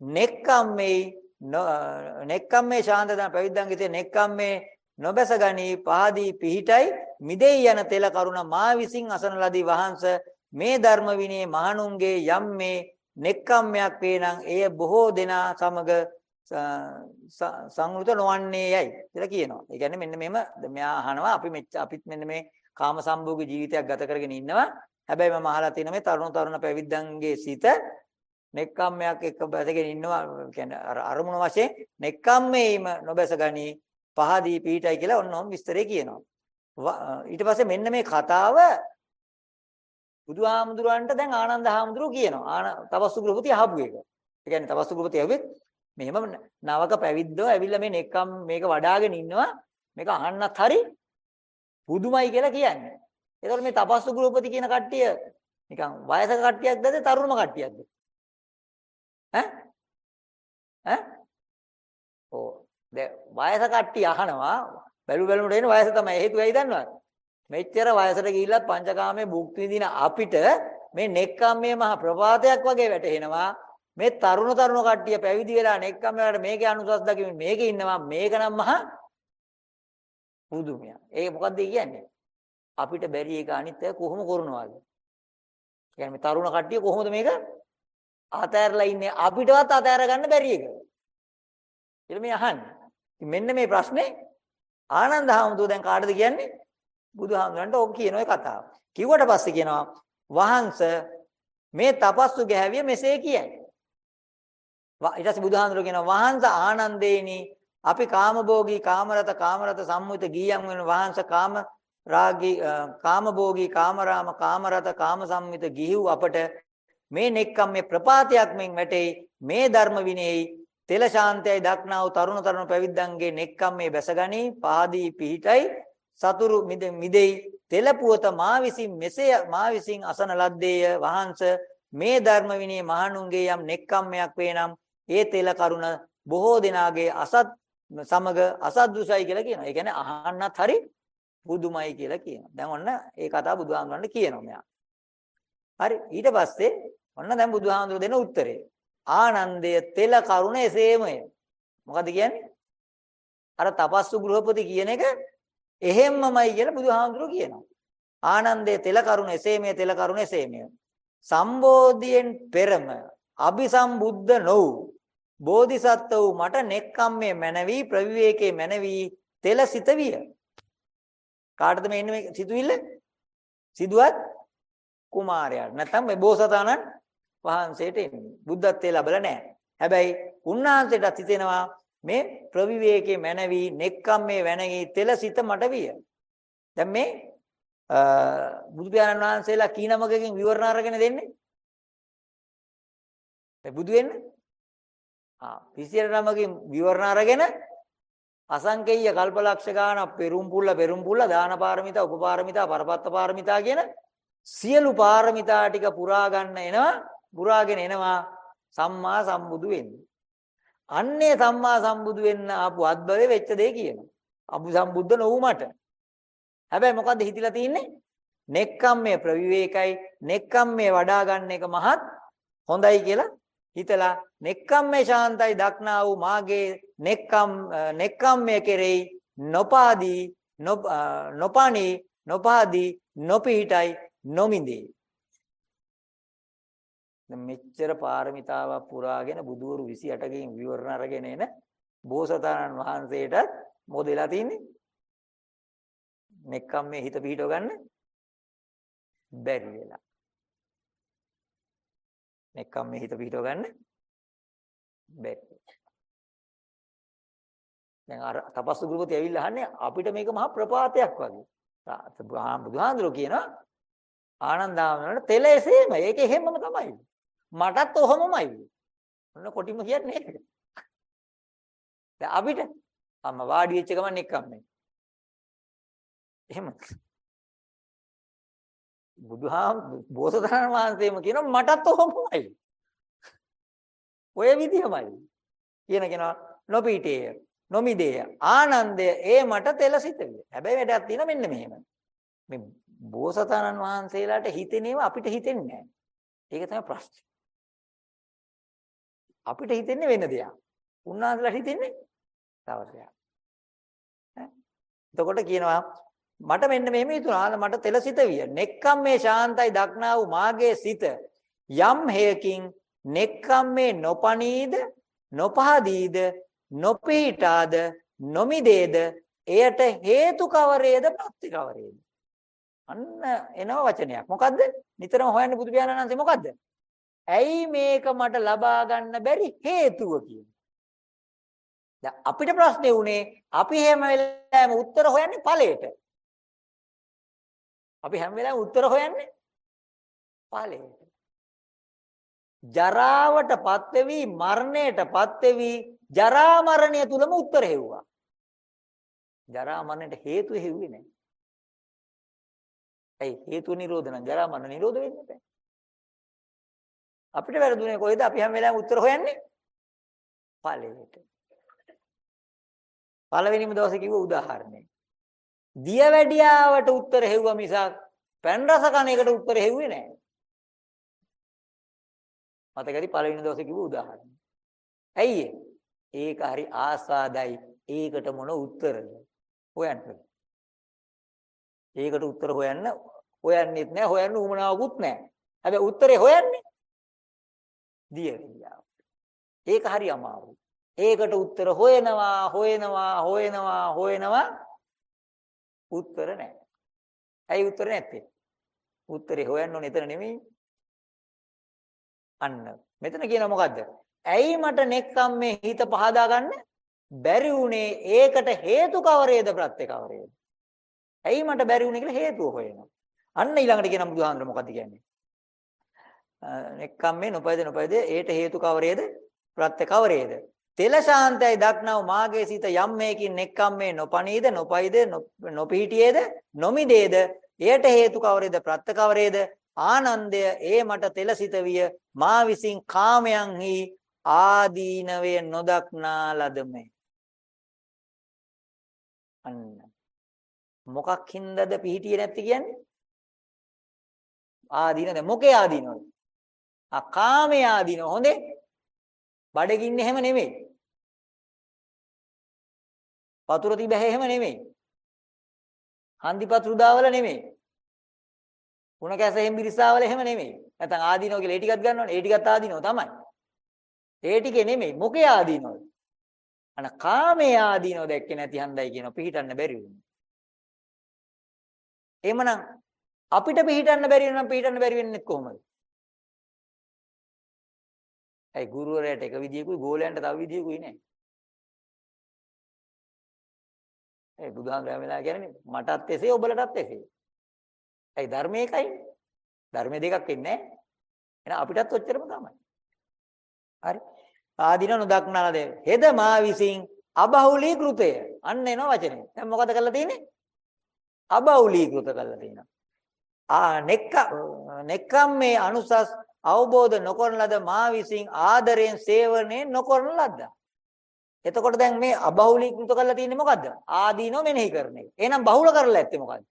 නෙක්කම්මේ නෙක්කම්මේ ශාන්ත දන පැවිද්දන්ගේ සිත නෙක්කම්මේ නොබැස ගනී පහදී පිහිටයි මිදෙයි යන තෙල කරුණ මා විසින් අසන ලදී වහන්ස මේ ධර්ම විනයේ මහණුන්ගේ යම් මේ නෙක්කම්මයක් වේනම් එය බොහෝ දෙනා සමග සංවෘත නොවන්නේ යයි කියලා කියනවා. ඒ කියන්නේ මෙන්න මෙහෙම මෙයා අහනවා අපි මෙච්ච අපිත් මෙන්න මේ කාම සම්භෝගී ජීවිතයක් ගත කරගෙන ඉන්නවා. හැබැයි මම අහලා තියෙන මේ තරුණ තරුණ පැවිද්දන්ගේ සිත නෙක්ඛම්මයක් එක්ක බැසගෙන ඉන්නවා කියන්නේ අර අරමුණ වශයෙන් නෙක්ඛම්මේයිම නොබැස ගනි පහදී පීඨයි කියලා ඔන්නෝම් විස්තරේ කියනවා. ඊට පස්සේ මෙන්න මේ කතාව බුදුහාමුදුරන්ට දැන් ආනන්ද හාමුදුරුවෝ කියනවා. ආන තවස්සු ගෘහපති අහපු එක. ඒ කියන්නේ තවස්සු ගෘහපති ඇහුවෙත් මෙහෙම නවක පැවිද්දෝ ඇවිල්ලා මේ නෙක්ඛම් මේක වඩාගෙන ඉන්නවා. මේක අහන්නත් හරි පුදුමයි කියලා කියන්නේ. ඒතකොට මේ තපස්සු ගෘහපති කියන කට්ටිය නිකන් වයසක කට්ටියක්ද තරුණම කට්ටියක්ද? ඈ? ඈ? ඕ දැන් වයස කට්ටිය අහනවා බැලු බැලමුට එන වයස තමයි හේතුව ඇයි දන්නවද? මෙච්චර වයසට ගිහිල්ලත් පංචකාමයේ භුක්ති විඳින අපිට මේ නෙක්ඛම්මයේ මහ ප්‍රපාතයක් වගේ වැටහෙනවා. මේ තරුණ තරුණ කට්ටිය පැවිදි වෙලා නෙක්ඛම්මයට මේකේ අනුසස් දකින්න මේකේ ඉන්නවා මේක නම් මහා පුදුමයක්. ඒක මොකද්ද කියන්නේ? අපිට බැරි එක අනිත් අය කොහොම කරනවද? කියන්නේ මේ තරුණ කට්ටිය කොහොමද මේක අතෑරලා ඉන්නේ අපිටවත් අතෑර ගන්න බැරි එක. කියලා මේ අහන්නේ. මෙන්න මේ ප්‍රශ්නේ ආනන්ද හාමුදුරුවෝ දැන් කාටද කියන්නේ? බුදුහාමුදුරන්ට ඕක කියන ඔය කතාව. කිව්වට පස්සේ කියනවා වහන්ස මේ තපස්සු ගැහැවිය මෙසේ කියයි. ඊට පස්සේ බුදුහාමුදුරුවෝ කියනවා වහන්ස ආනන්දේනි අපි කාමභෝගී කාමරත කාමරත සම්මුත ගීයන් වෙන වහන්ස කාම රාගී කාමභෝගී කාමරාම කාමරත කාමසම්මිත ගිහිව් අපට මේ නෙක්කම් මේ ප්‍රපාතයක් මෙන් වැටේ මේ ධර්ම විනේයි තෙල ශාන්තයයි දක්නා වූ තරුණ තරුණ පැවිද්දන්ගේ නෙක්කම් මේ බැසගනී පහදී පිහිටයි සතුරු මිදෙයි තෙල පුවත මා විසින් මෙසේ මා විසින් අසන ලද්දේය වහන්ස මේ ධර්ම විනයේ මහණුන්ගේ යම් නෙක්කම්මයක් වේනම් ඒ තෙල කරුණ බොහෝ දෙනාගේ අසත් සමග අසද්දුසයි කියලා කියනවා. ඒ කියන්නේ අහන්නත් හරි බුදුමයි කියලා කියනවා. දැන් ඔන්න ඒ කතාව බුදුහාමුදුරන්ට කියනවා මෙයා. හරි ඊට පස්සේ ඔන්න දැන් බුදුහාමුදුර දෙන උත්තරේ. ආනන්දය තෙල කරුණ එසේමය. මොකද කියන්නේ? අර තපස්සු ගෘහපති කියන එක එහෙම්මමයි කියලා බුදුහාමුදුර කියනවා. ආනන්දයේ තෙල කරුණ එසේමය තෙල කරුණ එසේමය. සම්බෝධියෙන් පෙරම අபிසම්බුද්ධ නොවු බෝධිසත්ව වූ මට නෙක්ඛම්මේ මැනවි ප්‍රවිවේකේ මැනවි තෙල සිත විය. කාටද මේ ඉන්නේ මේ සිතුවිල්ල? සිදුවත් කුමාරයාට. නැත්නම් මේ බෝසතාණන් වහන්සේට එන්නේ. බුද්ධත්වයේ ලැබලා නැහැ. හැබැයි උන්වහන්සේටත් හිතෙනවා මේ ප්‍රවිවේකේ මැනවි නෙක්ඛම්මේ වැනගි තෙල සිත මට විය. දැන් මේ බුදු පියාණන් වහන්සේලා කීනමකකින් විවරණ අරගෙන දෙන්නේ? මේ බුදු වෙන්නේ ආ 29කින් විවරණ අරගෙන අසංකේය කල්පලක්ෂ ගාන පෙරුම් පුල්ල පෙරුම් පුල්ල දාන පාරමිතා උපපාරමිතා පරපත්ත පාරමිතා කියන සියලු පාරමිතා ටික පුරා ගන්න එනවා පුරාගෙන එනවා සම්මා සම්බුදු වෙන්නේ අන්නේ සම්මා සම්බුදු වෙන්න ආපු අද්භවයේ වෙච්ච දේ කියනවා. අබු සම්බුද්ධ නොවු මට. හැබැයි මොකද්ද හිතිලා තින්නේ? නෙක්කම්මේ ප්‍රවිවේකයි නෙක්කම්මේ වඩා ගන්න එක මහත් හොඳයි කියලා හිතලා නෙක්කම්මේ ශාන්තයි දක්නා වූ මාගේ නෙක්කම් නෙක්කම්මේ කෙරෙහි නොපාදී නොපණී නොපාදී නොපිහිටයි නොමිදේ දැන් මෙච්චර පාරමිතාවක් පුරාගෙන බුදුවරු 28කින් විවරණ අරගෙන එන බෝසතාණන් වහන්සේටත් මොකද වෙලා තින්නේ? නෙක්කම් මේ හිත පිහිටව ගන්න බැරි වෙලා. නෙක්කම් මේ හිත පිහිටව ගන්න බැරි. දැන් අර තපස්සු ගුරුපති ඇවිල්ලා අහන්නේ අපිට මේක මහා ප්‍රපාතයක් වගේ. බුදුහාඳුරෝ කියනවා ආනන්දාමනට තෙල එසේම ඒක එහෙමම තමයි. මටත් ඔහොමමයි. ඔන්න කොටිම කියන්නේ ඒක. දැන් අපිට අම්මා වාඩි වෙච්ච ගමන් එක්කම් මේ. එහෙම. බුදුහාම බෝසතාණන් වහන්සේම කියනවා මටත් ඔහොමමයි. ඔය විදිහමයි. කියන කෙනා නොපීඨේය නොමිදේය ආනන්දය ඒ මට තෙලසිතවිය. හැබැයි වැඩක් තියෙනවා මෙන්න මෙහෙම. මේ බෝසතාණන් වහන්සේලාට හිතෙනේව අපිට හිතෙන්නේ නැහැ. ඒක තමයි ප්‍රශ්නේ. අපිට හිතෙන්නේ වෙන දෙයක්. උන්වහන්සේලාට හිතෙන්නේ තව දෙයක්. එතකොට කියනවා මට මෙන්න මෙහෙම හිතුණා මට තෙලසිත විය. නෙක්කම් මේ ශාන්තයි දක්නා වූ මාගේ සිත යම් හේයකින් නෙක්කම් මේ නොපනීද නොපහදීද නොපීඨාද නොමිදේද? එයට හේතු කවරේද ප්‍රත්‍ය කවරේද? අන්න එනව වචනයක්. මොකද්ද? නිතරම හොයන්නේ බුදු පියාණන් වහන්සේ මොකද්ද? ඇයි මේක මට ලබා ගන්න බැරි හේතුව කියන්නේ දැන් අපිට ප්‍රශ්නේ උනේ අපි හැම වෙලාවෙම උත්තර හොයන්නේ ඵලයට අපි හැම වෙලාවෙම උත්තර හොයන්නේ ඵලයට ජරාවටපත් වෙවි මරණයටපත් වෙවි ජරා මරණය තුලම උත්තර හෙව්වා. ජරා මරණයට හේතු හෙව්වේ නැහැ. ඇයි හේතු නිරෝධ නම් ජරා මරණ නිරෝධ වෙන්නේ නැහැ. අපිට වැරදුනේ කොහෙද? අපි හැම වෙලාවෙම උත්තර හොයන්නේ ඵලයට. පළවෙනිම දවසේ කිව්ව උදාහරණය. දියවැඩියාවට උත්තර හෙව්වා මිසක් පැන් රස කන එකට උත්තර හෙව්වේ නැහැ. මතකයි පළවෙනි දවසේ කිව්ව උදාහරණය. ඇයි ඒක හරි ආස්වාදයි. ඒකට මොන උත්තරද? හොයන්න. ඒකට උත්තර හොයන්න හොයන්නෙත් නෑ හොයන්න උමනාවකුත් නෑ. හැබැයි උත්තරේ හොයන්නේ දියවිලා. ඒක හරි අමාරුයි. ඒකට උත්තර හොයනවා හොයනවා හොයනවා හොයනවා උත්තර නෑ. ඇයි උත්තර නැත්තේ? උත්තරේ හොයන්න ඕනේ එතන නෙමෙයි. අන්න මෙතන කියන මොකද්ද? ඇයි මට නෙක්කම් මේ හිත පහදා ගන්න බැරි වුණේ ඒකට හේතු කවරේද ප්‍රත්‍ය කවරේද? ඇයි මට බැරි වුණේ කියලා හේතුව හොයනවා. අන්න ඊළඟට කියන බුදුහාමර මොකද්ද කියන්නේ? නෙක්කම් මේ නොපයද නොපයද ඒට හේතු කවරේද? ප්‍රත්‍ය කවරේද? තෙල ශාන්තයි දක්නව මාගේ සිත යම් මේකින් නෙක්කම් මේ නොපනීද නොපයිද නොපිහිටියේද නොමිදේද? එයට හේතු කවරේද? ප්‍රත්‍ය කවරේද? ආනන්දය ඒ මට තෙලසිත විය. මා විසින් කාමයන්හි ආදීනවේ නොදක්නා ලදමේ අන්න. මොකක් හින්දාද පිහිටියේ නැති කියන්නේ? ආදීනද මොකේ ආදීනවද? ආ කාමයේ ආදීනව හොඳේ බඩගින්නේ හැම නෙමෙයි වතුර තිබැහැ එහෙම නෙමෙයි හන්දි පතුරු දාවල නෙමෙයි උණ කැසෙන් බිරිසාවල එහෙම නෙමෙයි. නැත්නම් ආදීනෝ කියලා ඒ ටිකක් ගන්නවනේ. ඒ ටිකත් ආදීනෝ තමයි. ඒ ටිකේ නෙමෙයි. මොකේ ආදීනෝද? අන කාමයේ ආදීනෝ දැක්කේ නැති හන්දයි කියනවා. පිහිටන්න බැරි වුණා. එහෙමනම් අපිට පිහිටන්න බැරි වෙනම් පිහිටන්න බැරි වෙන්නේ කොහොමද? ඒ ගුරුවරයාට එක විදියකුයි ගෝලයන්ට තව විදියකුයි නෑ. ඒ බුදුහාම රැමලා කියන්නේ මටත් එසේ ඔබලටත් එසේ. ඇයි ධර්මයේ එකයි. ධර්ම දෙකක් ඉන්නේ නැහැ. එහෙනම් අපිටත් ඔච්චරම තමයි. හරි. ආදීන නොදක්නාද හෙද මා විසින් අබහුලීකృతය. අන්න එනවා වචනේ. දැන් මොකද කරලා තියෙන්නේ? අබහුලීකృత කරලා තියෙනවා. ආ නෙක්ක නෙක්කම් මේ අනුසස් අවබෝධ නොකරන ලද මා විසින් ආදරයෙන් සේවනයේ නොකරන ලද්දා. එතකොට දැන් මේ අබහුලීකృత කරලා තියෙන්නේ මොකද්ද? ආදීනෝ මෙනෙහි කරන එක. එහෙනම් බහුල කරලා ඇත්තේ මොකද්ද?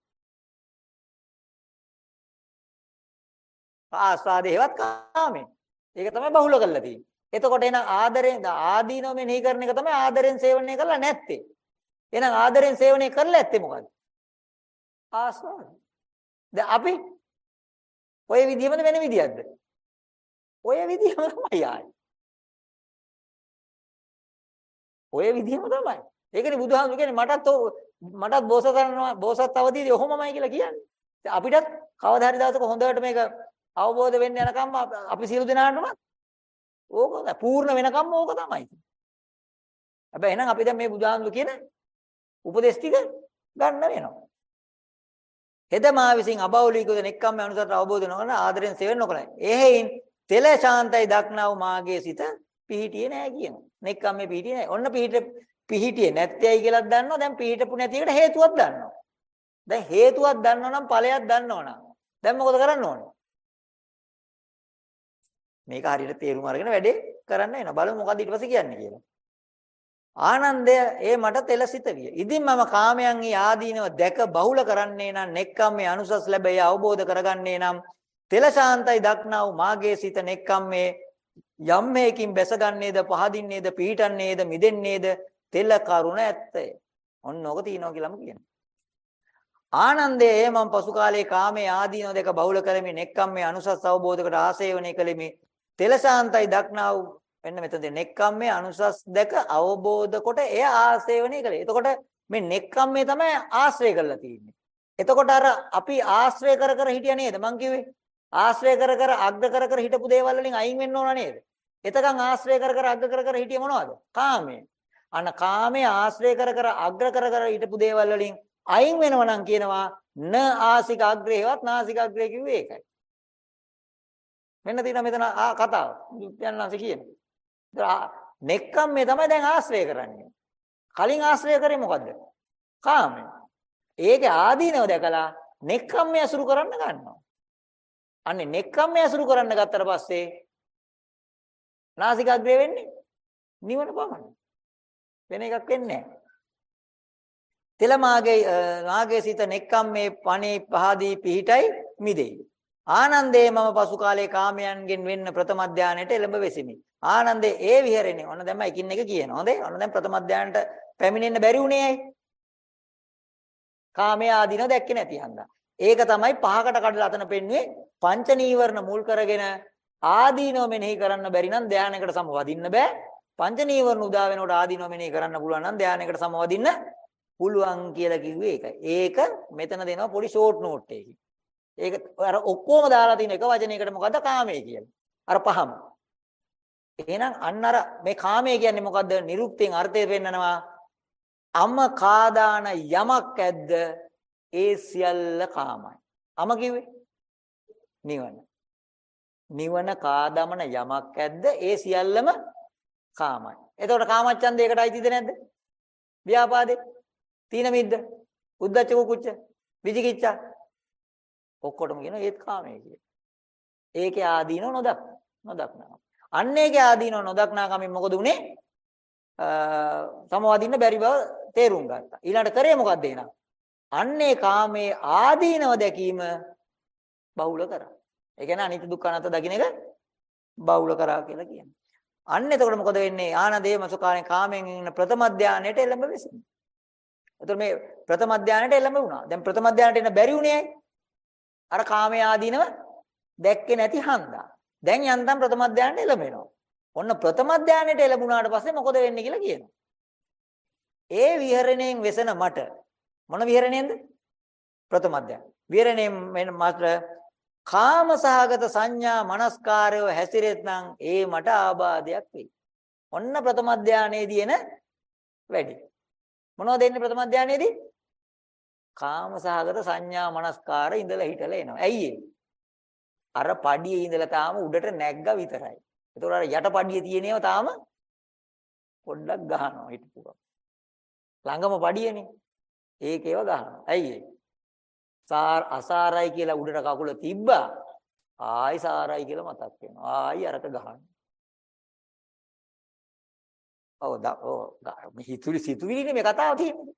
ආස්වාදේවත් කාමේ. ඒක තමයි බහුල කරලා තියෙන්නේ. එතකොට එහෙනම් ආදරෙන් ආදීනෝ මෙනෙහි කරන එක තමයි ආදරෙන් සේවනය කරලා නැත්තේ. එහෙනම් ආදරෙන් සේවනය කරලා ඇත්තේ මොකද්ද? ආස්වාද. දැන් අපි ඔය විදිහමද වෙන විදියක්ද? ඔය විදිහම තමයි ආයේ. ඔය විදිහම තමයි. ඒකනේ බුදුහාමුදුරු කියන්නේ මටත් මටත් බෝසතරනවා බෝසත් අවදීදී ඔහොමමයි කියලා කියන්නේ. අපිටත් කවදා හරි දවසක හොඳට මේක අවබෝධ වෙන්න යනකම් අපි සියලු දෙනාටම ඕක තමයි පූර්ණ වෙනකම් ඕක තමයි. හැබැයි එහෙනම් අපි දැන් මේ බුදුහාමුදුරු කියන උපදේශ ටික ගන්න වෙනවා. හෙදමා විසින් අබෞලිකව නෙක්කම්ම අනුසතර අවබෝධ නොකරන ආදරෙන් සෙවෙන් නොකරයි. එහෙයින් තෙල ශාන්තයි දක්නව මාගේ සිත පිහිටියේ නෑ කියනවා. නෙක්කම්මේ පිහිටියේ නෑ. ඔන්න පිහිට පිහිටියේ නැත්තේයි කියලාත් දන්නවා. දැන් පිහිටපු නැති එකට හේතුවක් දන්නවා. දැන් හේතුවක් දන්නවා නම් ඵලයක් දන්නවා නම් දැන් මොකද කරන්න ඕනේ? මේක හරියට තේරුම් අරගෙන වැඩේ කරන්න වෙනවා. බලමු මොකද්ද ඊට පස්සේ කියන්නේ කියලා. ආනන්දය ඒ මට තෙලසිත විය. ඉදින් මම කාමයන්හි ආදීනව දැක බහුල කරන්නේ නම් නෙක්කම්මේ අනුසස් ලැබෙයි අවබෝධ කරගන්නේ නම් තෙලශාන්තයි දක්නා වූ මාගේ සිත නෙක්කම්මේ යම් මේකින් බැසගන්නේද පහදින්නේද පිහිටන්නේද මිදෙන්නේද තෙල කරුණ ඇත්තය. ඔන්න ඔක තියනවා කියලාම කියනවා. ආනන්දයේ ඒ මම පසු කාලේ කාමයේ ආදීනව දෙක බහුල කරමින් නෙක්කම්මේ අනුසස් අවබෝධකට ආසේවනය කළෙමි. තෙලශාන්තයි දක්නා වූ මෙන්න මෙතනදී නෙක්ඛම්මේ අනුසස් දැක අවබෝධ කොට එය ආශ්‍රේවණය කළේ. එතකොට මේ නෙක්ඛම්මේ තමයි ආශ්‍රය කරලා තියෙන්නේ. එතකොට අර අපි ආශ්‍රය කර කර හිටියා නේද? මං කිව්වේ. ආශ්‍රය කර කර අග්ග කර කර හිටපු දේවල් වලින් අයින් වෙන්න ඕන නේද? එතකන් ආශ්‍රය කර කර අග්ග කර කර හිටියේ මොනවද? කාමයේ. අන්න කාමයේ ආශ්‍රය කර කර අග්‍ර කර කර හිටපු දේවල් වලින් අයින් වෙනවා නම් කියනවා න ආසික අග්‍රේවත් නාසික අග්‍රේ කිව්වේ ඒකයි. මෙන්න තියෙනවා මෙතන කතාව. යන්නාසේ කියන්නේ. නෙක්ඛම්මේ තමයි දැන් ආශ්‍රය කරන්නේ. කලින් ආශ්‍රය කරේ මොකද්ද? කාමය. ඒකේ ආදීනව දැකලා නෙක්ඛම්මේ අසුරු කරන්න ගන්නවා. අන්නේ නෙක්ඛම්මේ අසුරු කරන්න ගත්තට පස්සේ නාසිකාග්‍රේ වෙන්නේ නිවන පමණයි. වෙන එකක් වෙන්නේ නැහැ. තෙලමාගේ නාගේ සිත නෙක්ඛම්මේ පණේ පහදී පිහිටයි මිදෙයි. ආනන්දේ මම පසු කාලේ කාමයන්ගෙන් වෙන්න ප්‍රථම ධානයට එළඹ වෙසිමි. ආනන්දේ ඒ විහෙරෙන්නේ. ඔන්න දැන් මම එකින් එක කියනවා. හොඳේ. ඔන්න දැන් ප්‍රථම ධානයට පැමිණෙන්න බැරි උනේ ඇයි? කාමයේ ආදීනව දැක්කේ නැති හන්දා. ඒක තමයි පහකට කඩලා අතන පෙන්නුවේ පංච නීවරණ මුල් කරගෙන ආදීනව මෙනෙහි කරන්න බැරි නම් ධානයකට සමවදින්න බෑ. පංච නීවරණ උදා වෙනකොට ආදීනව මෙනෙහි කරන්න පුළුවන් නම් ධානයකට සමවදින්න පුළුවන් කියලා කිව්වේ ඒකයි. ඒක මෙතන දෙනවා පොඩි ෂෝට් නෝට් එකකින්. ඒක අර ඔක්කොම දාලා තියෙන එක වචනයකට මොකද්ද කාමයේ කියලා. අර පහම. එහෙනම් අන්න අර මේ කාමයේ කියන්නේ මොකද්ද? නිරුක්තියෙන් අර්ථය පෙන්නනවා. අම කාදාන යමක් ඇද්ද ඒ සියල්ල කාමයි. අම කිව්වේ නිවන. නිවන කාදමන යමක් ඇද්ද ඒ සියල්ලම කාමයි. එතකොට කාමච්ඡන්දේ ඒකට අයිතිද නැද්ද? ව්‍යාපාදේ, තීන මිද්ද, උද්ධච්ච කුච්ච, විචිකිච්ඡා ඔක්කොටම කියන ඒත් කාමයේ කියලා. ඒකේ ආදීනව නොදක් නොදක්නවා. අන්න ඒකේ ආදීනව නොදක්නා කමින් මොකද උනේ? සමවදින්න බැරි බව තේරුම් ගත්තා. ඊළඟට කරේ මොකද්ද එහෙනම්? අන්නේ කාමයේ ආදීනව දැකීම බහුල කරා. ඒ කියන්නේ අනිත්‍ය දුක්ඛ අනාත්ම දකින්න එක බහුල කරා කියලා කියන්නේ. අන්න එතකොට මොකද වෙන්නේ? ආනදේ මසුකාරේ කාමයෙන් ඉන්න ප්‍රථම ධානයට එළඹ වෙසිනේ. එතකොට මේ ප්‍රථම ධානයට එළඹ වුණා. දැන් ප්‍රථම ධානයට එන්න බැරි උනේ ඇයි? අර කාමයේ ආදීනව දැක්කේ නැති හන්දා. දැන් යන්තම් ප්‍රථම ධානයට එළඹෙනවා. ඔන්න ප්‍රථම ධානයට එළඹුණාට පස්සේ මොකද වෙන්නේ කියලා කියනවා. ඒ විහරණයෙන් වෙසෙන මට මොන විහරණයෙන්ද? ප්‍රථම ධානය. විහරණයෙන් මාත්‍ර කාමසහගත සංඥා මනස්කාරයව හැසිරෙත්නම් ඒ මට ආබාධයක් වෙයි. ඔන්න ප්‍රථම ධානයේදී එන වැඩි. මොනවද එන්නේ ප්‍රථම ධානයේදී? කාමසහගත සංඥා මනස්කාර ඉඳලා හිටලා එනවා. ඇයි අර පඩියේ ඉඳලා තාම උඩට නැග්ගා විතරයි. ඒතකොට අර යට පඩියේ තියෙනේව තාම පොඩ්ඩක් ගහනවා හිටපුවා. ළඟම පඩියනේ. ඒකේව ගහනවා. ඇයි සාර අසාරයි කියලා උඩට කකුල තිබ්බා. ආයි සාරයි කියලා මතක් වෙනවා. ආයි අරක ගහනවා. ඔව් ඔව් මේ හිතුවි සිතුවිලිනේ මේ කතාව තියෙන්නේ.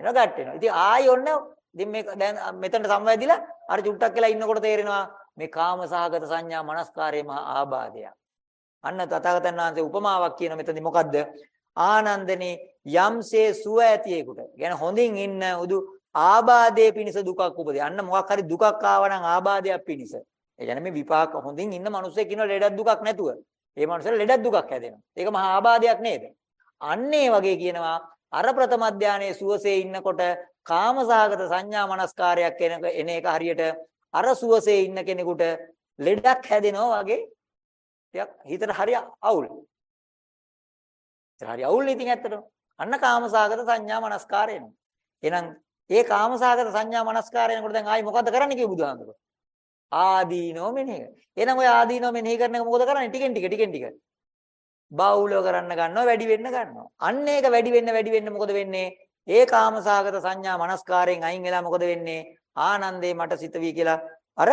එනවා ගැට වෙනවා. ඉතින් ආයි ඔන්න ඉතින් මේක දැන් මෙතනට සම්වැදිලා අර චුට්ටක් කියලා ඉන්නකොට තේරෙනවා මේ කාම සහගත සංඥා මනස්කාරයේ මහා ආබාධයක්. අන්න තථාගතයන් වහන්සේ උපමාවක් කියන මෙතනදි මොකද්ද? ආනන්දනේ යම්සේ සුව ඇතියෙකුට. කියන්නේ හොඳින් ඉන්න උදු ආබාධයේ පිණිස දුකක් උපදී. අන්න මොකක් හරි දුකක් ආවනම් ආබාධයක් පිණිස. ඒ කියන්නේ මේ විපාක හොඳින් ඉන්න මිනිස්සෙක් ඉන්න ලෙඩක් දුකක් නැතුව. ඒ මනුස්සයාට ලෙඩක් දුකක් හැදෙනවා. ඒක මහා ආබාධයක් නේද? අන්න ඒ වගේ කියනවා අර ප්‍රථම ධානයේ සුවසේ ඉන්නකොට කාමසහගත සංඥා මනස්කාරයක් එන එන එක හරියට අර සුවසේ ඉන්න කෙනෙකුට ලෙඩක් හැදෙනවා වගේ ටිකක් හිතට හරි අවුල්. හරි අවුල් ඉතින් ඇත්තටම. අන්න කාමසහගත සංඥා මනස්කාරය එනවා. එහෙනම් ඒ කාමසහගත සංඥා මනස්කාරය එනකොට දැන් ආයි මොකද කරන්න කිව්ව බුදුහාමුදුරුවෝ? ආදීනෝ මෙනෙහි. එහෙනම් ඔය ආදීනෝ මෙනෙහි කරන එක මොකද කරන්නේ? ටිකෙන් ටික ටිකෙන් ටික. බාහුලව කරන්න ගන්නවා වැඩි වෙන්න ගන්නවා. අන්න ඒක වැඩි වෙන්න වැඩි වෙන්න මොකද වෙන්නේ? ඒ කාමසහගත සංඥා මනස්කාරයෙන් අයින් වෙලා මොකද වෙන්නේ? ආනන්දේ මට සිත වී කියලා අර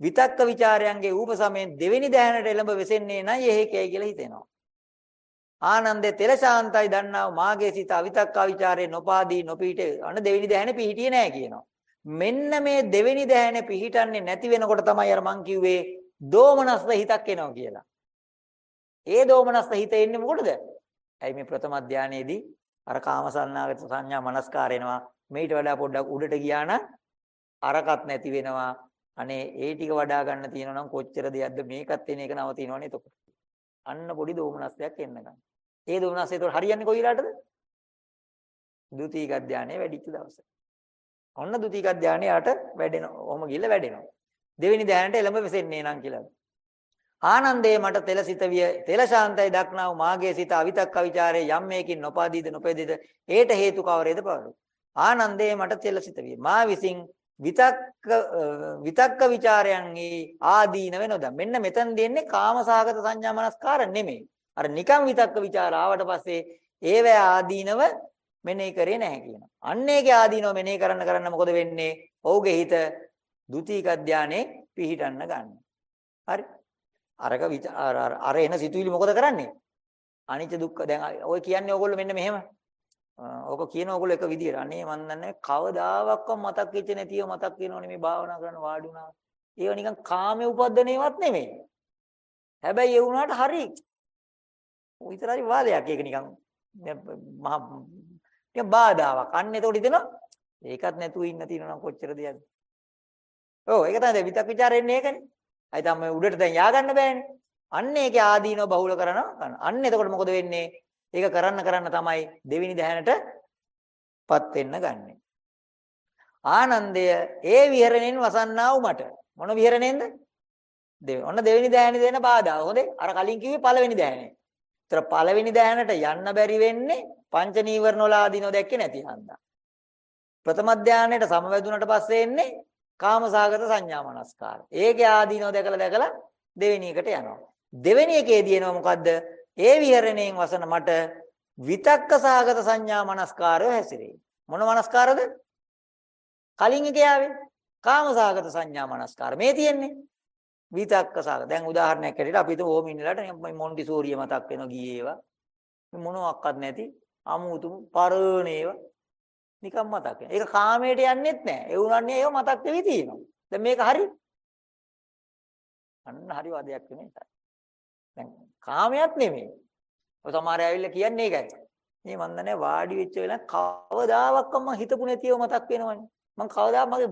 විතක්ක ਵਿਚාරයන්ගේ ූප සමයෙන් දෙවෙනි දැහැනට එළඹ වෙසෙන්නේ නැයි එහෙකයි කියලා හිතෙනවා. ආනන්දේ තෙල ශාන්තයි දන්නා මාගේ සිත අවිතක්කා ਵਿਚාරේ නොපාදී නොපීට අන දෙවෙනි දැහැන පිහිටියේ නැහැ කියනවා. මෙන්න මේ දෙවෙනි දැහැන පිහිටන්නේ නැති වෙනකොට තමයි අර මං කිව්වේ දෝමනස්ස හිතක් එනවා කියලා. ඒ දෝමනස්ස හිත එන්නේ මොකටද? ඇයි මේ ප්‍රථම ධානයේදී අර කාමසන්නාගත සංඥා මනස්කාර එනවා. මේට වඩා පොඩ්ඩක් උඩට ගියා නම් අරකට නැති වෙනවා. අනේ ඒ ටික වඩා ගන්න තියෙනවා නම් කොච්චර දෙයක්ද මේකත් එන එක නවතිනවනේ එතකොට. අන්න පොඩි දෝමනස්සයක් එන්න ගන්න. ඒ දුනස් ඒතකොට හරියන්නේ කොයි වෙලාවටද? ဒုတိ යික ධානයේ වැඩිච්ච දවස. ඔන්න ဒုတိ යික ධානයේ යට වැඩෙනවා. ඔහොම ගිහිල්ලා වැඩෙනවා. දෙවෙනි ධානයට එළඹ වෙසෙන්නේ නම් කියලාද? ආනන්දේ මට තෙලසිතවිය තෙලශාන්තයි දක්නා වූ මාගේ සිත අවිතක්ක ਵਿਚාරේ යම් මේකින් නොපාදීද නොපෙදීද ඒට හේතු කවරේද පාඩු ආනන්දේ මට තෙලසිතවිය මා විසින් විතක්ක විතක්ක ਵਿਚාරයන්ගේ ආදීන වෙනොද මෙන්න මෙතන දෙන්නේ කාමසහගත සංඥා මනස්කාර නෙමෙයි අර නිකම් විතක්ක ਵਿਚාර ආවට පස්සේ ඒවැ ආදීනව මෙනෙහි කරේ නැහැ කියනවා. අන්න ඒකේ ආදීනව මෙනෙහි කරන්න කරන්න මොකද වෙන්නේ? ඔහුගේ හිත ද්විතීක ධානයේ පිහිටන්න ගන්නවා. හරි. අරක අර අර එන සිතුවිලි මොකද කරන්නේ? අනිච්ච දුක්ඛ දැන් ඔය කියන්නේ ඕගොල්ලෝ මෙන්න මෙහෙම. ඕක කියන ඕගොල්ලෝ එක විදියට. අනේ මන් දන්නේ කවදාවත් මතක් වෙච්ච නැතිව මතක් වෙනෝනේ මේ භාවනා කරන වාඩි වුණා. ඒව නිකන් කාමයේ උපද්දනේවත් නෙමෙයි. හැබැයි ඒ වුණාට හරි ඔය විතරයි වාදයක්. ඒක නිකන් මහ නිකන් බාධාවක්. අන්න එතකොට හිතෙනවා ඒකත් නැතුව ඉන්න තියෙනවා කොච්චර දෙයක්ද? ඔව් ඒක තමයි විතක් ਵਿਚාරෙන්නේ ඒකනේ. අයි තමයි උඩට දැන් යා ගන්න බෑනේ. අන්න ඒකේ ආදීනව බහුල කරනවා ගන්න. අන්න එතකොට මොකද වෙන්නේ? ඒක කරන්න කරන්න තමයි දෙවෙනි දැහැනටපත් වෙන්න ගන්නෙ. ආනන්දය ඒ විහරණයෙන් වසන්නා වූ මට මොන විහරණයෙන්ද? දෙවෙනි. ඔන්න දෙවෙනි දැහැනේ දෙන බාධා. හොඳේ. අර කලින් කිව්වේ පළවෙනි දැහැනේ. ඒතර පළවෙනි දැහැනට යන්න බැරි වෙන්නේ පංච නීවරණ වල ආදීනව දැක්කේ නැති හන්දා. ප්‍රථම ධානයට සමවැදුනට පස්සේ එන්නේ කාමසාගත සංඥා මනස්කාර. ඒකේ ආදීනව දැකලා දැකලා දෙවෙනි එකට යනවා. දෙවෙනි එකේදී එනවා මොකද්ද? ඒ විහරණයෙන් වසන මට විතක්ක සාගත සංඥා මනස්කාරය හැසිරෙයි. මොන මනස්කාරද? කලින් එකේ ආවේ කාමසාගත සංඥා මනස්කාර. මේ තියෙන්නේ විතක්ක සාගත. දැන් උදාහරණයක් ඇරෙලා අපි හිතමු ඕම ඉන්නලාට මොන්ටිසෝරිය මතක් වෙනවා ගියේ ඒවා. මොනවත් නැති අමුතු පරණ ඒවා නිකන් මතක් වෙනවා. ඒක කාමයට යන්නෙත් නැහැ. ඒ උනන්නේ ඒව මතක් වෙවි තියෙනවා. දැන් මේක හරි. අන්න හරි වාදයක් වෙන්නේ ඒකයි. දැන් කාමයක් නෙමෙයි. ඔය සමහර අය ඇවිල්ලා කියන්නේ ඒකයි. මේ මන් දන්නේ වාඩි වෙච්ච වෙලාව කවදාවත් මම හිතපු නැතිව මතක් වෙනවනේ. මං කවදා මගේ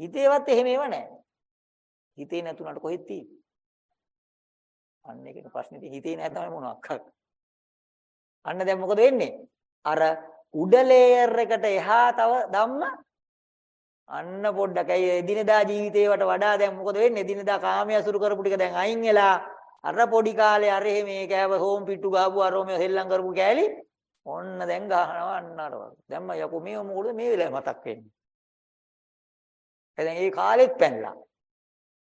හිතේවත් එහෙම ඒව නැහැ. හිතේ නැතුණට කොහෙද තියෙන්නේ? අන්න ඒකට ප්‍රශ්නේ. තියෙන්නේ හිතේ නැහැ තමයි මොනවක් අන්න දැන් මොකද වෙන්නේ? අර උඩ ලේයර් එකට එහා තව ධම්ම අන්න පොඩ්ඩක්. ඇයි එදිනදා ජීවිතේවට වඩා දැන් මොකද වෙන්නේ? එදිනදා කාමයේ අසුරු කරපු ටික දැන් අයින් වෙලා අර පොඩි කාලේ අර මේ කෑව හෝම් පිට්ටු ගාපු අර මේ හෙල්ලම් කරපු කෑලි ඔන්න දැන් ගහනවා අන්න අර වගේ. දැන් මම යකෝ මේ මොකද මේ වෙලාවේ මතක් වෙන්නේ? දැන් ඒ කාලෙත් පැනලා.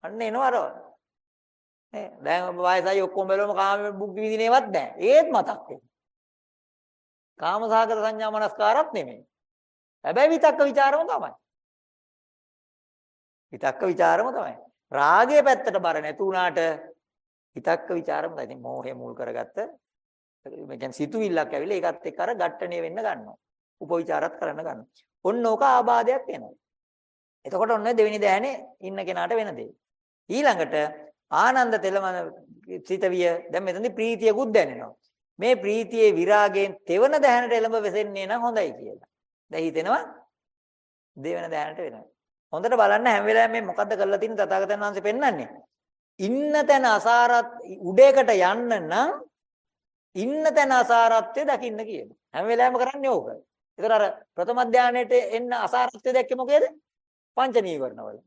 අන්න එනවා අරව. නේ දැන් ඔබ වයසයි ඔක්කොම බැලුවම කාම භුක්ති විඳිනේවත් නැහැ. ඒත් මතක් වෙනවා. කාම සහගත සංඥා මනස්කාරත් නෙමෙයි. හැබැයි විතක්ක ਵਿਚාරම තමයි. විතක්ක ਵਿਚාරම තමයි. රාගයේ පැත්තට බර නැති වුණාට හිතක්ක ਵਿਚාරම තමයි. ඉතින් මෝහය මුල් කරගත්ත මේ කියන්නේ සිතුවිල්ලක් ඇවිල්ලා ඒකත් එක්ක අර ඝට්ටණය වෙන්න ගන්නවා. උපවිචාරත් කරන්න ගන්නවා. ඔන්න ඕක ආබාධයක් වෙනවා. එතකොට ඔන්න දෙවෙනි දැහනේ ඉන්න කෙනාට වෙන දෙයක්. ඊළඟට ආනන්ද තෙලම සිතවිය දැන් මෙතනදී ප්‍රීතියකුත් දැනෙනවා. මේ ප්‍රීතියේ විරාගයෙන් තෙවන දැහැනට එළඹ වෙසෙන්නේ නම් හොඳයි කියලා. දැන් හිතෙනවා දෙවෙන දැහැනට වෙනවා. හොඳට බලන්න හැම වෙලාවෙම මේ මොකද්ද කරලා තියෙන්නේ තථාගතයන් වහන්සේ පෙන්වන්නේ. ඉන්න තැන අසාරත් උඩේකට යන්න නම් ඉන්න තැන අසාරත්වය දකින්න කියනවා. හැම වෙලාවෙම කරන්නේ ඕක. ඒතර අර ප්‍රථම ධානයේට එන්න අසාරත්වය දැක්කේ මොකේද? පංච නීවරණවල.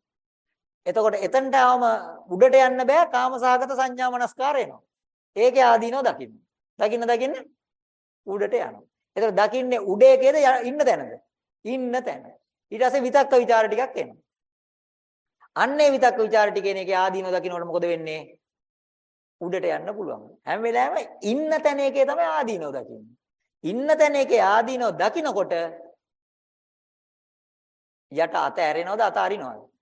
එතකොට එතනට ආවම උඩට යන්න බෑ කාමසහගත සංඥා මනස්කාර එනවා. ඒකේ ආදීනෝ දකින්න. දකින්න දකින්න උඩට යනවා. එතකොට දකින්නේ උඩේ කේද ඉන්න තැනද? ඉන්න තැන. ඊට පස්සේ විතක්ක ਵਿਚාර ටිකක් එනවා. අන්නේ විතක්ක ਵਿਚාර ටික එන එකේ ආදීනෝ දකින්නකොට මොකද වෙන්නේ? උඩට යන්න පුළුවන්. හැම වෙලාවෙම ඉන්න තැන එකේ තමයි ආදීනෝ දකින්නේ. ඉන්න තැන එකේ ආදීනෝ දකින්නකොට යට අත ඇරෙනවද අත අරිනවද?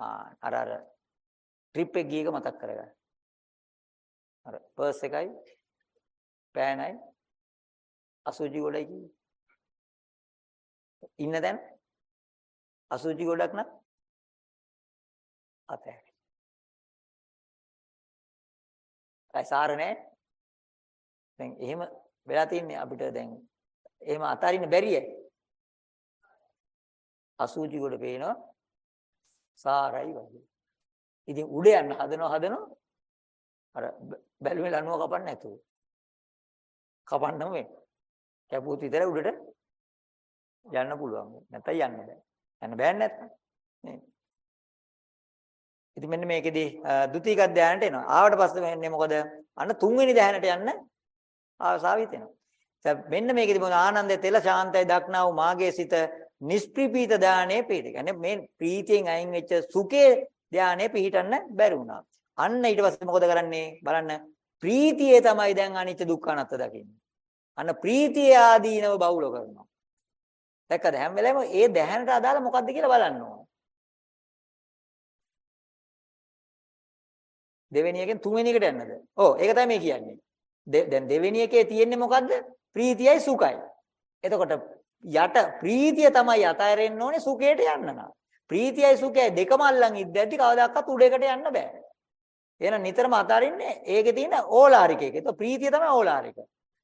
ආ අර අර ට්‍රිප් එක ගියක මතක් කරගන්න. අර පර්ස් එකයි පෑනයි අසුචි ගොඩයි කිව්වේ. ඉන්න දැන් අසුචි ගොඩක් නම් අතෑරි. ඒ සාර නෑ. දැන් එහෙම වෙලා තින්නේ අපිට දැන් එහෙම අතාරින්න බැරිය. අසුචි ගොඩ පේනවා සාරයි වගේ. ඉතින් උඩ යන්න හදනවා හදනවා අර බැලුමේ ලණුව කපන්න නැතුව. කපන්නම වෙන්නේ. කැපුවොත් විතර උඩට යන්න පුළුවන්. නැත්නම් යන්න බෑ. යන්න බෑ නැත්නම්. නේ. ඉතින් මෙන්න මේකෙදි ද්විතීක ධානයට එනවා. ආවට පස්සේ වෙන්නේ මොකද? අන්න තුන්වෙනි ධානයට යන්න ආසාව හිතෙනවා. දැන් මෙන්න මේකෙදි මොකද ආනන්දය තෙල ශාන්තයි දක්නා වූ මාගේ සිත නිෂ්ප්‍රීපීත ධානයේ පිහිට. කියන්නේ මේ ප්‍රීතියෙන් අයින් වෙච්ච සුඛේ ධානයේ පිහිටන්න බැරි වුණා. අන්න ඊට පස්සේ මොකද කරන්නේ? බලන්න ප්‍රීතියේ තමයි දැන් අනිත්‍ය දුක්ඛ අනාත්ත දකින්නේ. අන්න ප්‍රීතිය ආදීනව බහුල කරනවා. දැක්කද හැම වෙලාවෙම ඒ දැහැනට අදාළ මොකද්ද කියලා බලන්න ඕන. දෙවෙනි එකෙන් තුන්වෙනි එකට යන්නද? ඔව් ඒක තමයි මේ කියන්නේ. දැන් දෙවෙනි එකේ තියෙන්නේ මොකද්ද? ප්‍රීතියයි සුඛයි. එතකොට යට ප්‍රීතිය තමයි අතහැරෙන්න ඕනේ සුඛයට යන්න නම්. ප්‍රීතියයි සුඛයයි දෙකම අල්ලන් ඉද්දැද්දි කවදාකවත් උඩේකට යන්න බෑ. එහෙනම් නිතරම අතාරින්නේ ඒකේ තියෙන ඕලාරික එක. ඒක ප්‍රීතිය තමයි ඕලාරික.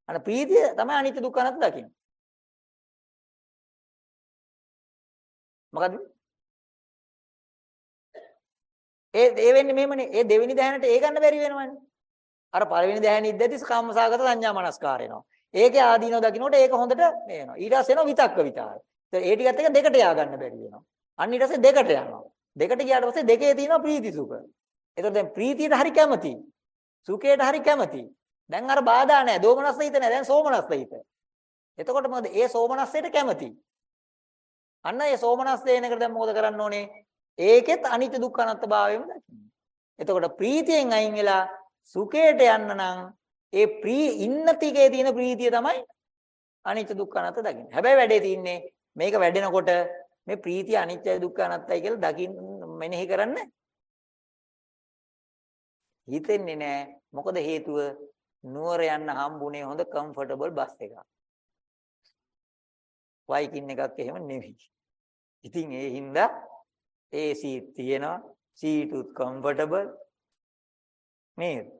අන්න ප්‍රීතිය තමයි අනිත්‍ය දුක්ඛ අනාත්ම දකින්නේ. මොකද්ද? ඒ ඒ වෙන්නේ මෙහෙමනේ. ඒ දෙවෙනි දැහැනට ඒ ගන්න බැරි වෙනවනේ. අර පළවෙනි දැහැන ඉද්දැති කාමසාගත සංඥා මනස්කාර එනවා. ඒකේ ආදීනව දකින්නකොට ඒක හොඳට මේ වෙනවා. ඊට පස්සේ එනවා විතක්ක විචාර. ඒ ටිකත් එක දෙකට යා ගන්න බැරි වෙනවා. අන්න ඊට පස්සේ දෙකට යනවා. දෙකට ගියාට පස්සේ දෙකේ තියෙනවා ප්‍රීති සුඛ. එතකොට දැන් ප්‍රීතියට හරි කැමති. සුඛයට හරි කැමති. දැන් අර බාධා නැහැ. දෝමනස්ස හිත නැහැ. දැන් සෝමනස්ස හිත. එතකොට මොකද? ඒ සෝමනස්සයට කැමති. අන්න ඒ සෝමනස්ස දෙන එකට දැන් මොකද කරන්න ඕනේ? ඒකෙත් අනිත්‍ය දුක්ඛ අනාත්ම භාවයම දකින්න. එතකොට ප්‍රීතියෙන් අයින් වෙලා සුඛයට යන්න නම් ඒ ප්‍රී ඉන්න තිකේ තියෙන ප්‍රීතිය තමයි අනිත්‍ය දුක්ඛ අනාත්ම දකින්න. හැබැයි වැඩේ තියෙන්නේ මේක වැඩෙනකොට මේ ප්‍රීතිය අනිත්‍ය දුක්ඛ අනාත්තයි කියලා දකින්න මෙනෙහි කරන්න හිතෙන්නේ නැහැ. මොකද හේතුව නුවර යන්න හම්බුනේ හොඳ කම්ෆර්ටබල් බස් එකක්. වයිකින් එකක් එහෙම නෙවෙයි. ඉතින් ඒ හින්දා AC තියෙනවා, සීටුත් කම්ෆර්ටබල් නේද?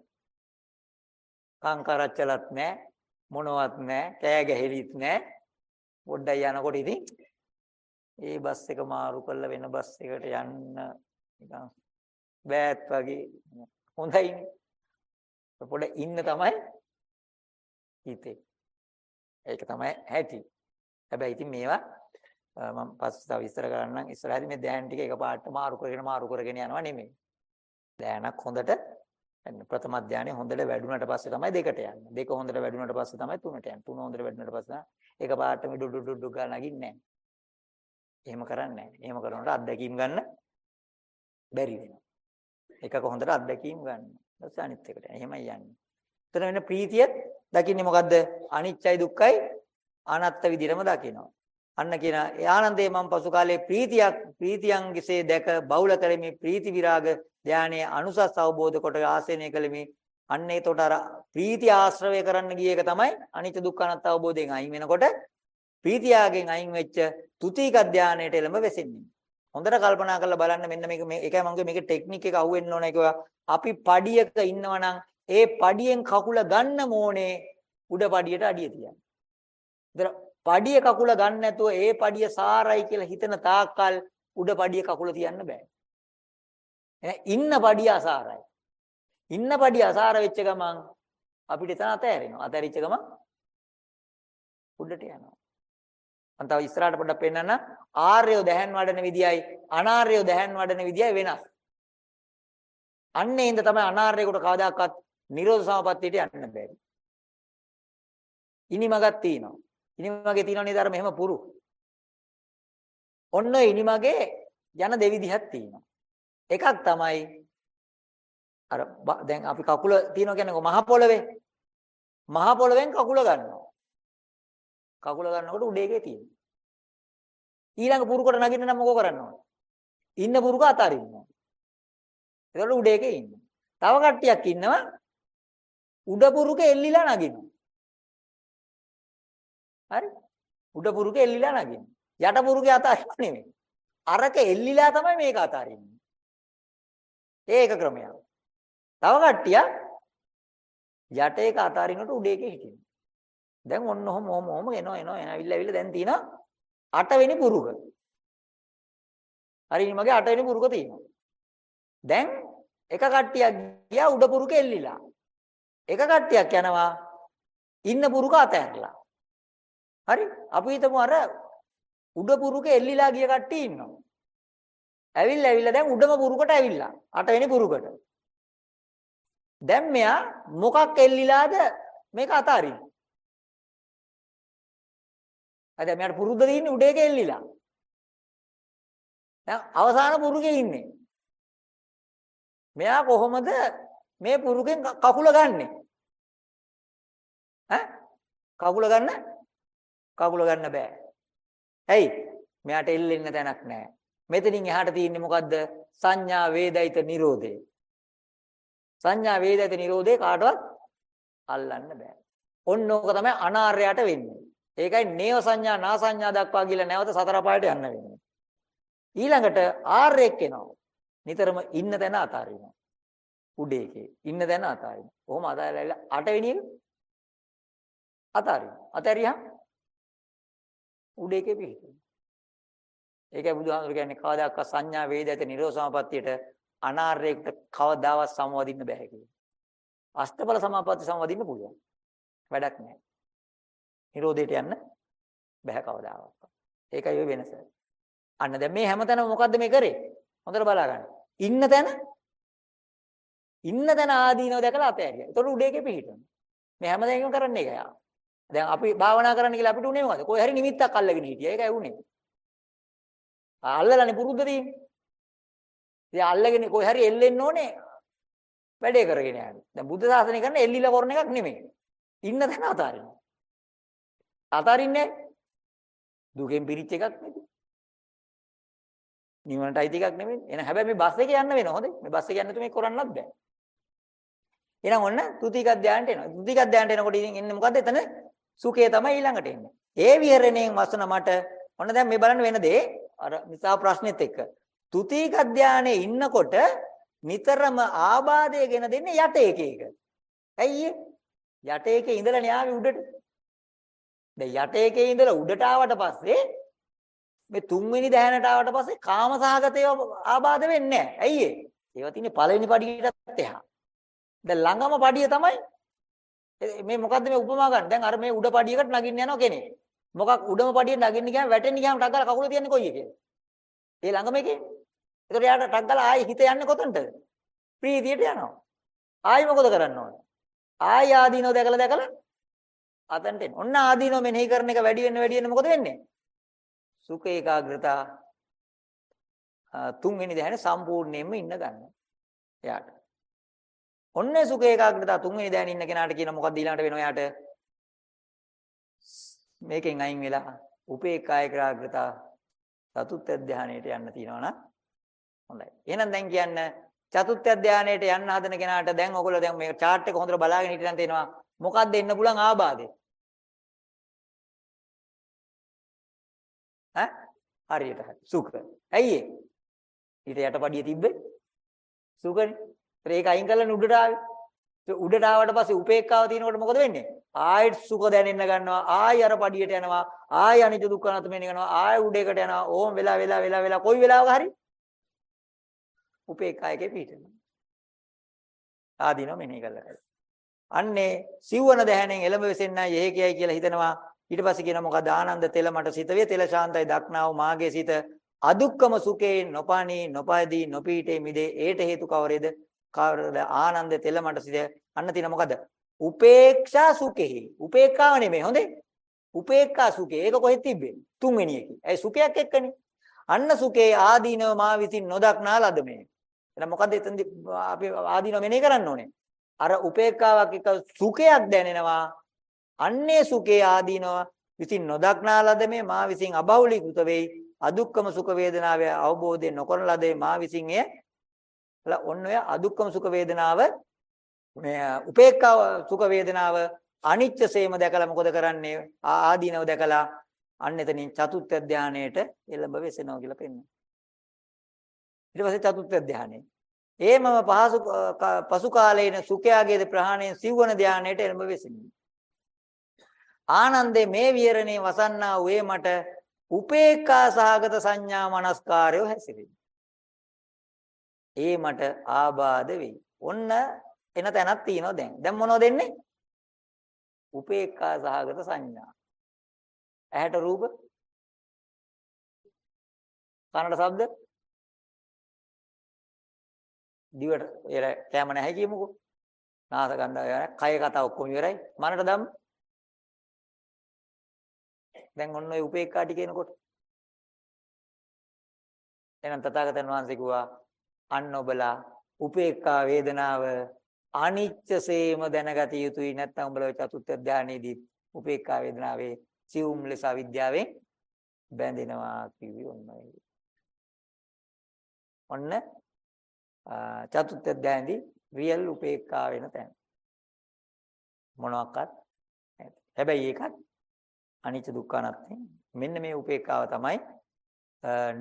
කංකරච්චලත් නැහැ, මොනවත් නැහැ, කෑ ගැහිලිත් නැහැ. පොඩ්ඩක් යනකොට ඉතින් ඒ බස් එක මාරු කරලා වෙන බස් එකට යන්න නිකන් බෑත් වගේ හොඳයිනේ. පොඩ ඉන්න තමයි හිතේ. ඒක තමයි ඇති. හැබැයි ඉතින් මේවා මම පස්සේ තව විස්තර කරන්නම් ඉස්සරහදී මේ දෑන් ටික එකපාරට මාරු කරගෙන මාරු කරගෙන යනවා නෙමෙයි. දෑනක් හොඳට ප්‍රථම ධානය හොඳට වැඩුණාට පස්සේ තමයි දෙකට යන්නේ. දෙක හොඳට වැඩුණාට පස්සේ තමයි තුනට යන්නේ. තුන හොඳට වැඩුණාට පස්සේ එකපාරටම ඩු ඩු ඩු ගා නගින්නේ නැහැ. එහෙම කරන්නේ නැහැ. එහෙම කරනකොට අත්දැකීම් ගන්න බැරි වෙනවා. එකක හොඳට අත්දැකීම් ගන්න. ඊට අනිත් එකට. එහෙමයි යන්නේ. එතන වෙන ප්‍රීතිය දකින්නේ මොකද්ද? අනිච්චයි දුක්ඛයි අනාත්ත විදිහටම දකිනවා. අන්න කියන ආනන්දේ මම පසු කාලේ ප්‍රීතියක් ප්‍රීතියන්ගිසේ දැක බහුල කරමි ප්‍රීති විරාග ධානයේ අනුසස් අවබෝධ කොට ආසේනය කළෙමි. අන්න ඒතකොට අර ප්‍රීතිය ආශ්‍රවය කරන්න ගිය එක තමයි අනිත්‍ය දුක්ඛ අනාත්ම අවබෝධයෙන් අයින් වෙනකොට ප්‍රීතියාගෙන් අයින් වෙච්ච තුතික ධානයට එළඹ වෙසෙන්නේ. හොඳට කල්පනා කරලා බලන්න මෙන්න මේක මේ ඒකයි මම මේකේ ටෙක්නික් එක අහුවෙන්න ඕනේ කියලා අපි පඩියක ඉන්නවා නම් ඒ පඩියෙන් කකුල ගන්න ඕනේ උඩ පඩියට අඩිය තියන්න. ඉතින් පඩිය කකුල ගන්න නැතුව ඒ පඩිය සාරයි කියලා හිතන තාක්කල් උඩ පඩිය කකුල තියන්න බෑ. ඉන්න පඩිය අසාරයි. ඉන්න පඩිය අසාර වෙච්ච ගමන් අපිට එතන අතෑරෙනවා. අතෑරිච්ච ගමන් උඩට යනවා. මම තව ඉස්සරහට පොඩ්ඩක් පෙන්නන්න ආර්යව දැහන් වඩන විදියයි අනාර්යව දැහන් වඩන විදියයි වෙනස්. අන්නේ ඉඳ තමයි අනාර්යයට කවදාකවත් නිරෝධ සමාපත්තියට යන්න බැරි. ඉනිමගක් තියෙනවා. ඉනිමගේ තියෙනවා නේද අර මෙහෙම පුරු. ඔන්න ඉනිමගේ යන දෙවිදිහක් තියෙනවා. එකක් තමයි අර දැන් අපි කකුල තියෙනවා කියන්නේ මහ පොළවේ. මහ පොළවෙන් කකුල ගන්නවා. කකුල ගන්නකොට උඩේකේ තියෙනවා. ඊළඟ පුරුකට නගින්න නම් මොකෝ කරන්න ඕන? ඉන්න පුරුක අතාරින්න ඕන. ඒතකොට උඩේකේ ඉන්නවා. තව කට්ටියක් ඉන්නවා උඩ පුරුක එල්ලිලා නගිනවා. හරි? උඩ පුරුක එල්ලිලා නගිනවා. යට පුරුකේ අතාරින්න නෙමෙයි. අරක එල්ලිලා තමයි මේක අතාරින්නේ. ඒක ක්‍රමයක්. තව කට්ටියක් යට එක අතාරිනකොට උඩ එකේ හිටිනවා. දැන් ඔන්න ඔහොම ඔහොම ඔහොම එනවා එනවා එනවිල්ලා ඇවිල්ලා දැන් තියෙනවා අටවෙනි පුරුක. හරි මගේ අටවෙනි පුරුක තියෙනවා. දැන් එක කට්ටියක් ගියා උඩ පුරුක එල්ලිලා. එක කට්ටියක් යනවා ඉන්න පුරුක අතහැරලා. හරි අපි හිතමු අර උඩ පුරුක එල්ලිලා ගිය කට්ටිය ඉන්නවා. ඇවිල්ලා ඇවිල්ලා දැන් උඩම පුරුකට ඇවිල්ලා අටවෙනි පුරුකට. දැන් මෙයා මොකක් එල්ලිලාද මේක අතාරින්න. අද මෙයාට පුරුද්ද තියෙන්නේ උඩ එක එල්ලිලා. දැන් අවසාන පුරුකේ ඉන්නේ. මෙයා කොහොමද මේ පුරුකෙන් කකුල ගන්නෙ? ඈ? කකුල ගන්න? කකුල ගන්න බෑ. ඇයි? මෙයාට එල්ලෙන්න තැනක් නැහැ. මෙතනින් එහාට තියෙන්නේ මොකද්ද? සංඥා වේදිත නිරෝධය. සංඥා වේදිත නිරෝධේ කාටවත් අල්ලන්න බෑ. ඔන්න ඕක තමයි අනාර්යයට වෙන්නේ. ඒකයි නේව සංඥා නා සංඥා දක්වා කියලා නැවත සතර පායට යන්න වෙන්නේ. ඊළඟට ආර්යෙක් එනවා. නිතරම ඉන්න තැන අතාරිනවා. උඩේකේ ඉන්න තැන අතාරිනවා. කොහොම අතාරලා අටවෙනි එක අතාරිනවා. අතාරියා උඩේකේ පිහිටිනවා. ඒකයි බුදුහාමුදුරු කියන්නේ කවදාක සංඥා වේදිත නිරෝධසමාපත්තියට අනාර්යයකට කවදාවත් සමවදින්න බෑ කියලා. අෂ්ටඵල සමාපatti සමවදින්න පුළුවන්. වැඩක් නැහැ. නිරෝධයට යන්න බෑ කවදාවත්. ඒකයි ඔය වෙනස. අන්න දැන් මේ හැමතැනම මොකද්ද මේ කරේ? හොඳට බලා ගන්න. ඉන්න තැන ඉන්න තැන ආදීනව දැකලා අතෑරියා. ඒතකොට උඩේකේ පිහිටුණා. මේ හැමදේකම කරන්නේ ඒකයි. දැන් අපි භාවනා කරන්න කියලා අපිට උනේ මොකද? කොයි හරි නිමිත්තක් අල්ලගෙන හිටියා. ඒකයි උනේ. අල්ලලානේ පුරුද්ද තියෙන්නේ. ඉතින් අල්ලගෙන කොයි හරි එල්ලෙන්න ඕනේ. වැඩේ කරගෙන යන්න. දැන් බුද්ධ ශාසනය කරන්නේ එල්ලිලා කරන එකක් නෙමෙයි. ඉන්න තැන අතාරිනවා. අතාරින්නේ දුකෙන් පිරිච්ච එකක් නෙමෙයි. නිවනට අයිති එකක් නෙමෙයි. එහෙනම් හැබැයි මේ බස් එකේ යන්න වෙනවා හොඳේ. මේ බස් එකේ යන්න තු මේ කරන්නත් බෑ. එහෙනම් ඔන්න තුතික ධානයට එනවා. තුතික ධානයට එනකොට ඉතින් එන්නේ මොකද්ද එතන? සුඛය තමයි ඊළඟට එන්නේ. ඒ විහරණයෙන් වසන මට ඔන්න දැන් මේ බලන්න වෙන දේ අර නිසා ප්‍රශ්නෙත් එක්ක. තුතික ධානයේ ඉන්නකොට නිතරම ආබාධය ගෙන දෙන්නේ යට එක එක. ඇයි යට එකේ ඉඳලා න්යාවි උඩට. දැන් යට එකේ ඉඳලා උඩට ආවට පස්සේ මේ තුන්වෙනි දැහැනට ආවට පස්සේ කාමසහගතේව ආබාධ වෙන්නේ නැහැ. ඇයි ඒ? ඒවා තියෙන්නේ පළවෙනි පඩියටත් එහා. දැන් ළඟම පඩිය තමයි මේ මොකද්ද මේ උපමා ගන්න. දැන් අර මේ උඩ පඩියකට නගින්න යනවා කෙනෙක්. මොකක් උඩම පඩියට නගින්න ගියාම වැටෙන්න ගියාම ටක් ගාලා කකුල තියන්නේ කොයි එකේද? ඒ ළඟම එකේ. ඒකට යාට ටක් ගාලා ආයි හිත යන්නේ කොතනටද? ප්‍රීතියට යනවා. ආයි මොකද කරන්න ඕනේ? ආයි ආදීනෝ දැකලා දැකලා අතන්ට එන්න. ඔන්න ආදීනෝ මෙනෙහි කරන එක වැඩි වෙන්න වැඩි වෙන්න මොකද වෙන්නේ? සුඛ ඒකාග්‍රතා තුන්වෙනි දැහැන සම්පූර්ණයෙන්ම ඉන්න ගන්න. එයාට. ඔන්නේ සුඛ ඒකාග්‍රතා තුන්වෙනි දැහැන ඉන්න කෙනාට කියන මොකක්ද ඊළඟට වෙනව එයාට? මේකෙන් අයින් වෙලා උපේක්ඛා ඒකාග්‍රතා චතුත්ථ ධානයට යන්න තියෙනවා නම් හොඳයි. එහෙනම් දැන් කියන්න චතුත්ථ ධානයට යන්න හදන කෙනාට දැන් ඔයගොල්ලෝ දැන් මේ chart එක හොඳට බලාගෙන හිටියනම් තේනවා මොකක්ද එන්න පුළුවන් ආබාධය? ඈ? හරියට හරි. සුඛ. ඇයි ඒ? ඊට යටපඩිය තිබ්බේ? සුඛනේ. ඒක අයින් කරලා උඩට ආවේ. උඩට ආවට පස්සේ උපේක්ඛාව තියෙනකොට මොකද වෙන්නේ? ආයෙත් සුඛ දැනෙන්න ගන්නවා ආයෙ අර පඩියට යනවා ආයෙ අනිත්‍ය දුක්ඛ අනාත්ම මෙන්න කරනවා ආයෙ උඩේකට යනවා ඕම් වෙලා වෙලා වෙලා වෙලා කොයි වෙලාවක හරි උපේක්ඛායකේ පිටිනවා. ආදීනව මෙනෙහි කළා කරා අන්නේ සිව්වන දැහැණෙන් එළඹ වෙසෙන්නයි එහෙ කියයි කියලා හිතනවා. ඊට පස්සේ කියනවා මොකද? ආනන්ද තෙල මට සිත වේ තෙල ශාන්තයි දක්නාව මාගේ සිත. අදුක්කම සුඛේ නොපණී නොපදී නොපීඨේ මිදේ. ඒට හේතු කවරේද? කවරද ආනන්ද තෙල මට සිත අන්න තින මොකද උපේක්ෂා සුඛෙහි. උපේක්ඛාව නෙමෙයි හොඳේ. උපේක්ඛා සුඛේ. ඒක කොහෙද තිබ්බේ? තුන්වෙනි එකේ. ඒ සුඛයක් එක්කනේ? අන්න සුඛේ ආදීනව මා විසින් නොදක්නා ලද මේ. එහෙනම් මොකද එතනදි අපි ආදීනව මෙනේ කරන්න ඕනේ. අර උපේක්ඛාවක් එක සුඛයක් දැනෙනවා. අන්නේ සුඛේ ආදීනව විසින් නොදක්නා ලද මේ මා විසින් අබෞලීකృత වෙයි. අදුක්කම සුඛ වේදනාවේ අවබෝධය නොකරන ලද මා විසින් එය ඔන්න ඔය අදුක්කම සුඛ වේදනාව මේ උපේක්ඛා සුඛ වේදනාව අනිත්‍යසේම දැකලා මොකද කරන්නේ? ආදීනව දැකලා අන්න එතනින් චතුත්ථ ධානයේට එළඹ වෙසෙනවා කියලා පෙන්වනවා ඊට පස්සේ චතුත්ථ ධානය. ඒමම පහසු පසු කාලේන සුඛයාගේ ප්‍රහාණයෙන් සිව්වන ධානයට එළඹ වෙසෙනවා. ආනන්දේ මේ විහරණේ වසන්නා වේ මට උපේක්ඛා සහගත සංඥා මනස්කාරය හැසිරෙයි. ඒ මට ආබාධ වෙයි. ඔන්න එන තැනක් තියෙනවා දැන්. දැන් මොනවද දෙන්නේ? උපේක්ඛා සහගත සංඥා. ඇහැට රූප කනට ශබ්ද දිවට එර කැම නැහැ කියමුකෝ. නාස ගන්ධ කය කතා ඔක්කොම ඉවරයි. මනට ධම්ම දැන් ඔන්න ඔය උපේක්ඛා ටික එනකොට එහෙනම් තථාගතයන් වහන්සේ කිව්වා අන්න ඔබලා උපේක්ඛා වේදනාව අනිච්චසේම දැනගත යුතුයි නැත්නම් උඹලා චතුත්ථ ධානයේදී උපේක්ඛා වේදනාවේ සියුම් ලෙස අවිද්‍යාවෙන් බැඳෙනවා කිව්වේ ඔන්නයි. ඔන්න චතුත්ථ ධානයේදී රියල් උපේක්ඛා වෙන තැන. මොනවාක්වත් හැබැයි ඒකත් අනිච්ච දුක්ඛ අනාත්මයි. මෙන්න මේ උපේක්ඛාව තමයි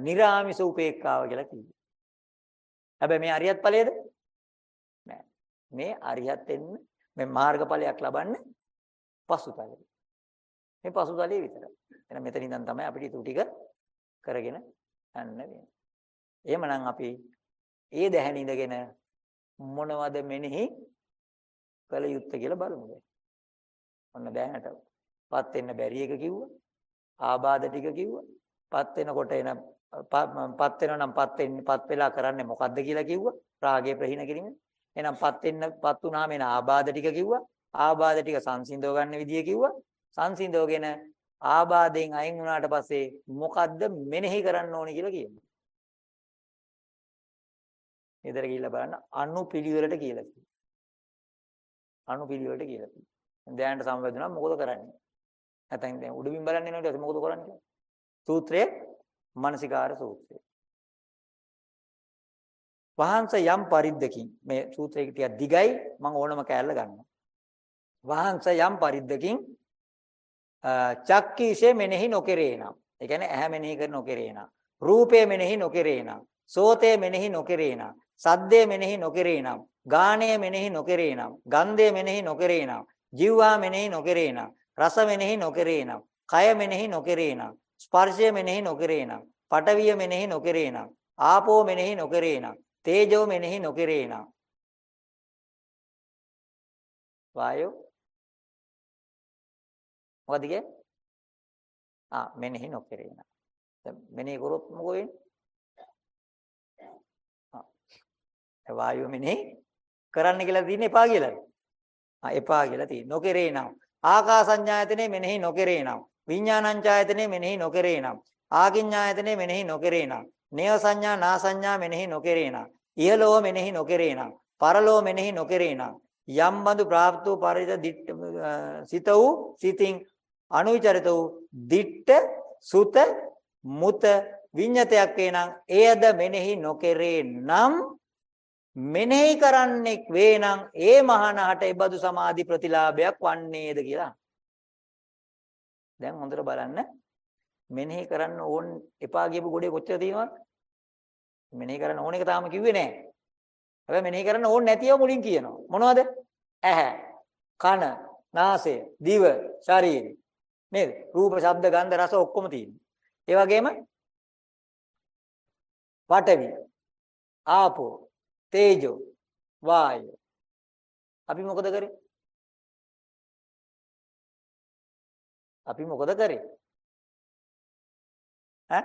නිර්ආමිස උපේක්ඛාව කියලා කියන්නේ. හැබැයි මේ අරියත් ඵලයේද? නෑ. මේ අරියත් එන්න මේ මාර්ගඵලයක් ලබන්න පසුතලෙ. මේ පසුතලයේ විතරයි. එහෙනම් මෙතන ඉඳන් තමයි අපිට ඊටු ටික කරගෙන යන්න වෙන්නේ. එහෙමනම් අපි ඒ දැහැන ඉඳගෙන මොනවද මෙනෙහි කළ යුත්තේ කියලා බලමු. ඔන්න දැනට පත් වෙන්න බැරි එක කිව්වා. ආබාධ ටික කිව්වා. පත් වෙනකොට එන පත් වෙනවා නම් පත් වෙන්නේ පත් වෙලා කරන්නේ මොකද්ද කියලා කිව්වා. රාගය ප්‍රහීන කිරීම. එහෙනම් පත් වෙන්න පත් වුණාම එන ආබාධ ටික කිව්වා. ආබාධ ටික සංසිඳව ගන්න විදිය කිව්වා. සංසිඳවගෙන ආබාධයෙන් අයින් වුණාට පස්සේ මොකද්ද මෙනෙහි කරන්න ඕනේ කියලා කියනවා. ඊදර ගිහිල්ලා බලන්න අනුපිළිවෙලට කියලා තියෙනවා. අනුපිළිවෙලට කියලා තියෙනවා. දැනට සම්බන්ධ මොකද කරන්නේ? නැත්නම් දැන් උඩින් බලන්න එනකොට මොකද කරන්නේ? සූත්‍රයේ මානසිකාර සූත්‍රය. වහන්ස යම් පරිද්දකින් මේ සූත්‍රයේ ටිකක් දිගයි මම ඕනම කෑල්ල ගන්නවා. වහන්ස යම් පරිද්දකින් චක්කීෂේ මෙනෙහි නොකරේ නම්. ඒ කියන්නේ ඇහැ මෙනෙහි කර නොකරේ නම්. රූපේ මෙනෙහි නොකරේ නම්. සෝතේ මෙනෙහි නොකරේ නම්. සද්දේ මෙනෙහි නොකරේ නම්. ගාණය මෙනෙහි නොකරේ නම්. ගන්ධය මෙනෙහි නොකරේ නම්. ජීවා මෙනෙහි නොකරේ නම්. රස මෙනෙහි නොකරේ නම්, කය මෙනෙහි නොකරේ නම්, ස්පර්ශය මෙනෙහි නොකරේ නම්, පටවිය මෙනෙහි නොකරේ නම්, ආපෝ මෙනෙහි නොකරේ නම්, තේජෝ මෙනෙහි නොකරේ නම්. වායෝ මොකද කියේ? ආ මෙනෙහි නොකරේ නම්. දැන් මෙනෙහි කරොත් මොකෝ වෙන්නේ? ආ වායෝ මෙනෙහි කරන්න කියලා තියෙන්නේ එපා කියලාද? ආ එපා කියලා තියෙන්නේ. නොකරේ නම් ආකාසඤ්ඤායතනෙ මෙනෙහි නොකරේ නම් විඥානඤ්ඤායතනෙ මෙනෙහි නොකරේ නම් ආකින්ඤායතනෙ මෙනෙහි නොකරේ නම් නේව සංඥා නා සංඥා මෙනෙහි නොකරේ නම් ඉහළෝ මෙනෙහි නොකරේ නම් පරලෝ මෙනෙහි නොකරේ නම් යම් බඳු ප්‍රාප්ත වූ පරිද සිත වූ සිතින් අනුවිචරිත වූ දිට්ඨ සුත මුත විඤ්ඤතයක් වේනම් එයද මෙනෙහි නොකරේ නම් මෙනෙහි කරන්නෙක් වේනම් ඒ මහානහට ඒබඳු සමාධි ප්‍රතිලාභයක් වන්නේද කියලා. දැන් හොඳට බලන්න මෙනෙහි කරන්න ඕන් එපා කියපු ගොඩේ කොච්චර තියෙනවද? මෙනෙහි කරන්න ඕන එක තාම කිව්වේ නෑ. හැබැයි මෙනෙහි කරන්න ඕනේ නැතිව මුලින් කියනවා. මොනවද? ඇහැ, කන, නාසය, දිව, ශරීරය. නේද? රූප, ශබ්ද, ගන්ධ, රස ඔක්කොම තියෙනවා. ඒ වගේම පඨවි, ආපෝ, තේජෝ, වායෝ. අපි මොකද කරේ? අපි මොකද කරේ? ඈ?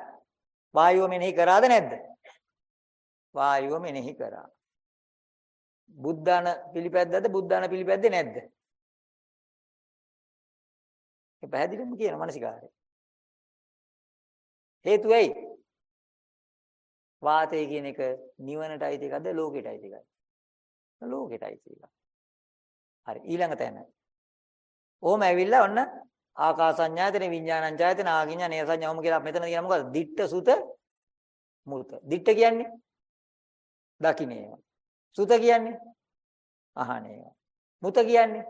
වායුව මෙනෙහි කරාද නැද්ද? වායුව මෙනෙහි කරා. බුද්ධාන පිළිපැද්දද බුද්ධාන පිළිපැද්දේ නැද්ද? ඒ පැහැදිලිවම කියන මානසිකාරය. හේතුව ඇයි? වාතය කියන එක නිවනට අයිති එකද ලෝකෙට අයිති එකද? ලෝකෙට අයිති එක. හරි ඊළඟ තැන. ඕම ඇවිල්ලා ඔන්න ආකාසඤ්ඤායතන විඥානඤ්ඤායතන ආගිඤ්ඤා නේසඤ්ඤාවම කියලා මෙතන කියන මොකද්ද? දිට්ඨ සුත මුත. දිට්ඨ කියන්නේ දකින්නේ. සුත කියන්නේ අහන්නේ. මුත කියන්නේ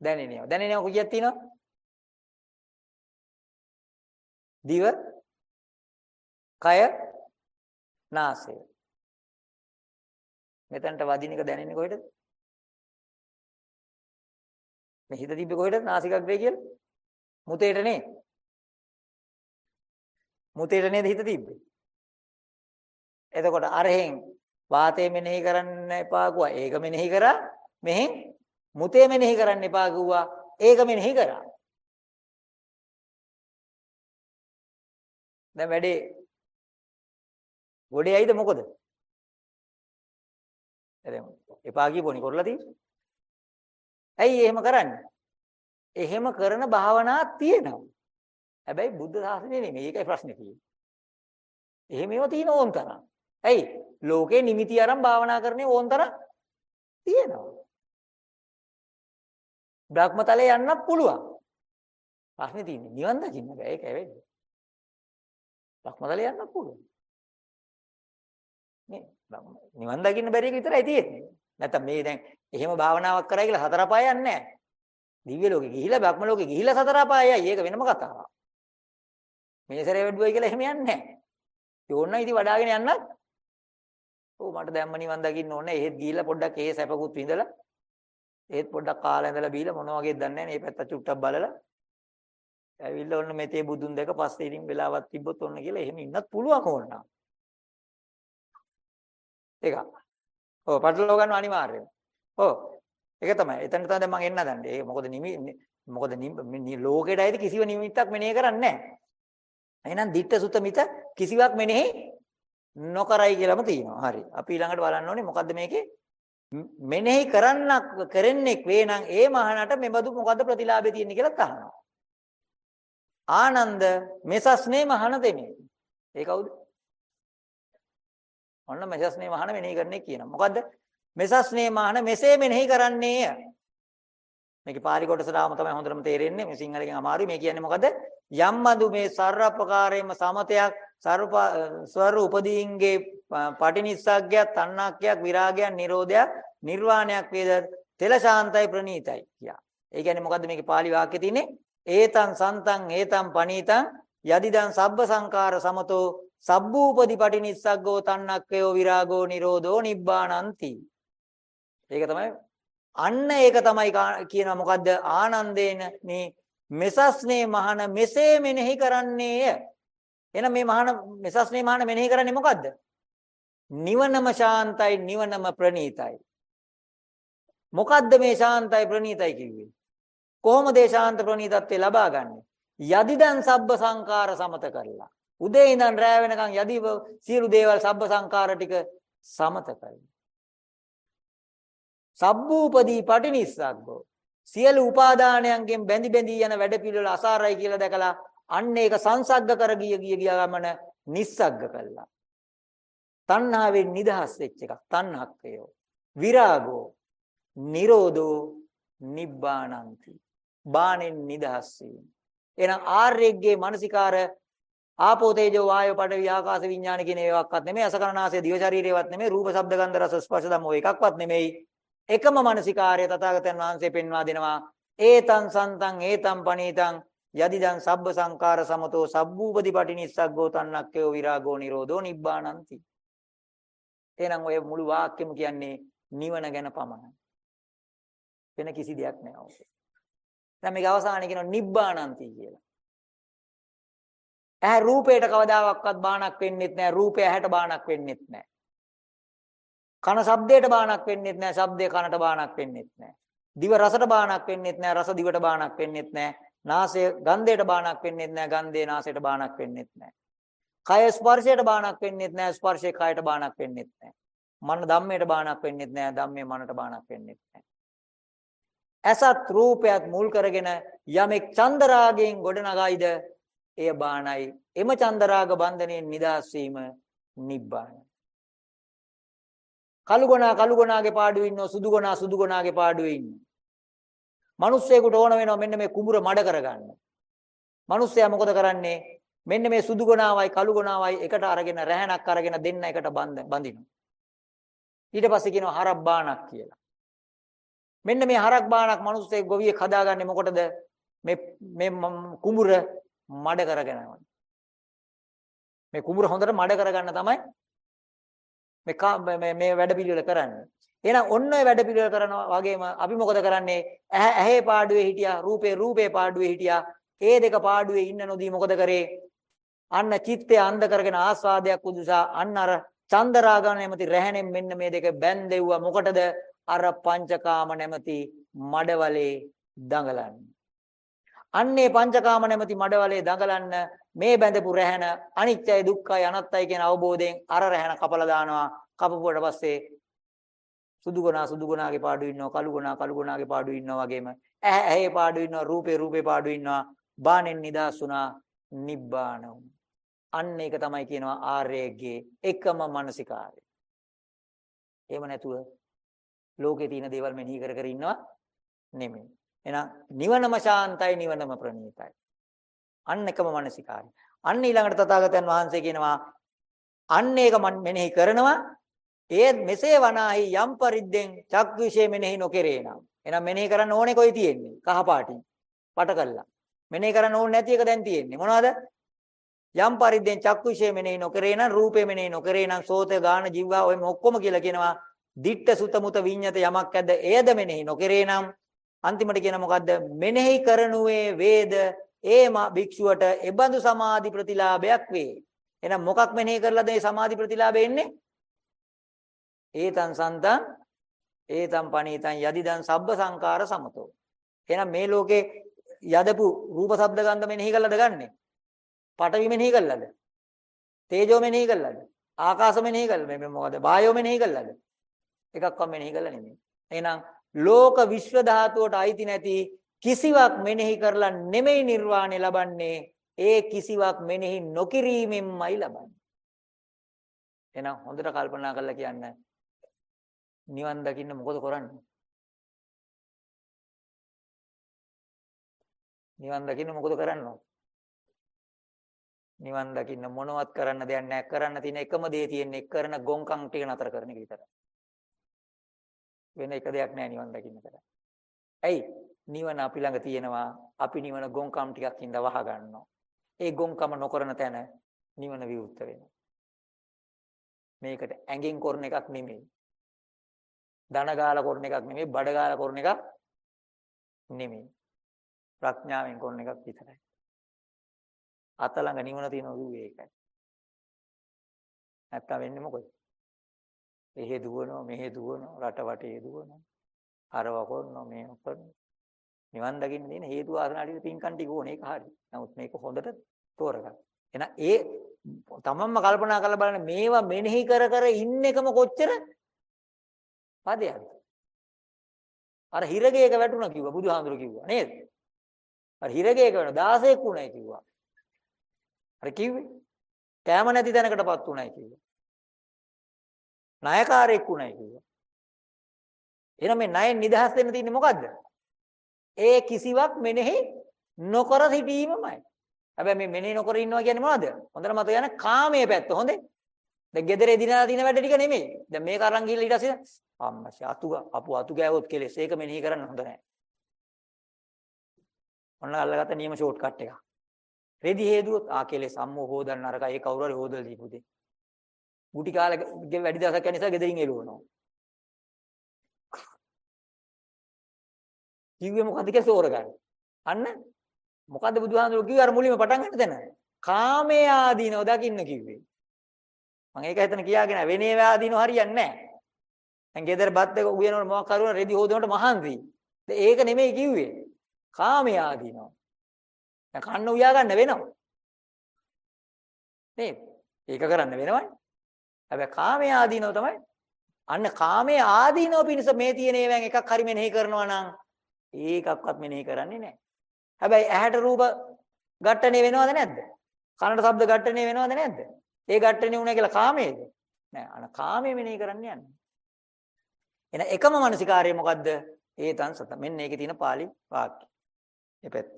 දැනෙනවා. දැනෙනවා කීයක් තියෙනවද? දිව කය නාසය මෙතනට වදින එක දැනෙන්නේ කොහෙටද මේ හිත තිබ්බේ කොහෙටද? නාසිකාග්‍රේ කියලා? මුතේට නේ මුතේට නේද හිත තිබ්බේ? එතකොට අරහෙන් වාතය මෙනෙහි කරන්න එපා කිව්වා. ඒක මෙනෙහි කරා. මෙහෙන් මුතේ මෙනෙහි කරන්න එපා කිව්වා. ඒක මෙනෙහි කරා. දැන් වැඩේ ගොඩේ ඇයිද? මොකද? දැන් එපා කියපෝනි කරලා තියෙන්නේ. ඇයි එහෙම කරන්නේ? එහෙම කරන භාවනාවක් තියෙනවා. හැබැයි බුද්ධ ශාසනය නෙමෙයි. ඒකයි ප්‍රශ්නේ තියෙන්නේ. එහෙම ඒවා තියෙන ඕන් තරම්. ඇයි? ලෝකේ නිමිති අරන් භාවනා කරන්නේ ඕන් තරම් තියෙනවා. බ්‍රහ්මතලේ යන්නත් පුළුවන්. ප්‍රශ්නේ තියෙන්නේ නිවන් දකින්න බෑ. ඒකයි වෙන්නේ. බ්‍රහ්මතලේ යන්නත් පුළුවන්. නේ නිවන් දකින්න බැරි එක විතරයි තියෙන්නේ. නැත්තම් මේ දැන් එහෙම භාවනාවක් කරා කියලා සතර පාය යන්නේ නැහැ. දිව්‍ය ලෝකෙ ගිහිලා බ්‍රහ්ම ලෝකෙ ගිහිලා සතර පායයි. ඒක වෙනම කතාවක්. මේ සැරේ වැඩුවයි කියලා එහෙම යන්නේ නැහැ. යෝන්න ඉතින් වඩාගෙන යන්නත් ඔව් මට දැම්ම නිවන් දකින්න ඕනේ. එහෙත් ගිහිල්ලා පොඩ්ඩක් ඒ සැපකුත් විඳලා ඒත් පොඩ්ඩක් කාලා ඉඳලා බීලා මොනවා වගේද දන්නේ නැහැ. මේ පැත්ත චුට්ටක් බලලා ඇවිල්ලා ඔන්න මෙතේ බුදුන් දැක පස්සේ ඉතින් වෙලාවක් තිබ්බොත් ඔන්න කියලා එහෙම ඉන්නත් පුළුවන් ඕනනම්. ඒක. ඔව් පටලව ගන්න අනිවාර්යයෙන්. ඔව්. ඒක තමයි. එතන තමයි දැන් මම එන්න දන්නේ. ඒක මොකද නිමි මොකද ලෝකෙට ඇයිද කිසිව නිමිත්තක් මෙනෙහි කරන්නේ නැහැ. එහෙනම් ditta sutta මිත කිසිවක් මෙනෙහි නොකරයි කියලාම තියෙනවා. හරි. අපි ඊළඟට බලන්න ඕනේ මොකද්ද මේකේ මෙනෙහි කරන්නක් කරන්නෙක් වේ නම් ඒ මහානට මෙබඳු මොකද්ද ප්‍රතිලාභය තියෙන්නේ කියලා අහනවා. ආනන්ද මෙසස්නේ මහාන දෙමේ. ඒ කවුද? ඔන්න මෙසස්නේ මහාන මෙනෙහි කරන්නේ කියනවා. මොකද්ද? මෙසස්නේ මහාන මෙසේ මෙනෙහි කරන්නේය. මේකේ පාලි කොටසටම තමයි හොඳටම තේරෙන්නේ. මේ සිංහලෙන් අමාරුයි. මේ කියන්නේ මොකද්ද? යම්මදු මේ සර්වපකාරයේම සමතයක් සර්ව ස්වර උපදීන්ගේ පටිනිස්සග්ගයක් තණ්හාක්කයක් විරාගයක් නිරෝධයක් නිර්වාණයක් වේද තෙල ශාන්තයි ප්‍රණීතයි කියා. ඒ කියන්නේ මොකද්ද මේකේ පාලි වාක්‍යයේ තියෙන්නේ? ඒතං සන්තං ඒතං පනීතං යදිදං සබ්බ සංකාර සමතෝ සබ්බූපදි පටිනිස්සග්ගෝ තණ්හක්කයෝ විරාගෝ නිරෝධෝ නිබ්බානಂತಿ. ඒක තමයි අන්න ඒක තමයි කියනවා මොකද්ද ආනන්දේන මේ මෙසස්නේ මහන මෙසේ මෙනෙහි කරන්නේය. එහෙනම් මේ මහන මෙසස්නේ මහන මෙනෙහි කරන්නේ මොකද්ද? නිවනම ශාන්තයි නිවනම ප්‍රණීතයි. මොකද්ද මේ ශාන්තයි ප්‍රණීතයි කිව්වේ? කොහොමද ඒ ශාන්ත ප්‍රණීතත්වය ලබා ගන්නෙ? යදිදන් සබ්බ සංකාර සමත කරලා. උදේ ඉඳන් රෑ වෙනකන් යදි සියලු දේවල් සබ්බ සංකාර ටික සමත කරලා. සබ්බූපදී පටිනිස්සග්ගෝ. සියලු උපාදානයන්ගෙන් බැඳි බැඳි යන වැඩ පිළිවෙල අසාරයි කියලා දැකලා අන්න ඒක සංසග්ග කර ගිය ගිය ගමන නිස්සග්ග කළා. තණ්හාවෙන් නිදහස් වෙච්ච එකක්. තණ්හක්කයෝ. විරාගෝ. නිරෝධෝ නිබ්බානಂತಿ. බාණෙන් නිදහස් වීම. එහෙනම් ආර්යගේ මානසිකාර ආපෝ තේජෝ වායෝ පඨවි ආකාශ විඥාන කියන ඒවාක්වත් නෙමෙයි අසකරණාසය දිව ශරීරේවත් නෙමෙයි රූප ශබ්ද ගන්ධ රස ස්පර්ශ ධම්ම ඔය එකක්වත් නෙමෙයි. එකම මානසිකාර්ය තථාගතයන් වහන්සේ පෙන්වා දෙනවා. ඒතං සන්තං ඒතං පනීතං යදිදං සබ්බ සංකාර සමතෝ සබ්බූපදි පටිනිස්සග්ගෝ තන්නක්කයෝ විරාගෝ නිරෝධෝ නිබ්බානಂತಿ. එහෙනම් ඔය මුළු වාක්‍යෙම කියන්නේ නිවන ගැන පමණයි. වෙන කිසි දෙයක් නෑ ඔක. දැන් මේක අවසානයේ කියනවා නිබ්බානಂತಿ කියලා. ඇහැ රූපයට කවදාවත් බාණක් වෙන්නෙත් නෑ රූපය ඇහැට බාණක් වෙන්නෙත් නෑ කන ශබ්දයට බාණක් වෙන්නෙත් නෑ ශබ්දය කනට බාණක් වෙන්නෙත් නෑ දිව රසට බාණක් වෙන්නෙත් නෑ රස දිවට බාණක් වෙන්නෙත් නෑ නාසය ගන්ධයට බාණක් වෙන්නෙත් නෑ ගන්ධය නාසයට බාණක් වෙන්නෙත් නෑ කය ස්පර්ශයට බාණක් වෙන්නෙත් නෑ ස්පර්ශය කයට බාණක් වෙන්නෙත් නෑ මන ධම්මයට බාණක් වෙන්නෙත් නෑ ධම්මේ මනට බාණක් වෙන්නෙත් නෑ ඇසත් රූපයත් මුල් කරගෙන යමෙක් චන්දරාගයෙන් ගොඩනගයිද එය බාණයි එම චන්දරාග බන්ධනයෙන් නිදහස් වීම නිබ්බාන කළුගොනා කළුගොනාගේ පාඩුවේ ඉන්නෝ සුදුගොනා සුදුගොනාගේ පාඩුවේ ඉන්නෝ මිනිස්සෙකුට ඕන වෙනවා මෙන්න මේ කුඹුර මඩ කරගන්න. මිනිස්සයා මොකද කරන්නේ? මෙන්න මේ සුදු ගොනාවයි කළු ගොනාවයි එකට අරගෙන රැහනක් අරගෙන දෙන්න එකට බඳිනවා. ඊට පස්සේ කියනවා හරක් බාණක් කියලා. මෙන්න මේ හරක් බාණක් මිනිස්සෙක් ගොවියෙක් හදාගන්නේ මොකටද? මේ මේ කුඹුර මඩ කරගෙන මේ කුඹුර හොඳට මඩ කරගන්න තමයි මේ මේ වැඩ පිළිවෙල කරන්නේ. එහෙනම් ඔන්න ඔය වැඩ පිළිවෙල කරනවා වගේම අපි මොකද කරන්නේ? ඇහැ ඇහි පාඩුවේ හිටියා, රූපේ රූපේ පාඩුවේ හිටියා. ඒ දෙක පාඩුවේ ඉන්න නොදී මොකද කරේ? අන්න චිත්තය අන්ධ කරගෙන ආස්වාදයක් උදුසා අන්න අර චන්දරාග නැමැති රැහැණෙන් මෙන්න මේ දෙක බැන්දෙව්වා. මොකටද? අර පංචකාම නැමැති මඩවලේ දඟලන්න. අන්නේ පංචකාම නැමැති මඩවලේ දඟලන්න මේ බැඳපු රැහැණ අනිත්‍යයි දුක්ඛයි අනාත්තයි කියන අවබෝධයෙන් අර රැහැණ කපලා දානවා. කපපුවට පස්සේ සුදු ගුණා සුදු ගුණාගේ පාඩු ඉන්නවා කළු ගුණා කළු ගුණාගේ පාඩු ඉන්නවා වගේම ඇහැ ඇහි පාඩු ඉන්නවා රූපේ රූපේ පාඩු ඉන්නවා බාණෙන් නිදාස් වුණා නිබ්බාන අන්න ඒක තමයි කියනවා ආර්යයේ එකම මානසිකාරය. එහෙම නැතුව ලෝකේ තියෙන දේවල් මෙනෙහි කර කර ඉන්නවා නෙමෙයි. එහෙනම් නිවනම ශාන්තයි නිවනම ප්‍රණීතයි. අන්න එකම මානසිකාරය. අන්න ඊළඟට තථාගතයන් වහන්සේ කියනවා අන්න ඒක මෙනෙහි කරනවා. ඒත් මෙසේ වනාහි යම් පරිද්දෙන් චක් විශේෂ මෙනෙහි නොකරේ නම්. එහෙනම් මෙනෙහි කරන්න ඕනේ කොයි තියෙන්නේ? කහ පාටින් පට කළා. මෙනෙහි කරන්න ඕනේ නැති එක දැන් තියෙන්නේ. මොනවද? යම් පරිද්දෙන් චක් විශේෂ මෙනෙහි නොකරේ නම් රූපේ මෙනෙහි නොකරේ නම් සෝත ගාන ජීවා ඔය ඔක්කොම කියලා කියනවා දිට්ඨ සුත මුත විඤ්ඤත යමක් ඇද්ද? එයද මෙනෙහි නොකරේ නම්? අන්තිමට කියන මොකද්ද මෙනෙහි කරනුවේ වේද ඒ භික්ෂුවට එබඳු සමාධි ප්‍රතිලාභයක් වේ එහෙනම් මොකක් මෙනෙහි කරලාද මේ සමාධි ප්‍රතිලාභය එන්නේ ඒතං සන්තං ඒතං පනීතං යදිදං සබ්බ සංකාර සමතෝ. එහෙනම් මේ ලෝකේ යදපු රූප ශබ්ද ගන්ධ මෙනෙහි කළාද ගන්නෙ? පඨවි මෙනෙහි කළාද? තේජෝ මෙනෙහි කළාද? ආකාශ මෙනෙහි කළාද? මේ මොකද? වායෝ මෙනෙහි කළාද? එකක්වත් මෙනෙහි කළා නෙමෙයි. එහෙනම් ලෝක විශ්ව ධාතුවට අයිති නැති කිසිවක් මෙනෙහි කරලා නෙමෙයි නිර්වාණය ලබන්නේ. ඒ කිසිවක් මෙනෙහි නොකිරීමෙන්මයි ලබන්නේ. එහෙනම් හොඳට කල්පනා කරලා කියන්න නිවන් දකින්න මොකද කරන්නේ? නිවන් දකින්න මොකද කරන්නේ? නිවන් දකින්න මොනවත් කරන්න දෙයක් නැහැ. කරන්න තියෙන එකම දේ තියෙන්නේ කරන ගොංකම් ටික නතර කරන එක විතරයි. වෙන එක දෙයක් නැහැ නිවන් දකින්න කරන්නේ. ඇයි? නිවන අපි ළඟ තියෙනවා. අපි නිවන ගොංකම් ටිකක් ඉඳ වහ ගන්නවා. ඒ ගොංකම නොකරන තැන නිවන විවුර්ත වෙනවා. මේකට ඇඟෙන් කරන එකක් නෙමෙයි. ධන ගාලා කරන එකක් නෙමෙයි බඩ ගාලා කරන එකක් නෙමෙයි. ප්‍රඥාවෙන් කරන එකක් විතරයි. අත ළඟ නිවන තියෙනවා කිව්වේ ඒකයි. නැත්තම් වෙන්නේ මොකද? එහෙ දුවනවා මෙහෙ දුවනවා රට වටේ දුවනවා. අරව කරනවා මේව කරනවා. නිවන් දකින්න තියෙන හේතු ආසනාලික පින්කම් ටික ඕනේ ඒක හරි. නමුත් මේක හොඳට තෝරගන්න. එහෙනම් ඒ තමන්ම කල්පනා කරලා බලන්න මේවා මෙනෙහි කර කර ඉන්න එකම කොච්චර පදයක්ද? අර හිරගේක වැටුණා කිව්වා බුදුහාඳුර කිව්වා නේද? අර හිරගේක වෙන 16ක් වුණයි කිව්වා. අර කිව්වේ කැම නැති තැනකටපත් උණයි කිව්වා. ණයකාරයෙක් උණයි කිව්වා. එහෙනම් මේ ණයෙන් නිදහස් වෙන්න තියෙන්නේ මොකද්ද? ඒ කිසිවක් මෙනෙහි නොකර සිටීමමයි. හැබැයි මේ මෙනෙහි නොකර ඉන්නවා කියන්නේ මොනවද? හොඳට මතක ගන්න කාමයේ පැත්ත හොඳේ. දැන් ගෙදර එදිනා දින වැඩ ටික නෙමෙයි. දැන් මේක අරන් ගිහලා ඊට පස්සේ අම්මා අතු අපු අතු ගෑවොත් කෙලෙස්. ඒක මෙනෙහි කරන්න හොඳ නැහැ. ඔන්න අල්ලගත්ත නියම ෂෝට් කට් එකක්. රෙදි හේදුවොත් ආ කෙලෙස් අම්මෝ හොදන්න නරකයි. ඒ කවුරු හරි හොදලා දීපු දෙයක්. ගුටි කාලේ වැඩි දවසක් යන නිසා ගෙදරින් එළුවනවා. කිව්වේ මොකද්ද කියලා සෝරගන්න. අන්න මොකද්ද බුදුහාමුදුරුවෝ කිව්වේ අර මුලින්ම පටන් ගන්න තැන? කාමයේ ආදීනව දකින්න කිව්වේ. මම ඒක හිතන කියාගෙන වෙනේ ආදීනව හරියන්නේ නැහැ. දැන් ගෙදර බත් එක උයනකොට මොකක් කරුවන රෙදි හොදනකොට මහන්සි. ඒක නෙමෙයි කිව්වේ. කාමයේ ආදීනව. දැන් කන්න උයා ගන්න වෙනවා. නේද? ඒක කරන්න වෙනවනේ. හැබැයි කාමයේ ආදීනව තමයි අන්න කාමයේ ආදීනව පිණිස මේ තියෙන ඒවාන් එකක් හරි මෙනෙහි කරනවා නම් ඒකක්වත් මෙනෙහි කරන්නේ නැහැ. හැබැයි ඇහැට රූප ඝට්ටණය වෙනවද නැද්ද? කනට ශබ්ද ඝට්ටණය වෙනවද නැද්ද? ඒ ඝට්ටණය වුණා කියලා කාමයේද? නෑ අන කාමයේ මෙනෙහි කරන්න යන්නේ. එන එකම මානසිකාර්යය මොකද්ද? ඒතං සත. මෙන්න ඒකේ තියෙන pāli වාක්‍ය. මේ පැත්ත.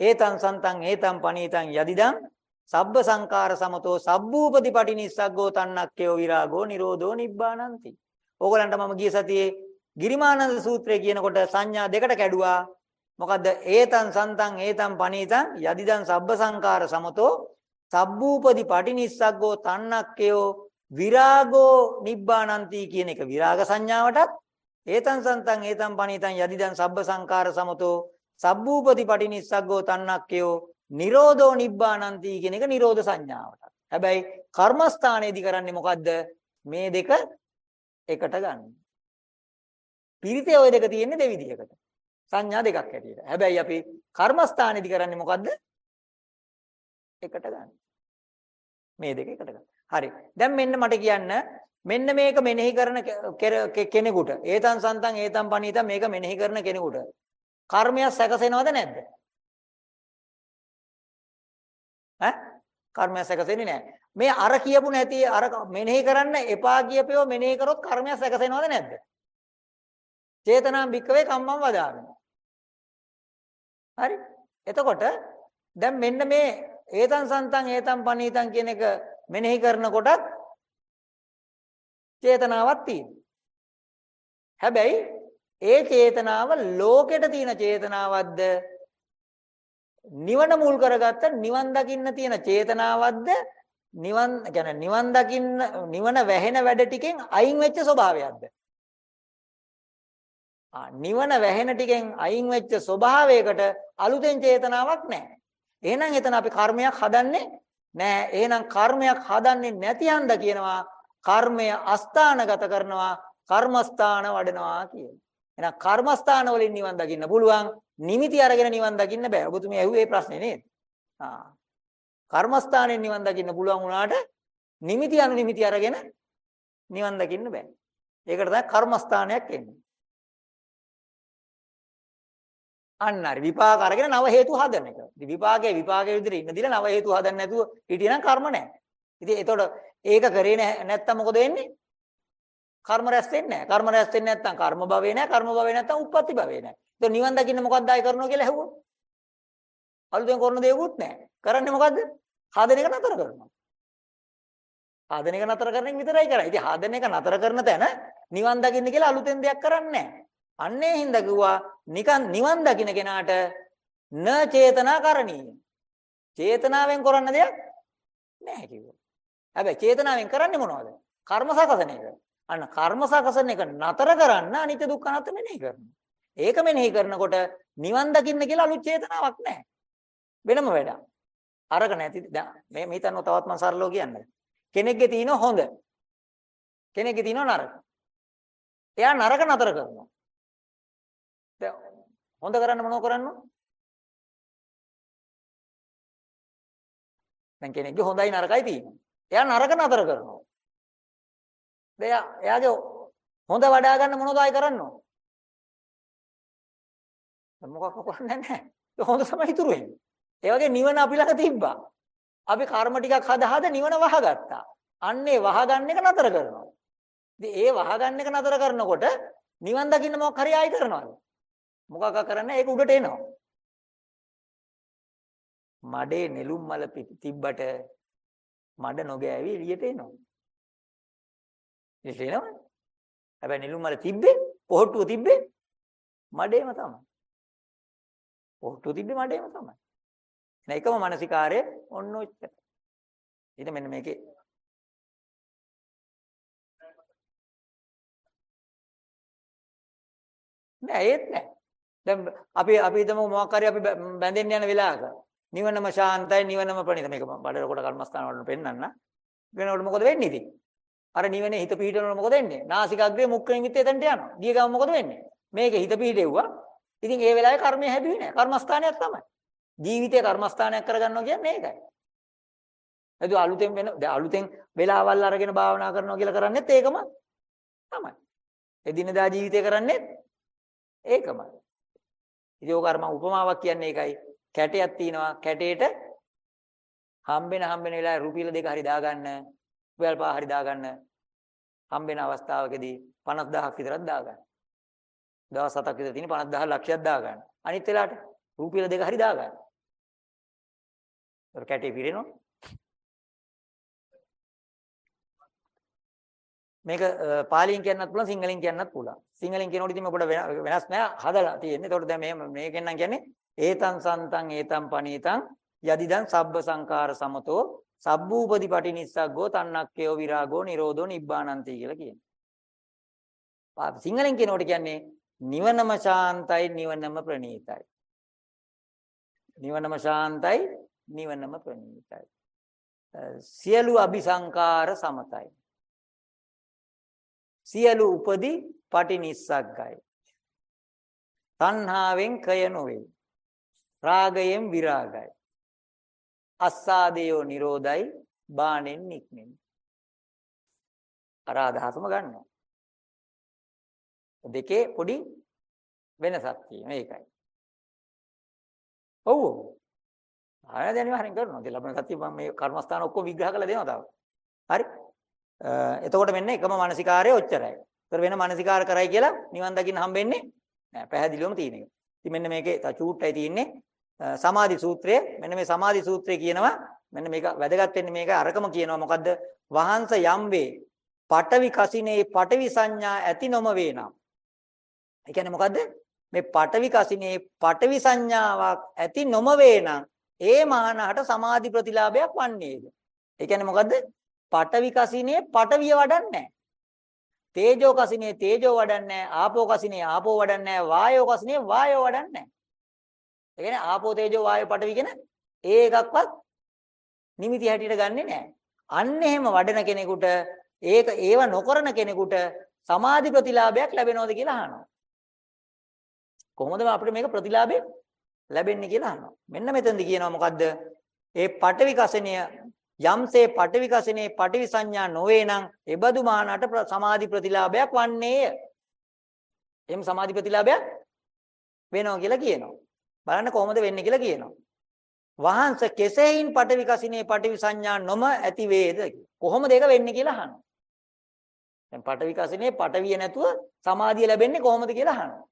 ඒතං සන්තං ඒතං පනීතං යදිදං සබ්බ සංකාර සමතෝ සබ්බූපති පටිනිස්සග්ගෝ තන්නක්කයෝ විරාගෝ නිරෝධෝ නිබ්බානಂತಿ. ඕගලන්ට මම ගිය සතියේ ගිරිමානන්ද සූත්‍රය කියනකොට සංඥා දෙකට කැඩුවා. මොකද්ද? ඒතං සන්තං ඒතං පනීතං යදිදං සබ්බ සංකාර සමතෝ සබ්බූපති පටිනිස්සග්ගෝ තන්නක්කයෝ විරාගෝ නිබ්බානಂತಿ කියන එක විරාග සංඥාවටත් ඒතං සන්තං ඒතං පනීතං යදිදං සබ්බ සංකාර සමතෝ සබ්බූපති පටිනිස්සග්ගෝ තන්නක්කයෝ නිරෝධෝ නිබ්බානන්ති කියන එක නිරෝධ සංඥාවට. හැබැයි කර්මස්ථානයේදී කරන්නේ මොකද්ද? මේ දෙක එකට ගන්න. පිරිතේ ওই දෙක තියෙන්නේ දෙවිදිහකට. සංඥා දෙකක් හැටියට. හැබැයි අපි කර්මස්ථානයේදී කරන්නේ මොකද්ද? එකට ගන්න. මේ දෙක එකට ගන්න. හරි. දැන් මෙන්න මට කියන්න මෙන්න මේක මෙනෙහි කරන කෙනෙකුට ඒතන් සන්තන් ඒතන් පණීතන් මේක මෙනෙහි කරන කෙනෙකුට කර්මයක් සැකසෙනවද නැද්ද? ඈ කර්මයක් සැකසෙන්නේ නැහැ. මේ අර කියපු නැති අර මෙනෙහි කරන්න එපා කියපේව මෙනෙහි කරොත් කර්මයක් සැකසෙනවද නැද්ද? චේතනාම් භික්කවේ කම්මං වදාමි. හරි? එතකොට දැන් මෙන්න මේ ඒතං සන්තං ඒතං පනීතං කියන එක මෙනෙහි කරනකොටත් චේතනාවක් තියෙනවා. හැබැයි ඒ චේතනාව ලෝකෙට තියෙන චේතනාවක්ද නිවන මුල් කරගත්ත නිවන් දකින්න තියෙන චේතනාවක්ද නිවන් කියන්නේ නිවන් දකින්න නිවන වැහෙන වැඩ ටිකෙන් අයින් වෙච්ච ස්වභාවයක්ද නිවන වැහෙන ටිකෙන් අයින් වෙච්ච ස්වභාවයකට අලුතෙන් චේතනාවක් නැහැ. එහෙනම් එතන අපි කර්මයක් හදන්නේ නැහැ. එහෙනම් කර්මයක් හදන්නේ නැති හන්ද කියනවා කර්මය අස්ථානගත කරනවා කර්මස්ථාන වඩනවා කියන. එහෙනම් කර්මස්ථාන වලින් නිවන් දකින්න පුළුවන්. නිමිති අරගෙන නිවන් දකින්න බෑ. ඔබතුමිය ඇහුවේ මේ ප්‍රශ්නේ නේද? ආ. කර්මස්ථානෙන් නිවන් දකින්න පුළුවන් වුණාට නිමිති අනු නිමිති අරගෙන නිවන් දකින්න බෑ. ඒකට තමයි කර්මස්ථානයක් එන්නේ. අන්න හරි විපාක අරගෙන නව හේතු හදන එක. ඉතින් විපාකයේ විපාකයේ විදිහට ඉන්න දිලා නව හේතු හදන්න නැතුව හිටියනම් කර්ම නැහැ. ඉතින් එතකොට ඒක කරේ නැත්තම් මොකද වෙන්නේ? කර්ම රැස් වෙන්නේ නැහැ. කර්ම රැස් වෙන්නේ නැත්තම් කර්ම භවේ නැහැ. කර්ම භවේ නැත්තම් උප්පත්ති භවේ නැහැ. ඒක නිවන් දකින්න මොකක්ද ආයි කරනවා කියලා ඇහුවොත්. අලුතෙන් කරන දේකුත් නැහැ. කරන්නේ මොකද්ද? හදන එක නතර කරනවා. හදන එක නතර කරන එක විතරයි කරන්නේ. ඉතින් හදන එක නතර කරන තැන නිවන් දකින්න කියලා අලුතෙන් දෙයක් කරන්නේ නැහැ. අන්නේ හින්දා කිව්වා නිකන් නිවන් දකින්න කෙනාට න චේතනා කරණීය. චේතනාවෙන් කරන්න දෙයක් නැහැ කිව්වා. හැබැයි චේතනාවෙන් කරන්නේ මොනවද? කර්ම සකසන එක. අන්න කර්ම සකසන එක නතර කරන්න අනිත්‍ය දුක්ඛ අනාත්ම මෙනෙහි කරනවා. ඒක මෙනෙහි කරනකොට නිවන් දකින්න කියලා අලුත් චේතනාවක් නැහැ. වෙනම වැඩක්. අරක නැති මේ මේ හිතන්න තවත් මම සරලව කියන්නම්. කෙනෙක්ගේ තියෙන හොඳ. කෙනෙක්ගේ තියෙන නරක. එයා නරක නතර කරනවා. දැන් හොඳ කරන්න මොනව කරන්න දැන් කෙනෙක්ගේ හොඳයි නරකයි තියෙනවා. එයා නරක නතර කරනවා. දැන් එයාගේ හොඳ වඩා ගන්න මොනවද ආයි කරන්න ඕන? මොකක් කරන්නේ නැහැ. ඒ හොඳ තමයි ඉතුරු වෙන්නේ. ඒ වගේ නිවන අපි ළඟ තිබ්බා. අපි කර්ම ටිකක් හදා හදා නිවන වහගත්තා. අන්නේ වහගන්න එක නතර කරනවා. ඉතින් ඒ වහගන්න එක නතර කරනකොට නිවන් දකින්න මොකක් හරි ආයි කරනවද? මොකක් කරන්නේ ඒක උඩට එනවා. මඩේ නෙළුම් මල තිබ්බට මඩ නොගෑවි එළියට එනවා. එළියට එනවනේ. හැබැයි නෙළුම් මල තිබ්බේ පොහට්ටුව තිබ්බේ මඩේම තමයි. පොහට්ටුව තිබ්බේ මඩේම තමයි. එන එකම මානසිකාරය ඔන්න ඔච්චර. ඊට මෙන්න මේකේ නෑ ඒත් නෑ. දැන් අපි අපි හිතමු මොකක් හරි අපි බැඳෙන්න යන වෙලාවක නිවනම ශාන්තයි නිවනම ප්‍රණීත මේක බඩර කොට කර්මස්ථාන වලට පෙන්නන්න. වෙනකොට මොකද වෙන්නේ ඉතින්? අර නිවනේ හිත පිහිටවනකොට මොකද වෙන්නේ? නාසිකාග්‍රේ මුක්ක නිමිත්තේ එතනට යනවා. ගිය ගමන් මොකද වෙන්නේ? මේක හිත පිහිටෙව්වා. ඉතින් ඒ වෙලාවේ කර්මය හැදුවේ නෑ. කර්මස්ථානයක් තමයි. ජීවිතේ කර්මස්ථානයක් කරගන්නවා කියන්නේ ඒකයි. එදු අලුතෙන් වෙන දැන් අලුතෙන් වෙලාවල් අරගෙන භාවනා කරනවා කියලා කරන්නේත් ඒකම තමයි. එදිනදා ජීවිතේ කරන්නේත් ඒකමයි. ඉතින් ඕක අර මම උපමාවක් කියන්නේ ඒකයි. කැටයක් තියෙනවා කැටේට හම්බෙන හම්බෙන වෙලාවේ රුපියල දෙක හරි දාගන්න, රුපියල් පහ හරි දාගන්න හම්බෙන අවස්ථාවකදී 50000ක් විතරක් දාගන්න. දවස් 7ක් විතර තියෙන 50000 ලක්ෂයක් දාගන්න. අනිත් වෙලාවට රුපියල දෙක හරි දාගන්න. ඒක කැටේ පිරෙනවා. මේක පාලියෙන් කියන්නත් පුළුවන් සිංහලෙන් කියන්නත් පුළුවන්. සිංහලෙන් කියනකොට ඉතින් මොකට වෙනස් නෑ හදලා තියෙන්නේ. ඒතකොට දැන් මේ මේකෙන් නම් කියන්නේ ඒතං සන්තං ඒතං පනීතං යදිදං සබ්බ සංකාර සමතෝ සබ්බූපදි පටිනිස්සග්ගෝ තණ්හක්කයෝ විරාගෝ නිරෝධෝ නිබ්බානන්ති කියලා කියනවා. සිංහලෙන් කියනකොට කියන්නේ නිවනම ශාන්තයි නිවනම ප්‍රණීතයි. නිවනම ශාන්තයි නිවනම ප්‍රණීතයි. සියලු අபிසංකාර සමතයි. සියලු උපදි පටිනිස්සග්ගයි. තණ්හාවෙන් කය නොවේ. රාගයෙන් විරාගයි. අස්සාදේයෝ නිරෝධයි බාණෙන් නික්මෙන්. අර අදහසම ගන්නවා. දෙකේ පොඩි වෙනසක් තියෙනවා ඒකයි. ඔව්. ආය දැන් ඉවරෙන් කරනවා. ඉතින් ලබන සතිය මම මේ කර්මස්ථාන ඔක්කොම විග්‍රහ කරලා දෙනවා තාම. හරි? එතකොට මෙන්න එකම මානසිකාරය ඔච්චරයි. ඒතර වෙන මානසිකාර කරයි කියලා නිවන් දකින්න හම්බෙන්නේ නෑ. පැහැදිලිවම තියෙන එක. ඉතින් මෙන්න මේකේ තා චූට්ටයි තියෙන්නේ සමාධි සූත්‍රය. මෙන්න මේ සමාධි සූත්‍රය කියනවා මෙන්න මේක වැදගත් වෙන්නේ මේක අරකම කියනවා මොකද්ද? වහන්ස යම් වේ පටවි කසිනේ පටවි සංඥා ඇති නොම වේනම්. ඒ කියන්නේ මොකද්ද? මේ පටවි කසිනේ පටවි සංඥාවක් ඇති නොම වේනම් ඒ මහානහට සමාධි ප්‍රතිලාභයක් වන්නේද? ඒ කියන්නේ මොකද්ද? පටවි කසිනේ පටවිය වඩන්නේ තේජෝ කසිනේ තේජෝ වඩන්නේ ආපෝ කසිනේ ආපෝ වඩන්නේ වායෝ කසිනේ වායෝ වඩන්නේ ඒ කියන්නේ ආපෝ තේජෝ වායෝ පටවි කියන ඒ එකක්වත් නිමිති හැටියට ගන්නෙ නෑ අන්න එහෙම වඩන කෙනෙකුට ඒක ඒව නොකරන කෙනෙකුට සමාධි ප්‍රතිලාභයක් ලැබෙනවද කියලා අහනවා කොහොමද අපිට මේක ප්‍රතිලාභය ලැබෙන්නේ කියලා අහනවා මෙන්න මෙතනදී කියනවා මොකද්ද ඒ පටවි කසනය යම්සේ පටවි කසිනේ පටවි සංඥා නොවේ නම් එබඳු මානට සමාධි ප්‍රතිලාභයක් වන්නේය. එහෙම සමාධි ප්‍රතිලාභයක් වෙනවා කියලා කියනවා. බලන්න කොහොමද වෙන්නේ කියලා කියනවා. වහන්ස කෙසෙයින් පටවි කසිනේ පටවි සංඥා නොම ඇති වේද කොහොමද ඒක වෙන්නේ කියලා අහනවා. දැන් පටවි කසිනේ පටවිය නැතුව සමාධිය ලැබෙන්නේ කොහොමද කියලා අහනවා.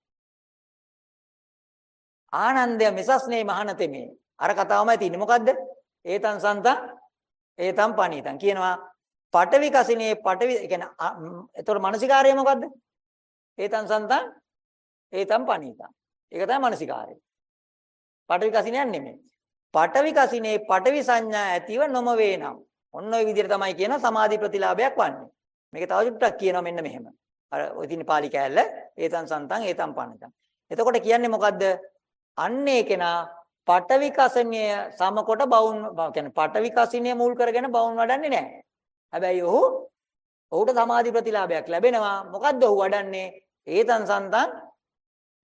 ආනන්දය මෙසස්නේ මහානතෙමේ අර කතාවමයි තියෙන්නේ මොකද්ද? ඒතං සන්තං ඒතම් පණීතං කියනවා පටවි කසිනේ පටවි කියන්නේ එතකොට මානසිකාරය මොකද්ද? ඒතං සන්තං ඒතම් පණීතං. ඒක තමයි මානසිකාරය. පටවි කසිනයක් නෙමෙයි. පටවි කසිනේ පටවි සංඥා ඇතිව නොම වේනම්. ඔන්න ඔය විදිහට තමයි කියන සමාධි ප්‍රතිලාභයක් වන්නේ. මේක තව චුට්ටක් කියනවා මෙන්න මෙහෙම. අර ඔය තියෙන පාලි කෑල්ල ඒතං සන්තං ඒතම් පණීතං. එතකොට කියන්නේ මොකද්ද? අන්නේ කෙනා පටවි කසිනිය සමකොට බවුන් කියන්නේ පටවි කසිනිය මුල් කරගෙන බවුන් වඩන්නේ නැහැ. හැබැයි ඔහු ඔහුට සමාධි ප්‍රතිලාභයක් ලැබෙනවා. මොකද්ද ඔහු වඩන්නේ? ඒතං සන්තං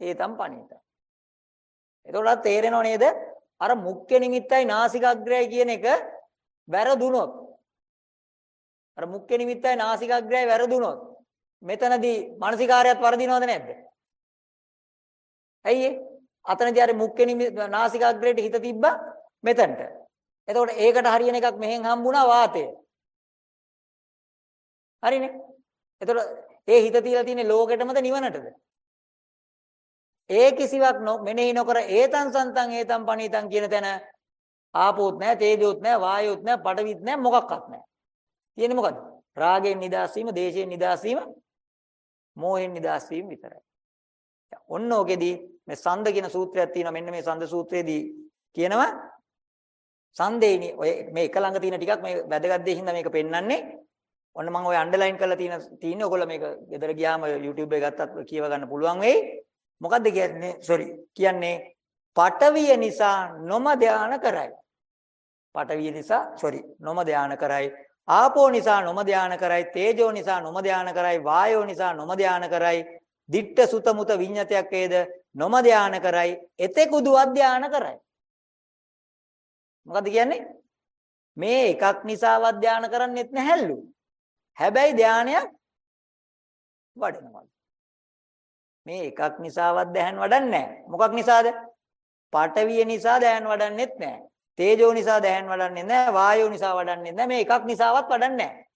ඒතං පණිත. එතකොට තේරෙනව නේද? අර මුඛ්‍ය නිමිත්තයි නාසිකාග්‍රයයි කියන එක වැරදුනොත් අර මුඛ්‍ය නිමිත්තයි නාසිකාග්‍රයයි වැරදුනොත් මෙතනදී මානසිකාරයත් වර්ධිනවද නැද්ද? ඇයි ඒ? අතනදී අර මුක්කෙනි නාසිකාග්‍රේට හිත තිබ්බා මෙතනට. එතකොට ඒකට හරියන එකක් මෙහෙන් හම්බුණා වාතය. හරිනේ. එතකොට ඒ හිත තියලා තියෙන්නේ ලෝකෙටමද නිවනටද? ඒ කිසිවක් මෙනෙහි නොකර ඒතං සන්තං ඒතං පණීතං කියන තැන ආපෝත් නැහැ, තේජෝත් නැහැ, වායෝත් නැහැ, පඨවිත් නැහැ, මොකක්වත් නැහැ. තියෙන්නේ මොකද්ද? රාගයෙන් නිදහස් වීම, දේශයෙන් නිදහස් වීම, මෝහයෙන් නිදහස් වීම විතරයි. ඔන්න ඔකෙදී මේ සඳ කියන සූත්‍රයක් තියෙනවා. මෙන්න මේ සඳ සූත්‍රයේදී කියනවා සන්දේනි ඔය මේ එක ළඟ තියෙන ටිකක් මේ වැදගත් දෙයක් හින්දා මේක පෙන්වන්නේ. ඔන්න මම ඔය අන්ඩර්ලයින් කරලා තියෙන තියෙන්නේ ඔයගොල්ලෝ මේක ගෙදර ගියාම YouTube එකේ ගත්තත් කියව ගන්න පුළුවන් වෙයි. මොකද්ද කියන්නේ? සෝරි. කියන්නේ පටවිය නිසා නොම ධාන කරයි. පටවිය නිසා සෝරි නොම ධාන කරයි. ආපෝ නිසා නොම ධාන කරයි. තේජෝ නිසා නොම ධාන කරයි. වායෝ නිසා නොම ධාන කරයි. දිට්ඨ සුත මුත විඤ්ඤතයක් වේද නොම ධාන කරයි. එතෙකුදු අධ්‍යාන කරයි. මොකද්ද කියන්නේ? මේ එකක් නිසාවත් ධාන කරන්නෙත් නැහැලු. හැබැයි ධානයක් වඩනවා. මේ එකක් නිසාවත් දැහන් වඩන්නේ නැහැ. මොකක් නිසාද? පඨවිය නිසා දැහන් වඩන්නෙත් නැහැ. තේජෝ නිසා දැහන් වඩන්නේ නැහැ. වායෝ නිසා වඩන්නේ නැහැ. මේ එකක් නිසාවත් වඩන්නේ නැහැ.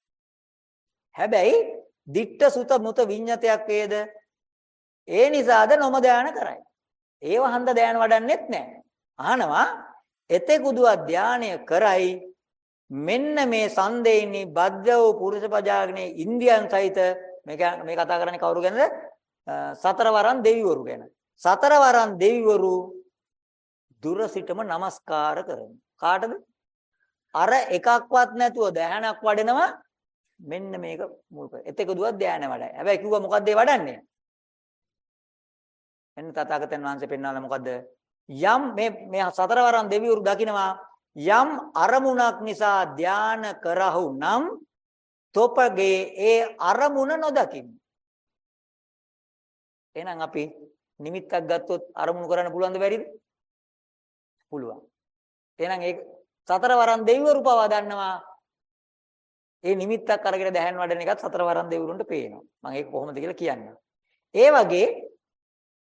හැබැයි ditta සුත මුත විඤ්ඤතයක් වේද? ඒ නිසාද නොම ධාන කරයි. ඒව හන්ද ධාන වඩන්නෙත් නැහැ. අහනවා එතෙකුදුව ධානය කරයි මෙන්න මේ සන්දේනි බද්ධ වූ පුරුෂ පජාගනේ ඉන්ද්‍රියන් සහිත මේක මේ කතා කරන්නේ කවුරු ගැනද සතරවරන් දෙවිවරු ගැන සතරවරන් දෙවිවරු දුර සිටම নমස්කාර කරනවා කාටද අර එකක්වත් නැතුව ධානයක් වඩනවා මෙන්න මේක මුල් කර. එතෙකුදුව ධානය වඩයි. හැබැයි කිව්වා මොකද්ද ඒ වඩන්නේ? එන්න තථාගතයන් වහන්සේ පෙන්වලා මොකද්ද? යම් මේ මේ සතරවරන් දෙවිවරු දකිනවා යම් අරමුණක් නිසා ධාන කරහු නම් තොපගේ ඒ අරමුණ නොදකින්න. එහෙනම් අපි නිමිත්තක් ගත්තොත් අරමුණු කරන්න පුළුවන්ද බැරිද? පුළුවන්. එහෙනම් ඒ සතරවරන් දෙවිවරු පවා දන්නවා ඒ නිමිත්තක් අරගෙන දැහැන් වඩන එකත් සතරවරන් දෙවිවරුන්ට පේනවා. මම ඒක කොහොමද කියලා කියන්නම්. ඒ වගේ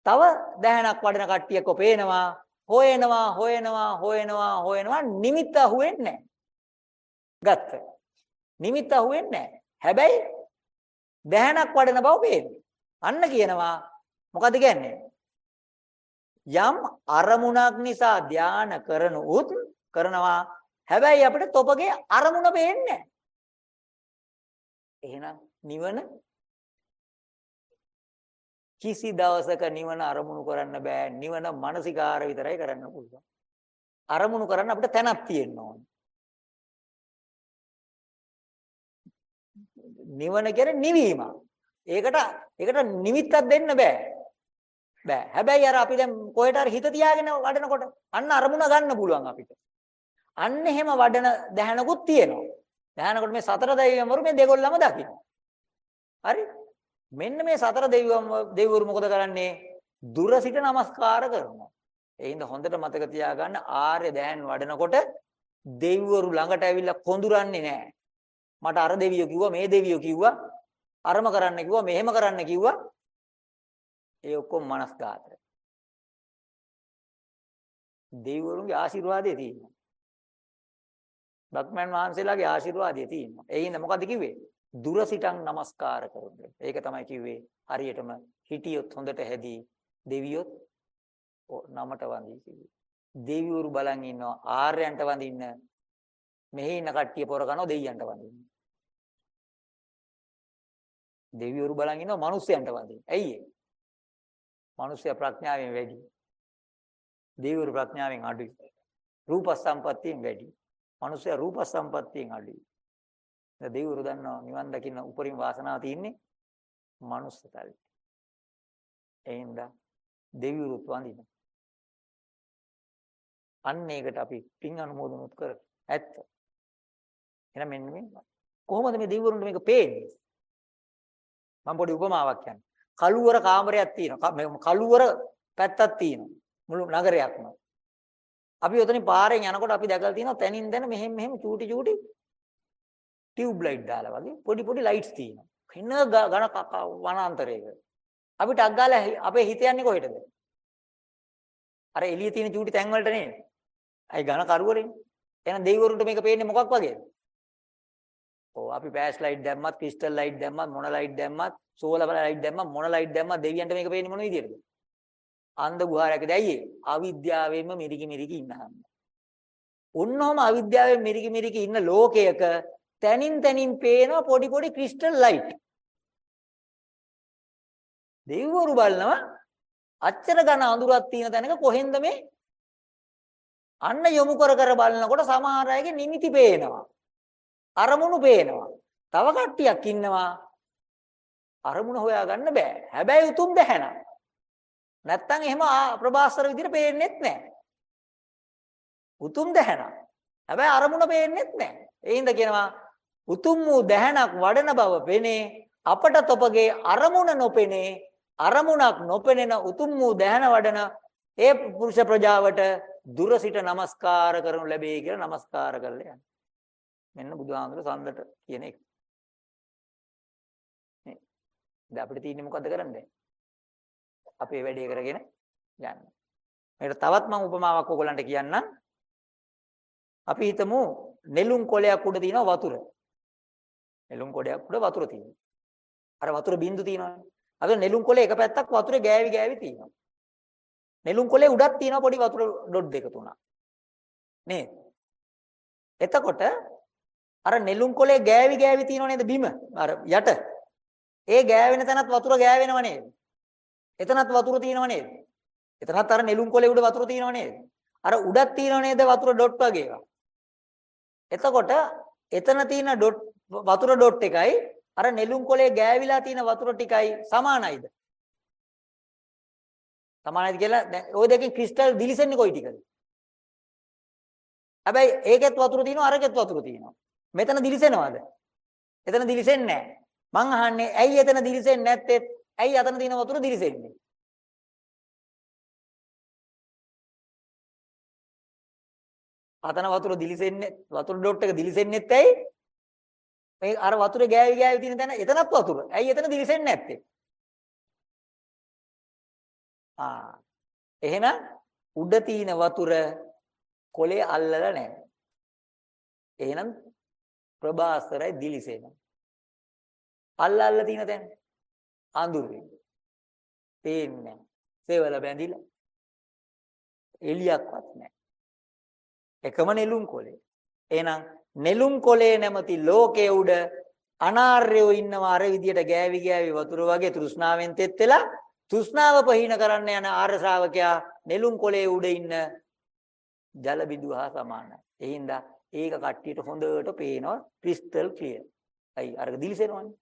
තව දැහැනක් වඩන කට්ටියක පේනවා හොයනවා හොයනවා හොයනවා හොයනවා නිමිත්ත අහුවෙන්නේ නැහැ. ගත්ත. නිමිත්ත අහුවෙන්නේ නැහැ. හැබැයි දැහැනක් වඩන බව පේන්නේ. අන්න කියනවා මොකද කියන්නේ? යම් අරමුණක් නිසා ධාන කරන උත් කරනවා. හැබැයි අපිට තොපගේ අරමුණ පේන්නේ නැහැ. එහෙනම් නිවන කිසි දවසක නිවන අරමුණු කරන්න බෑ. නිවන මානසිකාර විතරයි කරන්න පුළුවන්. අරමුණු කරන්න අපිට තැනක් තියෙන්න ඕනේ. නිවන කියන්නේ නිවීම. ඒකට ඒකට නිමිත්තක් දෙන්න බෑ. බෑ. හැබැයි අර අපි දැන් කොහෙට හරි හිත තියාගෙන වඩනකොට අන්න අරමුණ ගන්න පුළුවන් අපිට. අන්න එහෙම වඩන දැහනකුත් තියෙනවා. දැහනකොට මේ සතර දෛවයන් වරු මේ දෙගොල්ලම දකින්න. හරි? මෙන්න මේ සතර දෙවිවරු දෙවිවරු මොකද කරන්නේ? දුර සිට নমස්කාර කරනවා. ඒ හින්දා හොඳට මතක තියාගන්න ආර්ය දෑන් වඩනකොට දෙවිවරු ළඟට ඇවිල්ලා කොඳුරන්නේ නැහැ. මට අර දෙවියෝ කිව්වා මේ දෙවියෝ කිව්වා අරම කරන්න කිව්වා මෙහෙම කරන්න කිව්වා. ඒ ඔක්කොම මනස්ගාත. දෙවිවරුන්ගේ ආශිර්වාදය තියෙනවා. බක්මන් වහන්සේලාගේ ආශිර්වාදය තියෙනවා. ඒ හින්දා මොකද කිව්වේ? දුර සිටන් নমස්කාර කරුද. ඒක තමයි කිව්වේ හරියටම හිටියොත් හොඳට හැදී දෙවියොත් නමට වඳී කිව්වේ. දෙවිවරු බලන් ඉන්නවා ආර්යයන්ට වඳින්න මෙහි ඉන්න කට්ටිය පොර කරනවා දෙවියන්ට වඳින්න. දෙවිවරු බලන් ඉන්නවා මිනිස්යන්ට වඳින්න. ඇයි ඒ? මිනිස්යා ප්‍රඥාවෙන් වැඩි. දෙවිවරු ප්‍රඥාවෙන් අඩුයි. රූප සම්පත්තියෙන් වැඩි. මිනිස්යා රූප සම්පත්තියෙන් අඩුයි. දෙවිවරු දන්නවා නිවන් දකින්න උපරිම වාසනාව තියෙන්නේ මනුස්ස තලෙ. එහෙනම් දෙවිවරුත් වඳින. අන්න ඒකට අපි පින් අනුමෝදනොත් කර ඇත්ත. එහෙනම් මෙන්න මේ කොහොමද මේ දෙවිවරුන්ට මේක පේන්නේ? මම පොඩි උපමාවක් කියන්නම්. කළුවර කාමරයක් තියෙනවා. කළුවර පැත්තක් තියෙනවා. මුළු නගරයක්ම. අපි උතනින් පාරෙන් යනකොට අපි දැකලා තියෙනවා තනින් තන මෙහෙම මෙහෙම චූටි චූටි ටියුබ් ලයිට් දාලා වගේ පොඩි පොඩි ලයිට්ස් තියෙනවා. හින ඝන වනාන්තරයක. අපිට අග්ගාලා අපේ හිත යන්නේ කොහෙටද? අර එළිය තියෙන චූටි තැන් වලට නේද? අයි ඝන කරුවරේ. එහෙනම් දෙවිවරුන්ට මේක පේන්නේ මොකක් වගේද? ඔව් අපි පෑස් ලයිට් දැම්මත්, ක්‍රිස්ටල් ලයිට් දැම්මත්, මොන ලයිට් දැම්මත්, සෝලර් ලයිට් දැම්මත්, මොන ලයිට් දැම්මත් දෙවියන්ට මේක පේන්නේ මොන විදියටද? අන්ධ ගුහාරයකද ඇයි ඒ? අවිද්‍යාවෙන්ම මිරිකි මිරිකි ඉන්නවා. උන්නෝම අවිද්‍යාවෙන් මිරිකි මිරිකි ඉන්න ලෝකයක තනින් තනින් පේන පොඩි පොඩි ක්‍රිස්ටල් ලයිට්. දෙවිවරු බලනවා අච්චර ඝන අඳුරක් තියෙන තැනක කොහෙන්ද මේ අන්න යොමු කර කර බලනකොට සමහර අයගේ නිමිති පේනවා. අරමුණු පේනවා. තව කට්ටියක් ඉන්නවා අරමුණ හොයාගන්න බෑ. හැබැයි උතුම් දැහැන. නැත්තම් එහෙම ප්‍රභාස්වර විදිහට පේන්නේත් නෑ. උතුම් දැහැන. හැබැයි අරමුණ පේන්නේත් නෑ. ඒ හින්දා කියනවා උතුම් වූ දැහැනක් වඩන බව පෙනේ අපට තොපගේ අරමුණ නොපෙනේ අරමුණක් නොපෙනෙන උතුම් වූ දැහැන වඩන ඒ පුරුෂ ප්‍රජාවට දුර සිට নমස්කාර කරනු ලැබේ කියලා নমස්කාර කරලා යනවා මෙන්න බුදුහාමුදුර සම්දට කියන එක. නේ. දැන් අපිට තියෙන්නේ මොකද්ද කරන්නේ? අපේ වැඩේ කරගෙන යන්න. මේකට තවත් මම උපමාවක් ඔයගලන්ට කියන්නම්. අපි හිතමු නෙළුම් කොළයක් උඩ තියෙන වතුර. නෙළුම් කොළයක් උඩ වතුර තියෙනවා. අර වතුර බින්දු තියෙනවානේ. අද නෙළුම් කොළේ එක පැත්තක් වතුරේ ගෑවි ගෑවි තියෙනවා. නෙළුම් කොළේ උඩක් තියෙනවා පොඩි වතුර ඩොට් දෙක තුනක්. නේද? එතකොට අර නෙළුම් කොළේ ගෑවි ගෑවි තියෙනව නේද බිම? අර යට. ඒ ගෑවෙන තැනත් වතුර ගෑවෙනව නේද? එතනත් වතුර තියෙනව නේද? එතනත් අර නෙළුම් කොළේ උඩ වතුර තියෙනව නේද? අර උඩක් තියෙනව නේද වතුර ඩොට් වගේ එකක්. එතකොට එතන තියෙන ඩොට් වතුර ඩොට් එකයි අර නෙළුම් කොළේ ගෑවිලා තියෙන වතුර ටිකයි සමානයිද? සමානයිද කියලා දැන් ওই දෙකෙන් ක්‍රිස්ටල් දිලිසෙන්නේ කොයි ටිකද? හැබැයි ඒකෙත් වතුර තියෙනවා අරකෙත් වතුර තියෙනවා. මෙතන දිලිසෙනවද? එතන දිලිසෙන්නේ නැහැ. මං අහන්නේ ඇයි එතන දිලිසෙන්නේ නැත්තේ? ඇයි අතන තියෙන වතුර දිලිසෙන්නේ? අතන වතුර දිලිසෙන්නේ වතුර ඩොට් එක දිලිසෙන්නේත් ඇයි? මේ අර වතුරේ ගෑවි ගෑවි තියෙන තැන එතනත් වතුර. ඇයි එතන දිලිසෙන්නේ නැත්තේ? ආ එහෙනම් උඩ තියෙන වතුර කොලේ අල්ලලා නැහැ. එහෙනම් ප්‍රභාස්වරයි දිලිසෙනවා. අල්ල අල්ල තියෙන තැන අඳුරේ. පේන්නේ නැහැ. සේවල බැඳිලා. එලියක්වත් නැහැ. එකම නෙළුම් කොලේ. එහෙනම් නෙළුම් කොලේ නැමැති ලෝකයේ උඩ අනාර්යෝ ඉන්නවා අර විදියට ගෑවි ගෑවි වතුර වගේ තෘෂ්ණාවෙන් තෙත් වෙලා තෘෂ්ණාව පහින කරන්න යන ආර්ය ශ්‍රාවකයා නෙළුම් කොලේ උඩ ඉන්න ජල බිඳුව හා සමානයි. ඒ හින්දා ඒක කට්ටියට හොඳට පේනවා ක්‍රිස්ටල් ක්ලියර්. අයි අරක දිලිසෙනවනේ.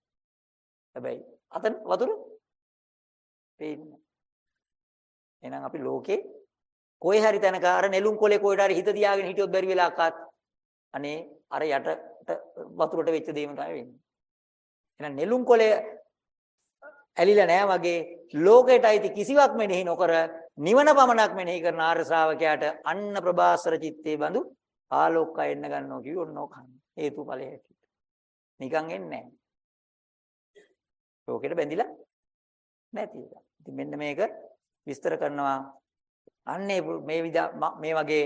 හැබැයි අතන වතුර පේන්නේ. එහෙනම් අපි ලෝකේ කොයි හරි තැනක අර නෙළුම් කොලේ කොයිට හරි හිත තියාගෙන හිටියොත් බැරි වෙලා අක්කාත් අනේ අර යටට වතුරට වෙච්ච දේම තමයි වෙන්නේ. එහෙනම් නෙළුම් කොලේ ඇලිලා නැහැ වගේ ලෝකයට අයිති කිසිවක් මෙනෙහි නොකර නිවන පමණක් මෙනෙහි කරන ආර්ය ශ්‍රාවකයාට අන්න ප්‍රභාස්වර චිත්තේ බඳු ආලෝකය එන්න ගන්නවා කිව්ව ඔන්න ඕක හේතුඵලය හැටියට. නිකන් එන්නේ නැහැ. ලෝකෙට බැඳිලා නැති එක. ඉතින් මෙන්න මේක විස්තර කරනවා අන්නේ මේ මේ වගේ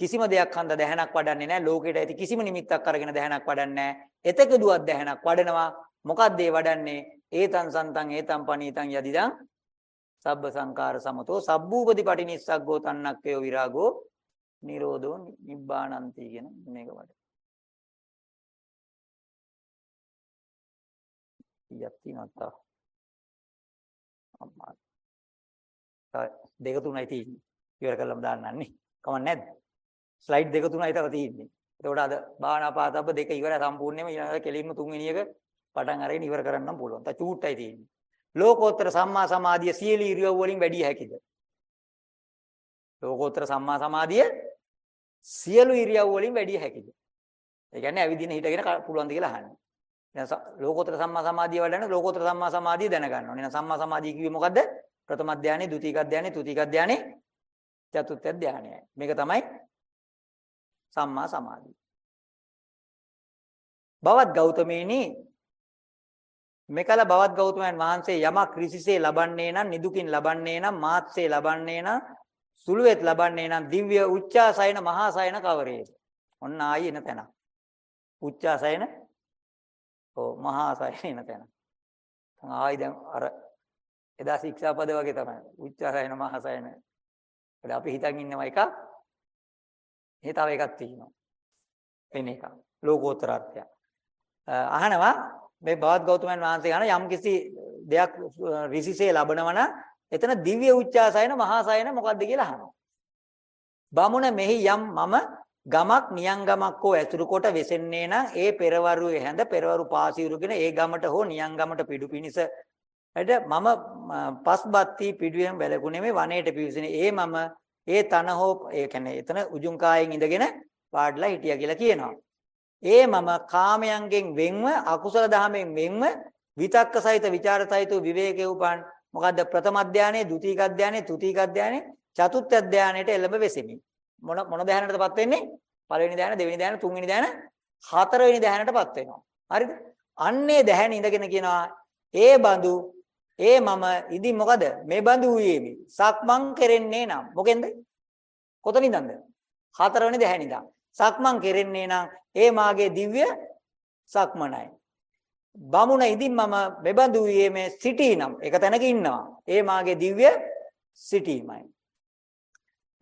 කිසිම දෙයක් හන්ද දැහැනක් වඩන්නේ නැහැ. ලෝකෙට ඇති කිසිම නිමිත්තක් අරගෙන දැහැනක් වඩන්නේ නැහැ. එතක දුවක් දැහැනක් වඩනවා. මොකද්ද ඒ වඩන්නේ? ඒතං සන්තං ඒතං පනීතං යදිදං සබ්බ සංකාර සමතෝ සබ්බූපති පටිනිස්සග්ගෝ තන්නක්කයෝ විරාගෝ නිරෝධෝ නිබ්බානන්ති කියන මේක වඩ. ඊයක් තියෙනවා අම්මා. දෙක තුනයි තියෙන්නේ. ඉවර කළාම දාන්නන්නේ. කමක් නැද්ද? ස්ලයිඩ් දෙක තුනයි තව තියෙන්නේ. එතකොට අද භාවනා පාතබ්බ දෙක ඉවරයි සම්පූර්ණයෙන්ම ඊළඟ කෙලින්ම තුන්වෙනි එක පටන් අරගෙන ඉවර කරන්නම් පුළුවන්. තා චූට්ටයි තියෙන්නේ. ලෝකෝත්තර සම්මා සමාධිය සියලු ඉරියව් වලින් වැඩි හැකිද? ලෝකෝත්තර සම්මා සමාධිය සියලු ඉරියව් වලින් වැඩි හැකිද? ඒ කියන්නේ ඇවිදින හිටගෙන පුළුවන්ද කියලා අහන්නේ. දැන් ලෝකෝත්තර සම්මා සමාධිය වඩන ලෝකෝත්තර සම්මා සමාධිය දැනගන්න ඕනේ. එහෙනම් සම්මා සමාධිය කිව්වේ මොකද්ද? ප්‍රථම ධානය, ဒုတိ ක ධානය, තෘතික ධානය, චතුර්ථ ධානය. මේක තමයි සම්මා සමාධිය. බවත් ගෞතමීනි මෙකල බවත් ගෞතමයන් වහන්සේ යමක් ඍසිසේ ලබන්නේ නම් නිදුකින් ලබන්නේ නම් මාත්සේ ලබන්නේ නම් සුළුවෙත් ලබන්නේ නම් දිව්‍ය උච්චාසයන මහාසයන කවරේද? ඔන්න ආයි එන තැන. උච්චාසයන ඔව් මහාසයන එන තැන. ආයි දැන් අර එදා ශික්ෂාපද වගේ තමයි. උච්චාසයන මහාසයන. අපි හිතන් ඉන්නවා එක ඒ තව එකක් තියෙනවා. වෙන එකක්. ලෝකෝත්තර අර්ථය. අහනවා මේ බවත් ගෞතමයන් වහන්සේ අහන යම් කිසි දෙයක් ඍෂිසේ ලබනවා නම් එතන දිව්‍ය උච්චාසයන මහා සයන මොකද්ද කියලා අහනවා. බමුණ මෙහි යම් මම ගමක් නියංගමක් හෝ ඇතුළු කොට වෙසෙන්නේ නම් ඒ පෙරවරුවේ හැඳ පෙරවරු පාසිරුගෙන ඒ ගමට හෝ නියංගමට පිඩු පිනිස එඩ මම පස්බත්ති පිඩුවෙන් වැළකුණේ මේ වනයේට පිවිසෙනේ ඒ මම ඒ තන හෝ ඒ කියන්නේ එතන උජුං කායෙන් ඉඳගෙන පාඩලා හිටියා කියලා කියනවා. ඒ මම කාමයන්ගෙන් වෙන්ව අකුසල දහමෙන් වෙන්ව විතක්ක සහිත ਵਿਚාර සහිත විවේකයේ උපන් මොකද්ද ප්‍රථම අධ්‍යානයේ ද්විතීක අධ්‍යානයේ තෘතීක අධ්‍යානයේ චතුර්ථ අධ්‍යානයට එළඹ වෙසෙමි. මොන මොන ධ්‍යානයටපත් වෙන්නේ? පළවෙනි ධ්‍යාන, දෙවෙනි ධ්‍යාන, තුන්වෙනි ධ්‍යාන, හතරවෙනි ධ්‍යානයටපත් වෙනවා. හරිද? අන්නේ ධ්‍යාන ඉඳගෙන කියනවා ඒ බඳු ඒ මම ඉදි මොකද මේ බඳු වූයේමි. සක්මන් කෙරෙන්නේ නම් මොකෙන්ද? කොතනින්ද? හතරවෙනි ධ්‍යාන ඉඳන්. සක්මන් කෙරෙන්නේ නම් ඒ මාගේ දිව්‍ය සක්මනයි. බමුණ ඉදින් මම මෙබඳු වූයේ මේ සිටීනම් එක තැනක ඉන්නවා. ඒ මාගේ දිව්‍ය සිටීමයි.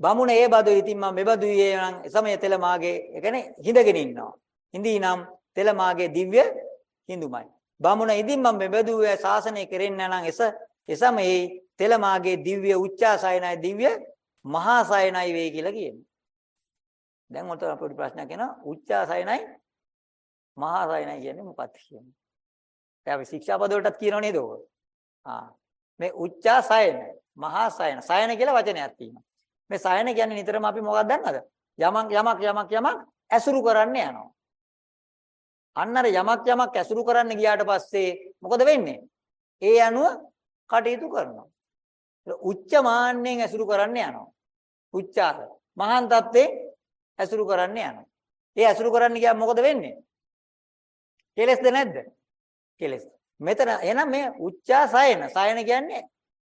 බමුණ ඒ බදු ඉතින් මම මෙබදු යේ නම් සමය තෙල මාගේ ඒ කියන්නේ හිඳගෙන ඉන්නවා. හිඳී නම් තෙල මාගේ දිව්‍ය හිඳුමයි. බමුණ ඉදින් මම මෙබදු යේ ශාසනය කෙරෙන්න නම් එස එසමයේ තෙල මාගේ දිව්‍ය උච්චාසයනයි දිව්‍ය මහා සයනයි වේ කියලා කියනවා. දැන් උතර අපිට ප්‍රශ්නයක් එනවා උච්චාසයනයි මහා සයනයි කියන්නේ මොකක්ද කියන්නේ? දැන් අපි ශික්ෂාපද වලටත් කියනව නේද ඔය? ආ මේ උච්චාසයන මහා සයන සයන කියලා වචනයක් තියෙනවා. මේ සයන කියන්නේ නිතරම අපි මොකක්ද දන්නවද? යමක් යමක් යමක් යමක් ඇසුරු කරන්න යනවා. අන්න අර යමක් යමක් ඇසුරු කරන්න ගියාට පස්සේ මොකද වෙන්නේ? ඒ අනුව කටයුතු කරනවා. උච්ච මාන්නෙන් ඇසුරු කරන්න යනවා. උච්චාර. මහාන් තත්ත්වේ ඇසුරු කරන්න යනවා. ඒ ඇසුරු කරන්න ගියාම මොකද වෙන්නේ? කෙලස්ද නැද්ද? කෙලස්. මෙතන එහෙනම් මේ උච්චා සයන. සයන කියන්නේ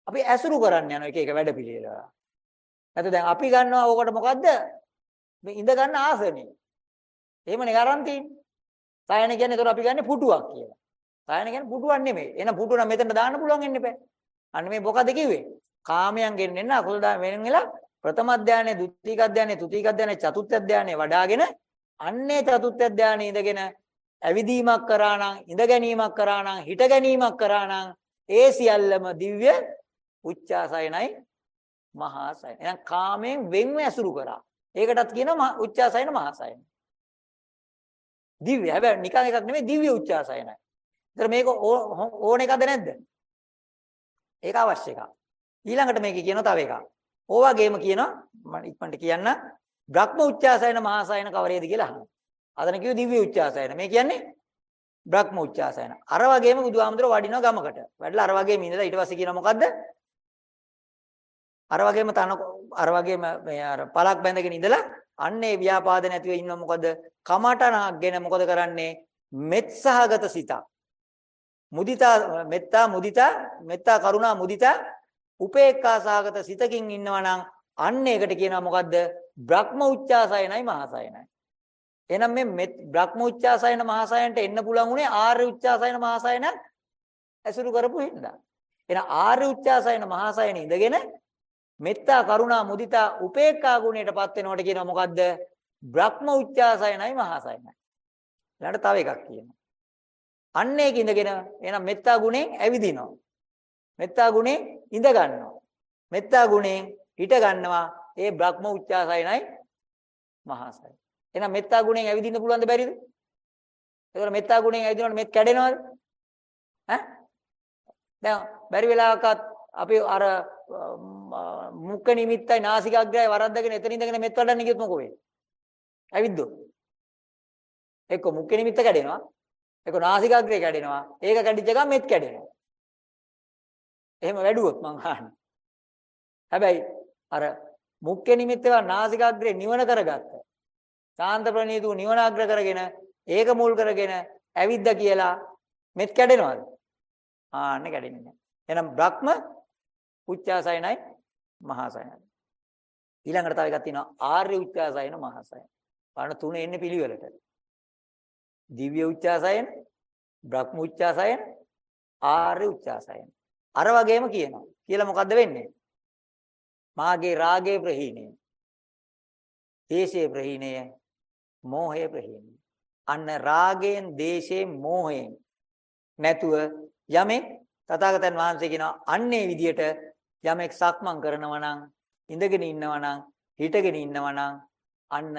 අපි ඇසුරු කරන්න යන එක එක වැඩ පිළිවෙල. නැත්නම් දැන් අපි ගන්නවා ඕකට මොකද්ද? මේ ඉඳ ගන්න ආසනේ. එහෙමනේ ගරන් තියෙන්නේ. සායන කියන්නේ ඒතර අපි ගන්නේ පුටුවක් කියලා. සායන කියන්නේ පුටුවක් නෙමෙයි. එහෙනම් පුටුව නම් මෙතන දාන්න පුළුවන් වෙන්න බෑ. අන්න මේ මොකද කිව්වේ? කාමයන් ගෙන්නෙන්න අකුසල දා වෙන වෙලා ප්‍රථම අධ්‍යානයේ, ද්විතීක අධ්‍යානයේ, තෘතීක අධ්‍යානයේ, චතුර්ථ අධ්‍යානයේ වඩාගෙන අන්නේ චතුර්ථ අධ්‍යානයේ ඉඳගෙන ඇවිදීමක් කරා නම්, ඉඳ ගැනීමක් කරා නම්, හිට ගැනීමක් කරා නම් ඒ සියල්ලම දිව්‍ය උච්චාසයනයි මහා සයන. එහෙනම් කාමයෙන් වෙන්ව ඇසුරු කරා. ඒකටත් කියනවා උච්චාසයන මහා සයන. දිව්‍ය. හැබැයි නිකන් එකක් නෙමෙයි දිව්‍ය උච්චාසයනයි. ඒතර මේක ඕන එකද නැද්ද? ඒක අවශ්‍ය එකක්. ඊළඟට මේකේ කියනවා තව එකක්. ඕ වගේම කියනවා මම ඉක්මනට කියන්න බ්‍රහ්ම උච්චාසයන මහා සයන කවරේද කියලා අහනවා. අදන කිව්ව දිව්‍ය උච්චාසයන. මේ කියන්නේ බ්‍රහ්ම උච්චාසයන. අර වගේම බුදුහාමුදුරුවෝ වඩිනවා ගමකට. වැඩලා අර වගේම ඉඳලා ඊට පස්සේ කියනවා මොකද්ද? අර වගේම තන අර වගේම මේ අර පලක් බැඳගෙන ඉඳලා අන්නේ ව්‍යාපාද නැතිව ඉන්න මොකද කමටනක්ගෙන මොකද කරන්නේ මෙත්සහගත සිතක් මුදිතා මෙත්තා මුදිතා මෙත්තා කරුණා මුදිතා උපේක්ඛා සහගත සිතකින් ඉන්නවා නම් අන්න ඒකට කියනවා මොකද්ද බ්‍රහ්ම උච්චාසයනයි මහසයනයි එහෙනම් මේ බ්‍රහ්ම උච්චාසයන මහසයනට එන්න පුළුවන් උනේ ආර්ය උච්චාසයන මහසයන ඇසුරු කරපු හින්දා එහෙනම් ආර්ය උච්චාසයන මහසයන ඉඳගෙන මෙත්තා කරුණා මුදිතා උපේක්ඛා ගුණයටපත් වෙනවට කියනවා මොකද්ද? බ්‍රහ්ම උච්චාසයනයි මහාසයනයි. ඊළඟට තව එකක් කියනවා. අන්න ඒක ඉඳගෙන එහෙනම් මෙත්තා ගුණයෙන් ඇවිදිනවා. මෙත්තා ගුණයෙන් ඉඳ ගන්නවා. මෙත්තා ගුණයෙන් හිට ගන්නවා. ඒ බ්‍රහ්ම උච්චාසයනයි මහාසයනයි. එහෙනම් මෙත්තා ගුණයෙන් ඇවිදින්න පුළුවන්ද බැරිද? ඒතකොට මෙත්තා ගුණයෙන් ඇවිදිනකොට මෙත් කැඩෙනවද? ඈ? දැන් බැරි වෙලාවකත් අපි අර මුඛ නිමිත්තයි නාසිකාග්‍රයයි වරද්දගෙන එතන ඉඳගෙන මෙත් වඩන්න කියොත් මොකෝ වෙන්නේ? ඇවිද්දෝ. එක්ක මුඛ නිමිත්ත කැඩෙනවා. එක්ක නාසිකාග්‍රය කැඩෙනවා. ඒක කැඩිච්ච ගමන් මෙත් කැඩෙනවා. එහෙම වැඩුවොත් මං අහන්නේ. හැබැයි අර මුඛ නිමිත්තේවා නාසිකාග්‍රේ නිවන කරගත්ත. සාන්ත ප්‍රණීතු නිවන අග්‍ර කරගෙන ඒක මුල් කරගෙන ඇවිද්දා කියලා මෙත් කැඩෙනවද? ආන්නේ කැඩෙන්නේ නැහැ. එහෙනම් බ්‍රහ්ම උච්චාසයනයි මහාසයනයි. ඊළඟට තව එකක් තියෙනවා ආර්ය උච්චාසයන මහාසයන. බලන්න තුන එන්නේ පිළිවෙලට. දිව්‍ය උච්චාසයන, බ්‍රහ්ම උච්චාසයන, ආර්ය උච්චාසයන. අර වගේම කියනවා. කියලා මොකද්ද වෙන්නේ? මාගේ රාගයේ ප්‍රහීණය. දේශේ ප්‍රහීණය මෝහය ප්‍රහීණය. අන්න රාගයෙන්, දේශයෙන්, මෝහයෙන්. නැතුව යමෙක් තථාගතයන් වහන්සේ කියනවා අන්නේ විදියට යමෙක් සක්මන් කරනවා නම් ඉඳගෙන ඉන්නවා නම් හිටගෙන ඉන්නවා නම් අන්න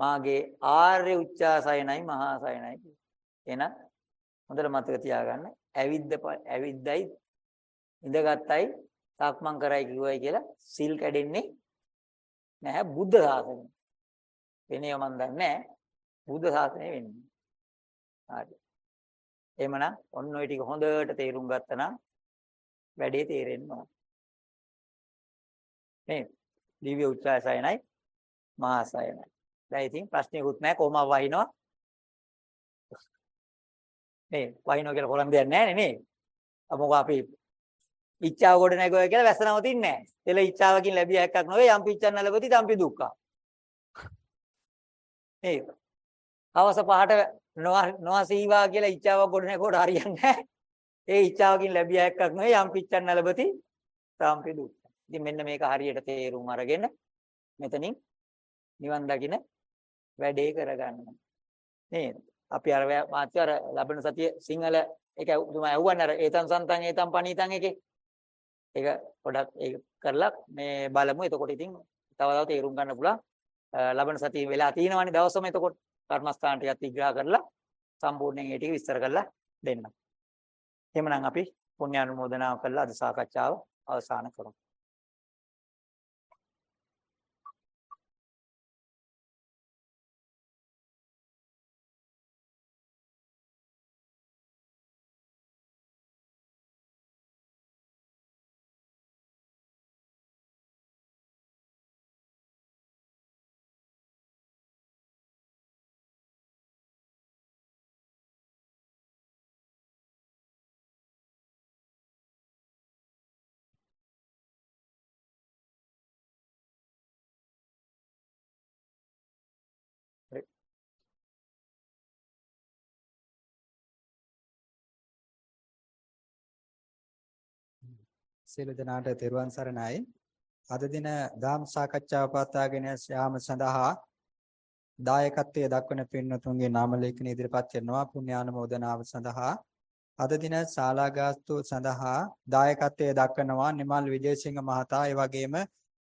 මාගේ ආර්ය උච්චාසයනයි මහා සයනයි එහෙනම් හොඳට මතක තියාගන්න. ඇවිද්ද ඇවිද්දයි ඉඳගත්තයි සක්මන් කරයි කිව්වයි කියලා සිල් කැඩෙන්නේ නැහැ බුද්ධ ශාසනය. වෙනේව මන් දන්නේ බුද්ධ ශාසනය වෙන්නේ. හරි. එහෙමනම් ඔන්න ඔය ටික හොඳට තේරුම් ගත්තා නම් වැඩේ තේරෙන්න ඕන. නේ දිව්‍ය උච්චාසයනයි මහා සයනයි. දැන් ඉතින් ප්‍රශ්නයක්වත් නැහැ කොහොම වහිනවා. නේ වහිනවා කියලා කොලම් දෙයක් නැහැ නේ. මොකද අපි ඉච්ඡාව ගොඩ නැගුවා කියලා වැස නවතින්නේ නැහැ. එල ඉච්ඡාවකින් ලැබිය හැක්කක් නොවේ යම් පිච්ඡන් නලපති තම්පි දුක්ඛ. ඒක. අවස පහට නොහසීවා කියලා ඉච්ඡාවක් ගොඩ නැගුවට හරියන්නේ නැහැ. ඒ ඉච්ඡාවකින් ලැබිය හැක්කක් නොවේ යම් පිච්ඡන් නලපති තම්පි දුක්ඛ. ඉතින් මෙන්න මේක හරියට තේරුම් අරගෙන මෙතනින් නිවන් දකින්න වැඩේ කරගන්න. නේද? අපි අර මාත්‍ය අර ලබන සතිය සිංහල ඒක තුමා ඇහුවන්නේ අර ඒතන් සන්තන් ඒතන් පණීතන් එකේ. ඒක පොඩක් ඒක කරලා මේ බලමු. එතකොට ඉතින් තව තව තේරුම් ගන්න පුළුවන්. ලබන සතිය වෙලා තියෙනවනේ දවසම එතකොට කර්මස්ථාන ටිකත් විග්‍රහ කරලා සම්පූර්ණයෙන් ඒ ටික විස්තර කරලා දෙන්න. එහෙමනම් අපි පුණ්‍යානුමෝදනාව කරලා අද සාකච්ඡාව අවසන් කරමු. සියලු දෙනාට තෙරුවන් සරණයි. අද දින ධම් සාකච්ඡාව පවත්වාගෙන යාම සඳහා දායකත්වයේ දක්වන පින්වතුන්ගේ නාම ලේඛන ඉදිරිපත් කරනවා පුණ්‍යානුමෝදනාව සඳහා. අද දින ශාලාගාස්තු සඳහා දායකත්වයේ දක්වනවා නිමල් විජේසිංහ මහතා, ඒ වගේම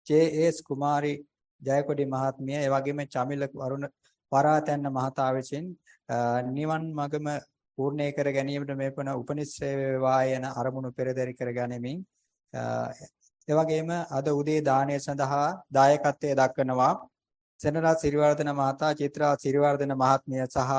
ජේ.එස්. කුමාරි ජයකොඩි මහත්මිය, ඒ වගේම චමිල වරුණ පරාතැන්න මහතා විසින් නිවන් මගම පූර්ණේ කර ගැනීමට මේ වන උපනිශ්‍රේ වේවා යන අරමුණු පෙරදරි කර ගනිමින් ඒ වගේම අද උදේ දාණය සඳහා දායකත්වයේ දක්වනවා සෙනරා සිරිවර්ධන මහතා චිත්‍රා සිරිවර්ධන මහත්මිය සහ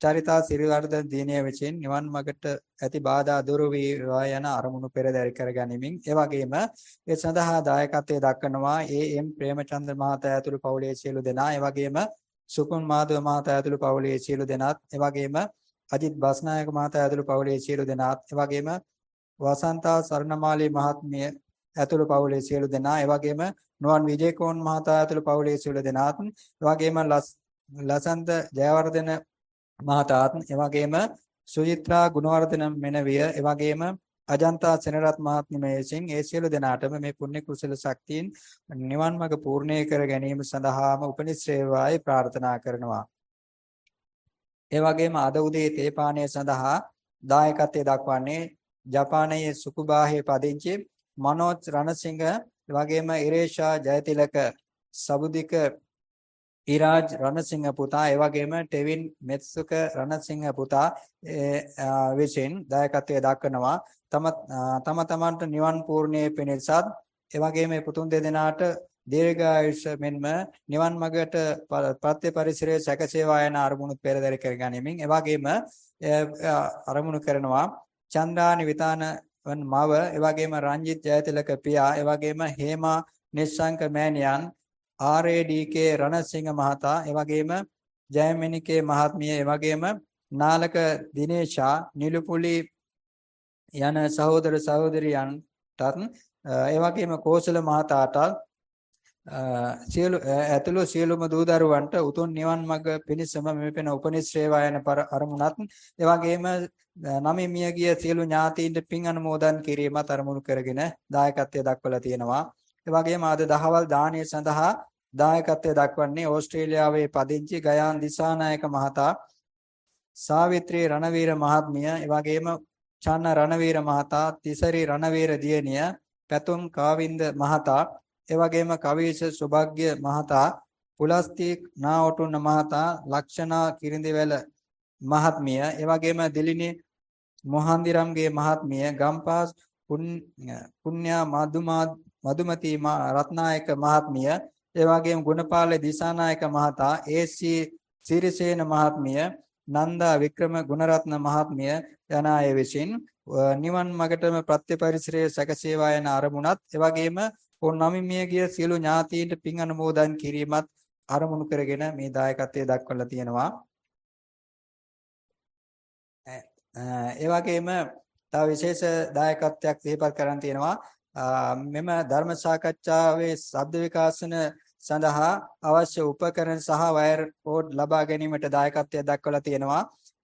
චරිතා සිරිවර්ධන දිනය විසින් නිවන් මගට ඇති බාධා දුරු වේවා යන අරමුණු පෙරදරි කර ගනිමින් ඒ වගේම ඒ සඳහා දායකත්වයේ දක්වනවා ඒ.එම්. ප්‍රේමචන්ද්‍ර මහතා ඇතුළු පවුලේ සියලු දෙනා ඒ වගේම සුකුන් මාධව මහතා ඇතුළු පවුලේ සියලු දෙනාත් ඒ වගේම අජිත් බස්නායක මහතා ඇතුළු පවුලේ සියලු දෙනාත් ඒ වගේම වසන්තා සරණමාලී මහත්මිය ඇතුළු පවුලේ සියලු දෙනා ඒ වගේම නුවන් විජේකෝන් මහතා ඇතුළු පවුලේ සියලු දෙනාත් ඒ වගේම ලසන්ත ජයවර්ධන මහතාත් ඒ වගේම සුචිත්‍රා ගුණවර්ධන මෙනවිය ඒ වගේම අජන්තා සෙනරත් මහත්මිය විසින් ඒ සියලු දෙනාටම මේ පුණ්‍ය කුසල ශක්තියින් නිවන් මඟ පූර්ණේ කර ගැනීම සඳහාම උපනිශ්‍රේවායි ප්‍රාර්ථනා කරනවා. ඒ වගේම අද උදේ තේපානය සඳහා දායකත්වයේ දක්වන්නේ ජපානයේ සුකුබාහේ පදිංචි මනෝජ් රණසිංහ වගේම ඉරේෂා ජයතිලක සබුදික ඉරාජ් රණසිංහ පුතා ඒ වගේම ටෙවින් මෙත්සුක රණසිංහ පුතා විසින් දායකත්වයේ දක්වනවා. තම තම තමන්ට නිවන් පූර්ණයේ පිණිසත් ඒ වගේම පුතුන් දෙදෙනාට දීර්ඝායුෂ මෙන්ම නිවන් මඟට ප්‍රත්‍ය පරිසරයේ සැකසේවා යන අරමුණු පෙරදරි කර ගැනීමෙන් ඒ වගේම අරමුණු කරනවා. චන්ද්‍රානි විතාන වන් මව එවැගේම රංජිත් ජයතිලක පියා එවැගේම හේමා නිස්සංක මෑණියන් ආර්.ඒ.ඩී.කේ රණසිංහ මහතා එවැගේම ජයමිනිකේ මහත්මිය එවැගේම නාලක දිනේෂා නිලුපුලි යන සහෝදර සහෝදරියන්ටත් එවැගේම කෝසල මහතාටත් සියලු ඇතුළු සියලුම දූ දරුවන්ට උතුම් නිවන් මඟ පිණිසම මෙපෙන උපනිශ්‍රේවා යන අරමුණත් එවැගේම නමින් මියගිය සියලු ඥාතීන්ට පින් අනුමෝදන් කිරීමත් අරමුණු කරගෙන දායකත්වයේ දක්වලා තියෙනවා. ඒ වගේම අද දහවල් දානීය සඳහා දායකත්වයේ දක්වන්නේ ඕස්ට්‍රේලියාවේ පදිංචි ගයාන් දිසානායක මහතා සාවිත්‍රී රණවීර මහත්මිය එවැගේම චන්න රණවීර මහතා තිසරි රණවීර දියණිය පැතුම් කාවින්ද මහතා එවැගේම කවීශ සුභාග්‍ය මහතා පුලස්තික් නාඔටුන්න මහතා ලක්ෂණා කිරිඳිවැල මහත්මිය එවැගේම දිලිනි මොහන්දිරම්ගේ මහත්මිය ගම්පාස් පුණ්‍යා මදුමා මදුමති රත්නායක මහත්මිය එවැගේම ගුණපාල දිසානායක මහතා ඒ.සී. සිරිසේන මහත්මිය නන්දා වික්‍රම ගුණරත්න මහත්මිය යන අය විසින් නිවන් මගටම ප්‍රත්‍යපරිසරයේ සැකසේවා යන අරමුණත් එවැගේම ඔවුන් නමිමිය ගිය සියලු ඥාතීන්ට පින් අනුමෝදන් කිරීමත් අරමුණු කරගෙන මේ දායකත්වයේ දක්වලා තියෙනවා. ඒ වගේම තව විශේෂ දායකත්වයක් සිහිපත් කරන් තියෙනවා. මෙම ධර්ම සාකච්ඡාවේ ශබ්ද විකාශන සඳහා අවශ්‍ය උපකරණ සහ වයර් කෝඩ් ලබා ගැනීමට දායකත්වය දක්වලා තියෙනවා.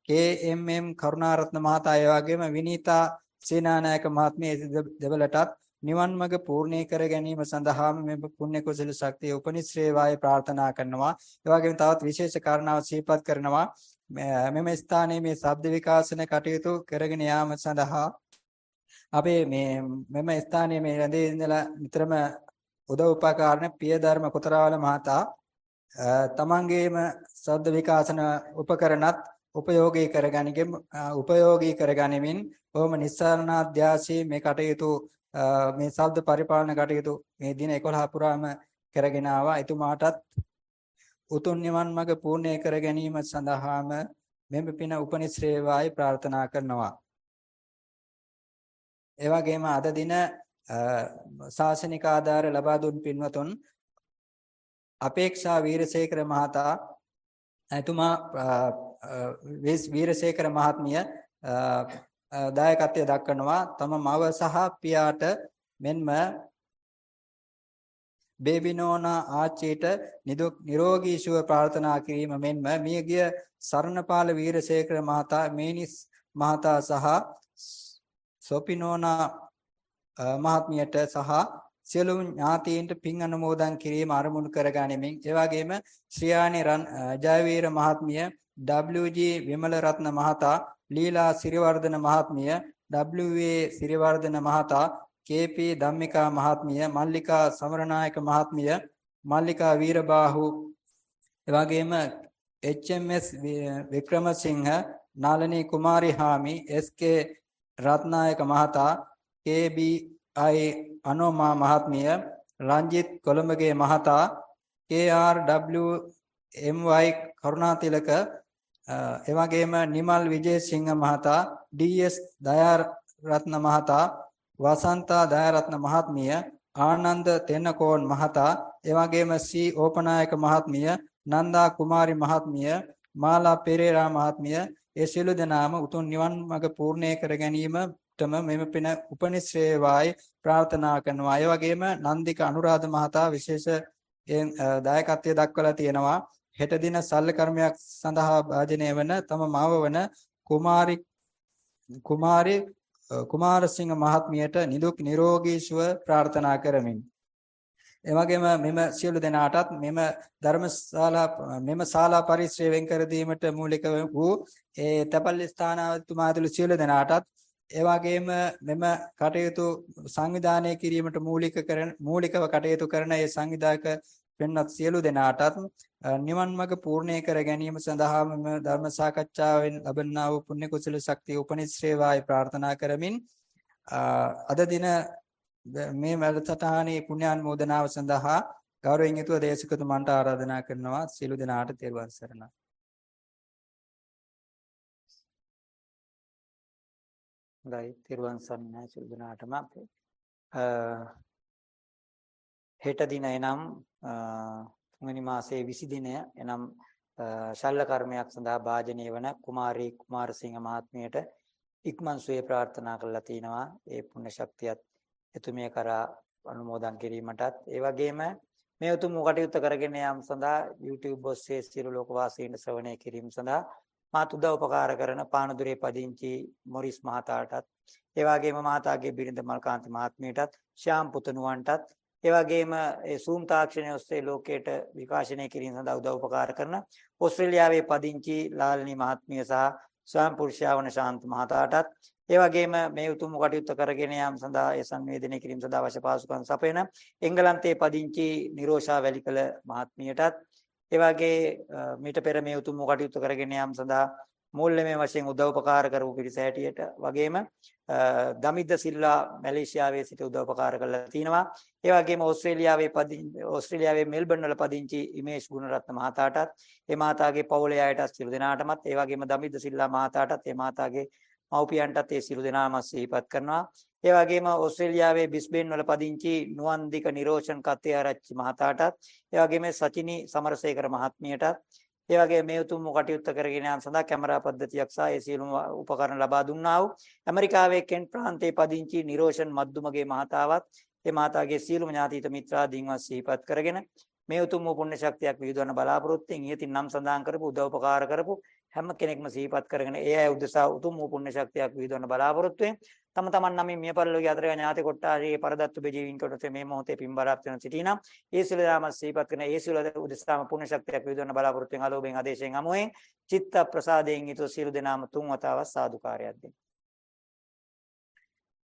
KMM කරුණාරත්න මහතා ඒ වගේම විනීතා සේනානායක මහත්මිය දෙවලටත් නිවන් මඟ පූර්ණේ කර ගැනීම සඳහාම මේ පුණ්‍ය කුසල ශක්තිය උපනිශ්‍රේවාය ප්‍රාර්ථනා කරනවා. ඒ වගේම තවත් විශේෂ කාරණාවක් සිහිපත් කරනවා. මෙම ස්ථානයේ මේ ශබ්ද විකාශන කටයුතු කරගෙන යාම සඳහා අපේ මේ මෙම ස්ථානයේ මේ රැඳේ ඉඳලා නිතරම උදව් උපකාරණ පියධර්ම කොතරාවල මහතා තමන්ගේම ශබ්ද විකාශන උපකරණත් උපයෝගී කරගනිමින් උපයෝගී කරගනිමින් බොහොම නිස්සාරණාධ්‍යාසී මේ කටයුතු මේ ශබ්ද පරිපාලන කටයුතු මේ දින 11 පුරාම කරගෙන ආවා. එතුමාටත් උතුම් නිවන් මඟ පූර්ණේ කර ගැනීම සඳහාම මෙම පින උපනිශ්‍රේවායි ප්‍රාර්ථනා කරනවා. ඒ වගේම අද දින ශාසනික ආධාර ලබා දුන් පින්වතුන් අපේක්ෂා වීරසේකර මහතා එතුමා වීරසේකර මහත්මිය දායකත්වය දක්වනවා. තම මව සහ පියාට මෙන්ම බේබිනෝනා ආච්චිට නිදුක් නිරෝගී සුව ප්‍රාර්ථනා කිරීම මෙන්ම මියගිය සරණපාල වීරසේකර මහතා මේනිස් මහතා සහ සොපිනෝනා මහත්මියට සහ සියලු ඥාතීන්ට පින් අනුමෝදන් කිරීම අරමුණු කරගනිමින් ඒ වගේම ශ්‍රියානි ජයවීර මහත්මිය WG විමල රත්න මහතා ලීලා සිරිවර්ධන මහත්මිය WA සිරිවර්ධන මහතා KP ධම්මිකා මහත්මිය මල්ලිකා සමරනායක මහත්මිය මල්ලිකා වීරබාහු එවැගේම HMS වික්‍රමසිංහ නාලනී කුමාරි හාමි SK රත්නායක මහතා KBI අනෝමා මහත්මිය රංජිත් කොළඹගේ මහතා KRW MY කරුණාතිලක එවැගේම නිමල් විජේසිංහ මහතා DS දයාරත්න මහතා වසන්තා දයාරත්න මහත්මිය ආනන්ද තෙන්නකෝන් මහතා එවැගේම සී ඕපනායක මහත්මිය නන්දා කුමාරි මහත්මිය මාලා පෙරේරා මහත්මිය ඒ සියලු දෙනාම උතුම් නිවන් මඟ පූර්ණේ කර ගැනීමටම මෙම පින උපනිශ්‍රේවායි ප්‍රාර්ථනා කරනවා. ඒ වගේම නන්දික අනුරාධ මහතා විශේෂ දායකත්වයේ දක්වලා තියෙනවා. හෙට දින සල්ල කර්මයක් සඳහා භාජනය වන තම මාව වන කුමාරි කුමාරි කුමාරසිංහ මහත්මියට නිදුක් නිරෝගී සුව ප්‍රාර්ථනා කරමින්. එවැගේම මෙම සියලු දෙනාටත් මෙම ධර්මශාලා මෙම ශාලා පරිශ්‍රය වෙන් කර දීමට මූලික වූ ඒ තපල් ස්ථානාධිපතිතුමා ඇතුළු සියලු දෙනාටත් එවැගේම මෙම කටයුතු සංවිධානය කිරීමට මූලික කරන මූලිකව කටයුතු කරන ඒ සංවිධායක වෙනත් සියලු දෙනාටත් නිවන් මඟ පූර්ණේ කර ගැනීම සඳහා මෙම ධර්ම සාකච්ඡාවෙන් ලබන්නා වූ පුණ්‍ය කුසල ශක්තිය උපනිශ්‍රේවායි ප්‍රාර්ථනා කරමින් අද දින මේ වැඩසටහනේ පුණ්‍යානුමෝදනාව සඳහා ගෞරවයෙන් යුතුව දේශකතුමන්ට ආරාධනා කරනවා. සියලු දෙනාට තෙරුවන් සරණයි. හොඳයි. තෙරුවන් සරණයි. සියලු දෙනාටම. හෙට දින එනම් තුන්වෙනි මාසයේ 20 දිනය එනම් ශල්ල කර්මයක් සඳහා භාජනය වන කුමාරී කුමාරසිංහ මහත්මියට ඉක්මන් සුවේ ප්‍රාර්ථනා කළා තිනවා. ඒ පුණ්‍ය ශක්තියත් එතුමිය කරා අනුමෝදන් කිරීමටත්. ඒ වගේම මේ උතුම් කටයුත්ත කරගෙන යාම සඳහා YouTube ඔස්සේ සියලු ලෝක වාසීන්ට ශ්‍රවණය කිරීම සඳහා මාත් උදව් උපකාර කරන පානදුරේ පදිංචි මොරිස් මහතාටත් ඒ වගේම මහතාගේ බිරිඳ මල්කාන්ති මහත්මියටත් ශ්‍යාම් පුතණුවන්ටත් ඒ වගේම ඒ Zoom තාක්ෂණය ඔස්සේ ලෝකයට විකාශනය කිරීම සඳහා උදව් උපකාර කරන ඕස්ට්‍රේලියාවේ පදිංචි ලාල්නී මහත්මිය සහ ස්වයං පුරුෂයා වන ශාන්ත මහතාටත් ඒ වගේම මේ උතුම් කටයුත්ත කරගෙන යාම සඳහා ඒ සංවේදනය කිරීම සඳහා අවශ්‍ය පහසුකම් සපයන එංගලන්තයේ පදිංචි නිරෝෂා වැලිකල මහත්මියටත් ඒ වගේ මීට පෙර මේ උතුම් කටයුත්ත කරගෙන යාම සඳහා මූල්‍යමය වශයෙන් උදව්පකාර කරපු පිරිස හැටියට වගේම දමිද්ද සිල්වා මැලේසියාවේ සිට උදව්පකාර කරලා තිනවා. ඒ වගේම ඕස්ට්‍රේලියාවේ පදිංචි ඕස්ට්‍රේලියාවේ මෙල්බන් වල පදිංචි ඉමේෂ් ගුණරත්න මහතාටත් ඒ මහතාගේ පවුලේ අයටත් සියලු දෙනාටමත් ඒ වගේම දමිද්ද සිල්වා මහතාටත් ඒ මහතාගේ මව්පියන්ටත් ඒ සියලු දෙනාම සිහිපත් කරනවා. ඒ වගේම ඕස්ට්‍රේලියාවේ බිස්බේන් වල පදිංචි නුවන්දික නිරෝෂන් කත්තිආරච්චි මහතාටත් ඒ වගේම සචිනි සමරසේකර මහත්මියටත් ඒ වගේ මේ උතුම් කටයුත්ත කරගෙන යාම සඳහා කැමරා පද්ධතියක් සහ ඒ සියලුම උපකරණ ලබා දුන්නා වූ ඇමරිකාවේ කෙන්ට් ප්‍රාන්තයේ පදිංචි නිරෝෂන් මද්දුමගේ මහතාවත් ඒ මහතාගේ සියලුම ඥාතීත මිත්‍රාදීන්වත් සිහිපත් කරගෙන මේ උතුම් පුණ්‍ය ශක්තියක් විහිදුවන බලාපොරොත්තුෙන් ඊතින් නම් සඳහන් කරපු උදව්පකාර කරපු හැම කෙනෙක්ම සිහිපත් කරගෙන ඒ අය උදෙසා උතුම් පුණ්‍ය ශක්තියක් විහිදුවන බලාපොරොත්තුෙන් තම තමන් නමින් මිය පරලෝකයේ අතර නයාති කොට්ටාරයේ පරදත්තු බෙජීවින් කොට මේ මොහොතේ පින්බරක් වෙන සිටිනම් ඒ සිල දාම සීපත් කරන ඒ සිල උදෙසාම පුණ්‍ය ශක්තියක් විදවන බලාපොරොත්තුෙන් අලෝභයෙන් ආදේශයෙන් අමුයෙන් චිත්ත ප්‍රසාදයෙන් ඊට සියලු දෙනාම තුන් වතාවක් සාදුකාරයක් දෙන්න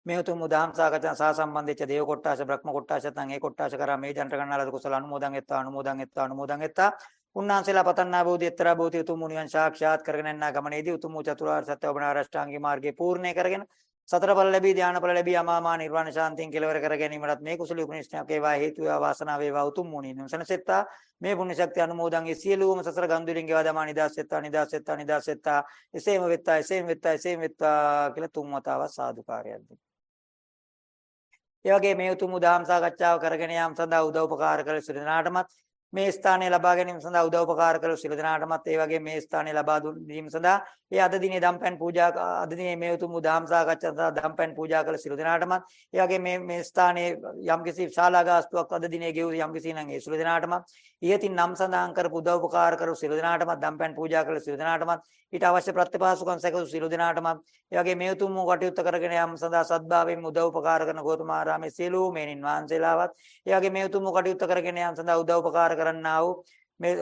මේ උතුම් උදාම් සාකච්ඡා සහ සම්බන්ධෙච්ච දේව කොට්ටාශ බ්‍රහ්ම කොට්ටාශ තන් ඒ කොට්ටාශ කරා මේ ජන්ත්‍ර ගන්නාලද කුසල අනුමෝදන් එත්තා අනුමෝදන් එත්තා අනුමෝදන් එත්තා උන්වහන්සේලා පතන්නා බෝධි එක්තරා බෝධි උතුම් මුනියන් සාක්ෂාත් කරගෙන යන ගමනේදී උතුම් චතුරාර්ය සත්‍ය ඔබනා රෂ්ටාංගික මාර්ගයේ පූර්ණේ කරගෙන සතර ඵල ලැබී ධානඵල ලැබී අමාමා නිර්වාණ ශාන්තියෙන් කෙලවර කර ගැනීමටත් මේ කුසල උපනිෂ්ඨයක් වේවා. හේතු වේවා වාසනාව වේවා. උතුම් මුනින් සනසෙත්තා. මේ පුණ්‍ය ශක්තිය අනුමෝදන් ඒ සියලුම සසර ගන්දුලින් ගෙවා දමා නිදාසෙත්තා නිදාසෙත්තා නිදාසෙත්තා. එසේම වෙත්තා එසේම වෙත්තා එසේම වෙත්තා කියලා තුන් වතාවක් සාදුකාරයක් දෙන්න. ඒ වගේ මේ උතුම් උදාම් සාකච්ඡාව කරගෙන යාම සඳහා උදව් උපකාර කළ සියලු දෙනාටමත් මේ ස්ථානය ලබා ගැනීම සඳහා උදව් උපකාර කළ සියලු දෙනාටමත් ඒ වගේ මේ ස්ථානය ලබා දීම සඳහා ඒ අද දිනේ දම්පැන් පූජා අද දිනේ මේ උතුම් උදාම් සාකච්ඡා සඳහා දම්පැන් පූජා කළ සියලු දෙනාටමත් ඒ වගේ මේ මේ ස්ථානයේ යම්කිසි ශාලා ගාස්තුවක් අද දිනේ ගෙවු යම්කිසි නම් ඒ සියලු දෙනාටමත් ඊයතින් නම් සඳහන් කරපු උදව් උපකාර කරු සියලු දෙනාටමත් දම්පැන් පූජා කළ සියලු දෙනාටමත් ඊට අවශ්‍ය ප්‍රතිපාසුකම් සැකසු සියලු දෙනාටමත් ඒ වගේ මේ උතුම් කටයුත්ත කරගෙන යාම සඳහා සද්භාවයෙන් උදව් උපකාර කරන ගෞතමාරාමේ සියලු මේනින් වහන්සේලාවත් ඒ වගේ මේ උතුම් කටයුත්ත කරගෙන යාම සඳහා උදව් උපකාර කරන්නා වූ මේ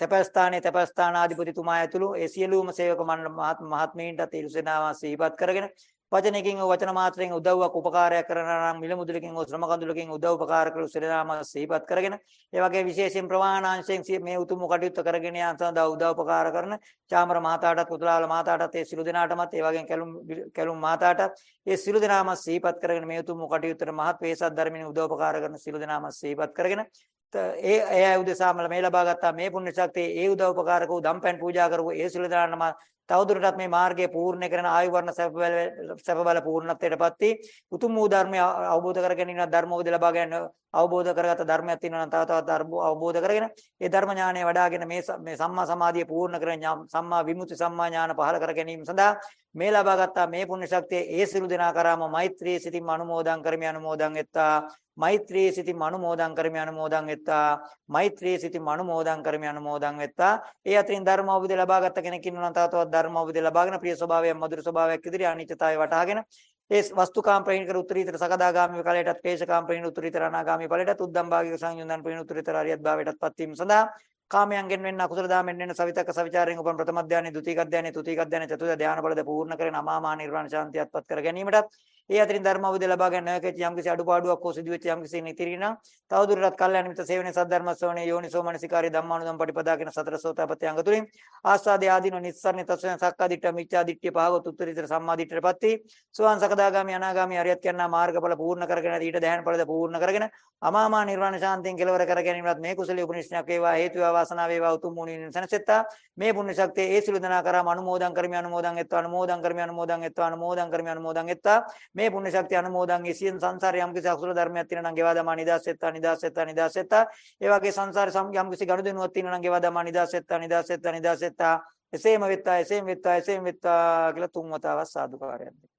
තපස්ථානයේ තපස්ථානාධිපතිතුමා ඇතුළු ඒ සියලුම සේවක මණ්ඩල මහත්මීන්ටත් ඉරුසෙනාවා සිහිපත් කරගෙන වචනයකින් වචන මාත්‍රයෙන් උදව්වක් උපකාරයක් කරනවා නම් මිල මුදලකින් ශ්‍රම කඳුලකින් උදව් උපකාර කළ සිරනාම සිහිපත් කරගෙන ඒ වගේ විශේෂයෙන් ප්‍රවාහනාංශයෙන් මේ උතුම් කටයුත්ත කරගෙන යන සඳහා උදව් උපකාර කරන චාමර මහතාටත් කුතුලාල මහතාටත් ඒ සිළු දෙනාටමත් ඒ වගේම කැලුම් කැලුම් මහතාටත් ඒ සිළු දෙනාම සිහිපත් කරගෙන මේ උතුම් කටයුත්තට මහත් වේසක් ධර්මින උදව් උපකාර කරන සිළු දෙනාම සිහිපත් කරගෙන ඒ ඒ උදෙසාම මේ ලබා ගත්තා මේ පුණ්‍ය ශක්තිය ඒ උදව් උපකාරක වූ දම්පැන් පූජා කරපු ඒ සිළු දෙනාටම තවදුරටත් මේ මාර්ගය පූර්ණ කරන ආයු වර්ණ සැප බල සැප බල පූර්ණත්වයටපත් වී උතුම් වූ ධර්මය අවබෝධ කර ගැනීම ධර්මෝපදේ ලබා ගැනීම අවබෝධ කරගත ධර්මයක් තියෙනවා නම් තව තවත් ධර්ම අවබෝධ කරගෙන ඒ ධර්ම ඥානය වඩාගෙන මේ මේ සම්මා සමාධිය පූර්ණ කරගෙන සම්මා විමුක්ති සම්මා ඥාන පහළ කර ගැනීම සඳහා මේ ලබා ගත්තා මේ පුණ්‍ය ශක්තිය ඒ සිළු දෙනා කරාම මෛත්‍රී සිතින් අනුමෝදන් කරමි අනුමෝදන් එත්තා. මෛත්‍රී සිතින් අනුමෝදන් කරමි අනුමෝදන් වෙත්තා මෛත්‍රී සිතින් අනුමෝදන් කරමි අනුමෝදන් වෙත්තා ඒ අතරින් ධර්ම අවබෝධය ලබාගත් කෙනෙක් ඉන්නවා නම් තව තවත් ධර්ම අවබෝධය ලබාගෙන ප්‍රිය ස්වභාවයක් මధుර ස්වභාවයක් ඉදිරි අනිත්‍යතාවය වටහාගෙන ඒ වස්තුකාම් ප්‍රේණ කර උත්තරීතර සකදාගාමී ඵලයටත් ක්ලේශකාම් ප්‍රේණ උත්තරීතර අනාගාමී ඵලයටත් උද්දම් භාගික සංයුන්දන් ප්‍රේණ උත්තරීතර අරියත් භාවයටත් පත් වීම සඳහා කාමයන්ගෙන් වෙන්න අකුසල දාමෙන් වෙන්න සවිතක සවිචාරයෙන් උපන් ප්‍රථම ධානය, ဒုတိ ක ධානය, තෘතීක ධානය, චතුර්ථ ධාන බලද පූර්ණ කරගෙන අමාමා නිර්වාණ ශාන්තියත් පත් කර ගැනීමටත් ඒ අතරින් ධර්ම අවබෝධය ලබා ගන්න නොහැකි යම්කිසි අඩුපාඩුවක් හෝ සිදුවෙච්ච යම්කිසි නිතිරිනා තවදුරටත් කල්යාණ මිත්‍ර සේවනයේ සද්ධර්ම ශ්‍රවණයේ යෝනිසෝ මනසිකාරී ධම්මානුදම් පටිපදා කියන සතර සෝතාපට්ටි අංග තුලින් ආස්වාදේ ආදීන නිස්සාරණ තස්වෙන් සක්කාදිට්ඨ මිච්ඡාදිට්ඨිය පහවත උත්තරීතර සම්මාදිට්ඨියටපත් වී සෝවාන් සකදාගාමි අනාගාමි අරියත් කියනා මාර්ගඵල පූර්ණ කරගෙන ඊට දැහැන් ඵලද පූර්ණ කරගෙන අමාමා නිර්වාණ ශාන්තියෙන් කෙලවර කර ගැනීමත් මේ කුසලී උපනිෂ්ණයක් වේවා හේතු වේවා වාසනාව වේවා උතුම් මුනින් සනසෙත්තා. මේ පුණ්‍ය ශක්තිය ඒ සිළු දනා කරාම අනුමෝදන් කරමි අනුමෝදන් එත්වා අනුමෝදන් කරමි අනුමෝදන් එත්වා අනුමෝදන් කරමි අනුමෝදන් එත්තා මේ පුණ්‍ය ශක්තිය අනුමෝදන් එසියෙන් සංසාරේ යම් කිසි අකුසල ධර්මයක් තියෙනවා නම් ගෙවා දමා නිදාසෙත්තා නිදාසෙත්තා නිදාසෙත්තා ඒ වගේ සංසාරේ යම් කිසි ගනුදෙනුවක් තියෙනවා නම් ගෙවා දමා නිදාසෙත්තා නිදාසෙත්තා නිදාසෙත්තා එසේම වෙත්තා එසේම වෙත්තා එසේම වෙත්තා කියලා තුන් වතාවක් සාදුකාරයක් දෙන්න.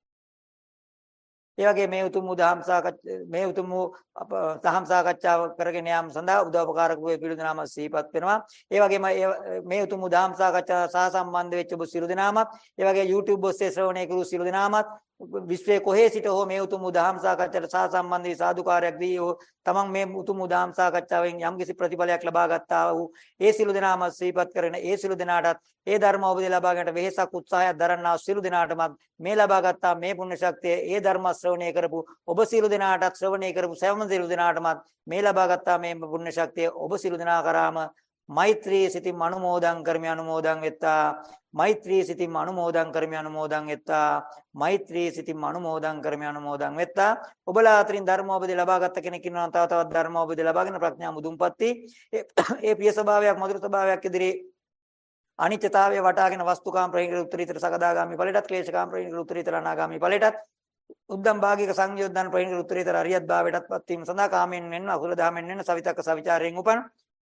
ඒ වගේ මේ උතුම් දහම් සාකච්ඡා මේ උතුම් දහම් සාකච්ඡාව කරගෙන යාම සඳහා උදව්පකාරක වූ පිළිදෙනාම සිහිපත් වෙනවා. ඒ වගේම මේ උතුම් දහම් සාකච්ඡා සහ සම්බන්ධ වෙච්ච ඔබ සියලු දෙනාමත් ඒ වගේ YouTube ඔස්සේ ශ්‍රවණය කරු සියලු දෙනාමත් විශ්වයේ කොහේ සිට හෝ මේ උතුම් දහම් සාකච්ඡාවට සහ සම්බන්ධ වී සාදුකාරයක් දී හෝ තමන් මේ උතුම් දහම් සාකච්ඡාවෙන් යම්කිසි ප්‍රතිඵලයක් ලබා ගත්තා වූ ඒ සිළු දෙනාම සිහිපත් කරගෙන ඒ සිළු දෙනාටත් ඒ ධර්ම අවබෝධය ලබා ගැනීමට වෙහෙසක් උත්සාහයක් දරන්නා සිළු දෙනාටම මේ ලබා ගත්තා මේ පුණ්‍ය ශක්තිය ඒ ධර්ම ශ්‍රවණය කරපු ඔබ සිළු දෙනාටත් ශ්‍රවණය කරපු සෑම සිළු දෙනාටම මේ ලබා ගත්තා මේ පුණ්‍ය ශක්තිය ඔබ සිළු දෙනා කරාම මෛත්‍රී සිතින් අනුමෝදන් කරමි අනුමෝදන් වෙත්තා. මෛත්‍රී සිතින් අනුමෝදන් කරමි අනුමෝදන් වෙත්තා. මෛත්‍රී සිතින් අනුමෝදන් කරමි අනුමෝදන් වෙත්තා. ඔබලා අතරින් ධර්මෝපදේ ලබාගත් කෙනෙක් ඉන්නවා තව තවත් ධර්මෝපදේ ලබාගෙන ප්‍රඥා මුදුන්පත්ති ඒ පිය ස්වභාවයක් මధుර ස්වභාවයක් ඉදිරියේ අනිත්‍යතාවය වටාගෙන වස්තුකාම් ප්‍රේණික උත්තරීතර සකදාගාමි ඵලයටත් ක්ලේශකාම් ප්‍රේණික උත්තරීතර අනාගාමි ඵලයටත් උද්දම් භාගික සංයෝජන ප්‍රේණික උත්තරීතර අරියත් භාවයටත් පත් වීම සඳහා කාමෙන් වෙන්න අකුල දහමෙන් වෙන්න සවිතක්ක සවිචාරයෙන් උපන්.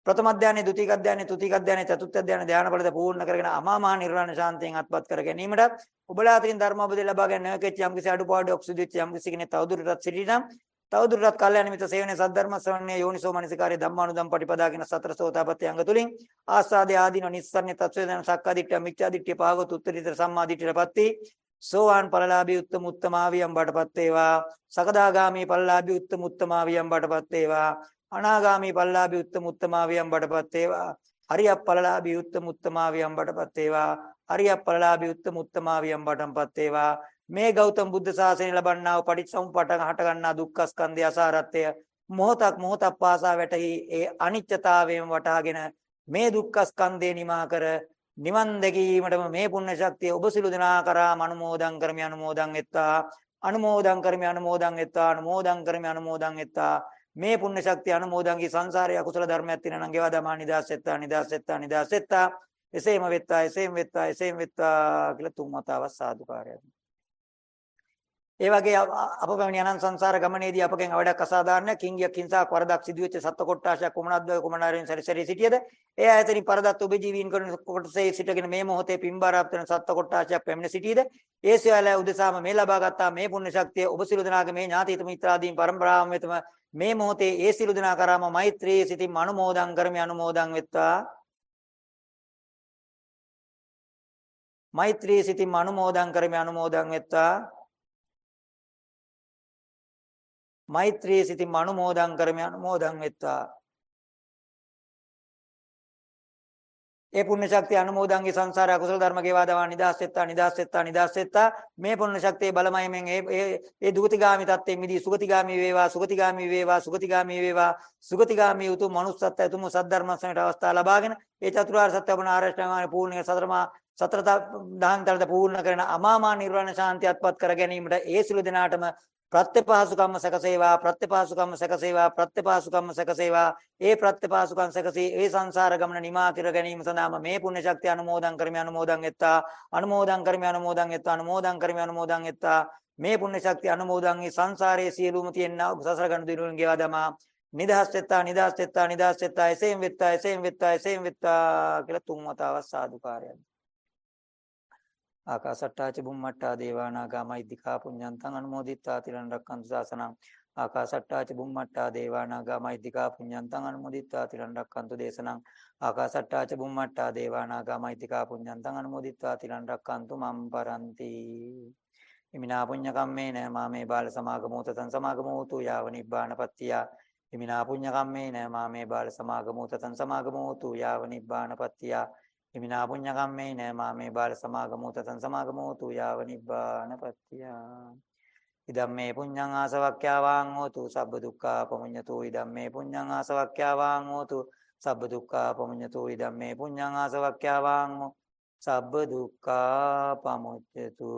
ප්‍රථම අධ්‍යානයේ ද්විතීක අධ්‍යානයේ තෘතීක අධ්‍යානයේ චතුර්ථ අධ්‍යානයේ ධ්‍යාන ඵලද පූර්ණ කරගෙන අමා මහ නිර්වාණ ශාන්තියෙන් අත්පත් කර ගැනීමටත් ඔබලා අතරින් ධර්මෝපදේ ලබා ගන්න නොකෙච්ච යම් කිසි අඩුපාඩුවක් සිදු වෙච්ච යම් කිසි කෙනෙක් තවදුරටත් සිටිනම් තවදුරටත් කල්යාණ මිත්‍ර සේවනයේ සද්ධර්ම ශ්‍රවණයේ යෝනිසෝ මනසිකාරයේ ධම්මානුදම් පටිපදාගෙන සතර සෝතාපට්ටි අංග තුලින් ආස්වාදේ ආදීන නිස්සරණ තත්වයේ දැන සක්කාදිට්ඨිය මිච්ඡාදිට්ඨිය පාගොත් උත්තරීතර සම්මාදිට්ඨියටපත්ති සෝවාන් ඵලලාභී උත්තම උත්තමාවියම් බඩපත් වේවා. සකදාගාමී ඵලලාභී උත්තම උත්තමාවියම් බඩපත් වේවා. අනාගාමී පල්ලාභි උත්තම උත්තමාවියම් බඩපත් වේවා. හරියක් පළලාභි උත්තම උත්තමාවියම් බඩපත් වේවා. හරියක් පළලාභි උත්තම උත්තමාවියම් බඩපත් වේවා. මේ ගෞතම බුද්ධ ශාසනය ලබන්නා වූ පටිච්චසමුප්පාදන හට ගන්නා දුක්ඛ ස්කන්ධය අසාරත්වය මොහොතක් මොහොතක් පාසා වැටහි ඒ අනිත්‍යතාවයෙන් වටහාගෙන මේ දුක්ඛ ස්කන්ධේ නිමා කර නිවන් දැකීමටම මේ පුණ්‍ය ශක්තිය ඔබ සිළු දෙනා කරා අනුමෝදන් කරමි අනුමෝදන් එත්තා අනුමෝදන් කරමි අනුමෝදන් එත්තා අනුමෝදන් කරමි අනුමෝදන් එත්තා මේ පුණ්‍ය ශක්තිය අනුමෝදන්ගේ සංසාරයේ අකුසල ධර්මයක් තියෙනවා නම් ගෙවා දමා නිදාසෙත්තා නිදාසෙත්තා නිදාසෙත්තා. එසේම වෙත්තා එසේම වෙත්තා එසේම වෙත්තා කියලා තුන් වතාවක් සාදුකාරයක්. ඒ වගේ අප පැමිණි අනන්ත සංසාර ගමනේදී අපගෙන් අවඩක් අසාධාරණයක් කිංගියක් හිංසාවක් වරදක් සිදුවෙච්ච සත්ත්ව කොට්ටාශයක් කුමනක්ද කුමනාරින් සැරිසැරී සිටියද? ඒ ආයතනින් පරදත් ඔබජීවීන් කරන කොටසේ සිටගෙන මේ මොහොතේ පින්බාරාප්ත වෙන සත්ත්ව කොට්ටාශයක් පැමිණ සිටියද? ඒ සියල්ල උදෙසාම මේ ලබා ගත්තා මේ පුණ්‍ය ශක්තිය. ඔබ සිළු දෙනාගේ මේ ඥාතිත මිත්‍රාදීන් පරම්පරාවම වෙතම මේ මොහොතේ ඒ සිළු දෙනා කරාම මෛත්‍රී සිතින් අනුමෝදන් කරමි අනුමෝදන් වෙත්වා. මෛත්‍රී සිතින් අනුමෝදන් කරමි අනුමෝදන් වෙත්වා. මෛත්‍රී සිතින් අනුමෝදන් කරමි අනුමෝදන් වෙත්වා. ඒ පුණ්‍ය ශක්තිය අනුමෝදන්ගේ සංසාර අකුසල ධර්ම ගෙවා දවා නිදාස් වෙත්තා නිදාස් වෙත්තා නිදාස් වෙත්තා මේ පුණ්‍ය ශක්තිය බලමයමෙන් ඒ ඒ ඒ දුගතිගාමි තත්ත්වෙන් මිදී සුගතිගාමි වේවා සුගතිගාමි වේවා සුගතිගාමි වේවා. සුගතිගාමි උතුම් මනුස්සත්වය උතුම් සද්ධර්ම සමයට අවස්ථාව ලබාගෙන ඒ චතුරාර්ය සත්‍ය වන ආරෂ්ඨාංගානේ පූර්ණ සතරමා සතර දහම් තලද පූර්ණ කරන අමාමා නිර්වාණ ශාන්තියත්පත් කර ගැනීමට ඒ සිළු දෙනාටම ප්‍රත්‍යපාසුකම්ම සකසේවා ප්‍රත්‍යපාසුකම්ම සකසේවා ප්‍රත්‍යපාසුකම්ම සකසේවා. ඒ ප්‍රත්‍යපාසුකම් සකසී ඒ සංසාර ගමන නිමා කර ගැනීම සඳහාම මේ පුණ්‍ය ශක්තිය අනුමෝදන් කරමි අනුමෝදන් එත්තා. අනුමෝදන් කරමි අනුමෝදන් එත්තා අනුමෝදන් කරමි අනුමෝදන් එත්තා. මේ පුණ්‍ය ශක්තිය අනුමෝදන් ඒ සංසාරයේ සියලුම තියෙනා සසර ගණු දිනුන් ගෙවා දමා. නිදහස් වෙත්තා නිදහස් වෙත්තා නිදහස් වෙත්තා එසේම වෙත්තා එසේම වෙත්තා එසේම වෙත්තා කියලා තුන් වතාවක් සාදුකාරයක් ආකාසට්ටාච බුම්මට්ටා දේවානාගා මෛද්దికා පුඤ්ඤන්තං අනුමෝදිත්වා තිරණ රක්칸තු සාසනං. ආකාසට්ටාච බුම්මට්ටා දේවානාගා මෛද්దికා පුඤ්ඤන්තං අනුමෝදිත්වා තිරණ රක්칸තු දේශනං. ආකාසට්ටාච බුම්මට්ටා දේවානාගා මෛද්దికා පුඤ්ඤන්තං අනුමෝදිත්වා තිරණ රක්칸තු මම් පරන්ති. ඉමිනා පුඤ්ඤ කම්මේන මාමේ බාල සමාගමෝ තතං සමාගමෝ තු යාව නිබ්බානපත්තිය ඉමිනා පුඤ්ඤ කම්මේන මාමේ බාල සමාගමෝ තතං සමාගමෝ තු යාව නිබ්බානපත්තිය ඉමිනා පුඤ්ඤ කම්මේන මාමේ බාල සමාගමෝ තතං සමාගමෝ තු යාව නිබ්බානපත්තිය ඉදම්මේ පුඤ්ඤං ආසවක්ඛ්‍යාවාං හෝතු සබ්බ දුක්ඛා පමුඤ්ඤතු. ඉදම්මේ පුඤ්ඤං ආසවක්ඛ්‍යාවාං හෝතු සබ්බ දුක්ඛා පමුඤ්ඤතු. ඉදම්මේ පුඤ්ඤං ආසවක්ඛ්‍යාවාං සබ්බ දුක්ඛා පමුඤ්ඤතු.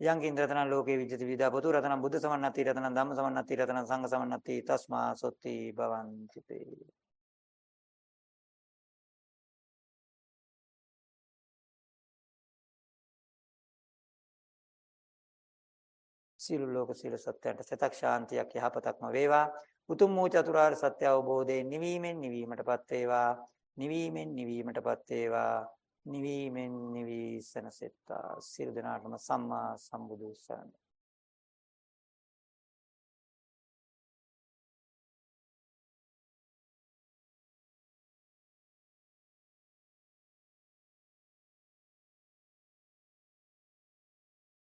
යං කින්ද්‍රතන ලෝකේ විජ්ජති විදා පොතු රතන බුද්ධ සමන්නති රතන ධම්ම සමන්නති රතන සංඝ සමන්නති තස්මා සොත්ති භවಂತಿ තේ සියලු ලෝක සියලු සත්‍යයන්ට සතක් ශාන්තියක් යහපතක්ම වේවා. උතුම් වූ චතුරාර්ය සත්‍ය අවබෝධයෙන් නිවීමෙන් නිවීමටපත් වේවා. නිවීමෙන් නිවීමටපත් වේවා. නිවීමෙන් නිවී සනසෙත්තා සියලු දෙනාටම සම්මා සම්බුදු සරණයි.